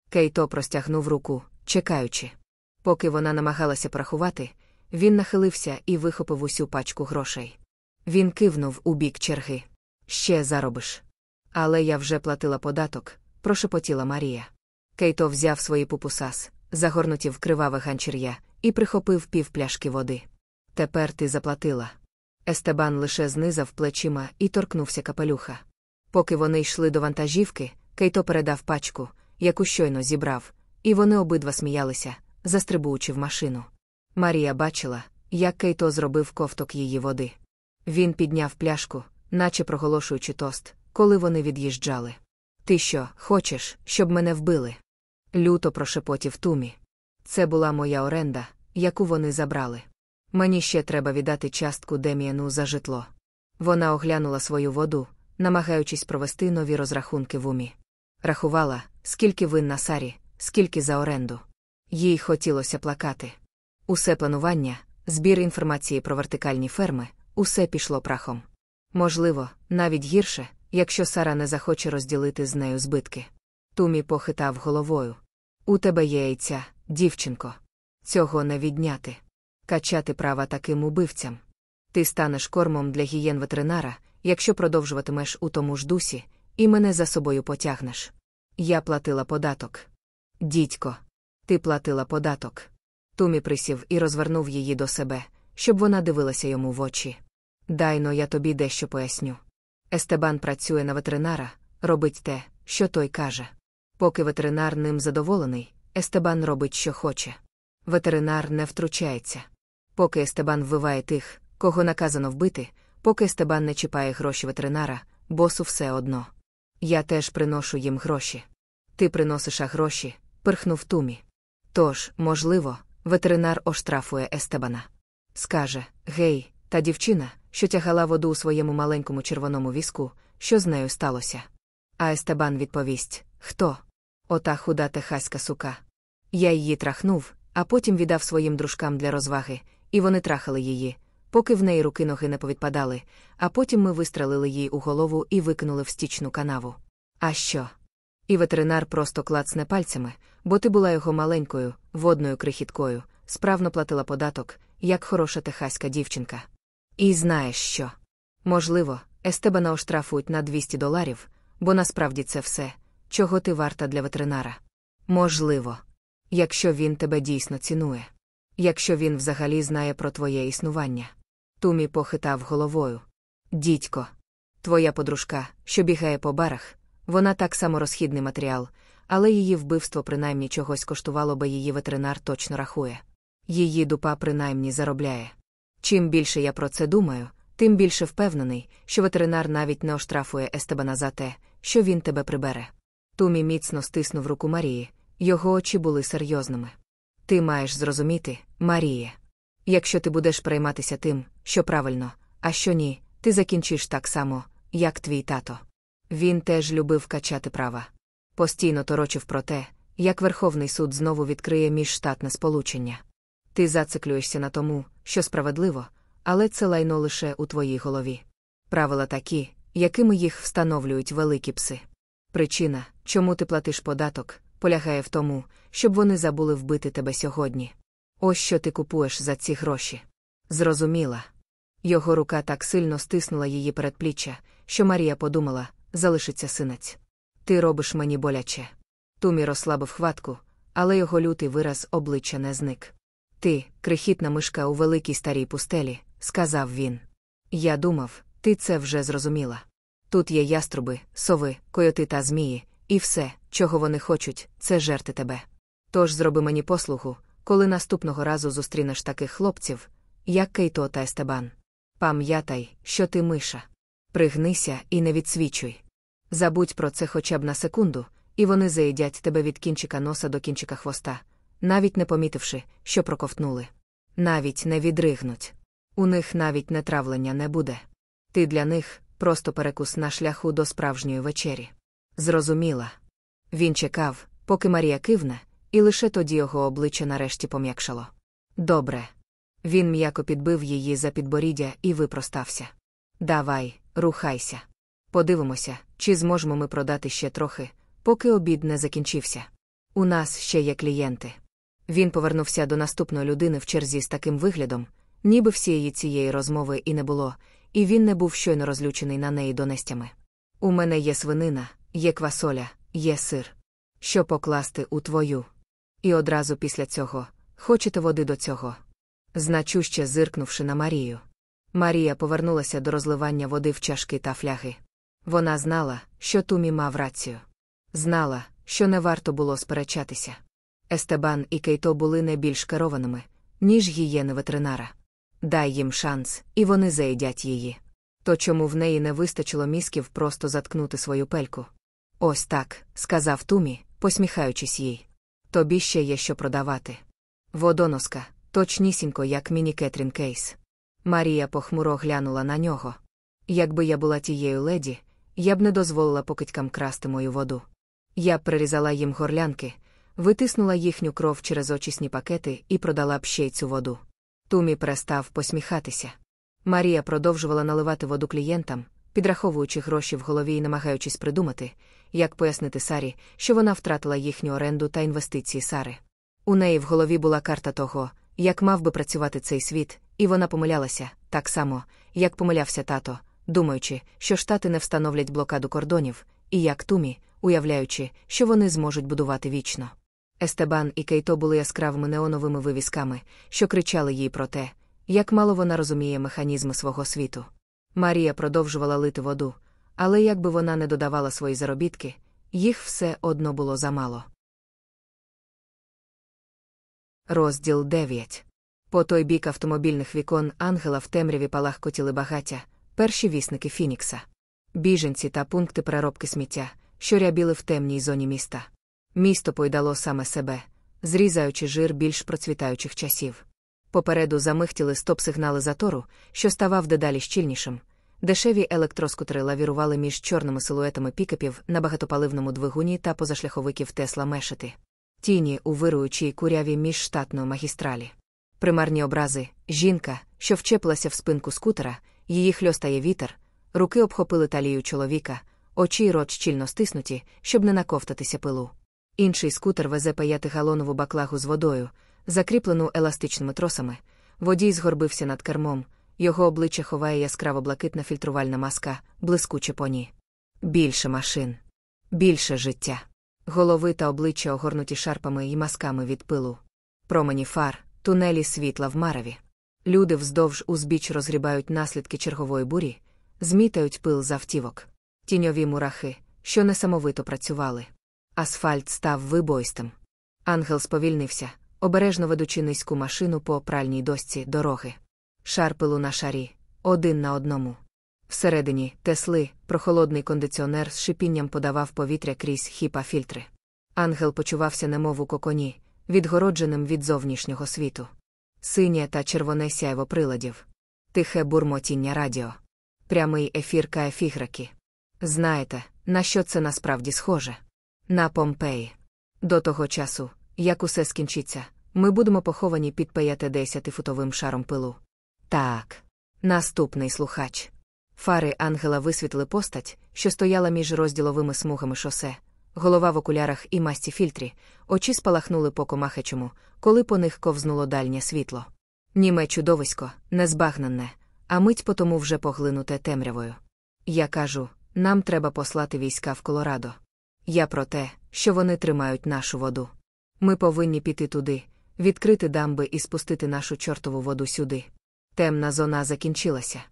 A: Кейто простягнув руку, чекаючи. Поки вона намагалася порахувати, він нахилився і вихопив усю пачку грошей. Він кивнув у бік черги. Ще заробиш. Але я вже платила податок, прошепотіла Марія. Кейто взяв свої пупусас, загорнуті в криваве ганчір'я, і прихопив пів пляшки води. Тепер ти заплатила. Естебан лише знизав плечима і торкнувся капелюха. Поки вони йшли до вантажівки, Кейто передав пачку, яку щойно зібрав, і вони обидва сміялися, застрибуючи в машину. Марія бачила, як Кейто зробив ковток її води. Він підняв пляшку, наче проголошуючи тост, коли вони від'їжджали. Ти що, хочеш, щоб мене вбили? Люто прошепотів Тумі. Це була моя оренда, яку вони забрали. Мені ще треба віддати частку Деміану за житло. Вона оглянула свою воду, намагаючись провести нові розрахунки в умі. Рахувала, скільки винна Сарі, скільки за оренду. Їй хотілося плакати. Усе планування, збір інформації про вертикальні ферми, усе пішло прахом. Можливо, навіть гірше, якщо Сара не захоче розділити з нею збитки. Тумі похитав головою. У тебе є яйця, дівчинко. Цього не відняти. Качати права таким убивцям. Ти станеш кормом для гієн ветеринара, якщо продовжуватимеш у тому ж дусі, і мене за собою потягнеш. Я платила податок. Дідько, ти платила податок. Тумі присів і розвернув її до себе, щоб вона дивилася йому в очі. Дайно я тобі дещо поясню. Естебан працює на ветеринара, робить те, що той каже. Поки ветеринар ним задоволений, Естебан робить, що хоче. Ветеринар не втручається. Поки Естебан вбиває тих, кого наказано вбити, поки Естебан не чіпає гроші ветеринара, босу все одно. Я теж приношу їм гроші. Ти приносиш а гроші, пирхнув тумі. Тож, можливо, ветеринар оштрафує Естебана. Скаже Гей, та дівчина, що тягала воду у своєму маленькому червоному візку, що з нею сталося. А Естебан відповість Хто? Ота худа техаська сука. Я її трахнув, а потім віддав своїм дружкам для розваги, і вони трахали її, поки в неї руки ноги не повідпадали, а потім ми вистрелили їй у голову і викинули в стічну канаву. А що? І ветеринар просто клацне пальцями, бо ти була його маленькою, водною крихіткою, справно платила податок, як хороша техаська дівчинка. І знаєш що? Можливо, Естебана оштрафують на 200 доларів, бо насправді це все, чого ти варта для ветеринара. Можливо, якщо він тебе дійсно цінує, якщо він взагалі знає про твоє існування. Тумі похитав головою. Дідько, твоя подружка, що бігає по барах, вона так само розхідний матеріал, але її вбивство принаймні чогось коштувало, бо її ветеринар точно рахує. Її дупа принаймні заробляє. Чим більше я про це думаю, тим більше впевнений, що ветеринар навіть не оштрафує Естебана за те, що він тебе прибере. Тумі міцно стиснув руку Марії, його очі були серйозними. Ти маєш зрозуміти, Маріє. Якщо ти будеш прийматися тим, що правильно, а що ні, ти закінчиш так само, як твій тато. Він теж любив качати права. Постійно торочив про те, як Верховний суд знову відкриє міжштатне сполучення. Ти зациклюєшся на тому, що справедливо, але це лайно лише у твоїй голові. Правила такі, якими їх встановлюють великі пси. Причина, чому ти платиш податок, полягає в тому, щоб вони забули вбити тебе сьогодні. Ось що ти купуєш за ці гроші. Зрозуміла. Його рука так сильно стиснула її передпліччя, що Марія подумала залишиться синець. Ти робиш мені боляче. Тумі розслабив хватку, але його лютий вираз обличчя не зник. Ти, крихітна мишка у великій старій пустелі, сказав він. Я думав, ти це вже зрозуміла. Тут є яструби, сови, койоти та змії, і все, чого вони хочуть, це жерти тебе. Тож зроби мені послугу, коли наступного разу зустрінеш таких хлопців, як Кейто та Естебан. Пам'ятай, що ти миша. Пригнися і не відсвічуй. Забудь про це хоча б на секунду, і вони заїдять тебе від кінчика носа до кінчика хвоста, навіть не помітивши, що проковтнули. Навіть не відригнуть. У них навіть нетравлення не буде. Ти для них просто перекус на шляху до справжньої вечері. Зрозуміла. Він чекав, поки Марія кивне, і лише тоді його обличчя нарешті пом'якшало. Добре. Він м'яко підбив її за підборіддя і випростався. Давай, рухайся. Подивимося, чи зможемо ми продати ще трохи, поки обід не закінчився. У нас ще є клієнти. Він повернувся до наступної людини в черзі з таким виглядом, ніби всієї цієї розмови і не було, і він не був щойно розлючений на неї донестями. У мене є свинина, є квасоля, є сир. Що покласти у твою? І одразу після цього хочете води до цього? Значуще зиркнувши на Марію. Марія повернулася до розливання води в чашки та фляги. Вона знала, що Тумі мав рацію. Знала, що не варто було сперечатися. Естебан і Кейто були не більш керованими, ніж гієни ветеринара. Дай їм шанс, і вони заїдять її. То чому в неї не вистачило мізків просто заткнути свою пельку? Ось так, сказав Тумі, посміхаючись їй. Тобі ще є що продавати. Водоноска, точнісінько, як міні Кетрін Кейс. Марія похмуро глянула на нього. Якби я була тією леді, я б не дозволила покидькам красти мою воду. Я б прирізала їм горлянки, витиснула їхню кров через очисні пакети і продала б ще й цю воду. Тумі перестав посміхатися. Марія продовжувала наливати воду клієнтам, підраховуючи гроші в голові і намагаючись придумати, як пояснити Сарі, що вона втратила їхню оренду та інвестиції Сари. У неї в голові була карта того, як мав би працювати цей світ, і вона помилялася, так само, як помилявся тато, думаючи, що штати не встановлять блокаду кордонів, і як Тумі, уявляючи, що вони зможуть будувати вічно. Естебан і Кейто були яскравими неоновими вивісками, що кричали їй про те, як мало вона розуміє механізми свого світу. Марія продовжувала лити воду, але якби вона не додавала свої заробітки, їх все одно було замало. Розділ 9. По той бік автомобільних вікон ангела в темряві палахкотіли багаття, перші вісники Фінікса. Біженці та пункти переробки сміття, що рябіли в темній зоні міста. Місто пойдало саме себе, зрізаючи жир більш процвітаючих часів. Попереду замихтіли стоп-сигнали затору, що ставав дедалі щільнішим. Дешеві електроскутери лавірували між чорними силуетами пікапів на багатопаливному двигуні та позашляховиків Тесла Мешети. Тіні у вируючій куряві міжштатної магістралі. Примарні образи, жінка, що вчепилася в спинку скутера, її хльостає вітер, руки обхопили талію чоловіка, очі й рот щільно стиснуті, щоб не наковтатися пилу. Інший скутер везе п'ятигалонову баклагу з водою, закріплену еластичними тросами. Водій згорбився над кермом, його обличчя ховає яскраво блакитна фільтрувальна маска, блискуче поні. Більше машин, більше життя. Голови та обличчя огорнуті шарпами і масками від пилу. Промені фар, тунелі світла в мараві. Люди вздовж узбіч розгрібають наслідки чергової бурі, змітають пил з автівок. Тіньові мурахи, що несамовито працювали. Асфальт став вибойстим. Ангел сповільнився, обережно ведучи низьку машину по пральній дошці дороги. Шарпилу на шарі, один на одному. Всередині тесли, прохолодний кондиціонер з шипінням подавав повітря крізь хіпа фільтри. Ангел почувався немов у коконі, відгородженим від зовнішнього світу. Синє та червоне сяйво приладів. Тихе бурмотіння радіо. прямий ефір Каефігракі. Знаєте, на що це насправді схоже? На Помпеї. До того часу, як усе скінчиться, ми будемо поховані під 50-футовим шаром пилу. Так. Наступний слухач. Фари ангела висвітлили постать, що стояла між розділовими смугами шосе, голова в окулярах і масті фільтрі, очі спалахнули по комахачому, коли по них ковзнуло дальнє світло. Німе чудовисько, незбагненне, а мить потому вже поглинуте темрявою. Я кажу, нам треба послати війська в Колорадо. Я про те, що вони тримають нашу воду. Ми повинні піти туди, відкрити дамби і спустити нашу чортову воду сюди. Темна зона закінчилася.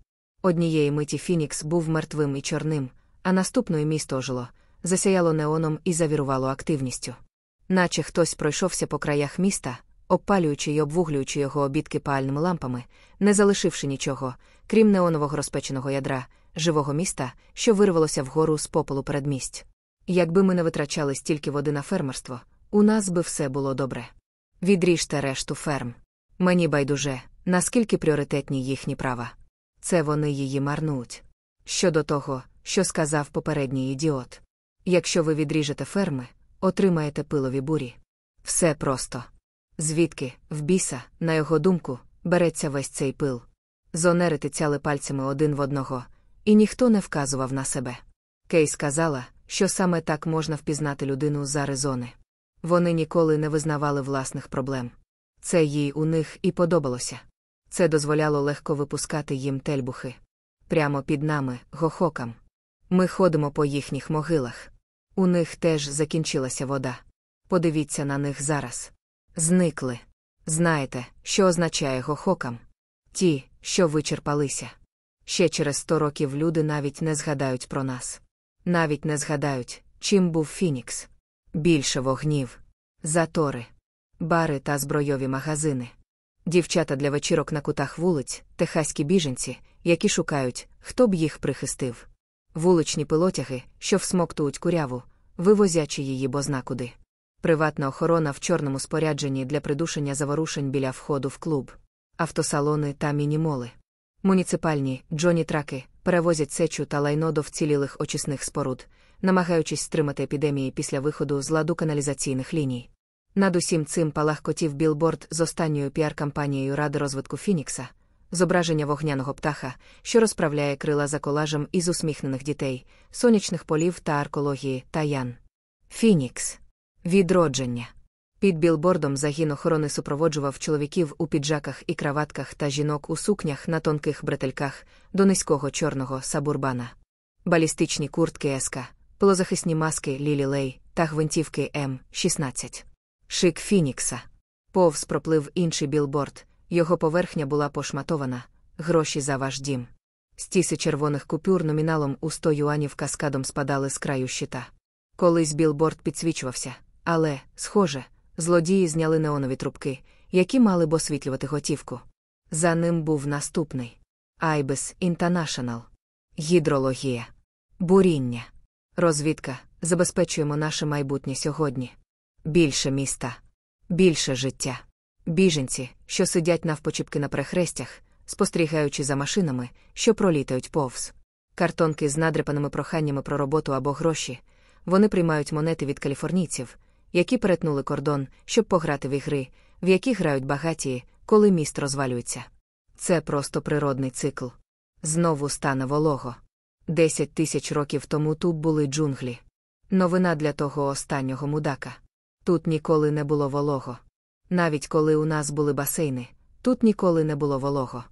A: Однієї миті Фінікс був мертвим і чорним, а наступної місто ожило, засяяло неоном і завірувало активністю. Наче хтось пройшовся по краях міста, обпалюючи й обвуглюючи його обідки пальними лампами, не залишивши нічого, крім неонового розпеченого ядра, живого міста, що вирвалося вгору з попелу передмість. Якби ми не витрачали стільки води на фермерство, у нас би все було добре. Відріжте решту ферм. Мені байдуже, наскільки пріоритетні їхні права. Це вони її марнуть. Щодо того, що сказав попередній ідіот. Якщо ви відріжете ферми, отримаєте пилові бурі. Все просто. Звідки, в біса, на його думку, береться весь цей пил. Зонери тицяли пальцями один в одного, і ніхто не вказував на себе. Кей сказала, що саме так можна впізнати людину з Аризони. Вони ніколи не визнавали власних проблем. Це їй у них і подобалося. Це дозволяло легко випускати їм тельбухи. Прямо під нами, гохокам. Ми ходимо по їхніх могилах. У них теж закінчилася вода. Подивіться на них зараз. Зникли. Знаєте, що означає гохокам? Ті, що вичерпалися. Ще через сто років люди навіть не згадають про нас. Навіть не згадають, чим був Фінікс. Більше вогнів, затори, бари та збройові магазини. Дівчата для вечірок на кутах вулиць, техаські біженці, які шукають, хто б їх прихистив. Вуличні пилотяги, що всмоктують куряву, вивозячи її бознакуди. Приватна охорона в чорному спорядженні для придушення заворушень біля входу в клуб, автосалони та мінімоли. Муніципальні Джоні Траки перевозять сечу та лайно до вцілілих очисних споруд, намагаючись стримати епідемії після виходу з ладу каналізаційних ліній. Над усім цим палахкотів білборд з останньою піар-кампанією Ради розвитку Фінікса, зображення вогняного птаха, що розправляє крила за колажем із усміхнених дітей, сонячних полів та аркології та ян. Фінікс. Відродження. Під білбордом загін охорони супроводжував чоловіків у піджаках і краватках та жінок у сукнях на тонких бретельках до низького чорного сабурбана. Балістичні куртки СК, пилозахисні маски Лілі Лей та гвинтівки М16. Шик Фінікса. Повз проплив інший білборд, його поверхня була пошматована, гроші за ваш дім. Стіси червоних купюр номіналом у 100 юанів каскадом спадали з краю щита. Колись білборд підсвічувався, але, схоже, злодії зняли неонові трубки, які мали б освітлювати готівку. За ним був наступний Айбес Інтанашнл. Гідрологія. Буріння. Розвідка. Забезпечуємо наше майбутнє сьогодні. Більше міста, більше життя. Біженці, що сидять навпочіпки на перехрестях, спостерігаючи за машинами, що пролітають повз. Картонки з надрепаними проханнями про роботу або гроші. Вони приймають монети від каліфорнійців, які перетнули кордон, щоб пограти в ігри, в які грають багатії, коли міст розвалюється. Це просто природний цикл. Знову стане волого. Десять тисяч років тому тут були джунглі. Новина для того останнього мудака. Тут ніколи не було волого. Навіть коли у нас були басейни, тут ніколи не було волого.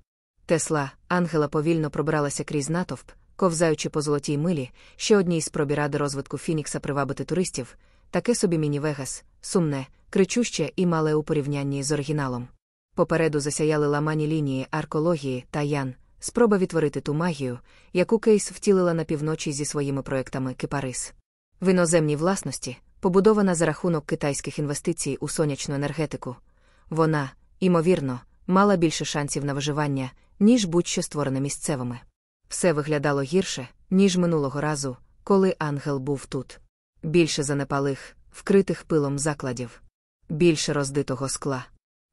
A: Тесла, Ангела повільно пробралася крізь натовп, ковзаючи по золотій милі, ще одній з ради розвитку Фінікса привабити туристів, таке собі міні-вегас, сумне, кричуще і мале у порівнянні з оригіналом. Попереду засяяли ламані лінії аркології та ян, спроба відтворити ту магію, яку Кейс втілила на півночі зі своїми проектами Кипарис. В іноземній власності, побудована за рахунок китайських інвестицій у сонячну енергетику. Вона, ймовірно, мала більше шансів на виживання, ніж будь-що створене місцевими. Все виглядало гірше, ніж минулого разу, коли ангел був тут. Більше занепалих, вкритих пилом закладів, більше роздитого скла,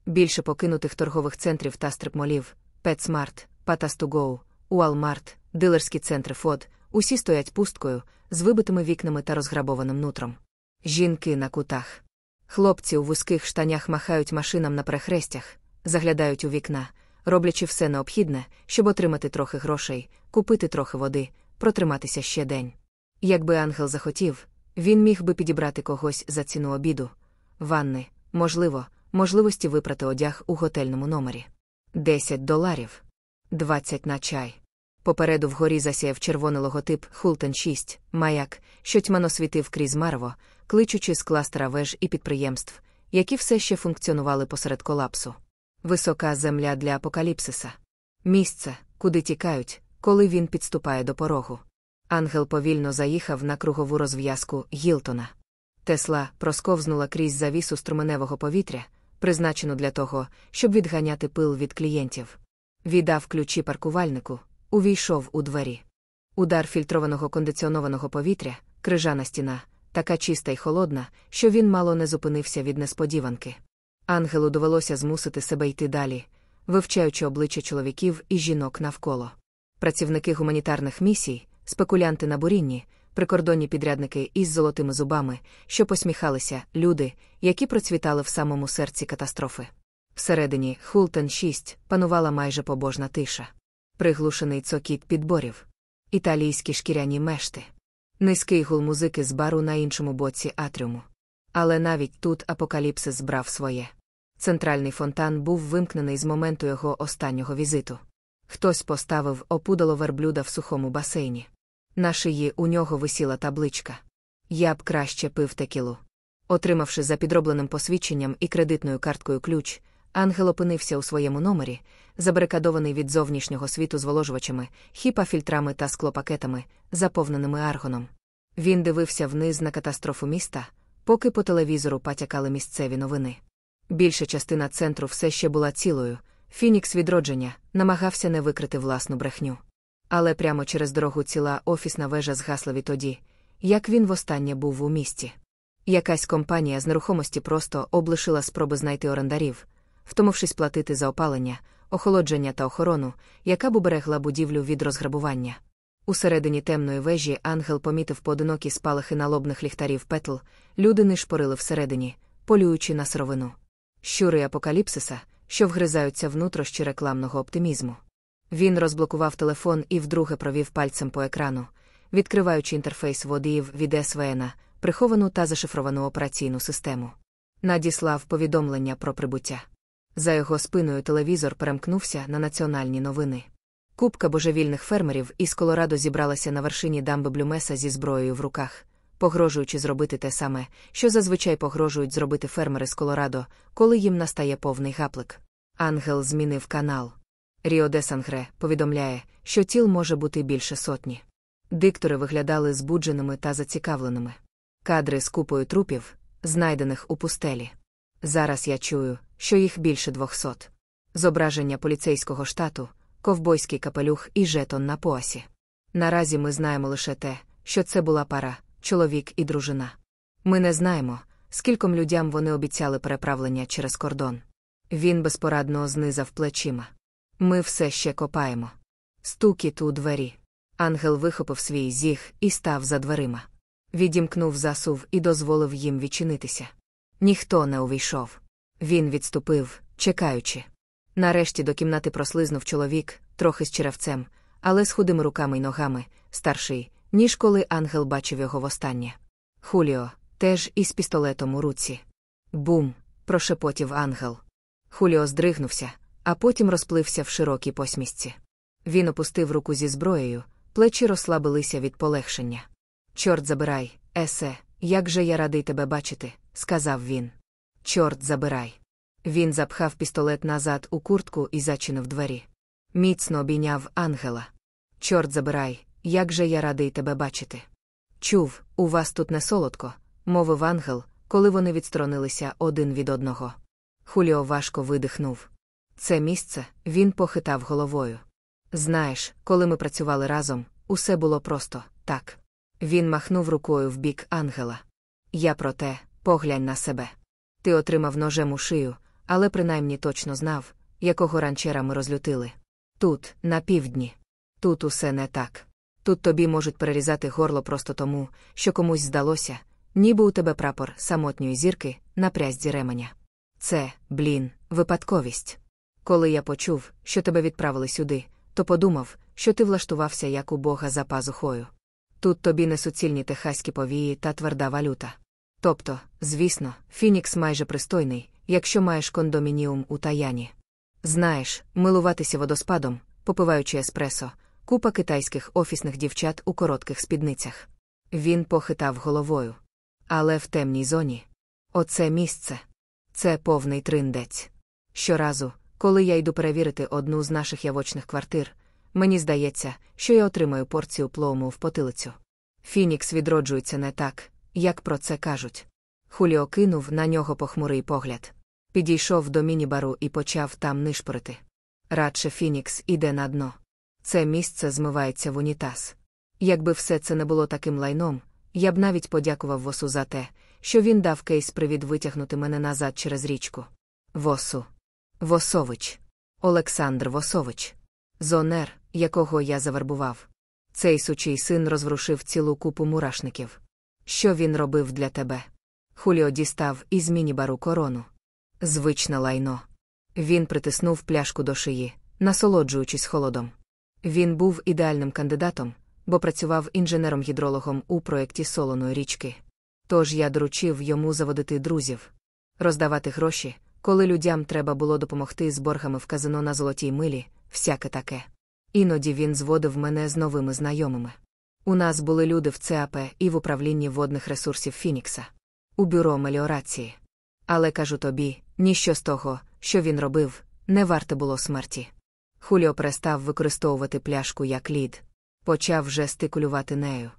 A: більше покинутих торгових центрів та стрипмолів, PetSmart, Patas2Go, Walmart, дилерські центри ФОД, усі стоять пусткою, з вибитими вікнами та розграбованим нутром. Жінки на кутах. Хлопці у вузьких штанях махають машинам на перехрестях, заглядають у вікна, роблячи все необхідне, щоб отримати трохи грошей, купити трохи води, протриматися ще день. Якби ангел захотів, він міг би підібрати когось за ціну обіду, ванни, можливо, можливості випрати одяг у готельному номері. 10 доларів, 20 на чай. Попереду вгорі засяяв червоний логотип Хултен 6, маяк, що тьмано світив крізь марво, кличучи з кластера веж і підприємств, які все ще функціонували посеред колапсу. Висока земля для апокаліпсиса. Місце, куди тікають, коли він підступає до порогу. Ангел повільно заїхав на кругову розв'язку Гілтона. Тесла просковзнула крізь завісу струменевого повітря, призначену для того, щоб відганяти пил від клієнтів. Віддав ключі паркувальнику, увійшов у двері. Удар фільтрованого кондиціонованого повітря, крижана стіна, така чиста й холодна, що він мало не зупинився від несподіванки. Ангелу довелося змусити себе йти далі, вивчаючи обличчя чоловіків і жінок навколо. Працівники гуманітарних місій, спекулянти на бурінні, прикордонні підрядники із золотими зубами, що посміхалися, люди, які процвітали в самому серці катастрофи. Всередині Хултен 6 панувала майже побожна тиша, приглушений цокіт підборів, італійські шкіряні мешти, низький гул музики з бару на іншому боці атріуму. Але навіть тут апокаліпсис збрав своє. Центральний фонтан був вимкнений з моменту його останнього візиту. Хтось поставив опудало верблюда в сухому басейні. На шиї у нього висіла табличка. Я б краще пив текілу. Отримавши за підробленим посвідченням і кредитною карткою ключ, ангел опинився у своєму номері, забарикадований від зовнішнього світу зволожувачами, хіпафільтрами та склопакетами, заповненими аргоном. Він дивився вниз на катастрофу міста, поки по телевізору потякали місцеві новини. Більша частина центру все ще була цілою. Фінікс відродження намагався не викрити власну брехню. Але прямо через дорогу ціла офісна вежа згасла відтоді, як він востаннє був у місті. Якась компанія з нерухомості просто облишила спроби знайти орендарів, втомившись платити за опалення, охолодження та охорону, яка б уберегла будівлю від розграбування. Усередині темної вежі ангел помітив поодинокі спалахи налобних ліхтарів петл, люди нишпорили всередині, полюючи на сировину. Щури апокаліпсиса, що вгризаються внутрощі рекламного оптимізму. Він розблокував телефон і вдруге провів пальцем по екрану, відкриваючи інтерфейс водіїв від СВН, приховану та зашифровану операційну систему. Надіслав повідомлення про прибуття. За його спиною телевізор перемкнувся на національні новини. Купка божевільних фермерів із Колорадо зібралася на вершині дамби Блюмеса зі зброєю в руках, погрожуючи зробити те саме, що зазвичай погрожують зробити фермери з Колорадо, коли їм настає повний гаплик. Ангел змінив канал. Ріо де Сангре повідомляє, що тіл може бути більше сотні. Диктори виглядали збудженими та зацікавленими. Кадри з купою трупів, знайдених у пустелі. Зараз я чую, що їх більше двохсот. Зображення поліцейського штату, ковбойський капелюх і жетон на поасі. Наразі ми знаємо лише те, що це була пара, чоловік і дружина. Ми не знаємо, скільком людям вони обіцяли переправлення через кордон. Він безпорадно знизав плечима. Ми все ще копаємо. Стукіт у двері. Ангел вихопив свій зіг і став за дверима. Відімкнув засув і дозволив їм відчинитися. Ніхто не увійшов. Він відступив, чекаючи. Нарешті до кімнати прослизнув чоловік, трохи з черевцем, але з худими руками й ногами, старший, ніж коли ангел бачив його востаннє. Хуліо, теж із пістолетом у руці. Бум! прошепотів ангел. Хуліо здригнувся, а потім розплився в широкій посмішці. Він опустив руку зі зброєю, плечі розслабилися від полегшення. Чорт забирай, есе, як же я радий тебе бачити, сказав він. Чорт забирай. Він запхав пістолет назад у куртку і зачинив двері. Міцно обійняв ангела. Чорт забирай, як же я радий тебе бачити. Чув, у вас тут не солодко, мовив ангел, коли вони відсторонилися один від одного. Хуліо важко видихнув. Це місце він похитав головою. Знаєш, коли ми працювали разом, усе було просто так. Він махнув рукою в бік ангела. Я про те, поглянь на себе. Ти отримав ножем у шию, але принаймні точно знав, якого ранчера ми розлютили. Тут, на півдні. Тут усе не так. Тут тобі можуть перерізати горло просто тому, що комусь здалося, ніби у тебе прапор самотньої зірки на прязді ременя. Це, блін, випадковість. Коли я почув, що тебе відправили сюди, то подумав, що ти влаштувався як у Бога за пазухою. Тут тобі не суцільні техаські повії та тверда валюта. Тобто, звісно, Фінікс майже пристойний, якщо маєш кондомініум у таяні. Знаєш, милуватися водоспадом, попиваючи еспресо, купа китайських офісних дівчат у коротких спідницях. Він похитав головою. Але в темній зоні. Оце місце. Це повний триндець. Щоразу, коли я йду перевірити одну з наших явочних квартир, мені здається, що я отримаю порцію плому в потилицю. Фінікс відроджується не так, як про це кажуть. Хуліо кинув на нього похмурий погляд. Підійшов до міні-бару і почав там нишпорити. Радше Фінікс іде на дно. Це місце змивається в унітаз. Якби все це не було таким лайном, я б навіть подякував Восу за те, що він дав кейс привід витягнути мене назад через річку. Восу. Восович. Олександр Восович. Зонер, якого я завербував. Цей сучий син розворушив цілу купу мурашників. Що він робив для тебе? Хуліо дістав із міні-бару корону. Звичне лайно. Він притиснув пляшку до шиї, насолоджуючись холодом. Він був ідеальним кандидатом, бо працював інженером-гідрологом у проєкті солоної річки. Тож я доручив йому заводити друзів, роздавати гроші, коли людям треба було допомогти з боргами в казино на золотій милі, всяке таке. Іноді він зводив мене з новими знайомими. У нас були люди в ЦАП і в управлінні водних ресурсів Фінікса, у бюро меліорації. Але кажу тобі, ніщо з того, що він робив, не варте було смерті. Хуліо перестав використовувати пляшку як лід, почав жестикулювати нею.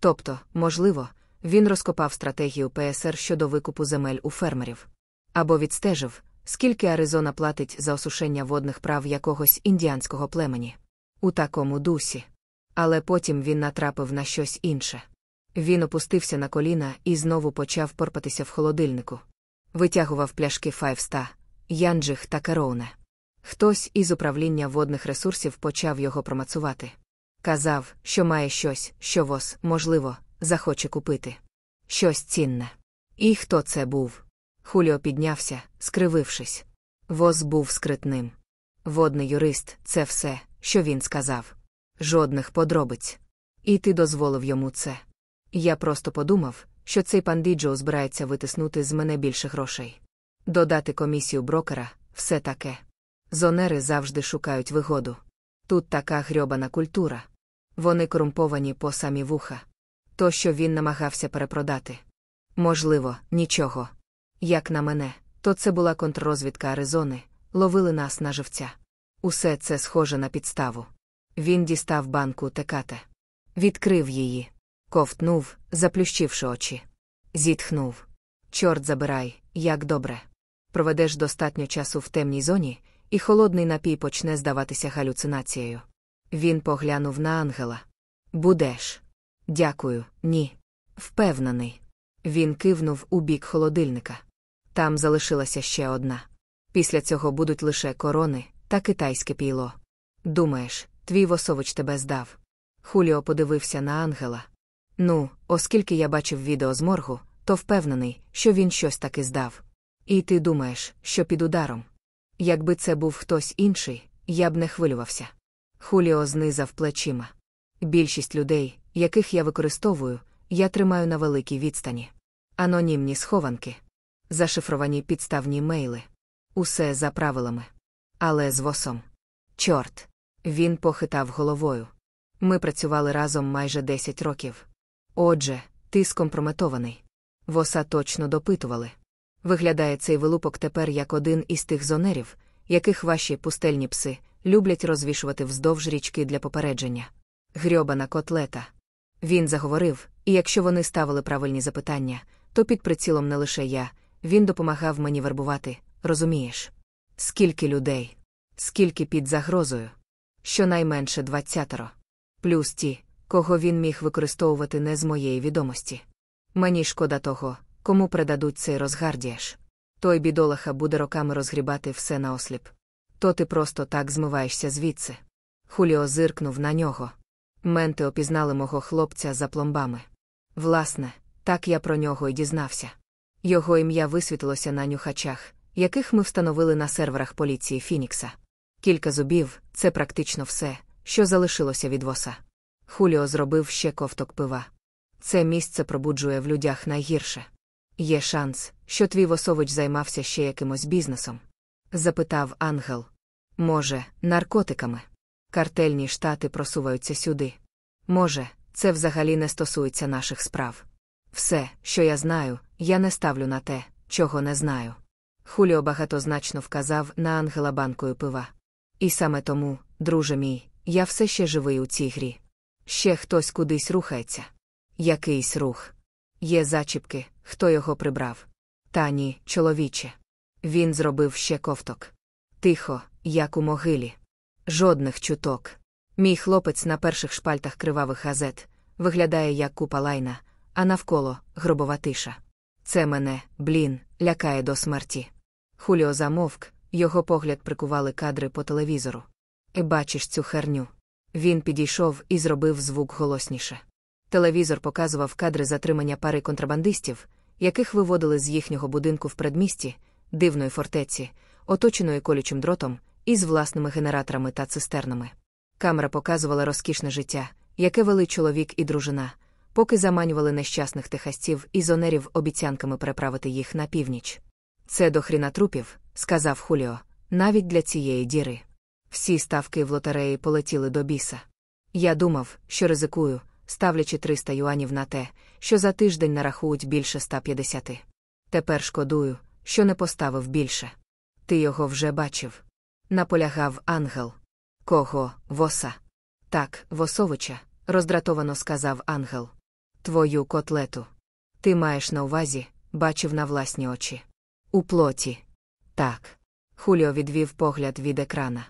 A: Тобто, можливо, він розкопав стратегію ПСР щодо викупу земель у фермерів. Або відстежив, скільки Аризона платить за осушення водних прав якогось індіанського племені. У такому дусі. Але потім він натрапив на щось інше. Він опустився на коліна і знову почав порпатися в холодильнику. Витягував пляшки Файвста, Янджих та Кароуне. Хтось із управління водних ресурсів почав його промацувати. Казав, що має щось, що воз, можливо, захоче купити. Щось цінне. І хто це був? Хуліо піднявся, скривившись. Воз був скритним. Водний юрист це все, що він сказав. Жодних подробиць. І ти дозволив йому це. Я просто подумав, що цей пан Діджо збирається витиснути з мене більше грошей. Додати комісію брокера, все таке. Зонери завжди шукають вигоду. Тут така грьобана культура. Вони корумповані по самі вуха. То, що він намагався перепродати. Можливо, нічого. Як на мене, то це була контррозвідка Аризони, ловили нас на живця. Усе це схоже на підставу. Він дістав банку текате. Відкрив її. Ковтнув, заплющивши очі. Зітхнув. Чорт забирай, як добре. Проведеш достатньо часу в темній зоні, і холодний напій почне здаватися галюцинацією. Він поглянув на ангела. Будеш. Дякую, ні. Впевнений. Він кивнув у бік холодильника. Там залишилася ще одна. Після цього будуть лише корони та китайське піло. Думаєш, твій восович тебе здав. Хуліо подивився на ангела. Ну, оскільки я бачив відео з моргу, то впевнений, що він щось таки здав. І ти думаєш, що під ударом. Якби це був хтось інший, я б не хвилювався. Хуліо знизав плечима. Більшість людей, яких я використовую, я тримаю на великій відстані. Анонімні схованки, зашифровані підставні мейли. Усе за правилами. Але з восом. Чорт. Він похитав головою. Ми працювали разом майже 10 років. Отже, ти скомпрометований. Воса точно допитували. Виглядає цей вилупок тепер як один із тих зонерів, яких ваші пустельні пси люблять розвішувати вздовж річки для попередження. Грьобана котлета. Він заговорив, і якщо вони ставили правильні запитання, то під прицілом не лише я, він допомагав мені вербувати, розумієш? Скільки людей, скільки під загрозою? Щонайменше двадцятеро. Плюс ті, кого він міг використовувати не з моєї відомості. Мені шкода того, кому предадуть цей розгардієш. Той бідолаха буде роками розгрібати все наосліп. То ти просто так змиваєшся звідси. Хуліо зиркнув на нього. Менти опізнали мого хлопця за пломбами. Власне, так я про нього й дізнався. Його ім'я висвітилося на нюхачах, яких ми встановили на серверах поліції Фінікса. Кілька зубів це практично все, що залишилося від воса. Хуліо зробив ще ковток пива. Це місце пробуджує в людях найгірше. Є шанс, що твій восович займався ще якимось бізнесом? запитав ангел. Може, наркотиками. Картельні штати просуваються сюди. Може, це взагалі не стосується наших справ. Все, що я знаю, я не ставлю на те, чого не знаю. Хуліо багатозначно вказав на ангела банкою пива. І саме тому, друже мій, я все ще живий у цій грі. Ще хтось кудись рухається. Якийсь рух. Є зачіпки, хто його прибрав. Та ні, чоловіче. Він зробив ще ковток. Тихо, як у могилі. Жодних чуток. Мій хлопець на перших шпальтах кривавих газет виглядає як купа лайна, а навколо гробова тиша. Це мене, блін, лякає до смерті. Хуліо замовк, його погляд прикували кадри по телевізору. Бачиш цю херню. Він підійшов і зробив звук голосніше. Телевізор показував кадри затримання пари контрабандистів, яких виводили з їхнього будинку в предмісті, дивної фортеці, оточеної колючим дротом, із власними генераторами та цистернами. Камера показувала розкішне життя, яке вели чоловік і дружина, поки заманювали нещасних техасців і зонерів обіцянками переправити їх на північ. Це до хріна трупів, сказав Хуліо, навіть для цієї діри. Всі ставки в лотереї полетіли до біса. Я думав, що ризикую, ставлячи 300 юанів на те, що за тиждень нарахують більше 150. Тепер шкодую, що не поставив більше. Ти його вже бачив. Наполягав ангел. Кого, воса? Так, Восовича, роздратовано сказав ангел. Твою котлету. Ти маєш на увазі, бачив на власні очі. У плоті. Так. Хуліо відвів погляд від екрана.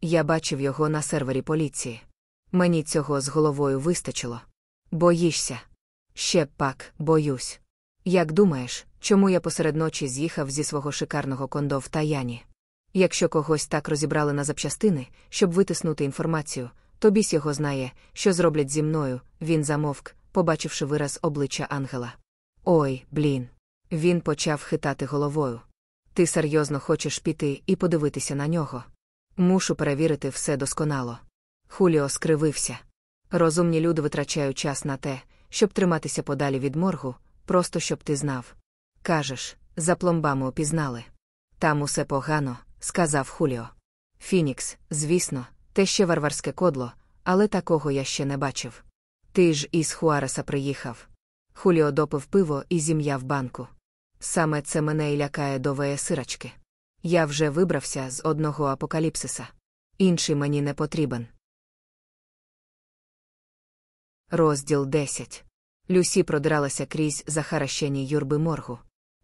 A: Я бачив його на сервері поліції. Мені цього з головою вистачило. Боїшся? Ще пак, боюсь. Як думаєш, чому я посеред ночі з'їхав зі свого шикарного кондо в Таяні? Якщо когось так розібрали на запчастини, щоб витиснути інформацію, то біс його знає, що зроблять зі мною, він замовк, побачивши вираз обличчя ангела. Ой, блін. Він почав хитати головою. Ти серйозно хочеш піти і подивитися на нього? Мушу перевірити все досконало. Хуліо скривився. Розумні люди витрачають час на те, щоб триматися подалі від моргу, просто щоб ти знав. Кажеш, за пломбами опізнали. Там усе погано, сказав Хуліо. Фінікс, звісно, те ще варварське кодло, але такого я ще не бачив. Ти ж із Хуареса приїхав. Хуліо допив пиво і зім'яв банку. Саме це мене і лякає до сирачки. Я вже вибрався з одного апокаліпсиса. Інший мені не потрібен. Розділ 10. Люсі продиралася крізь захаращені юрби моргу.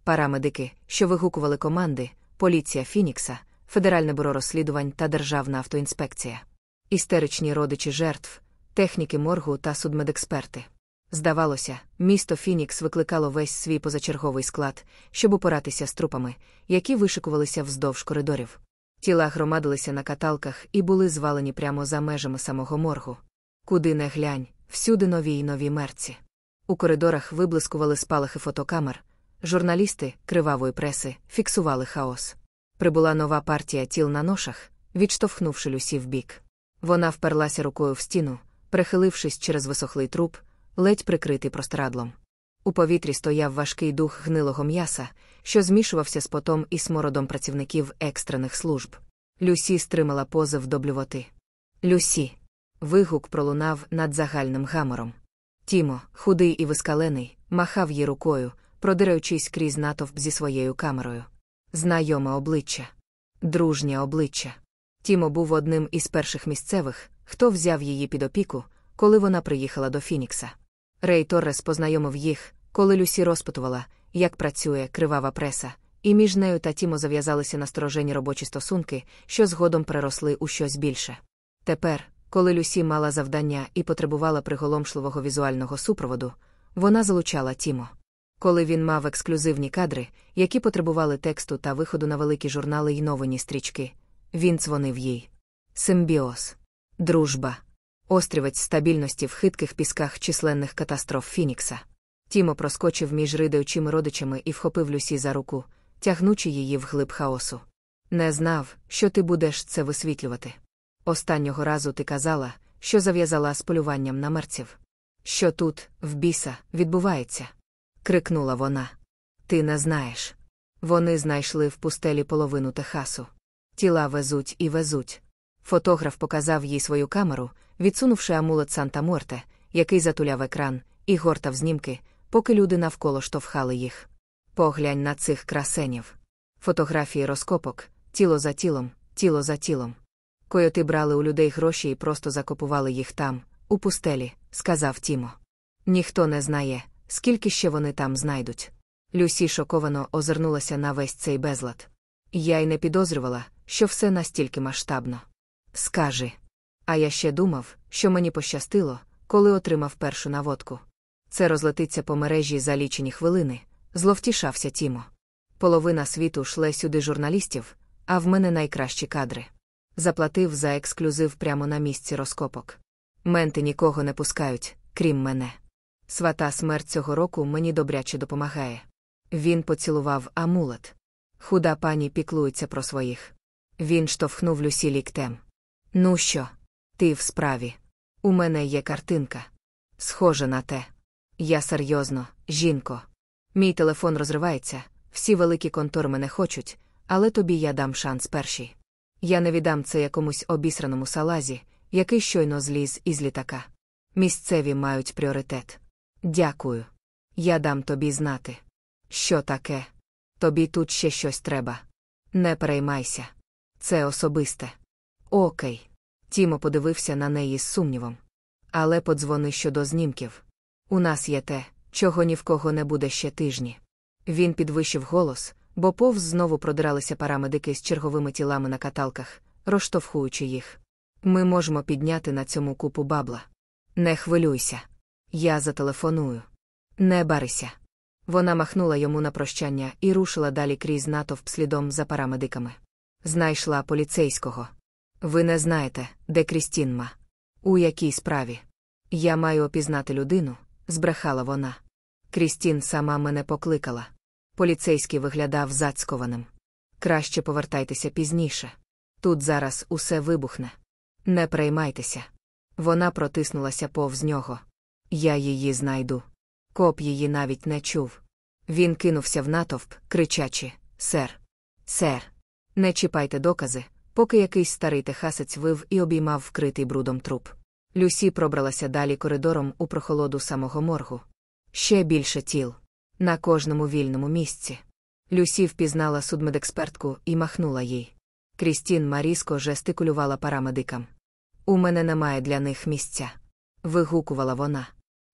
A: Парамедики, що вигукували команди, поліція Фінікса, Федеральне бюро розслідувань та Державна автоінспекція, істеричні родичі жертв, техніки моргу та судмедексперти. Здавалося, місто Фінікс викликало весь свій позачерговий склад, щоб упоратися з трупами, які вишикувалися вздовж коридорів. Тіла громадилися на каталках і були звалені прямо за межами самого моргу. Куди не глянь, всюди нові й нові мерці. У коридорах виблискували спалахи фотокамер, журналісти кривавої преси фіксували хаос. Прибула нова партія тіл на ношах, відштовхнувши Люсі вбік. Вона вперлася рукою в стіну, прихилившись через висохлий труп ледь прикритий простирадлом. У повітрі стояв важкий дух гнилого м'яса, що змішувався з потом і смородом працівників екстрених служб. Люсі стримала позив до блювоти. Люсі. Вигук пролунав над загальним гамором. Тімо, худий і вискалений, махав їй рукою, продираючись крізь натовп зі своєю камерою. Знайоме обличчя, дружнє обличчя. Тімо був одним із перших місцевих, хто взяв її під опіку, коли вона приїхала до Фінікса. Рей Торрес познайомив їх, коли Люсі розпитувала, як працює кривава преса, і між нею та Тімо зав'язалися насторожені робочі стосунки, що згодом переросли у щось більше. Тепер, коли Люсі мала завдання і потребувала приголомшливого візуального супроводу, вона залучала Тімо. Коли він мав ексклюзивні кадри, які потребували тексту та виходу на великі журнали й новині стрічки, він дзвонив їй. Симбіоз. Дружба. Острівець стабільності в хитких пісках численних катастроф Фінікса. Тімо проскочив між ридаючими родичами і вхопив Люсі за руку, тягнучи її в глиб хаосу. Не знав, що ти будеш це висвітлювати. Останнього разу ти казала, що зав'язала з полюванням на мерців. Що тут, в біса, відбувається? крикнула вона. Ти не знаєш. Вони знайшли в пустелі половину Техасу. Тіла везуть і везуть. Фотограф показав їй свою камеру, відсунувши амулет Санта Морте, який затуляв екран, і гортав знімки, поки люди навколо штовхали їх. Поглянь на цих красенів. Фотографії розкопок, тіло за тілом, тіло за тілом. Койоти брали у людей гроші і просто закопували їх там, у пустелі, сказав Тімо. Ніхто не знає, скільки ще вони там знайдуть. Люсі шоковано озирнулася на весь цей безлад. Я й не підозрювала, що все настільки масштабно. Скажи. А я ще думав, що мені пощастило, коли отримав першу наводку. Це розлетиться по мережі за лічені хвилини, зловтішався Тімо. Половина світу шле сюди журналістів, а в мене найкращі кадри. Заплатив за ексклюзив прямо на місці розкопок. Менти нікого не пускають, крім мене. Свата смерть цього року мені добряче допомагає. Він поцілував амулет. Худа пані піклується про своїх. Він штовхнув Люсі ліктем. Ну що, ти в справі? У мене є картинка. Схоже на те. Я серйозно, жінко. Мій телефон розривається, всі великі контори мене хочуть, але тобі я дам шанс перший. Я не віддам це якомусь обісраному салазі, який щойно зліз із літака. Місцеві мають пріоритет. Дякую. Я дам тобі знати. Що таке? Тобі тут ще щось треба. Не переймайся. Це особисте. Окей. Тімо подивився на неї з сумнівом. Але подзвони щодо знімків. У нас є те, чого ні в кого не буде ще тижні. Він підвищив голос, бо повз знову продиралися парамедики з черговими тілами на каталках, розштовхуючи їх. Ми можемо підняти на цьому купу бабла. Не хвилюйся. Я зателефоную. Не барися. Вона махнула йому на прощання і рушила далі крізь натовп слідом за парамедиками. Знайшла поліцейського. Ви не знаєте, де Крістінма. У якій справі? Я маю опізнати людину, збрехала вона. Крістін сама мене покликала. Поліцейський виглядав зацькованим. Краще повертайтеся пізніше. Тут зараз усе вибухне. Не приймайтеся. Вона протиснулася повз нього. Я її знайду. Коп її навіть не чув. Він кинувся в натовп, кричачи Сер, сер, не чіпайте докази, поки якийсь старий техасець вив і обіймав вкритий брудом труп. Люсі пробралася далі коридором у прохолоду самого моргу. Ще більше тіл. На кожному вільному місці. Люсі впізнала судмедекспертку і махнула їй. Крістін Маріско жестикулювала парамедикам. У мене немає для них місця. Вигукувала вона.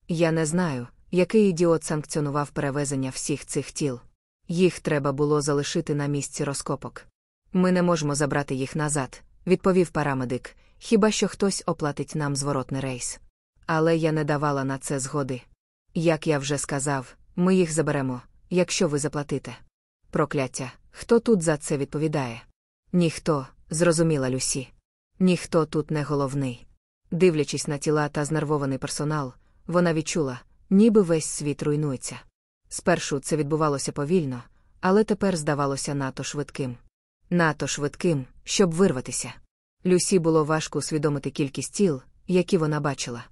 A: Я не знаю, який ідіот санкціонував перевезення всіх цих тіл. Їх треба було залишити на місці розкопок. Ми не можемо забрати їх назад, відповів парамедик, хіба що хтось оплатить нам зворотний рейс. Але я не давала на це згоди. Як я вже сказав, ми їх заберемо, якщо ви заплатите. Прокляття, хто тут за це відповідає? Ніхто, зрозуміла Люсі. Ніхто тут не головний. Дивлячись на тіла та знервований персонал, вона відчула, ніби весь світ руйнується. Спершу це відбувалося повільно, але тепер здавалося надто швидким. Надто швидким, щоб вирватися. Люсі було важко усвідомити кількість тіл, які вона бачила.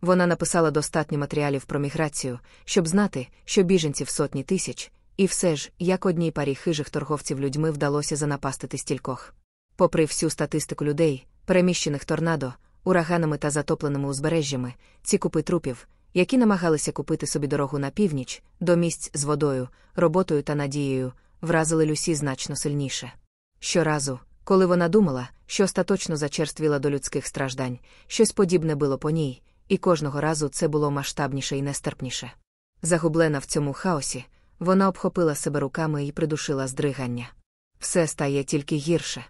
A: Вона написала достатньо матеріалів про міграцію, щоб знати, що біженців сотні тисяч, і все ж, як одній парі хижих торговців людьми вдалося занапастити стількох. Попри всю статистику людей, переміщених торнадо, ураганами та затопленими узбережжями, ці купи трупів, які намагалися купити собі дорогу на північ, до місць з водою, роботою та надією, вразили Люсі значно сильніше. Щоразу, коли вона думала, що остаточно зачерствіла до людських страждань, щось подібне було по ній, і кожного разу це було масштабніше і нестерпніше. Загублена в цьому хаосі, вона обхопила себе руками і придушила здригання. Все стає тільки гірше.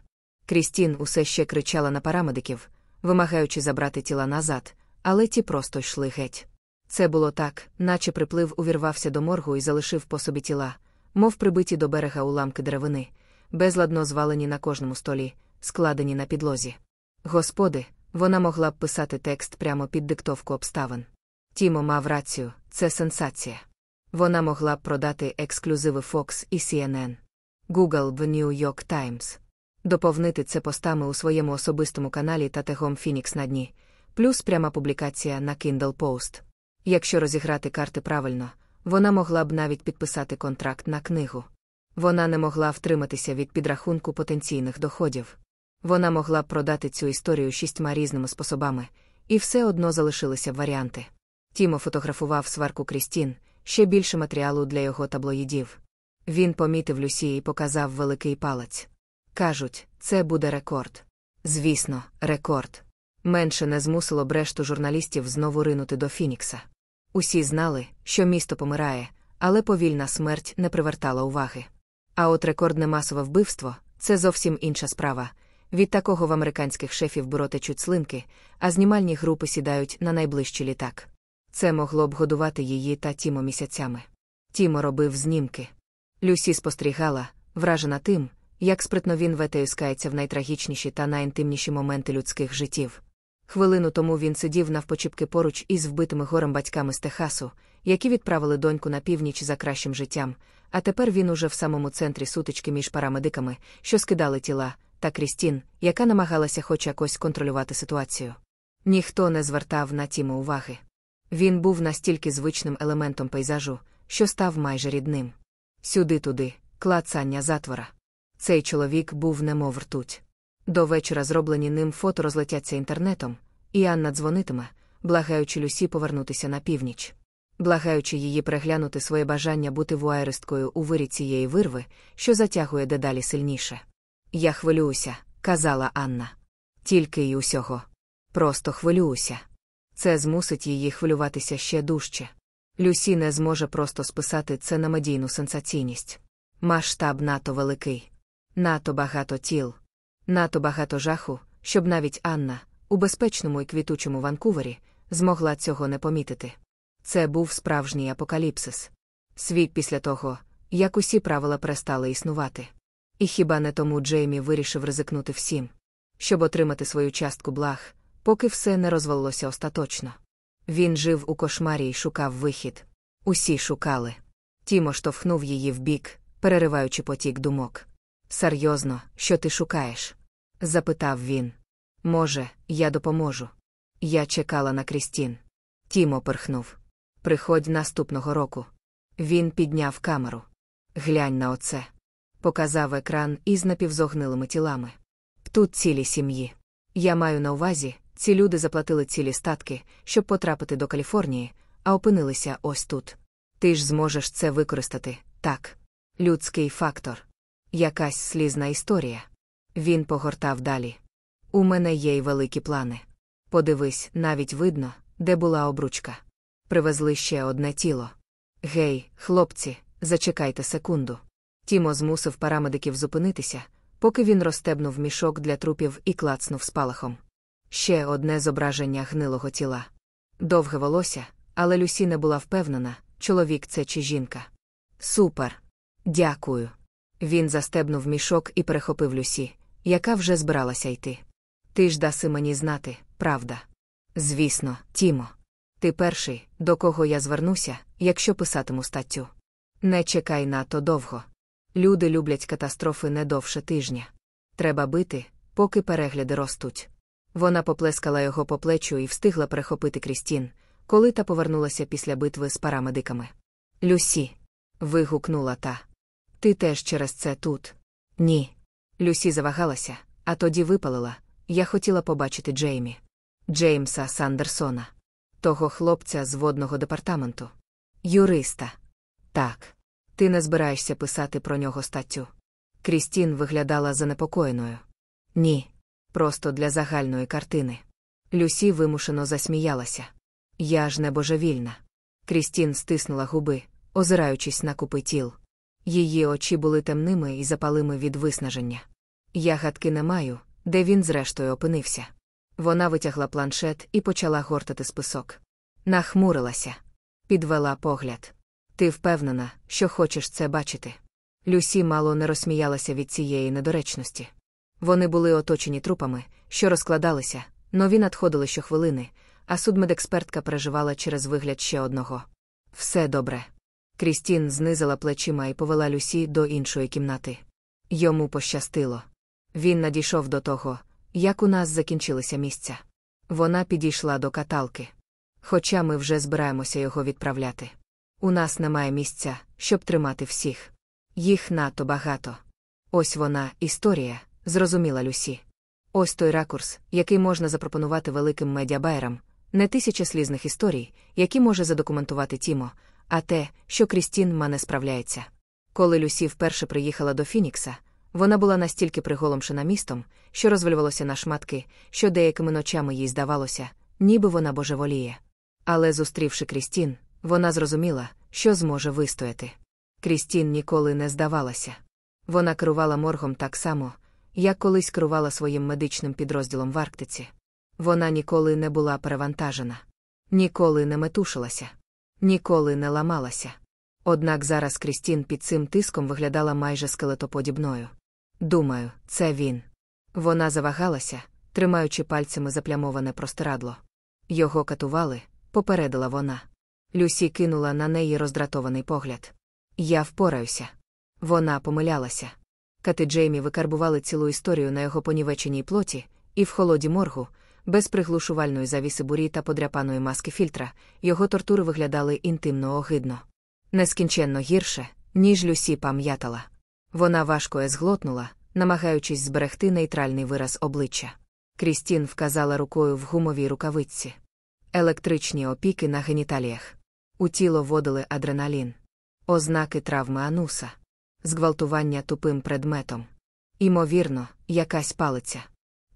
A: Крістін усе ще кричала на парамедиків, вимагаючи забрати тіла назад, але ті просто йшли геть. Це було так, наче приплив увірвався до моргу і залишив по собі тіла, мов прибиті до берега уламки деревини, безладно звалені на кожному столі, складені на підлозі. Господи, Вона могла б писати текст прямо під диктовку обставин. Тімо мав рацію, це сенсація. Вона могла б продати ексклюзиви Fox і CNN. Google в New York Times. Доповнити це постами у своєму особистому каналі та тегом Phoenix на дні, плюс пряма публікація на Kindle Post. Якщо розіграти карти правильно, вона могла б навіть підписати контракт на книгу. Вона не могла втриматися від підрахунку потенційних доходів. Вона могла б продати цю історію шістьма різними способами, і все одно залишилися варіанти. Тімо фотографував сварку Крістін, ще більше матеріалу для його таблоїдів. Він помітив Люсі і показав великий палець. Кажуть, це буде рекорд. Звісно, рекорд. Менше не змусило б решту журналістів знову ринути до Фінікса. Усі знали, що місто помирає, але повільна смерть не привертала уваги. А от рекордне масове вбивство це зовсім інша справа. Від такого в американських шефів бюро течуть слинки, а знімальні групи сідають на найближчий літак. Це могло б годувати її та Тімо місяцями. Тімо робив знімки. Люсі спостерігала, вражена тим, як спритно він ветеюскається в найтрагічніші та найінтимніші моменти людських життів. Хвилину тому він сидів навпочіпки поруч із вбитими горем батьками з Техасу, які відправили доньку на північ за кращим життям, а тепер він уже в самому центрі сутички між парамедиками, що скидали тіла, та Крістін, яка намагалася хоч якось контролювати ситуацію. Ніхто не звертав на Тімо уваги. Він був настільки звичним елементом пейзажу, що став майже рідним. Сюди-туди, клацання затвора. Цей чоловік був немов ртуть. До вечора зроблені ним фото розлетяться інтернетом, і Анна дзвонитиме, благаючи Люсі повернутися на північ. Благаючи її переглянути своє бажання бути вуайристкою у вирі цієї вирви, що затягує дедалі сильніше. Я хвилююся, казала Анна. Тільки й усього. Просто хвилююся. Це змусить її хвилюватися ще дужче. Люсі не зможе просто списати це на медійну сенсаційність. Масштаб НАТО великий, НАТО багато тіл, НАТО багато жаху, щоб навіть Анна, у безпечному і квітучому Ванкувері, змогла цього не помітити. Це був справжній апокаліпсис. Світ після того, як усі правила перестали існувати. І хіба не тому Джеймі вирішив ризикнути всім, щоб отримати свою частку благ, поки все не розвалилося остаточно. Він жив у кошмарі і шукав вихід. Усі шукали. Тімо штовхнув її вбік, перериваючи потік думок. Серйозно, що ти шукаєш? запитав він. Може, я допоможу. Я чекала на Крістін. Тімо перхнув. Приходь наступного року. Він підняв камеру. Глянь на оце. Показав екран із напівзогнилими тілами. Тут цілі сім'ї. Я маю на увазі, ці люди заплатили цілі статки, щоб потрапити до Каліфорнії, а опинилися ось тут. Ти ж зможеш це використати, так. Людський фактор. Якась слізна історія. Він погортав далі. У мене є й великі плани. Подивись, навіть видно, де була обручка. Привезли ще одне тіло. Гей, хлопці, зачекайте секунду. Тімо змусив парамедиків зупинитися, поки він розстебнув мішок для трупів і клацнув спалахом. Ще одне зображення гнилого тіла. Довге волосся, але Люсі не була впевнена, чоловік це чи жінка. Супер. Дякую. Він застебнув мішок і перехопив Люсі, яка вже збиралася йти. Ти ж даси мені знати, правда. Звісно, Тімо. Ти перший, до кого я звернуся, якщо писатиму статтю. Не чекай надто довго. Люди люблять катастрофи не довше тижня. Треба бити, поки перегляди ростуть. Вона поплескала його по плечу і встигла перехопити Крістін, коли та повернулася після битви з парамедиками. Люсі. вигукнула та. Ти теж через це тут? Ні. Люсі завагалася, а тоді випалила. Я хотіла побачити Джеймі. Джеймса Сандерсона, того хлопця з водного департаменту. Юриста. Так. Ти не збираєшся писати про нього статтю. Крістін виглядала занепокоєною. Ні. Просто для загальної картини. Люсі вимушено засміялася. Я ж не божевільна. Крістін стиснула губи, озираючись на купи тіл. Її очі були темними і запалими від виснаження. Я гадки не маю, де він зрештою опинився. Вона витягла планшет і почала гортати список. Нахмурилася, підвела погляд. Ти впевнена, що хочеш це бачити. Люсі мало не розсміялася від цієї недоречності. Вони були оточені трупами, що розкладалися, Нові надходили щохвилини, а судмедекспертка переживала через вигляд ще одного. Все добре. Крістін знизила плечима і повела Люсі до іншої кімнати. Йому пощастило. Він надійшов до того, як у нас закінчилися місця. Вона підійшла до каталки. Хоча ми вже збираємося його відправляти. У нас немає місця, щоб тримати всіх. Їх надто багато. Ось вона, історія, зрозуміла Люсі. Ось той ракурс, який можна запропонувати великим медіабайерам, не тисяча слізних історій, які може задокументувати Тімо, а те, що Крістін ма не справляється. Коли Люсі вперше приїхала до Фінікса, вона була настільки приголомшена містом, що розвалювалося на шматки, що деякими ночами їй здавалося, ніби вона божеволіє. Але, зустрівши Крістін, вона зрозуміла, що зможе вистояти. Крістін ніколи не здавалася. Вона керувала моргом так само, як колись керувала своїм медичним підрозділом в Арктиці. Вона ніколи не була перевантажена, ніколи не метушилася, ніколи не ламалася. Однак зараз Крістін під цим тиском виглядала майже скелетоподібною. Думаю, це він. Вона завагалася, тримаючи пальцями заплямоване простирадло. Його катували, попередила вона. Люсі кинула на неї роздратований погляд. Я впораюся. Вона помилялася. Кати Джеймі викарбували цілу історію на його понівеченій плоті, і в холоді моргу, без приглушувальної завіси бурі та подряпаної маски фільтра, його тортури виглядали інтимно огидно. Нескінченно гірше, ніж Люсі пам'ятала. Вона важко езглотнула, намагаючись зберегти нейтральний вираз обличчя. Крістін вказала рукою в гумовій рукавиці. Електричні опіки на геніталіях. У тіло вводили адреналін, ознаки травми ануса, зґвалтування тупим предметом. Імовірно, якась палиця.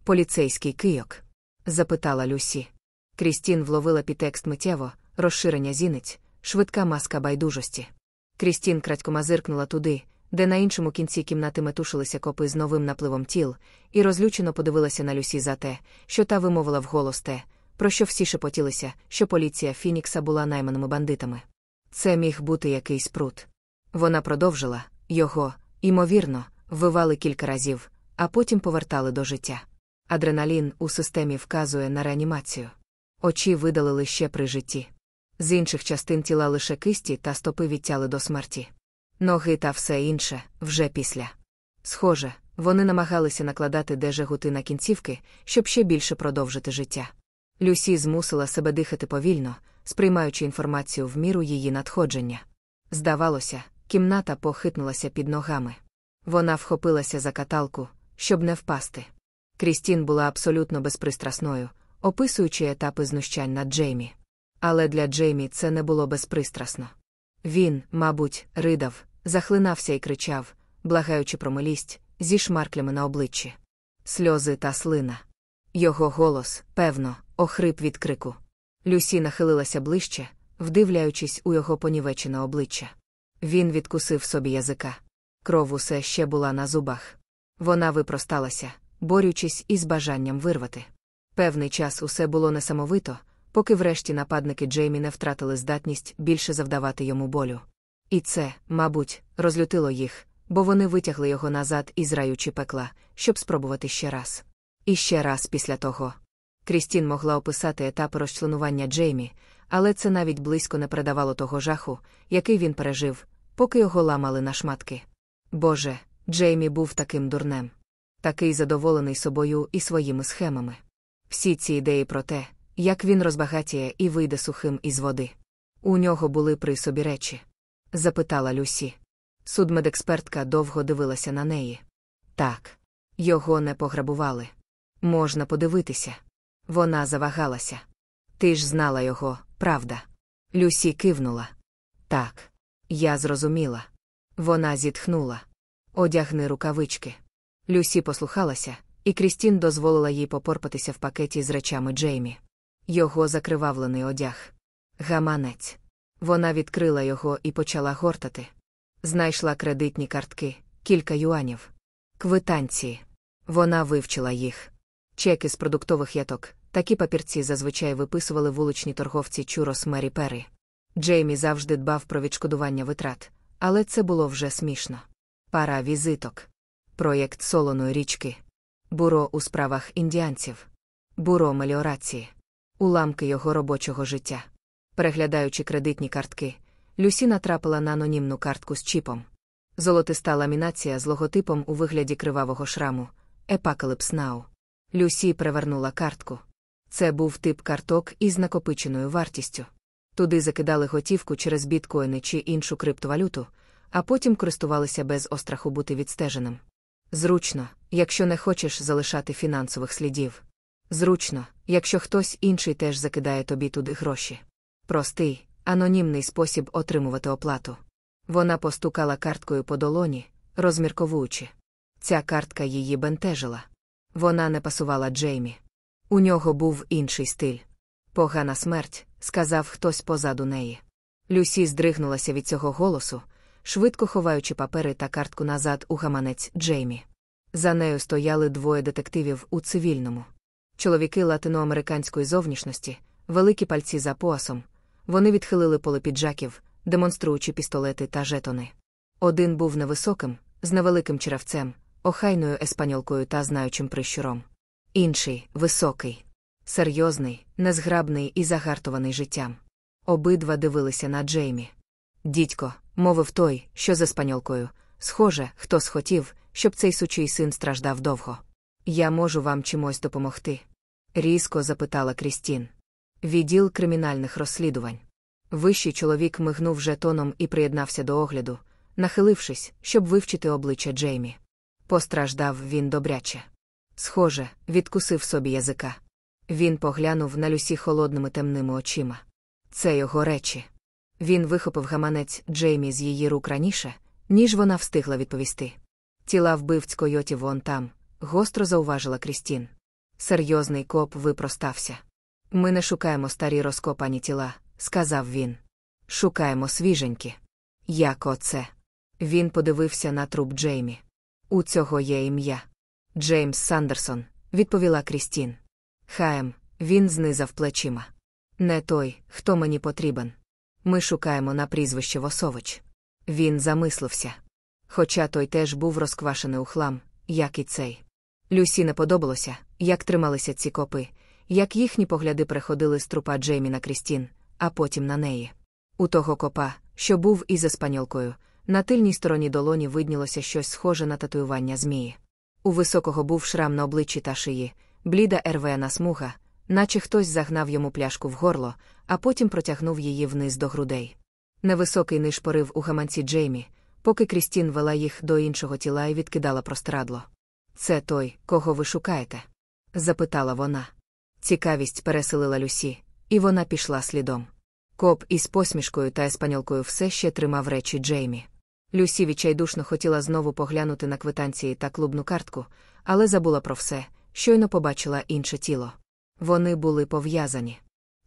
A: Поліцейський кийок? Запитала Люсі. Крістін вловила підтекст миттєво, розширення зіниць, швидка маска байдужості. Крістін крадькома зиркнула туди, де на іншому кінці кімнати метушилися копи з новим напливом тіл, і розлючено подивилася на Люсі за те, що та вимовила вголос те, про що всі шепотілися, що поліція Фінікса була найманими бандитами. Це міг бути якийсь прут. Вона продовжила його, ймовірно, вивали кілька разів, а потім повертали до життя. Адреналін у системі вказує на реанімацію. Очі видалили ще при житті. З інших частин тіла лише кисті та стопи відтяли до смерті. Ноги та все інше вже після. Схоже, вони намагалися накладати дежегути на кінцівки, щоб ще більше продовжити життя. Люсі змусила себе дихати повільно, сприймаючи інформацію в міру її надходження. Здавалося, кімната похитнулася під ногами. Вона вхопилася за каталку, щоб не впасти. Крістін була абсолютно безпристрасною, описуючи етапи знущань над Джеймі. Але для Джеймі це не було безпристрасно. Він, мабуть, ридав, захлинався і кричав, благаючи про милість, зі шмарклями на обличчі. Сльози та слина. Його голос, певно, охрип від крику. Люсі нахилилася ближче, вдивляючись у його понівечене обличчя. Він відкусив собі язика. Кров усе ще була на зубах. Вона випросталася, борючись із бажанням вирвати. Певний час усе було несамовито, поки врешті нападники Джеймі не втратили здатність більше завдавати йому болю. І це, мабуть, розлютило їх, бо вони витягли його назад із раючи пекла, щоб спробувати ще раз. І ще раз після того. Крістін могла описати етапи розчленування Джеймі, але це навіть близько не передавало того жаху, який він пережив, поки його ламали на шматки. Боже, Джеймі був таким дурнем, такий задоволений собою і своїми схемами. Всі ці ідеї про те, як він розбагатіє і вийде сухим із води. У нього були при собі речі? запитала Люсі. Судмедекспертка довго дивилася на неї. Так, його не пограбували. Можна подивитися. Вона завагалася. Ти ж знала його, правда? Люсі кивнула. Так, я зрозуміла. Вона зітхнула. Одягни рукавички. Люсі послухалася, і Крістін дозволила їй попорпатися в пакеті з речами Джеймі. Його закривавлений одяг. Гаманець. Вона відкрила його і почала гортати. Знайшла кредитні картки, кілька юанів. Квитанції. Вона вивчила їх. Чеки з продуктових яток, такі папірці зазвичай виписували вуличні торговці Чурос Мері Перрі. Джеймі завжди дбав про відшкодування витрат, але це було вже смішно. Пара візиток. Проєкт солоної річки. Буро у справах індіанців. буро меліорації, уламки його робочого життя. Переглядаючи кредитні картки, Люсі натрапила на анонімну картку з чіпом. Золотиста ламінація з логотипом у вигляді кривавого шраму Епакалипс Нау. Люсі перевернула картку. Це був тип карток із накопиченою вартістю. Туди закидали готівку через біткоїни чи іншу криптовалюту, а потім користувалися без остраху бути відстеженим. Зручно, якщо не хочеш залишати фінансових слідів. Зручно, якщо хтось інший теж закидає тобі туди гроші. Простий, анонімний спосіб отримувати оплату. Вона постукала карткою по долоні, розмірковуючи. Ця картка її бентежила. Вона не пасувала Джеймі. У нього був інший стиль. Погана смерть, сказав хтось позаду неї. Люсі здригнулася від цього голосу, швидко ховаючи папери та картку назад у гаманець Джеймі. За нею стояли двоє детективів у цивільному. Чоловіки латиноамериканської зовнішності, великі пальці за поясом. Вони відхилили поле піджаків, демонструючи пістолети та жетони. Один був невисоким, з невеликим черевцем, охайною еспаньолкою та знаючим прищуром. Інший високий, серйозний, незграбний і загартований життям. Обидва дивилися на Джеймі. Дідько, мовив той, що з еспаньолкою. Схоже, хто схотів, щоб цей сучий син страждав довго. Я можу вам чимось допомогти? різко запитала Крістін. Відділ кримінальних розслідувань. Вищий чоловік мигнув жетоном і приєднався до огляду, нахилившись, щоб вивчити обличчя Джеймі. Постраждав він добряче. Схоже, відкусив собі язика. Він поглянув на Люсі холодними темними очима. Це його речі. Він вихопив гаманець Джеймі з її рук раніше, ніж вона встигла відповісти. Тіла вбивць койотів вон там, гостро зауважила Крістін. Серйозний коп випростався. Ми не шукаємо старі розкопані тіла, сказав він. Шукаємо свіженькі. Як оце? Він подивився на труп Джеймі. У цього є ім'я. Джеймс Сандерсон, відповіла Крістін. Хаєм, він знизав плечима. Не той, хто мені потрібен. Ми шукаємо на прізвище Восович. Він замислився. Хоча той теж був розквашений у хлам, як і цей. Люсі не подобалося, як трималися ці копи, як їхні погляди приходили з трупа Джеймі на Крістін, а потім на неї. У того копа, що був із еспаньолкою, на тильній стороні долоні виднілося щось схоже на татуювання змії. У високого був шрам на обличчі та шиї, бліда ервена смуга, наче хтось загнав йому пляшку в горло, а потім протягнув її вниз до грудей. Невисокий нишпорив у гаманці Джеймі, поки Крістін вела їх до іншого тіла і відкидала прострадло. Це той, кого ви шукаєте? запитала вона. Цікавість переселила Люсі, і вона пішла слідом. Коп із посмішкою та еспаньолкою все ще тримав речі Джеймі. Люсі відчайдушно хотіла знову поглянути на квитанції та клубну картку, але забула про все, щойно побачила інше тіло. Вони були пов'язані.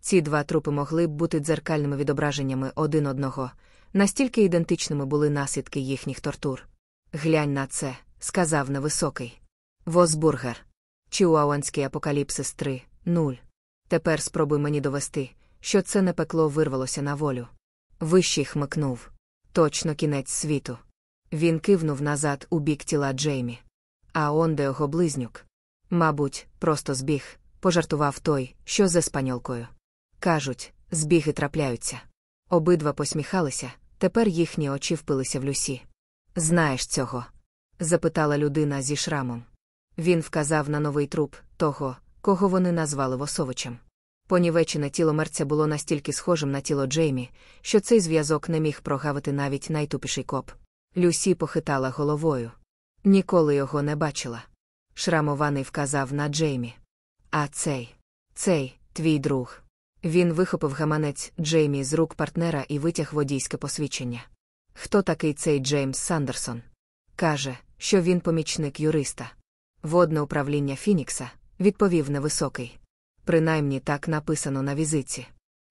A: Ці два трупи могли б бути дзеркальними відображеннями один одного, настільки ідентичними були наслідки їхніх тортур. Глянь на це, сказав невисокий. Возбургер. Чіуауанський апокаліпсис 3, 0. Тепер спробуй мені довести, що це не пекло вирвалося на волю. Вищий хмикнув. Точно кінець світу. Він кивнув назад у бік тіла Джеймі. А он де його близнюк. Мабуть, просто збіг, пожартував той, що з еспаньолкою. Кажуть, збіги трапляються. Обидва посміхалися, тепер їхні очі впилися в Люсі. Знаєш цього? запитала людина зі шрамом. Він вказав на новий труп того, кого вони назвали Восовичем. Понівечене тіло мерця було настільки схожим на тіло Джеймі, що цей зв'язок не міг прогавити навіть найтупіший коп. Люсі похитала головою. Ніколи його не бачила. Шрамований вказав на Джеймі. А цей, цей, твій друг. Він вихопив гаманець Джеймі з рук партнера і витяг водійське посвідчення. Хто такий цей Джеймс Сандерсон? Каже, що він помічник юриста. Водне управління Фінікса, відповів невисокий. Принаймні так написано на візиці.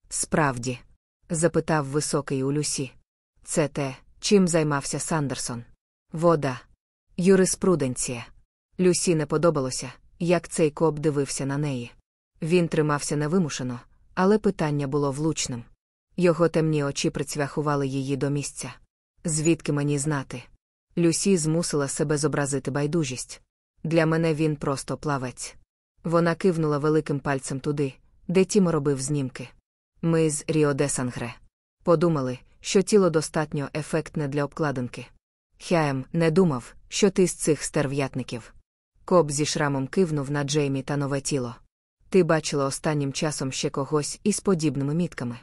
A: Справді? запитав високий у Люсі. Це те, чим займався Сандерсон. Вода. Юриспруденція. Люсі не подобалося, як цей коп дивився на неї. Він тримався невимушено, але питання було влучним. Його темні очі прицвяхували її до місця. Звідки мені знати? Люсі змусила себе зобразити байдужість. Для мене він просто плавець. Вона кивнула великим пальцем туди, де Тімо робив знімки. Ми з Ріо де Сангре. Подумали, що тіло достатньо ефектне для обкладинки. Хяєм не думав, що ти з цих стерв'ятників. Коб зі шрамом кивнув на Джеймі та нове тіло. Ти бачила останнім часом ще когось із подібними мітками.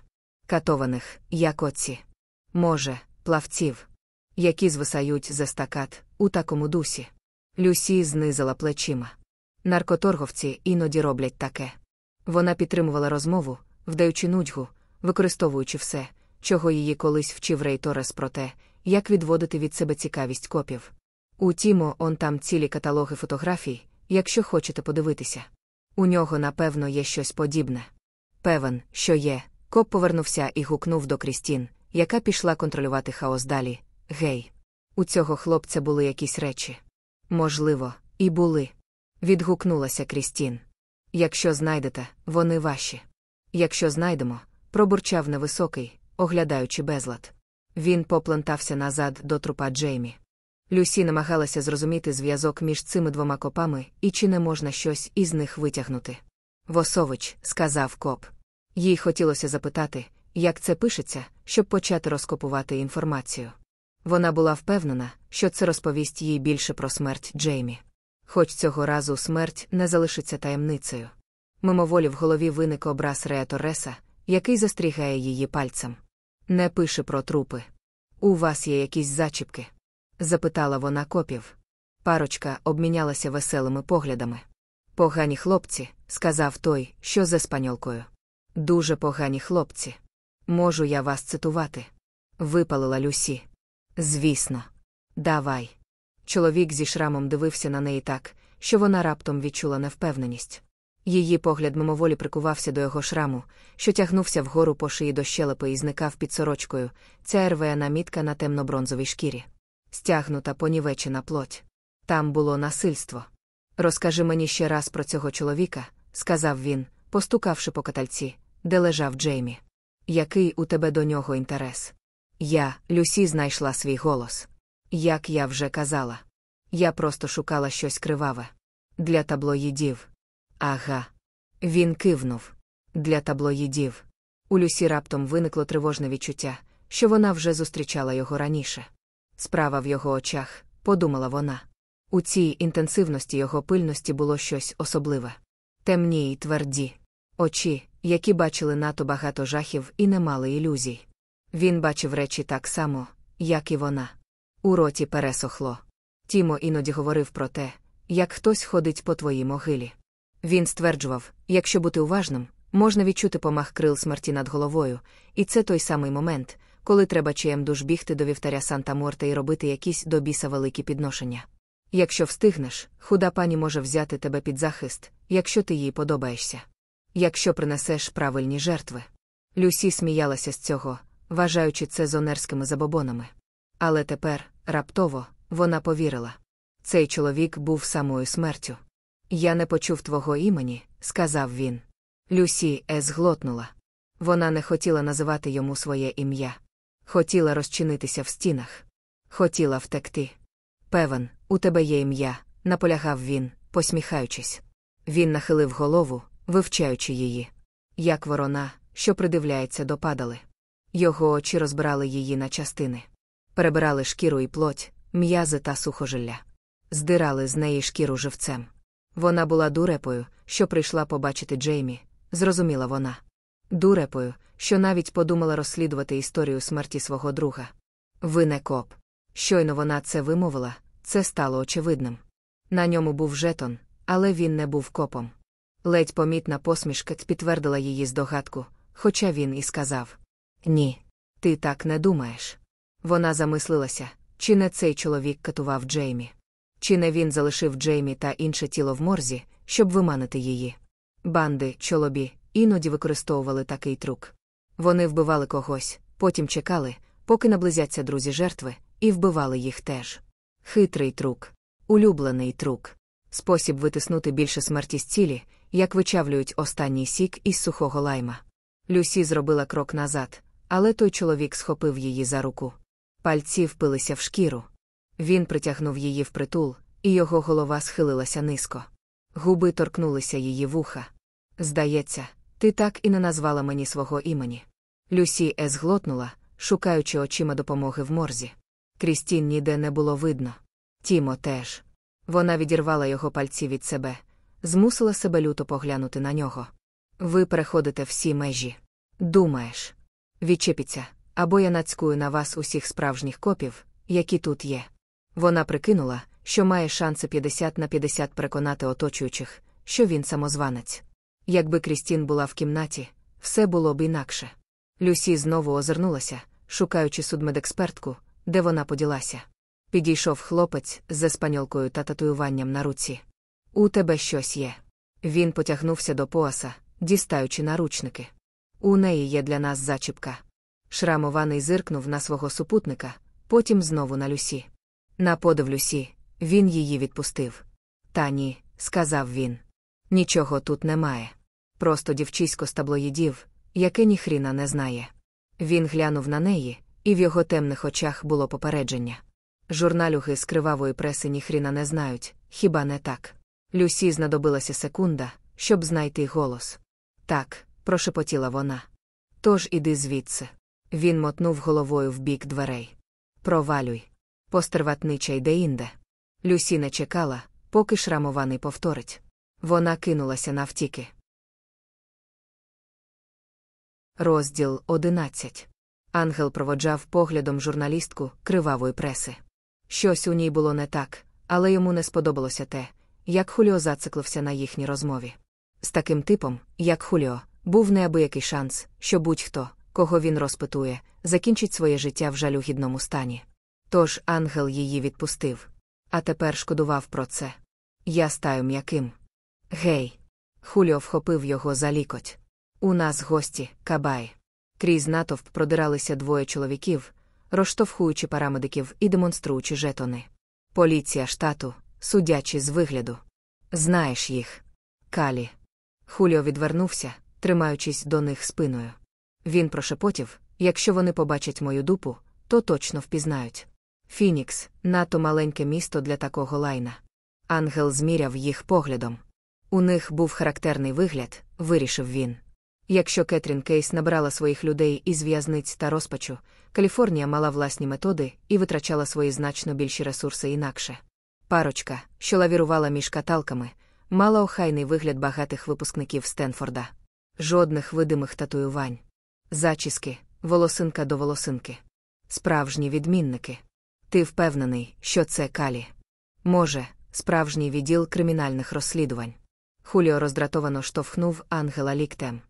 A: Катованих, як оці. Може, плавців, які звисають з естакад у такому дусі. Люсі знизила плечима. Наркоторговці іноді роблять таке. Вона підтримувала розмову, вдаючи нудьгу, використовуючи все, чого її колись вчив Рей Торес про те, як відводити від себе цікавість копів. Утімо, он там цілі каталоги фотографій, якщо хочете подивитися. У нього, напевно, є щось подібне. Певен, що є. Коп повернувся і гукнув до Крістін, яка пішла контролювати хаос далі. Гей, у цього хлопця були якісь речі. Можливо, і були. Відгукнулася Крістін. Якщо знайдете, вони ваші. Якщо знайдемо, пробурчав невисокий, оглядаючи безлад. Він поплентався назад до трупа Джеймі. Люсі намагалася зрозуміти зв'язок між цими двома копами і чи не можна щось із них витягнути. Восович, сказав коп. Їй хотілося запитати, як це пишеться, щоб почати розкопувати інформацію. Вона була впевнена, що це розповість їй більше про смерть Джеймі. Хоч цього разу смерть не залишиться таємницею. Мимоволі в голові виник образ Рея Торреса, який застрігає її пальцем. Не пише про трупи. У вас є якісь зачіпки? Запитала вона копів. Парочка обмінялася веселими поглядами. Погані хлопці, сказав той, що з еспаньолкою. Дуже погані хлопці. Можу я вас цитувати? Випалила Люсі. Звісно, давай. Чоловік зі шрамом дивився на неї так, що вона раптом відчула невпевненість. Її погляд мимоволі прикувався до його шраму, що тягнувся вгору по шиї до щелепи і зникав під сорочкою, ця рвена мітка на темно-бронзовій шкірі. Стягнута понівечена плоть. Там було насильство. Розкажи мені ще раз про цього чоловіка, сказав він, постукавши по катальці, де лежав Джеймі. Який у тебе до нього інтерес? Я, Люсі, знайшла свій голос. Як я вже казала. Я просто шукала щось криваве. Для таблоїдів. Ага. Він кивнув. Для таблоїдів. У Люсі раптом виникло тривожне відчуття, що вона вже зустрічала його раніше. Справа в його очах, подумала вона. У цій інтенсивності його пильності було щось особливе. Темні й тверді. Очі, які бачили надто багато жахів і не мали ілюзій. Він бачив речі так само, як і вона. У роті пересохло. Тімо іноді говорив про те, як хтось ходить по твоїй могилі. Він стверджував, якщо бути уважним, можна відчути помах крил смерті над головою, і це той самий момент, коли треба чиєм душ бігти до вівтаря Санта Морте і робити якісь до біса великі підношення. Якщо встигнеш, худа пані може взяти тебе під захист, якщо ти їй подобаєшся. Якщо принесеш правильні жертви. Люсі сміялася з цього, вважаючи це зонерськими забобонами. Але тепер, раптово, вона повірила. Цей чоловік був самою смертю. Я не почув твого імені, сказав він. Люсі Ес глотнула. Вона не хотіла називати йому своє ім'я. Хотіла розчинитися в стінах. Хотіла втекти. Певен, у тебе є ім'я, наполягав він, посміхаючись. Він нахилив голову, вивчаючи її. Як ворона, що придивляється до падали. Його очі розбирали її на частини. Перебирали шкіру і плоть, м'язи та сухожилля. Здирали з неї шкіру живцем. Вона була дурепою, що прийшла побачити Джеймі, зрозуміла вона. Дурепою, що навіть подумала розслідувати історію смерті свого друга. Ви не коп. Щойно вона це вимовила, це стало очевидним. На ньому був жетон, але він не був копом. Ледь помітна посмішка підтвердила її здогадку, хоча він і сказав: Ні, ти так не думаєш. Вона замислилася, чи не цей чоловік катував Джеймі. Чи не він залишив Джеймі та інше тіло в морзі, щоб виманити її? Банди, чолобі, іноді використовували такий трук. Вони вбивали когось, потім чекали, поки наблизяться друзі жертви, і вбивали їх теж. Хитрий трук, улюблений трук, спосіб витиснути більше смерті з цілі, як вичавлюють останній сік із сухого лайма. Люсі зробила крок назад, але той чоловік схопив її за руку. Пальці впилися в шкіру. Він притягнув її впритул, і його голова схилилася низько. Губи торкнулися її вуха. Здається, ти так і не назвала мені свого імені. Люсі Ес глотнула, шукаючи очима допомоги в морзі. Крістін ніде не було видно. Тімо теж. Вона відірвала його пальці від себе, змусила себе люто поглянути на нього. Ви переходите всі межі. Думаєш, відчепіться, або я нацькую на вас усіх справжніх копів, які тут є. Вона прикинула, що має шанси 50 на 50 переконати оточуючих, що він самозванець. Якби Крістін була в кімнаті, все було б інакше. Люсі знову озирнулася, шукаючи судмедекспертку, де вона поділася. Підійшов хлопець з еспаньолкою та татуюванням на руці. У тебе щось є. Він потягнувся до пояса, дістаючи наручники. У неї є для нас зачіпка. Шрамований зиркнув на свого супутника, потім знову на Люсі. На подив Люсі, він її відпустив. Та ні, сказав він. Нічого тут немає. Просто дівчисько з таблоїдів, яке ніхріна не знає. Він глянув на неї, і в його темних очах було попередження. Журналюги з кривавої преси ніхріна не знають, хіба не так? Люсі знадобилася секунда, щоб знайти голос. Так, прошепотіла вона. Тож іди звідси. Він мотнув головою в бік дверей. Провалюй. Постерватничай де-інде. Люсі не чекала, поки шрамований повторить. Вона кинулася навтіки. Розділ 11. Ангел проводжав поглядом журналістку кривавої преси. Щось у ній було не так, але йому не сподобалося те, як Хуліо зациклився на їхній розмові. З таким типом, як Хуліо, був неабиякий шанс, що будь-хто, кого він розпитує, закінчить своє життя в жалюгідному стані. Тож ангел її відпустив. А тепер шкодував про це. Я стаю м'яким. Гей. Хуліо вхопив його за лікоть. У нас гості, кабай. Крізь натовп продиралися двоє чоловіків, розштовхуючи парамедиків і демонструючи жетони. Поліція штату, судячи з вигляду. Знаєш їх. Калі. Хуліо відвернувся, тримаючись до них спиною. Він прошепотів якщо вони побачать мою дупу, то точно впізнають. Фінікс надто маленьке місто для такого лайна. Ангел зміряв їх поглядом. У них був характерний вигляд, вирішив він. Якщо Кетрін Кейс набрала своїх людей із в'язниць та розпачу, Каліфорнія мала власні методи і витрачала свої значно більші ресурси інакше. Парочка, що лавірувала між каталками, мала охайний вигляд багатих випускників Стенфорда. Жодних видимих татуювань. Зачіски, волосинка до волосинки. Справжні відмінники. Ти впевнений, що це калі? Може, справжній відділ кримінальних розслідувань. Хуліо роздратовано штовхнув ангела ліктем.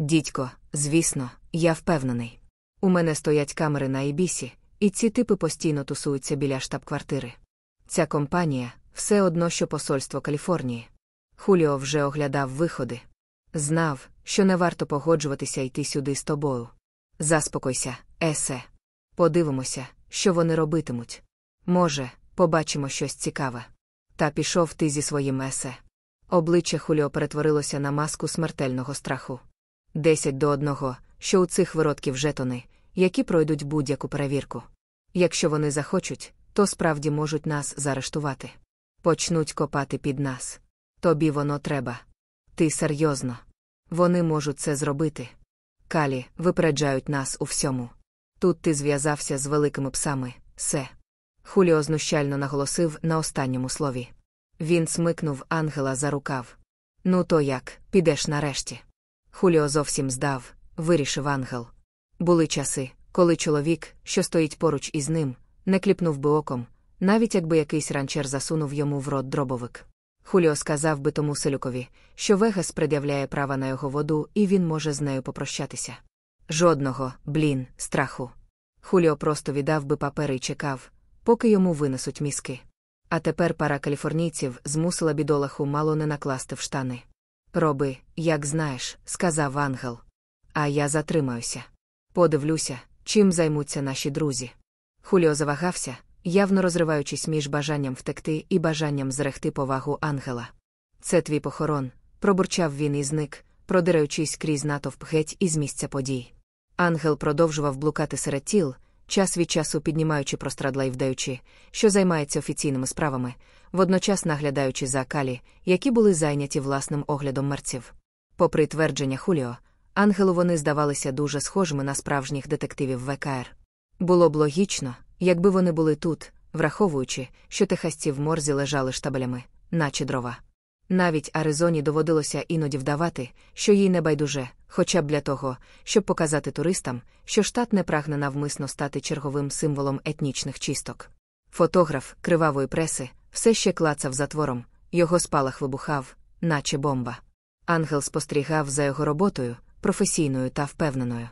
A: Дідько, звісно, я впевнений. У мене стоять камери на Ібісі, і ці типи постійно тусуються біля штаб-квартири. Ця компанія все одно, що посольство Каліфорнії. Хуліо вже оглядав виходи. Знав, що не варто погоджуватися йти сюди з тобою. Заспокойся, есе. Подивимося, що вони робитимуть. Може, побачимо щось цікаве. Та пішов ти зі своїм есе. Обличчя Хуліо перетворилося на маску смертельного страху. Десять до одного, що у цих виродків жетони, які пройдуть будь-яку перевірку. Якщо вони захочуть, то справді можуть нас заарештувати. Почнуть копати під нас. Тобі воно треба. Ти серйозно. Вони можуть це зробити. Калі випереджають нас у всьому. Тут ти зв'язався з великими псами, се. Хуліо знущально наголосив на останньому слові. Він смикнув ангела за рукав. Ну, то як, підеш нарешті. Хуліо зовсім здав, вирішив ангел. Були часи, коли чоловік, що стоїть поруч із ним, не кліпнув би оком, навіть якби якийсь ранчер засунув йому в рот дробовик. Хуліо сказав би тому селюкові, що Вегас пред'являє права на його воду, і він може з нею попрощатися. Жодного, блін, страху. Хуліо просто віддав би папери і чекав, поки йому винесуть мізки. А тепер пара каліфорнійців змусила бідолаху мало не накласти в штани. Роби, як знаєш, сказав ангел. А я затримаюся. Подивлюся, чим займуться наші друзі. Хуліо завагався, явно розриваючись між бажанням втекти і бажанням зрехти повагу ангела. Це твій похорон, пробурчав він і зник, продираючись крізь натовп геть із місця подій. Ангел продовжував блукати серед тіл, час від часу піднімаючи прострадла і вдаючи, що займається офіційними справами, водночас наглядаючи за калі, які були зайняті власним оглядом мерців. Попри твердження Хуліо, ангелу вони здавалися дуже схожими на справжніх детективів ВКР. Було б логічно, якби вони були тут, враховуючи, що техасці в морзі лежали штабелями, наче дрова. Навіть Аризоні доводилося іноді вдавати, що їй не байдуже, хоча б для того, щоб показати туристам, що штат не прагне навмисно стати черговим символом етнічних чисток. Фотограф кривавої преси все ще клацав затвором, його спалах вибухав, наче бомба. Ангел спостерігав за його роботою, професійною та впевненою.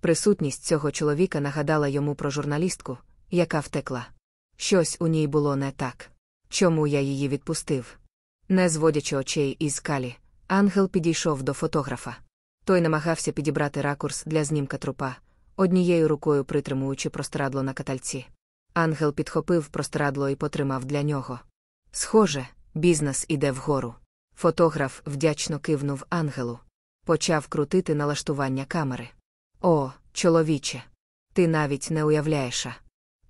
A: Присутність цього чоловіка нагадала йому про журналістку, яка втекла. Щось у ній було не так. Чому я її відпустив? Не зводячи очей із калі, ангел підійшов до фотографа. Той намагався підібрати ракурс для знімка трупа, однією рукою притримуючи простирадло на катальці. Ангел підхопив простирадло і потримав для нього. Схоже, бізнес іде вгору. Фотограф вдячно кивнув ангелу. Почав крутити налаштування камери. О, чоловіче, ти навіть не уявляєш.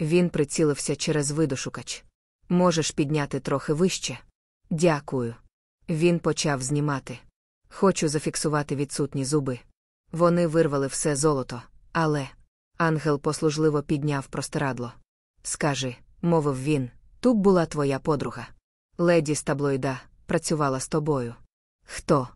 A: Він прицілився через видошукач. Можеш підняти трохи вище? Дякую. Він почав знімати. Хочу зафіксувати відсутні зуби. Вони вирвали все золото, але. Ангел послужливо підняв простирадло. Скажи, мовив він, тут була твоя подруга. Леді з таблоїда працювала з тобою. Хто?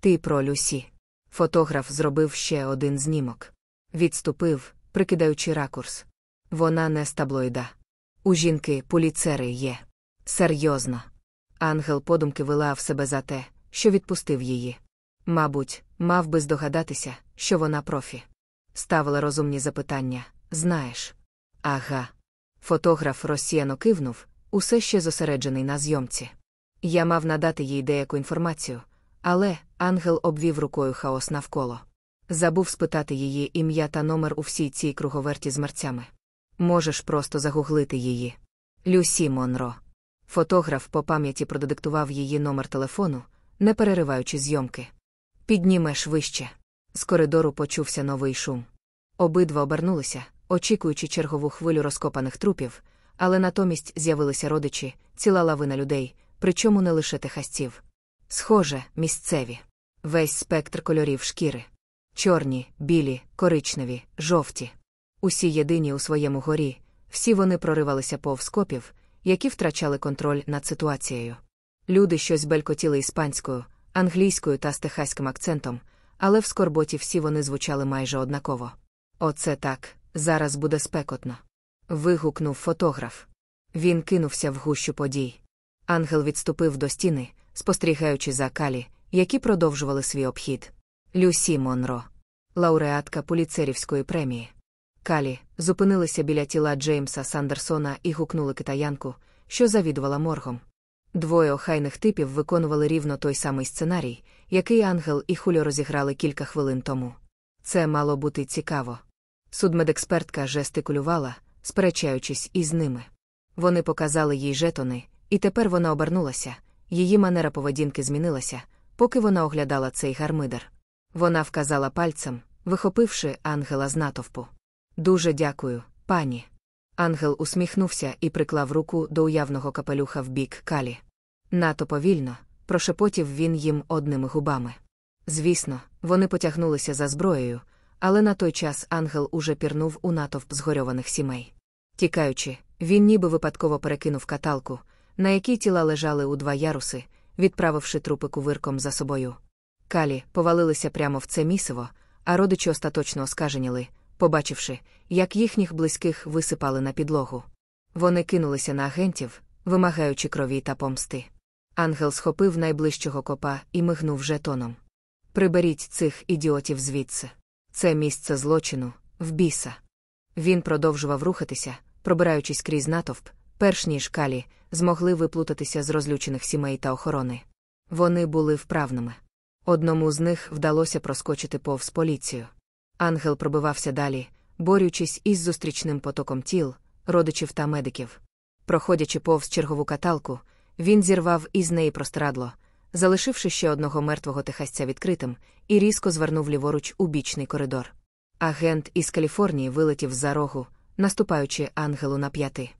A: Ти про Люсі. Фотограф зробив ще один знімок. Відступив, прикидаючи ракурс. Вона не з таблоїда. У жінки поліцери є. Серйозно. Ангел подумки вилав себе за те, що відпустив її. Мабуть, мав би здогадатися, що вона профі. Ставила розумні запитання знаєш. Ага. Фотограф розсіяно кивнув, усе ще зосереджений на зйомці. Я мав надати їй деяку інформацію, але ангел обвів рукою хаос навколо. Забув спитати її ім'я та номер у всій цій круговерті з мерцями. Можеш просто загуглити її. Люсі Монро. Фотограф по пам'яті продиктував її номер телефону, не перериваючи зйомки. Піднімеш вище. З коридору почувся новий шум. Обидва обернулися, очікуючи чергову хвилю розкопаних трупів, але натомість з'явилися родичі, ціла лавина людей, причому не лише техасців. Схоже, місцеві. Весь спектр кольорів шкіри. Чорні, білі, коричневі, жовті. Усі єдині у своєму горі, всі вони проривалися повз копів, які втрачали контроль над ситуацією. Люди щось белькотіли іспанською, англійською та з техаським акцентом, але в скорботі всі вони звучали майже однаково. Оце так, зараз буде спекотно. Вигукнув фотограф. Він кинувся в гущу подій. Ангел відступив до стіни, спостерігаючи за калі, які продовжували свій обхід. Люсі Монро, лауреатка поліцерівської премії. Калі зупинилися біля тіла Джеймса Сандерсона і гукнули китаянку, що завідувала моргом. Двоє охайних типів виконували рівно той самий сценарій, який Ангел і Хуліо розіграли кілька хвилин тому. Це мало бути цікаво. Судмедекспертка жестикулювала, сперечаючись із ними. Вони показали їй жетони, і тепер вона обернулася, її манера поведінки змінилася, поки вона оглядала цей гармидер. Вона вказала пальцем, вихопивши ангела з натовпу. Дуже дякую, пані. Ангел усміхнувся і приклав руку до уявного капелюха в бік калі. Нато повільно, прошепотів він їм одними губами. Звісно, вони потягнулися за зброєю, але на той час ангел уже пірнув у натовп згорьованих сімей. Тікаючи, він ніби випадково перекинув каталку, на якій тіла лежали у два яруси, відправивши трупи кувирком за собою. Калі повалилися прямо в це місиво, а родичі остаточно оскаженіли, побачивши, як їхніх близьких висипали на підлогу. Вони кинулися на агентів, вимагаючи крові та помсти. Ангел схопив найближчого копа і мигнув жетоном. Приберіть цих ідіотів звідси. Це місце злочину, в біса. Він продовжував рухатися, пробираючись крізь натовп, перш ніж калі, змогли виплутатися з розлючених сімей та охорони. Вони були вправними. Одному з них вдалося проскочити повз поліцію. Ангел пробивався далі, борючись із зустрічним потоком тіл, родичів та медиків. Проходячи повз чергову каталку, він зірвав із неї прострадло, залишивши ще одного мертвого техасця відкритим, і різко звернув ліворуч у бічний коридор. Агент із Каліфорнії вилетів за рогу, наступаючи ангелу на п'яти.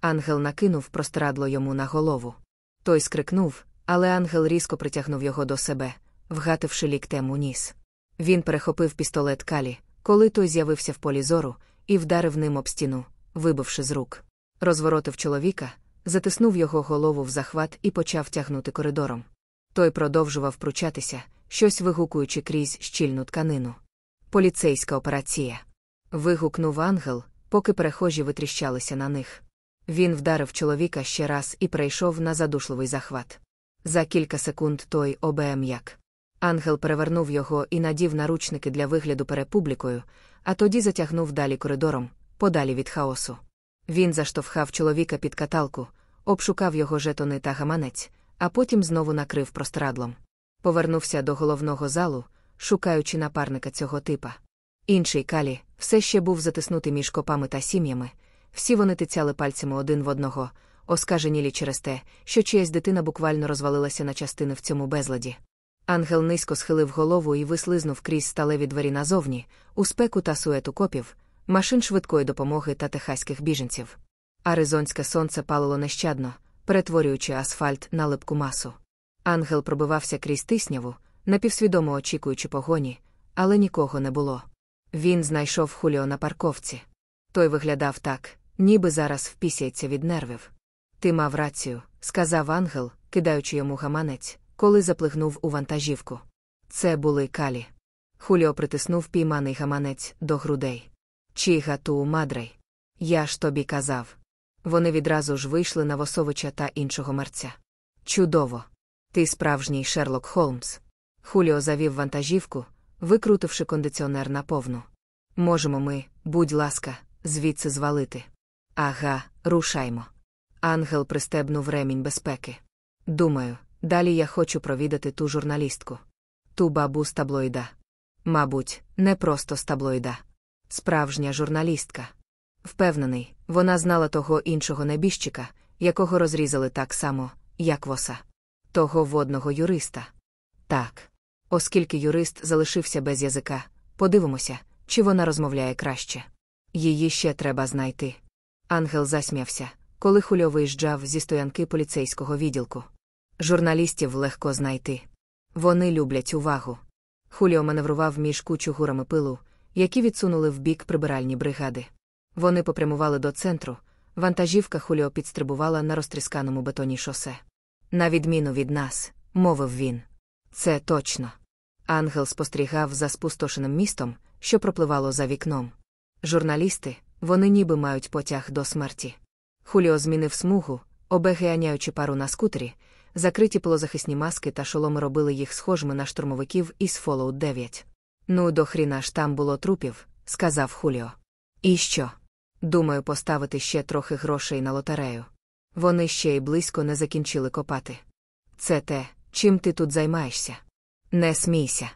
A: Ангел накинув прострадло йому на голову. Той скрикнув, але ангел різко притягнув його до себе, вгативши ліктем у ніс. Він перехопив пістолет калі, коли той з'явився в полі зору, і вдарив ним об стіну, вибивши з рук. Розворотив чоловіка, затиснув його голову в захват і почав тягнути коридором. Той продовжував пручатися, щось вигукуючи крізь щільну тканину. Поліцейська операція. Вигукнув ангел, поки перехожі витріщалися на них. Він вдарив чоловіка ще раз і перейшов на задушливий захват. За кілька секунд той обеем'як. Ангел перевернув його і надів наручники для вигляду перед публікою, а тоді затягнув далі коридором, подалі від хаосу. Він заштовхав чоловіка під каталку, обшукав його жетони та гаманець, а потім знову накрив прострадлом. Повернувся до головного залу, шукаючи напарника цього типа. Інший калі все ще був затиснутий між копами та сім'ями, всі вони тицяли пальцями один в одного, оскаженілі через те, що чиясь дитина буквально розвалилася на частини в цьому безладі. Ангел низько схилив голову і вислизнув крізь сталеві двері назовні, у спеку та суету копів, машин швидкої допомоги та техаських біженців. Аризонське сонце палило нещадно, перетворюючи асфальт на липку масу. Ангел пробивався крізь тисняву, напівсвідомо очікуючи погоні, але нікого не було. Він знайшов Хуліо на парковці. Той виглядав так, ніби зараз впісяється від нервів. Ти мав рацію, сказав ангел, кидаючи йому гаманець, коли заплигнув у вантажівку. Це були калі. Хуліо притиснув пійманий гаманець до грудей. Чіга ту мадрей. Я ж тобі казав. Вони відразу ж вийшли на Восовича та іншого мерця. Чудово! Ти справжній Шерлок Холмс. Хуліо завів вантажівку, викрутивши кондиціонер на повну. Можемо ми, будь ласка, звідси звалити. Ага, рушаймо. Ангел пристебнув ремінь безпеки. Думаю, далі я хочу провідати ту журналістку. Ту бабу з таблоїда. Мабуть, не просто з таблоїда. Справжня журналістка. Впевнений, вона знала того іншого небіжчика, якого розрізали так само, як воса. Того водного юриста. Так. Оскільки юрист залишився без язика, подивимося, чи вона розмовляє краще. Її ще треба знайти. Ангел засміявся, коли Хульо виїжджав зі стоянки поліцейського відділку. Журналістів легко знайти. Вони люблять увагу. Хуліо маневрував між кучу гурами пилу, які відсунули в бік прибиральні бригади. Вони попрямували до центру, вантажівка Хуліо підстрибувала на розтрісканому бетоні шосе. На відміну від нас, мовив він. Це точно. Ангел спостерігав за спустошеним містом, що пропливало за вікном. Журналісти, вони ніби мають потяг до смерті. Хуліо змінив смугу, обегеаняючи пару на скутері, закриті пилозахисні маски та шоломи робили їх схожими на штурмовиків із Fallout 9. Ну, до хріна ж там було трупів, сказав Хуліо. І що? Думаю, поставити ще трохи грошей на лотерею. Вони ще й близько не закінчили копати. Це те, чим ти тут займаєшся. Не смійся.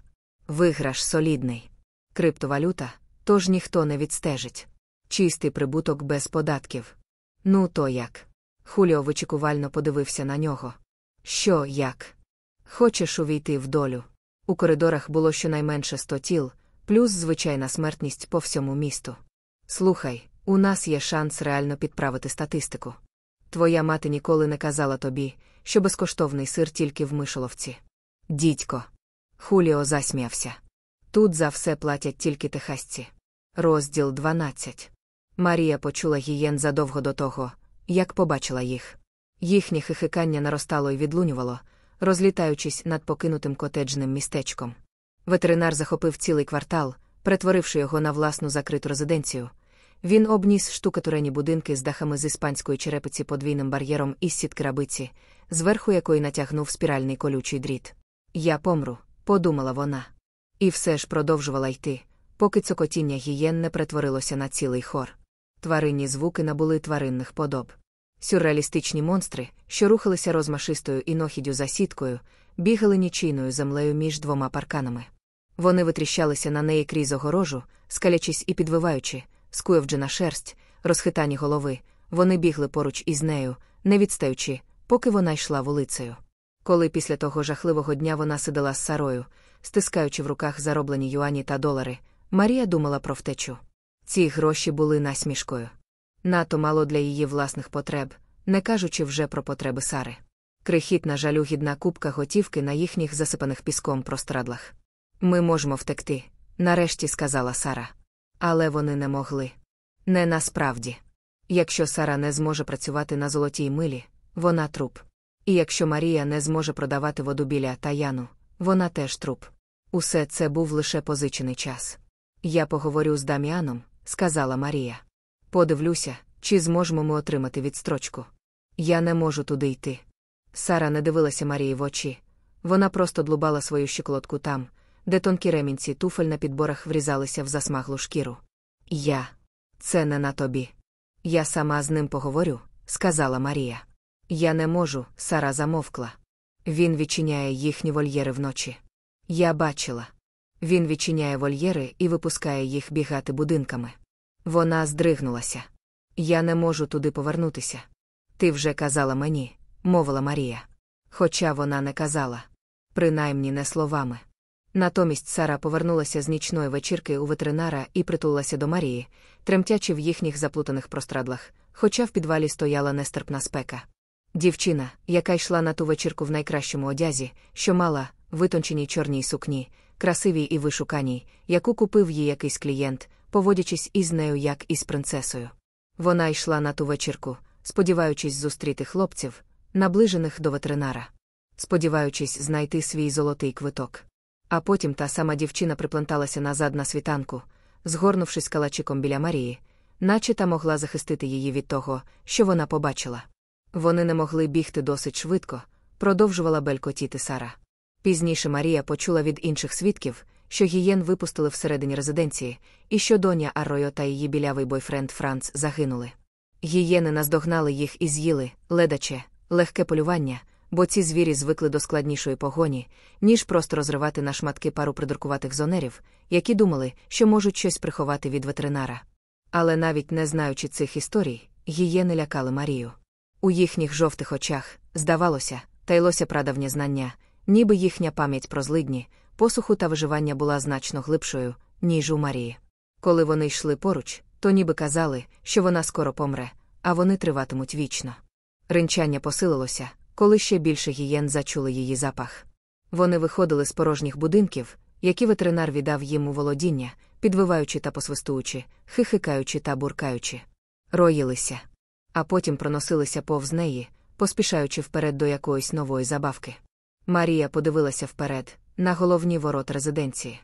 A: Виграш солідний. Криптовалюта, тож ніхто не відстежить. Чистий прибуток без податків. Ну, то як? Хуліо вичікувально подивився на нього. Що, як? Хочеш увійти в долю? У коридорах було щонайменше сто тіл, плюс звичайна смертність по всьому місту. Слухай, у нас є шанс реально підправити статистику. Твоя мати ніколи не казала тобі, що безкоштовний сир тільки в мишоловці. Дідько. Хуліо засміявся. Тут за все платять тільки техасці. Розділ 12. Марія почула гієн задовго до того, як побачила їх. Їхнє хихикання наростало і відлунювало, розлітаючись над покинутим котеджним містечком. Ветеринар захопив цілий квартал, перетворивши його на власну закриту резиденцію. Він обніс штукатурені будинки з дахами з іспанської черепиці подвійним бар'єром із сітки рабиці, зверху якої натягнув спіральний колючий дріт. Я помру, подумала вона. І все ж продовжувала йти, поки цокотіння гієн не перетворилося на цілий хор. Тваринні звуки набули тваринних подоб. Сюрреалістичні монстри, що рухалися розмашистою інохіддю за сіткою, бігали нічийною землею між двома парканами. Вони витріщалися на неї крізь огорожу, скалячись і підвиваючи, скуявджена шерсть, розхитані голови, вони бігли поруч із нею, не відстаючи, поки вона йшла вулицею. Коли після того жахливого дня вона сидела з Сарою, стискаючи в руках зароблені юані та долари, Марія думала про втечу. Ці гроші були насмішкою. Нато мало для її власних потреб, не кажучи вже про потреби Сари. Крихітна жалюгідна купка готівки на їхніх засипаних піском прострадлах. Ми можемо втекти, нарешті сказала Сара. Але вони не могли. Не насправді. Якщо Сара не зможе працювати на золотій милі, вона труп. І якщо Марія не зможе продавати воду біля таяну, вона теж труп. Усе це був лише позичений час. Я поговорю з Даміаном, сказала Марія. Подивлюся, чи зможемо ми отримати відстрочку. Я не можу туди йти. Сара не дивилася Марії в очі. Вона просто длубала свою щиколотку там, де тонкі ремінці туфель на підборах врізалися в засмаглу шкіру. Я. Це не на тобі. Я сама з ним поговорю, сказала Марія. Я не можу, Сара замовкла. Він відчиняє їхні вольєри вночі. Я бачила. Він відчиняє вольєри і випускає їх бігати будинками. Вона здригнулася. Я не можу туди повернутися. Ти вже казала мені, мовила Марія. Хоча вона не казала, принаймні не словами. Натомість Сара повернулася з нічної вечірки у ветеринара і притулилася до Марії, тремтячи в їхніх заплутаних прострадлах, хоча в підвалі стояла нестерпна спека. Дівчина, яка йшла на ту вечірку в найкращому одязі, що мала, витонченій чорній сукні, красивій і вишуканій, яку купив їй якийсь клієнт, поводячись із нею як із принцесою. Вона йшла на ту вечірку, сподіваючись зустріти хлопців, наближених до ветеринара, сподіваючись знайти свій золотий квиток. А потім та сама дівчина припленталася назад на світанку, згорнувшись калачиком біля Марії, наче та могла захистити її від того, що вона побачила. Вони не могли бігти досить швидко, продовжувала белькотіти Сара. Пізніше Марія почула від інших свідків, що гієн випустили всередині резиденції, і що доня Арройо та її білявий бойфренд Франц загинули. Гієни наздогнали їх і з'їли, ледаче, легке полювання, бо ці звірі звикли до складнішої погоні, ніж просто розривати на шматки пару придуркуватих зонерів, які думали, що можуть щось приховати від ветеринара. Але навіть не знаючи цих історій, гієни лякали Марію. У їхніх жовтих очах, здавалося, тайлося прадавнє знання, ніби їхня пам'ять про злидні, посуху та виживання була значно глибшою, ніж у Марії. Коли вони йшли поруч, то ніби казали, що вона скоро помре, а вони триватимуть вічно. Ринчання посилилося, коли ще більше гієн зачули її запах. Вони виходили з порожніх будинків, які ветеринар віддав їм у володіння, підвиваючи та посвистуючи, хихикаючи та буркаючи. Роїлися. А потім проносилися повз неї, поспішаючи вперед до якоїсь нової забавки. Марія подивилася вперед, на головні ворот резиденції.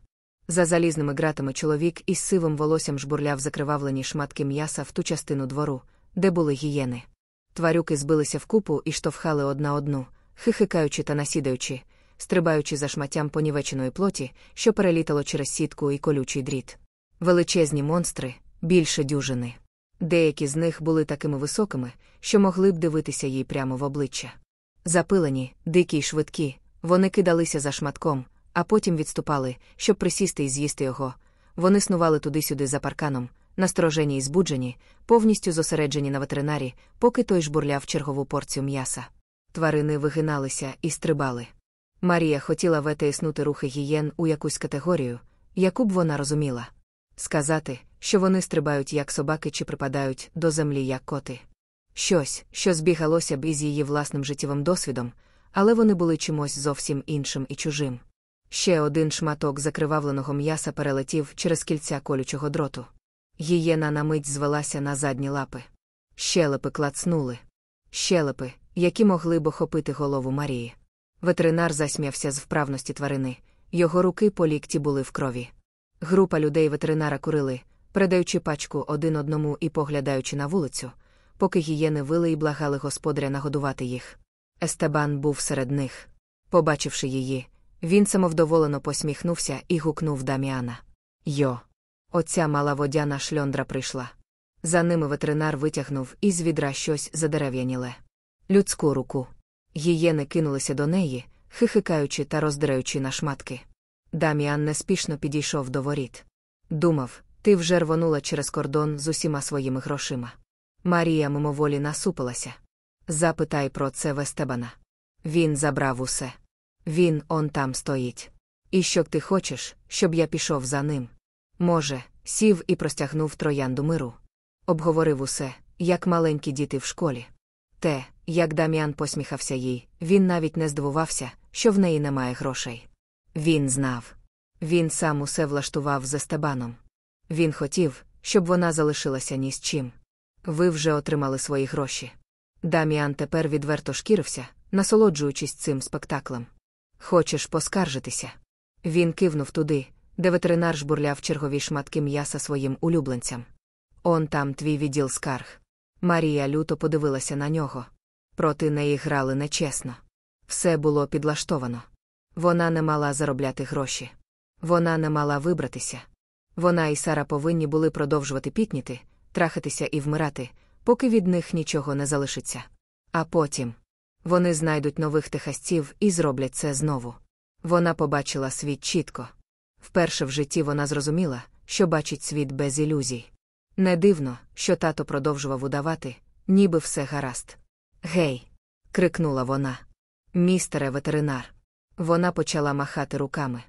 A: За залізними ґратами чоловік із сивим волоссям жбурляв закривавлені шматки м'яса в ту частину двору, де були гієни. Тварюки збилися вкупу і штовхали одна одну, хихикаючи та насідаючи, стрибаючи за шматтям понівеченої плоті, що перелітало через сітку і колючий дріт. Величезні монстри, більше дюжини. Деякі з них були такими високими, що могли б дивитися їй прямо в обличчя. Запилені, дикі й швидкі, вони кидалися за шматком, а потім відступали, щоб присісти і з'їсти його. Вони снували туди-сюди за парканом, насторожені і збуджені, повністю зосереджені на ветеринарі, поки той жбурляв чергову порцію м'яса. Тварини вигиналися і стрибали. Марія хотіла ветеіснути рухи гієн у якусь категорію, яку б вона розуміла. Сказати, що вони стрибають як собаки чи припадають до землі як коти. Щось, що збігалося б із її власним життєвим досвідом, але вони були чимось зовсім іншим і чужим. Ще один шматок закривавленого м'яса перелетів через кільця колючого дроту. Гієна на мить звелася на задні лапи. Щелепи клацнули. Щелепи, які могли б охопити голову Марії. Ветеринар засміявся з вправності тварини, його руки по лікті були в крові. Група людей ветеринара курили, передаючи пачку один одному і поглядаючи на вулицю, поки гієни вили і благали господаря нагодувати їх. Естебан був серед них. Побачивши її, він самовдоволено посміхнувся і гукнув Даміана. Йо. Оця мала водяна шльондра прийшла. За ними ветеринар витягнув із відра щось задерев'яніле. Людську руку. Гієни кинулися до неї, хихикаючи та роздираючи на шматки. Даміан неспішно підійшов до воріт. Думав, ти вже рвонула через кордон з усіма своїми грошима. Марія мимоволі насупилася. Запитай про це Вестебана. Він забрав усе. Він он там стоїть. І що ти хочеш, щоб я пішов за ним? Може, сів і простягнув троянду миру. Обговорив усе, як маленькі діти в школі. Те, як Дам'ян посміхався їй, він навіть не здивувався, що в неї немає грошей. Він знав. Він сам усе влаштував з Естебаном. Він хотів, щоб вона залишилася ні з чим. Ви вже отримали свої гроші. Даміан тепер відверто шкірився, насолоджуючись цим спектаклем. Хочеш поскаржитися? Він кивнув туди, де ветеринар жбурляв чергові шматки м'яса своїм улюбленцям. Он там твій відділ скарг. Марія люто подивилася на нього. Проти неї грали нечесно. Все було підлаштовано. Вона не мала заробляти гроші. Вона не мала вибратися. Вона і Сара повинні були продовжувати пітніти, трахатися і вмирати, поки від них нічого не залишиться. А потім вони знайдуть нових техасців і зроблять це знову. Вона побачила світ чітко. Вперше в житті вона зрозуміла, що бачить світ без ілюзій. Не дивно, що тато продовжував удавати, ніби все гаразд. Гей. крикнула вона. Містере ветеринар. Вона почала махати руками.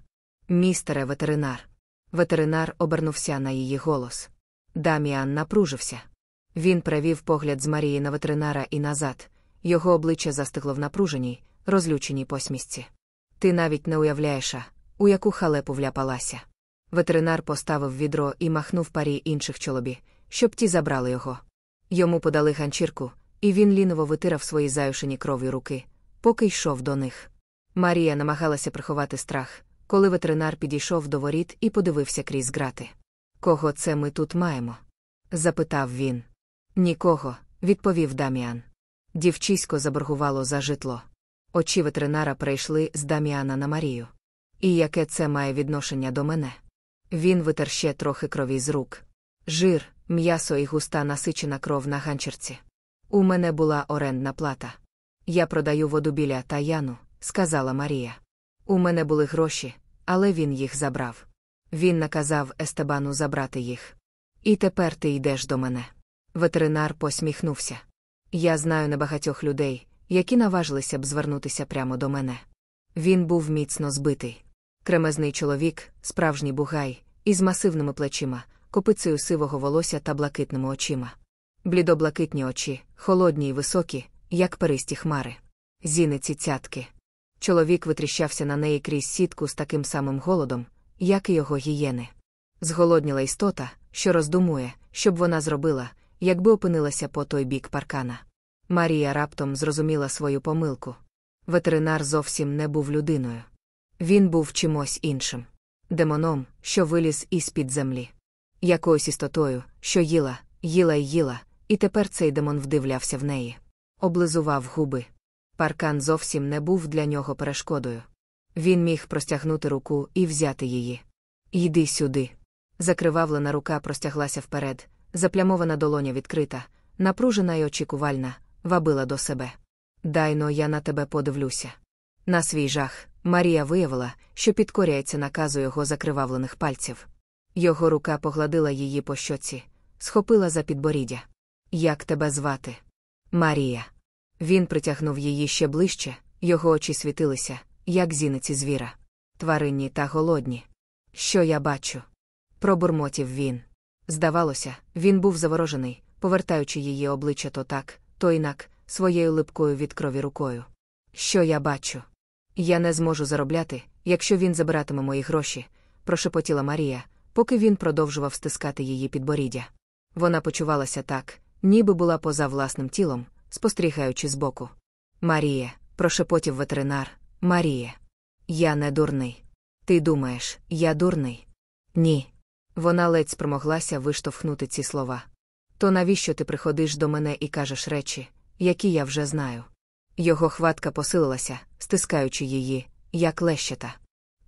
A: Містере ветеринар. Ветеринар обернувся на її голос. Даміан напружився. Він привів погляд з Марії на ветеринара і назад, його обличчя застигло в напруженій, розлюченій посмішці. Ти навіть не уявляєш, у яку халепу вляпалася. Ветеринар поставив відро і махнув парі інших чолобі, щоб ті забрали його. Йому подали ганчірку, і він ліново витирав свої заюшені кров'ю руки, поки йшов до них. Марія намагалася приховати страх, коли ветеринар підійшов до воріт і подивився крізь грати. Кого це ми тут маємо? запитав він. Нікого, відповів Даміан. Дівчисько заборгувало за житло. Очі ветеринара перейшли з Даміана на Марію. І яке це має відношення до мене? Він витер ще трохи крові з рук. Жир, м'ясо і густа насичена кров на ганчерці. У мене була орендна плата. Я продаю воду біля таяну, сказала Марія. У мене були гроші, але він їх забрав. Він наказав Естебану забрати їх. І тепер ти йдеш до мене. Ветеринар посміхнувся. Я знаю небагатьох людей, які наважилися б звернутися прямо до мене. Він був міцно збитий. Кремезний чоловік, справжній бугай, із масивними плечима, копицею сивого волосся та блакитними очима. Блідоблакитні очі, холодні й високі, як перисті хмари. Зіниці цятки. Чоловік витріщався на неї крізь сітку з таким самим голодом, як і його гієни. Зголодніла істота, що роздумує, щоб вона зробила, якби опинилася по той бік паркана. Марія раптом зрозуміла свою помилку. Ветеринар зовсім не був людиною. Він був чимось іншим демоном, що виліз із під землі. Якоюсь істотою, що їла, їла й їла, і тепер цей демон вдивлявся в неї. Облизував губи. Паркан зовсім не був для нього перешкодою. Він міг простягнути руку і взяти її. Йди сюди. Закривавлена рука простяглася вперед, заплямована долоня відкрита, напружена й очікувальна, вабила до себе. Дайно я на тебе подивлюся. На свій жах, Марія виявила, що підкоряється наказу його закривавлених пальців. Його рука погладила її по щоці, схопила за підборіддя. Як тебе звати? Марія. Він притягнув її ще ближче, його очі світилися, як зіниці звіра. Тваринні та голодні. Що я бачу? Пробурмотів він. Здавалося, він був заворожений, повертаючи її обличчя то так, то інак, своєю липкою від крові рукою. Що я бачу? Я не зможу заробляти, якщо він забиратиме мої гроші, прошепотіла Марія, поки він продовжував стискати її підборіддя. Вона почувалася так, ніби була поза власним тілом, спостерігаючи збоку. Марія, прошепотів ветеринар, Марія. Я не дурний. Ти думаєш, я дурний? Ні. Вона ледь спромоглася виштовхнути ці слова. То навіщо ти приходиш до мене і кажеш речі, які я вже знаю? Його хватка посилилася, стискаючи її, як лещата.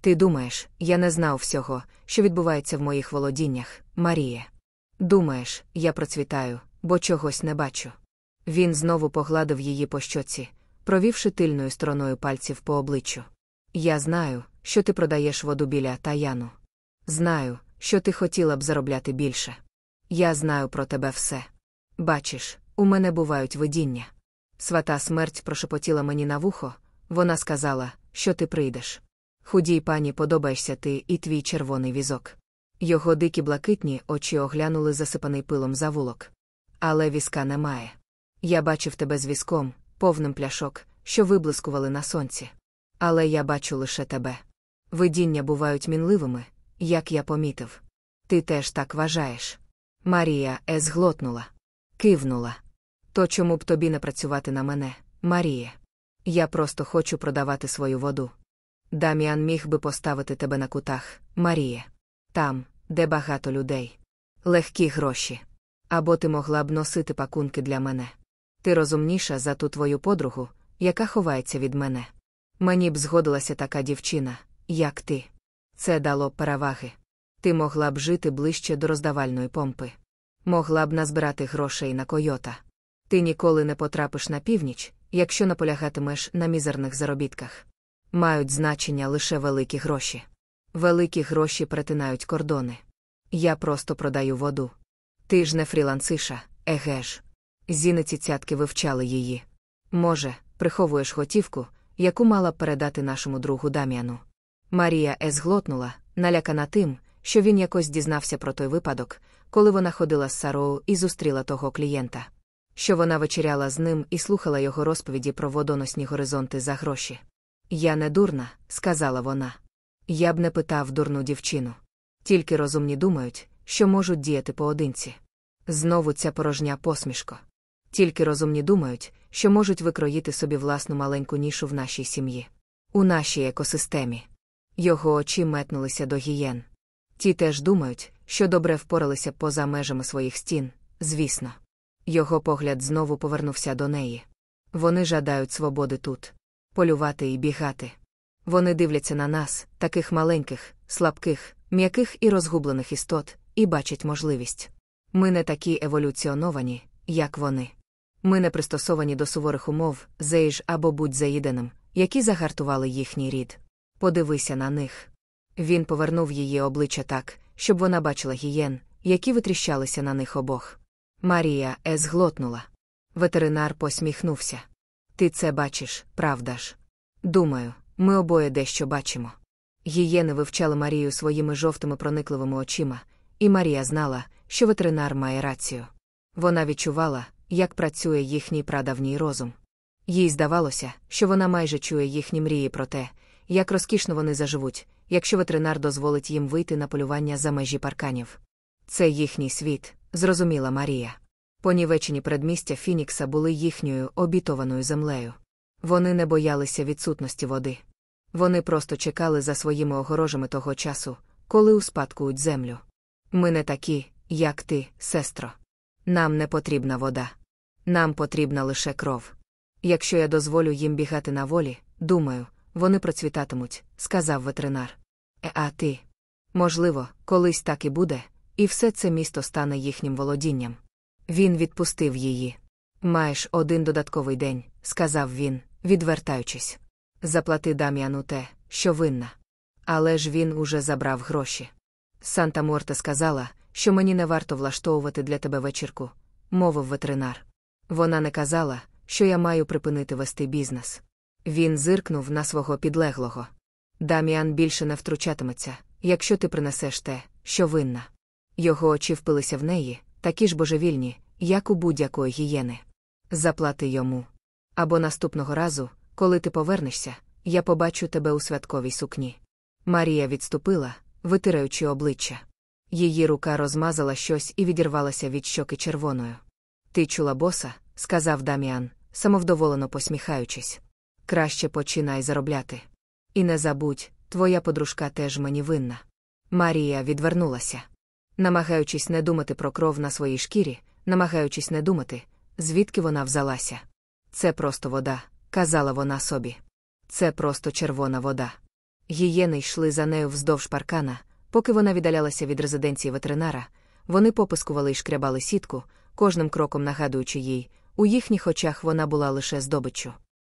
A: Ти думаєш, я не знав всього, що відбувається в моїх володіннях, Марія. Думаєш, я процвітаю, бо чогось не бачу. Він знову погладив її по щоці, провівши тильною стороною пальців по обличчю. Я знаю, що ти продаєш воду біля таяну. Знаю, що ти хотіла б заробляти більше. Я знаю про тебе все. Бачиш, у мене бувають видіння. Свата смерть прошепотіла мені на вухо, вона сказала, що ти прийдеш. Худій пані подобаєшся ти і твій червоний візок. Його дикі блакитні очі оглянули засипаний пилом завулок. Але візка немає. Я бачив тебе з візком, повним пляшок, що виблискували на сонці. Але я бачу лише тебе. Видіння бувають мінливими, як я помітив. Ти теж так вважаєш. Марія зглотнула. Кивнула. То чому б тобі не працювати на мене, Маріє? Я просто хочу продавати свою воду. Даміан міг би поставити тебе на кутах, Маріє. Там, де багато людей. Легкі гроші. Або ти могла б носити пакунки для мене. Ти розумніша за ту твою подругу, яка ховається від мене. Мені б згодилася така дівчина, як ти. Це дало б переваги. Ти могла б жити ближче до роздавальної помпи. Могла б назбирати грошей на койота. Ти ніколи не потрапиш на північ, якщо наполягатимеш на мізерних заробітках. Мають значення лише великі гроші. Великі гроші перетинають кордони. Я просто продаю воду. Ти ж не фрілансиша, еге ж. Зіниці цятки вивчали її. Може, приховуєш готівку, яку мала передати нашому другу Дам'яну. Марія Ес глотнула, налякана тим, що він якось дізнався про той випадок, коли вона ходила з Сароу і зустріла того клієнта. Що вона вечеряла з ним і слухала його розповіді про водоносні горизонти за гроші. Я не дурна, сказала вона. Я б не питав дурну дівчину. Тільки розумні думають, що можуть діяти поодинці. Знову ця порожня посмішка. Тільки розумні думають, що можуть викроїти собі власну маленьку нішу в нашій сім'ї, у нашій екосистемі. Його очі метнулися до гієн. Ті теж думають, що добре впоралися поза межами своїх стін, звісно. Його погляд знову повернувся до неї. Вони жадають свободи тут полювати і бігати. Вони дивляться на нас, таких маленьких, слабких, м'яких і розгублених істот, і бачать можливість. Ми не такі еволюціоновані, як вони. Ми не пристосовані до суворих умов, зейж або будь заїденим, які загартували їхній рід. Подивися на них. Він повернув її обличчя так, щоб вона бачила гієн, які витріщалися на них обох. Марія Е зглотнула. Ветеринар посміхнувся. Ти це бачиш, правда ж? Думаю, ми обоє дещо бачимо. Гієни вивчали Марію своїми жовтими проникливими очима, і Марія знала, що ветеринар має рацію. Вона відчувала, як працює їхній прадавній розум. Їй здавалося, що вона майже чує їхні мрії про те, як розкішно вони заживуть, якщо ветеринар дозволить їм вийти на полювання за межі парканів. Це їхній світ, зрозуміла Марія. Понівечені передмістя Фінікса були їхньою обітованою землею. Вони не боялися відсутності води. Вони просто чекали за своїми огорожами того часу, коли успадкують землю. Ми не такі, як ти, сестро. Нам не потрібна вода. Нам потрібна лише кров. Якщо я дозволю їм бігати на волі, думаю, вони процвітатимуть, сказав ветеринар. Е, а ти? Можливо, колись так і буде, і все це місто стане їхнім володінням. Він відпустив її. Маєш один додатковий день, сказав він, відвертаючись. Заплати Дам'яну те, що винна. Але ж він уже забрав гроші. Санта Морта сказала, що мені не варто влаштовувати для тебе вечірку, мовив ветеринар. Вона не казала, що я маю припинити вести бізнес. Він зиркнув на свого підлеглого. Даміан більше не втручатиметься, якщо ти принесеш те, що винна. Його очі впилися в неї, такі ж божевільні, як у будь-якої гієни. Заплати йому. Або наступного разу, коли ти повернешся, я побачу тебе у святковій сукні. Марія відступила, витираючи обличчя. Її рука розмазала щось і відірвалася від щоки червоною. Ти чула боса, сказав Даміан, самовдоволено посміхаючись. Краще починай заробляти. І не забудь, твоя подружка теж мені винна. Марія відвернулася. Намагаючись не думати про кров на своїй шкірі, намагаючись не думати, звідки вона взялася. Це просто вода, казала вона собі. Це просто червона вода. Гієни йшли за нею вздовж паркана, поки вона віддалялася від резиденції ветеринара, вони попискували й шкрябали сітку, кожним кроком нагадуючи їй, у їхніх очах вона була лише здобиччю.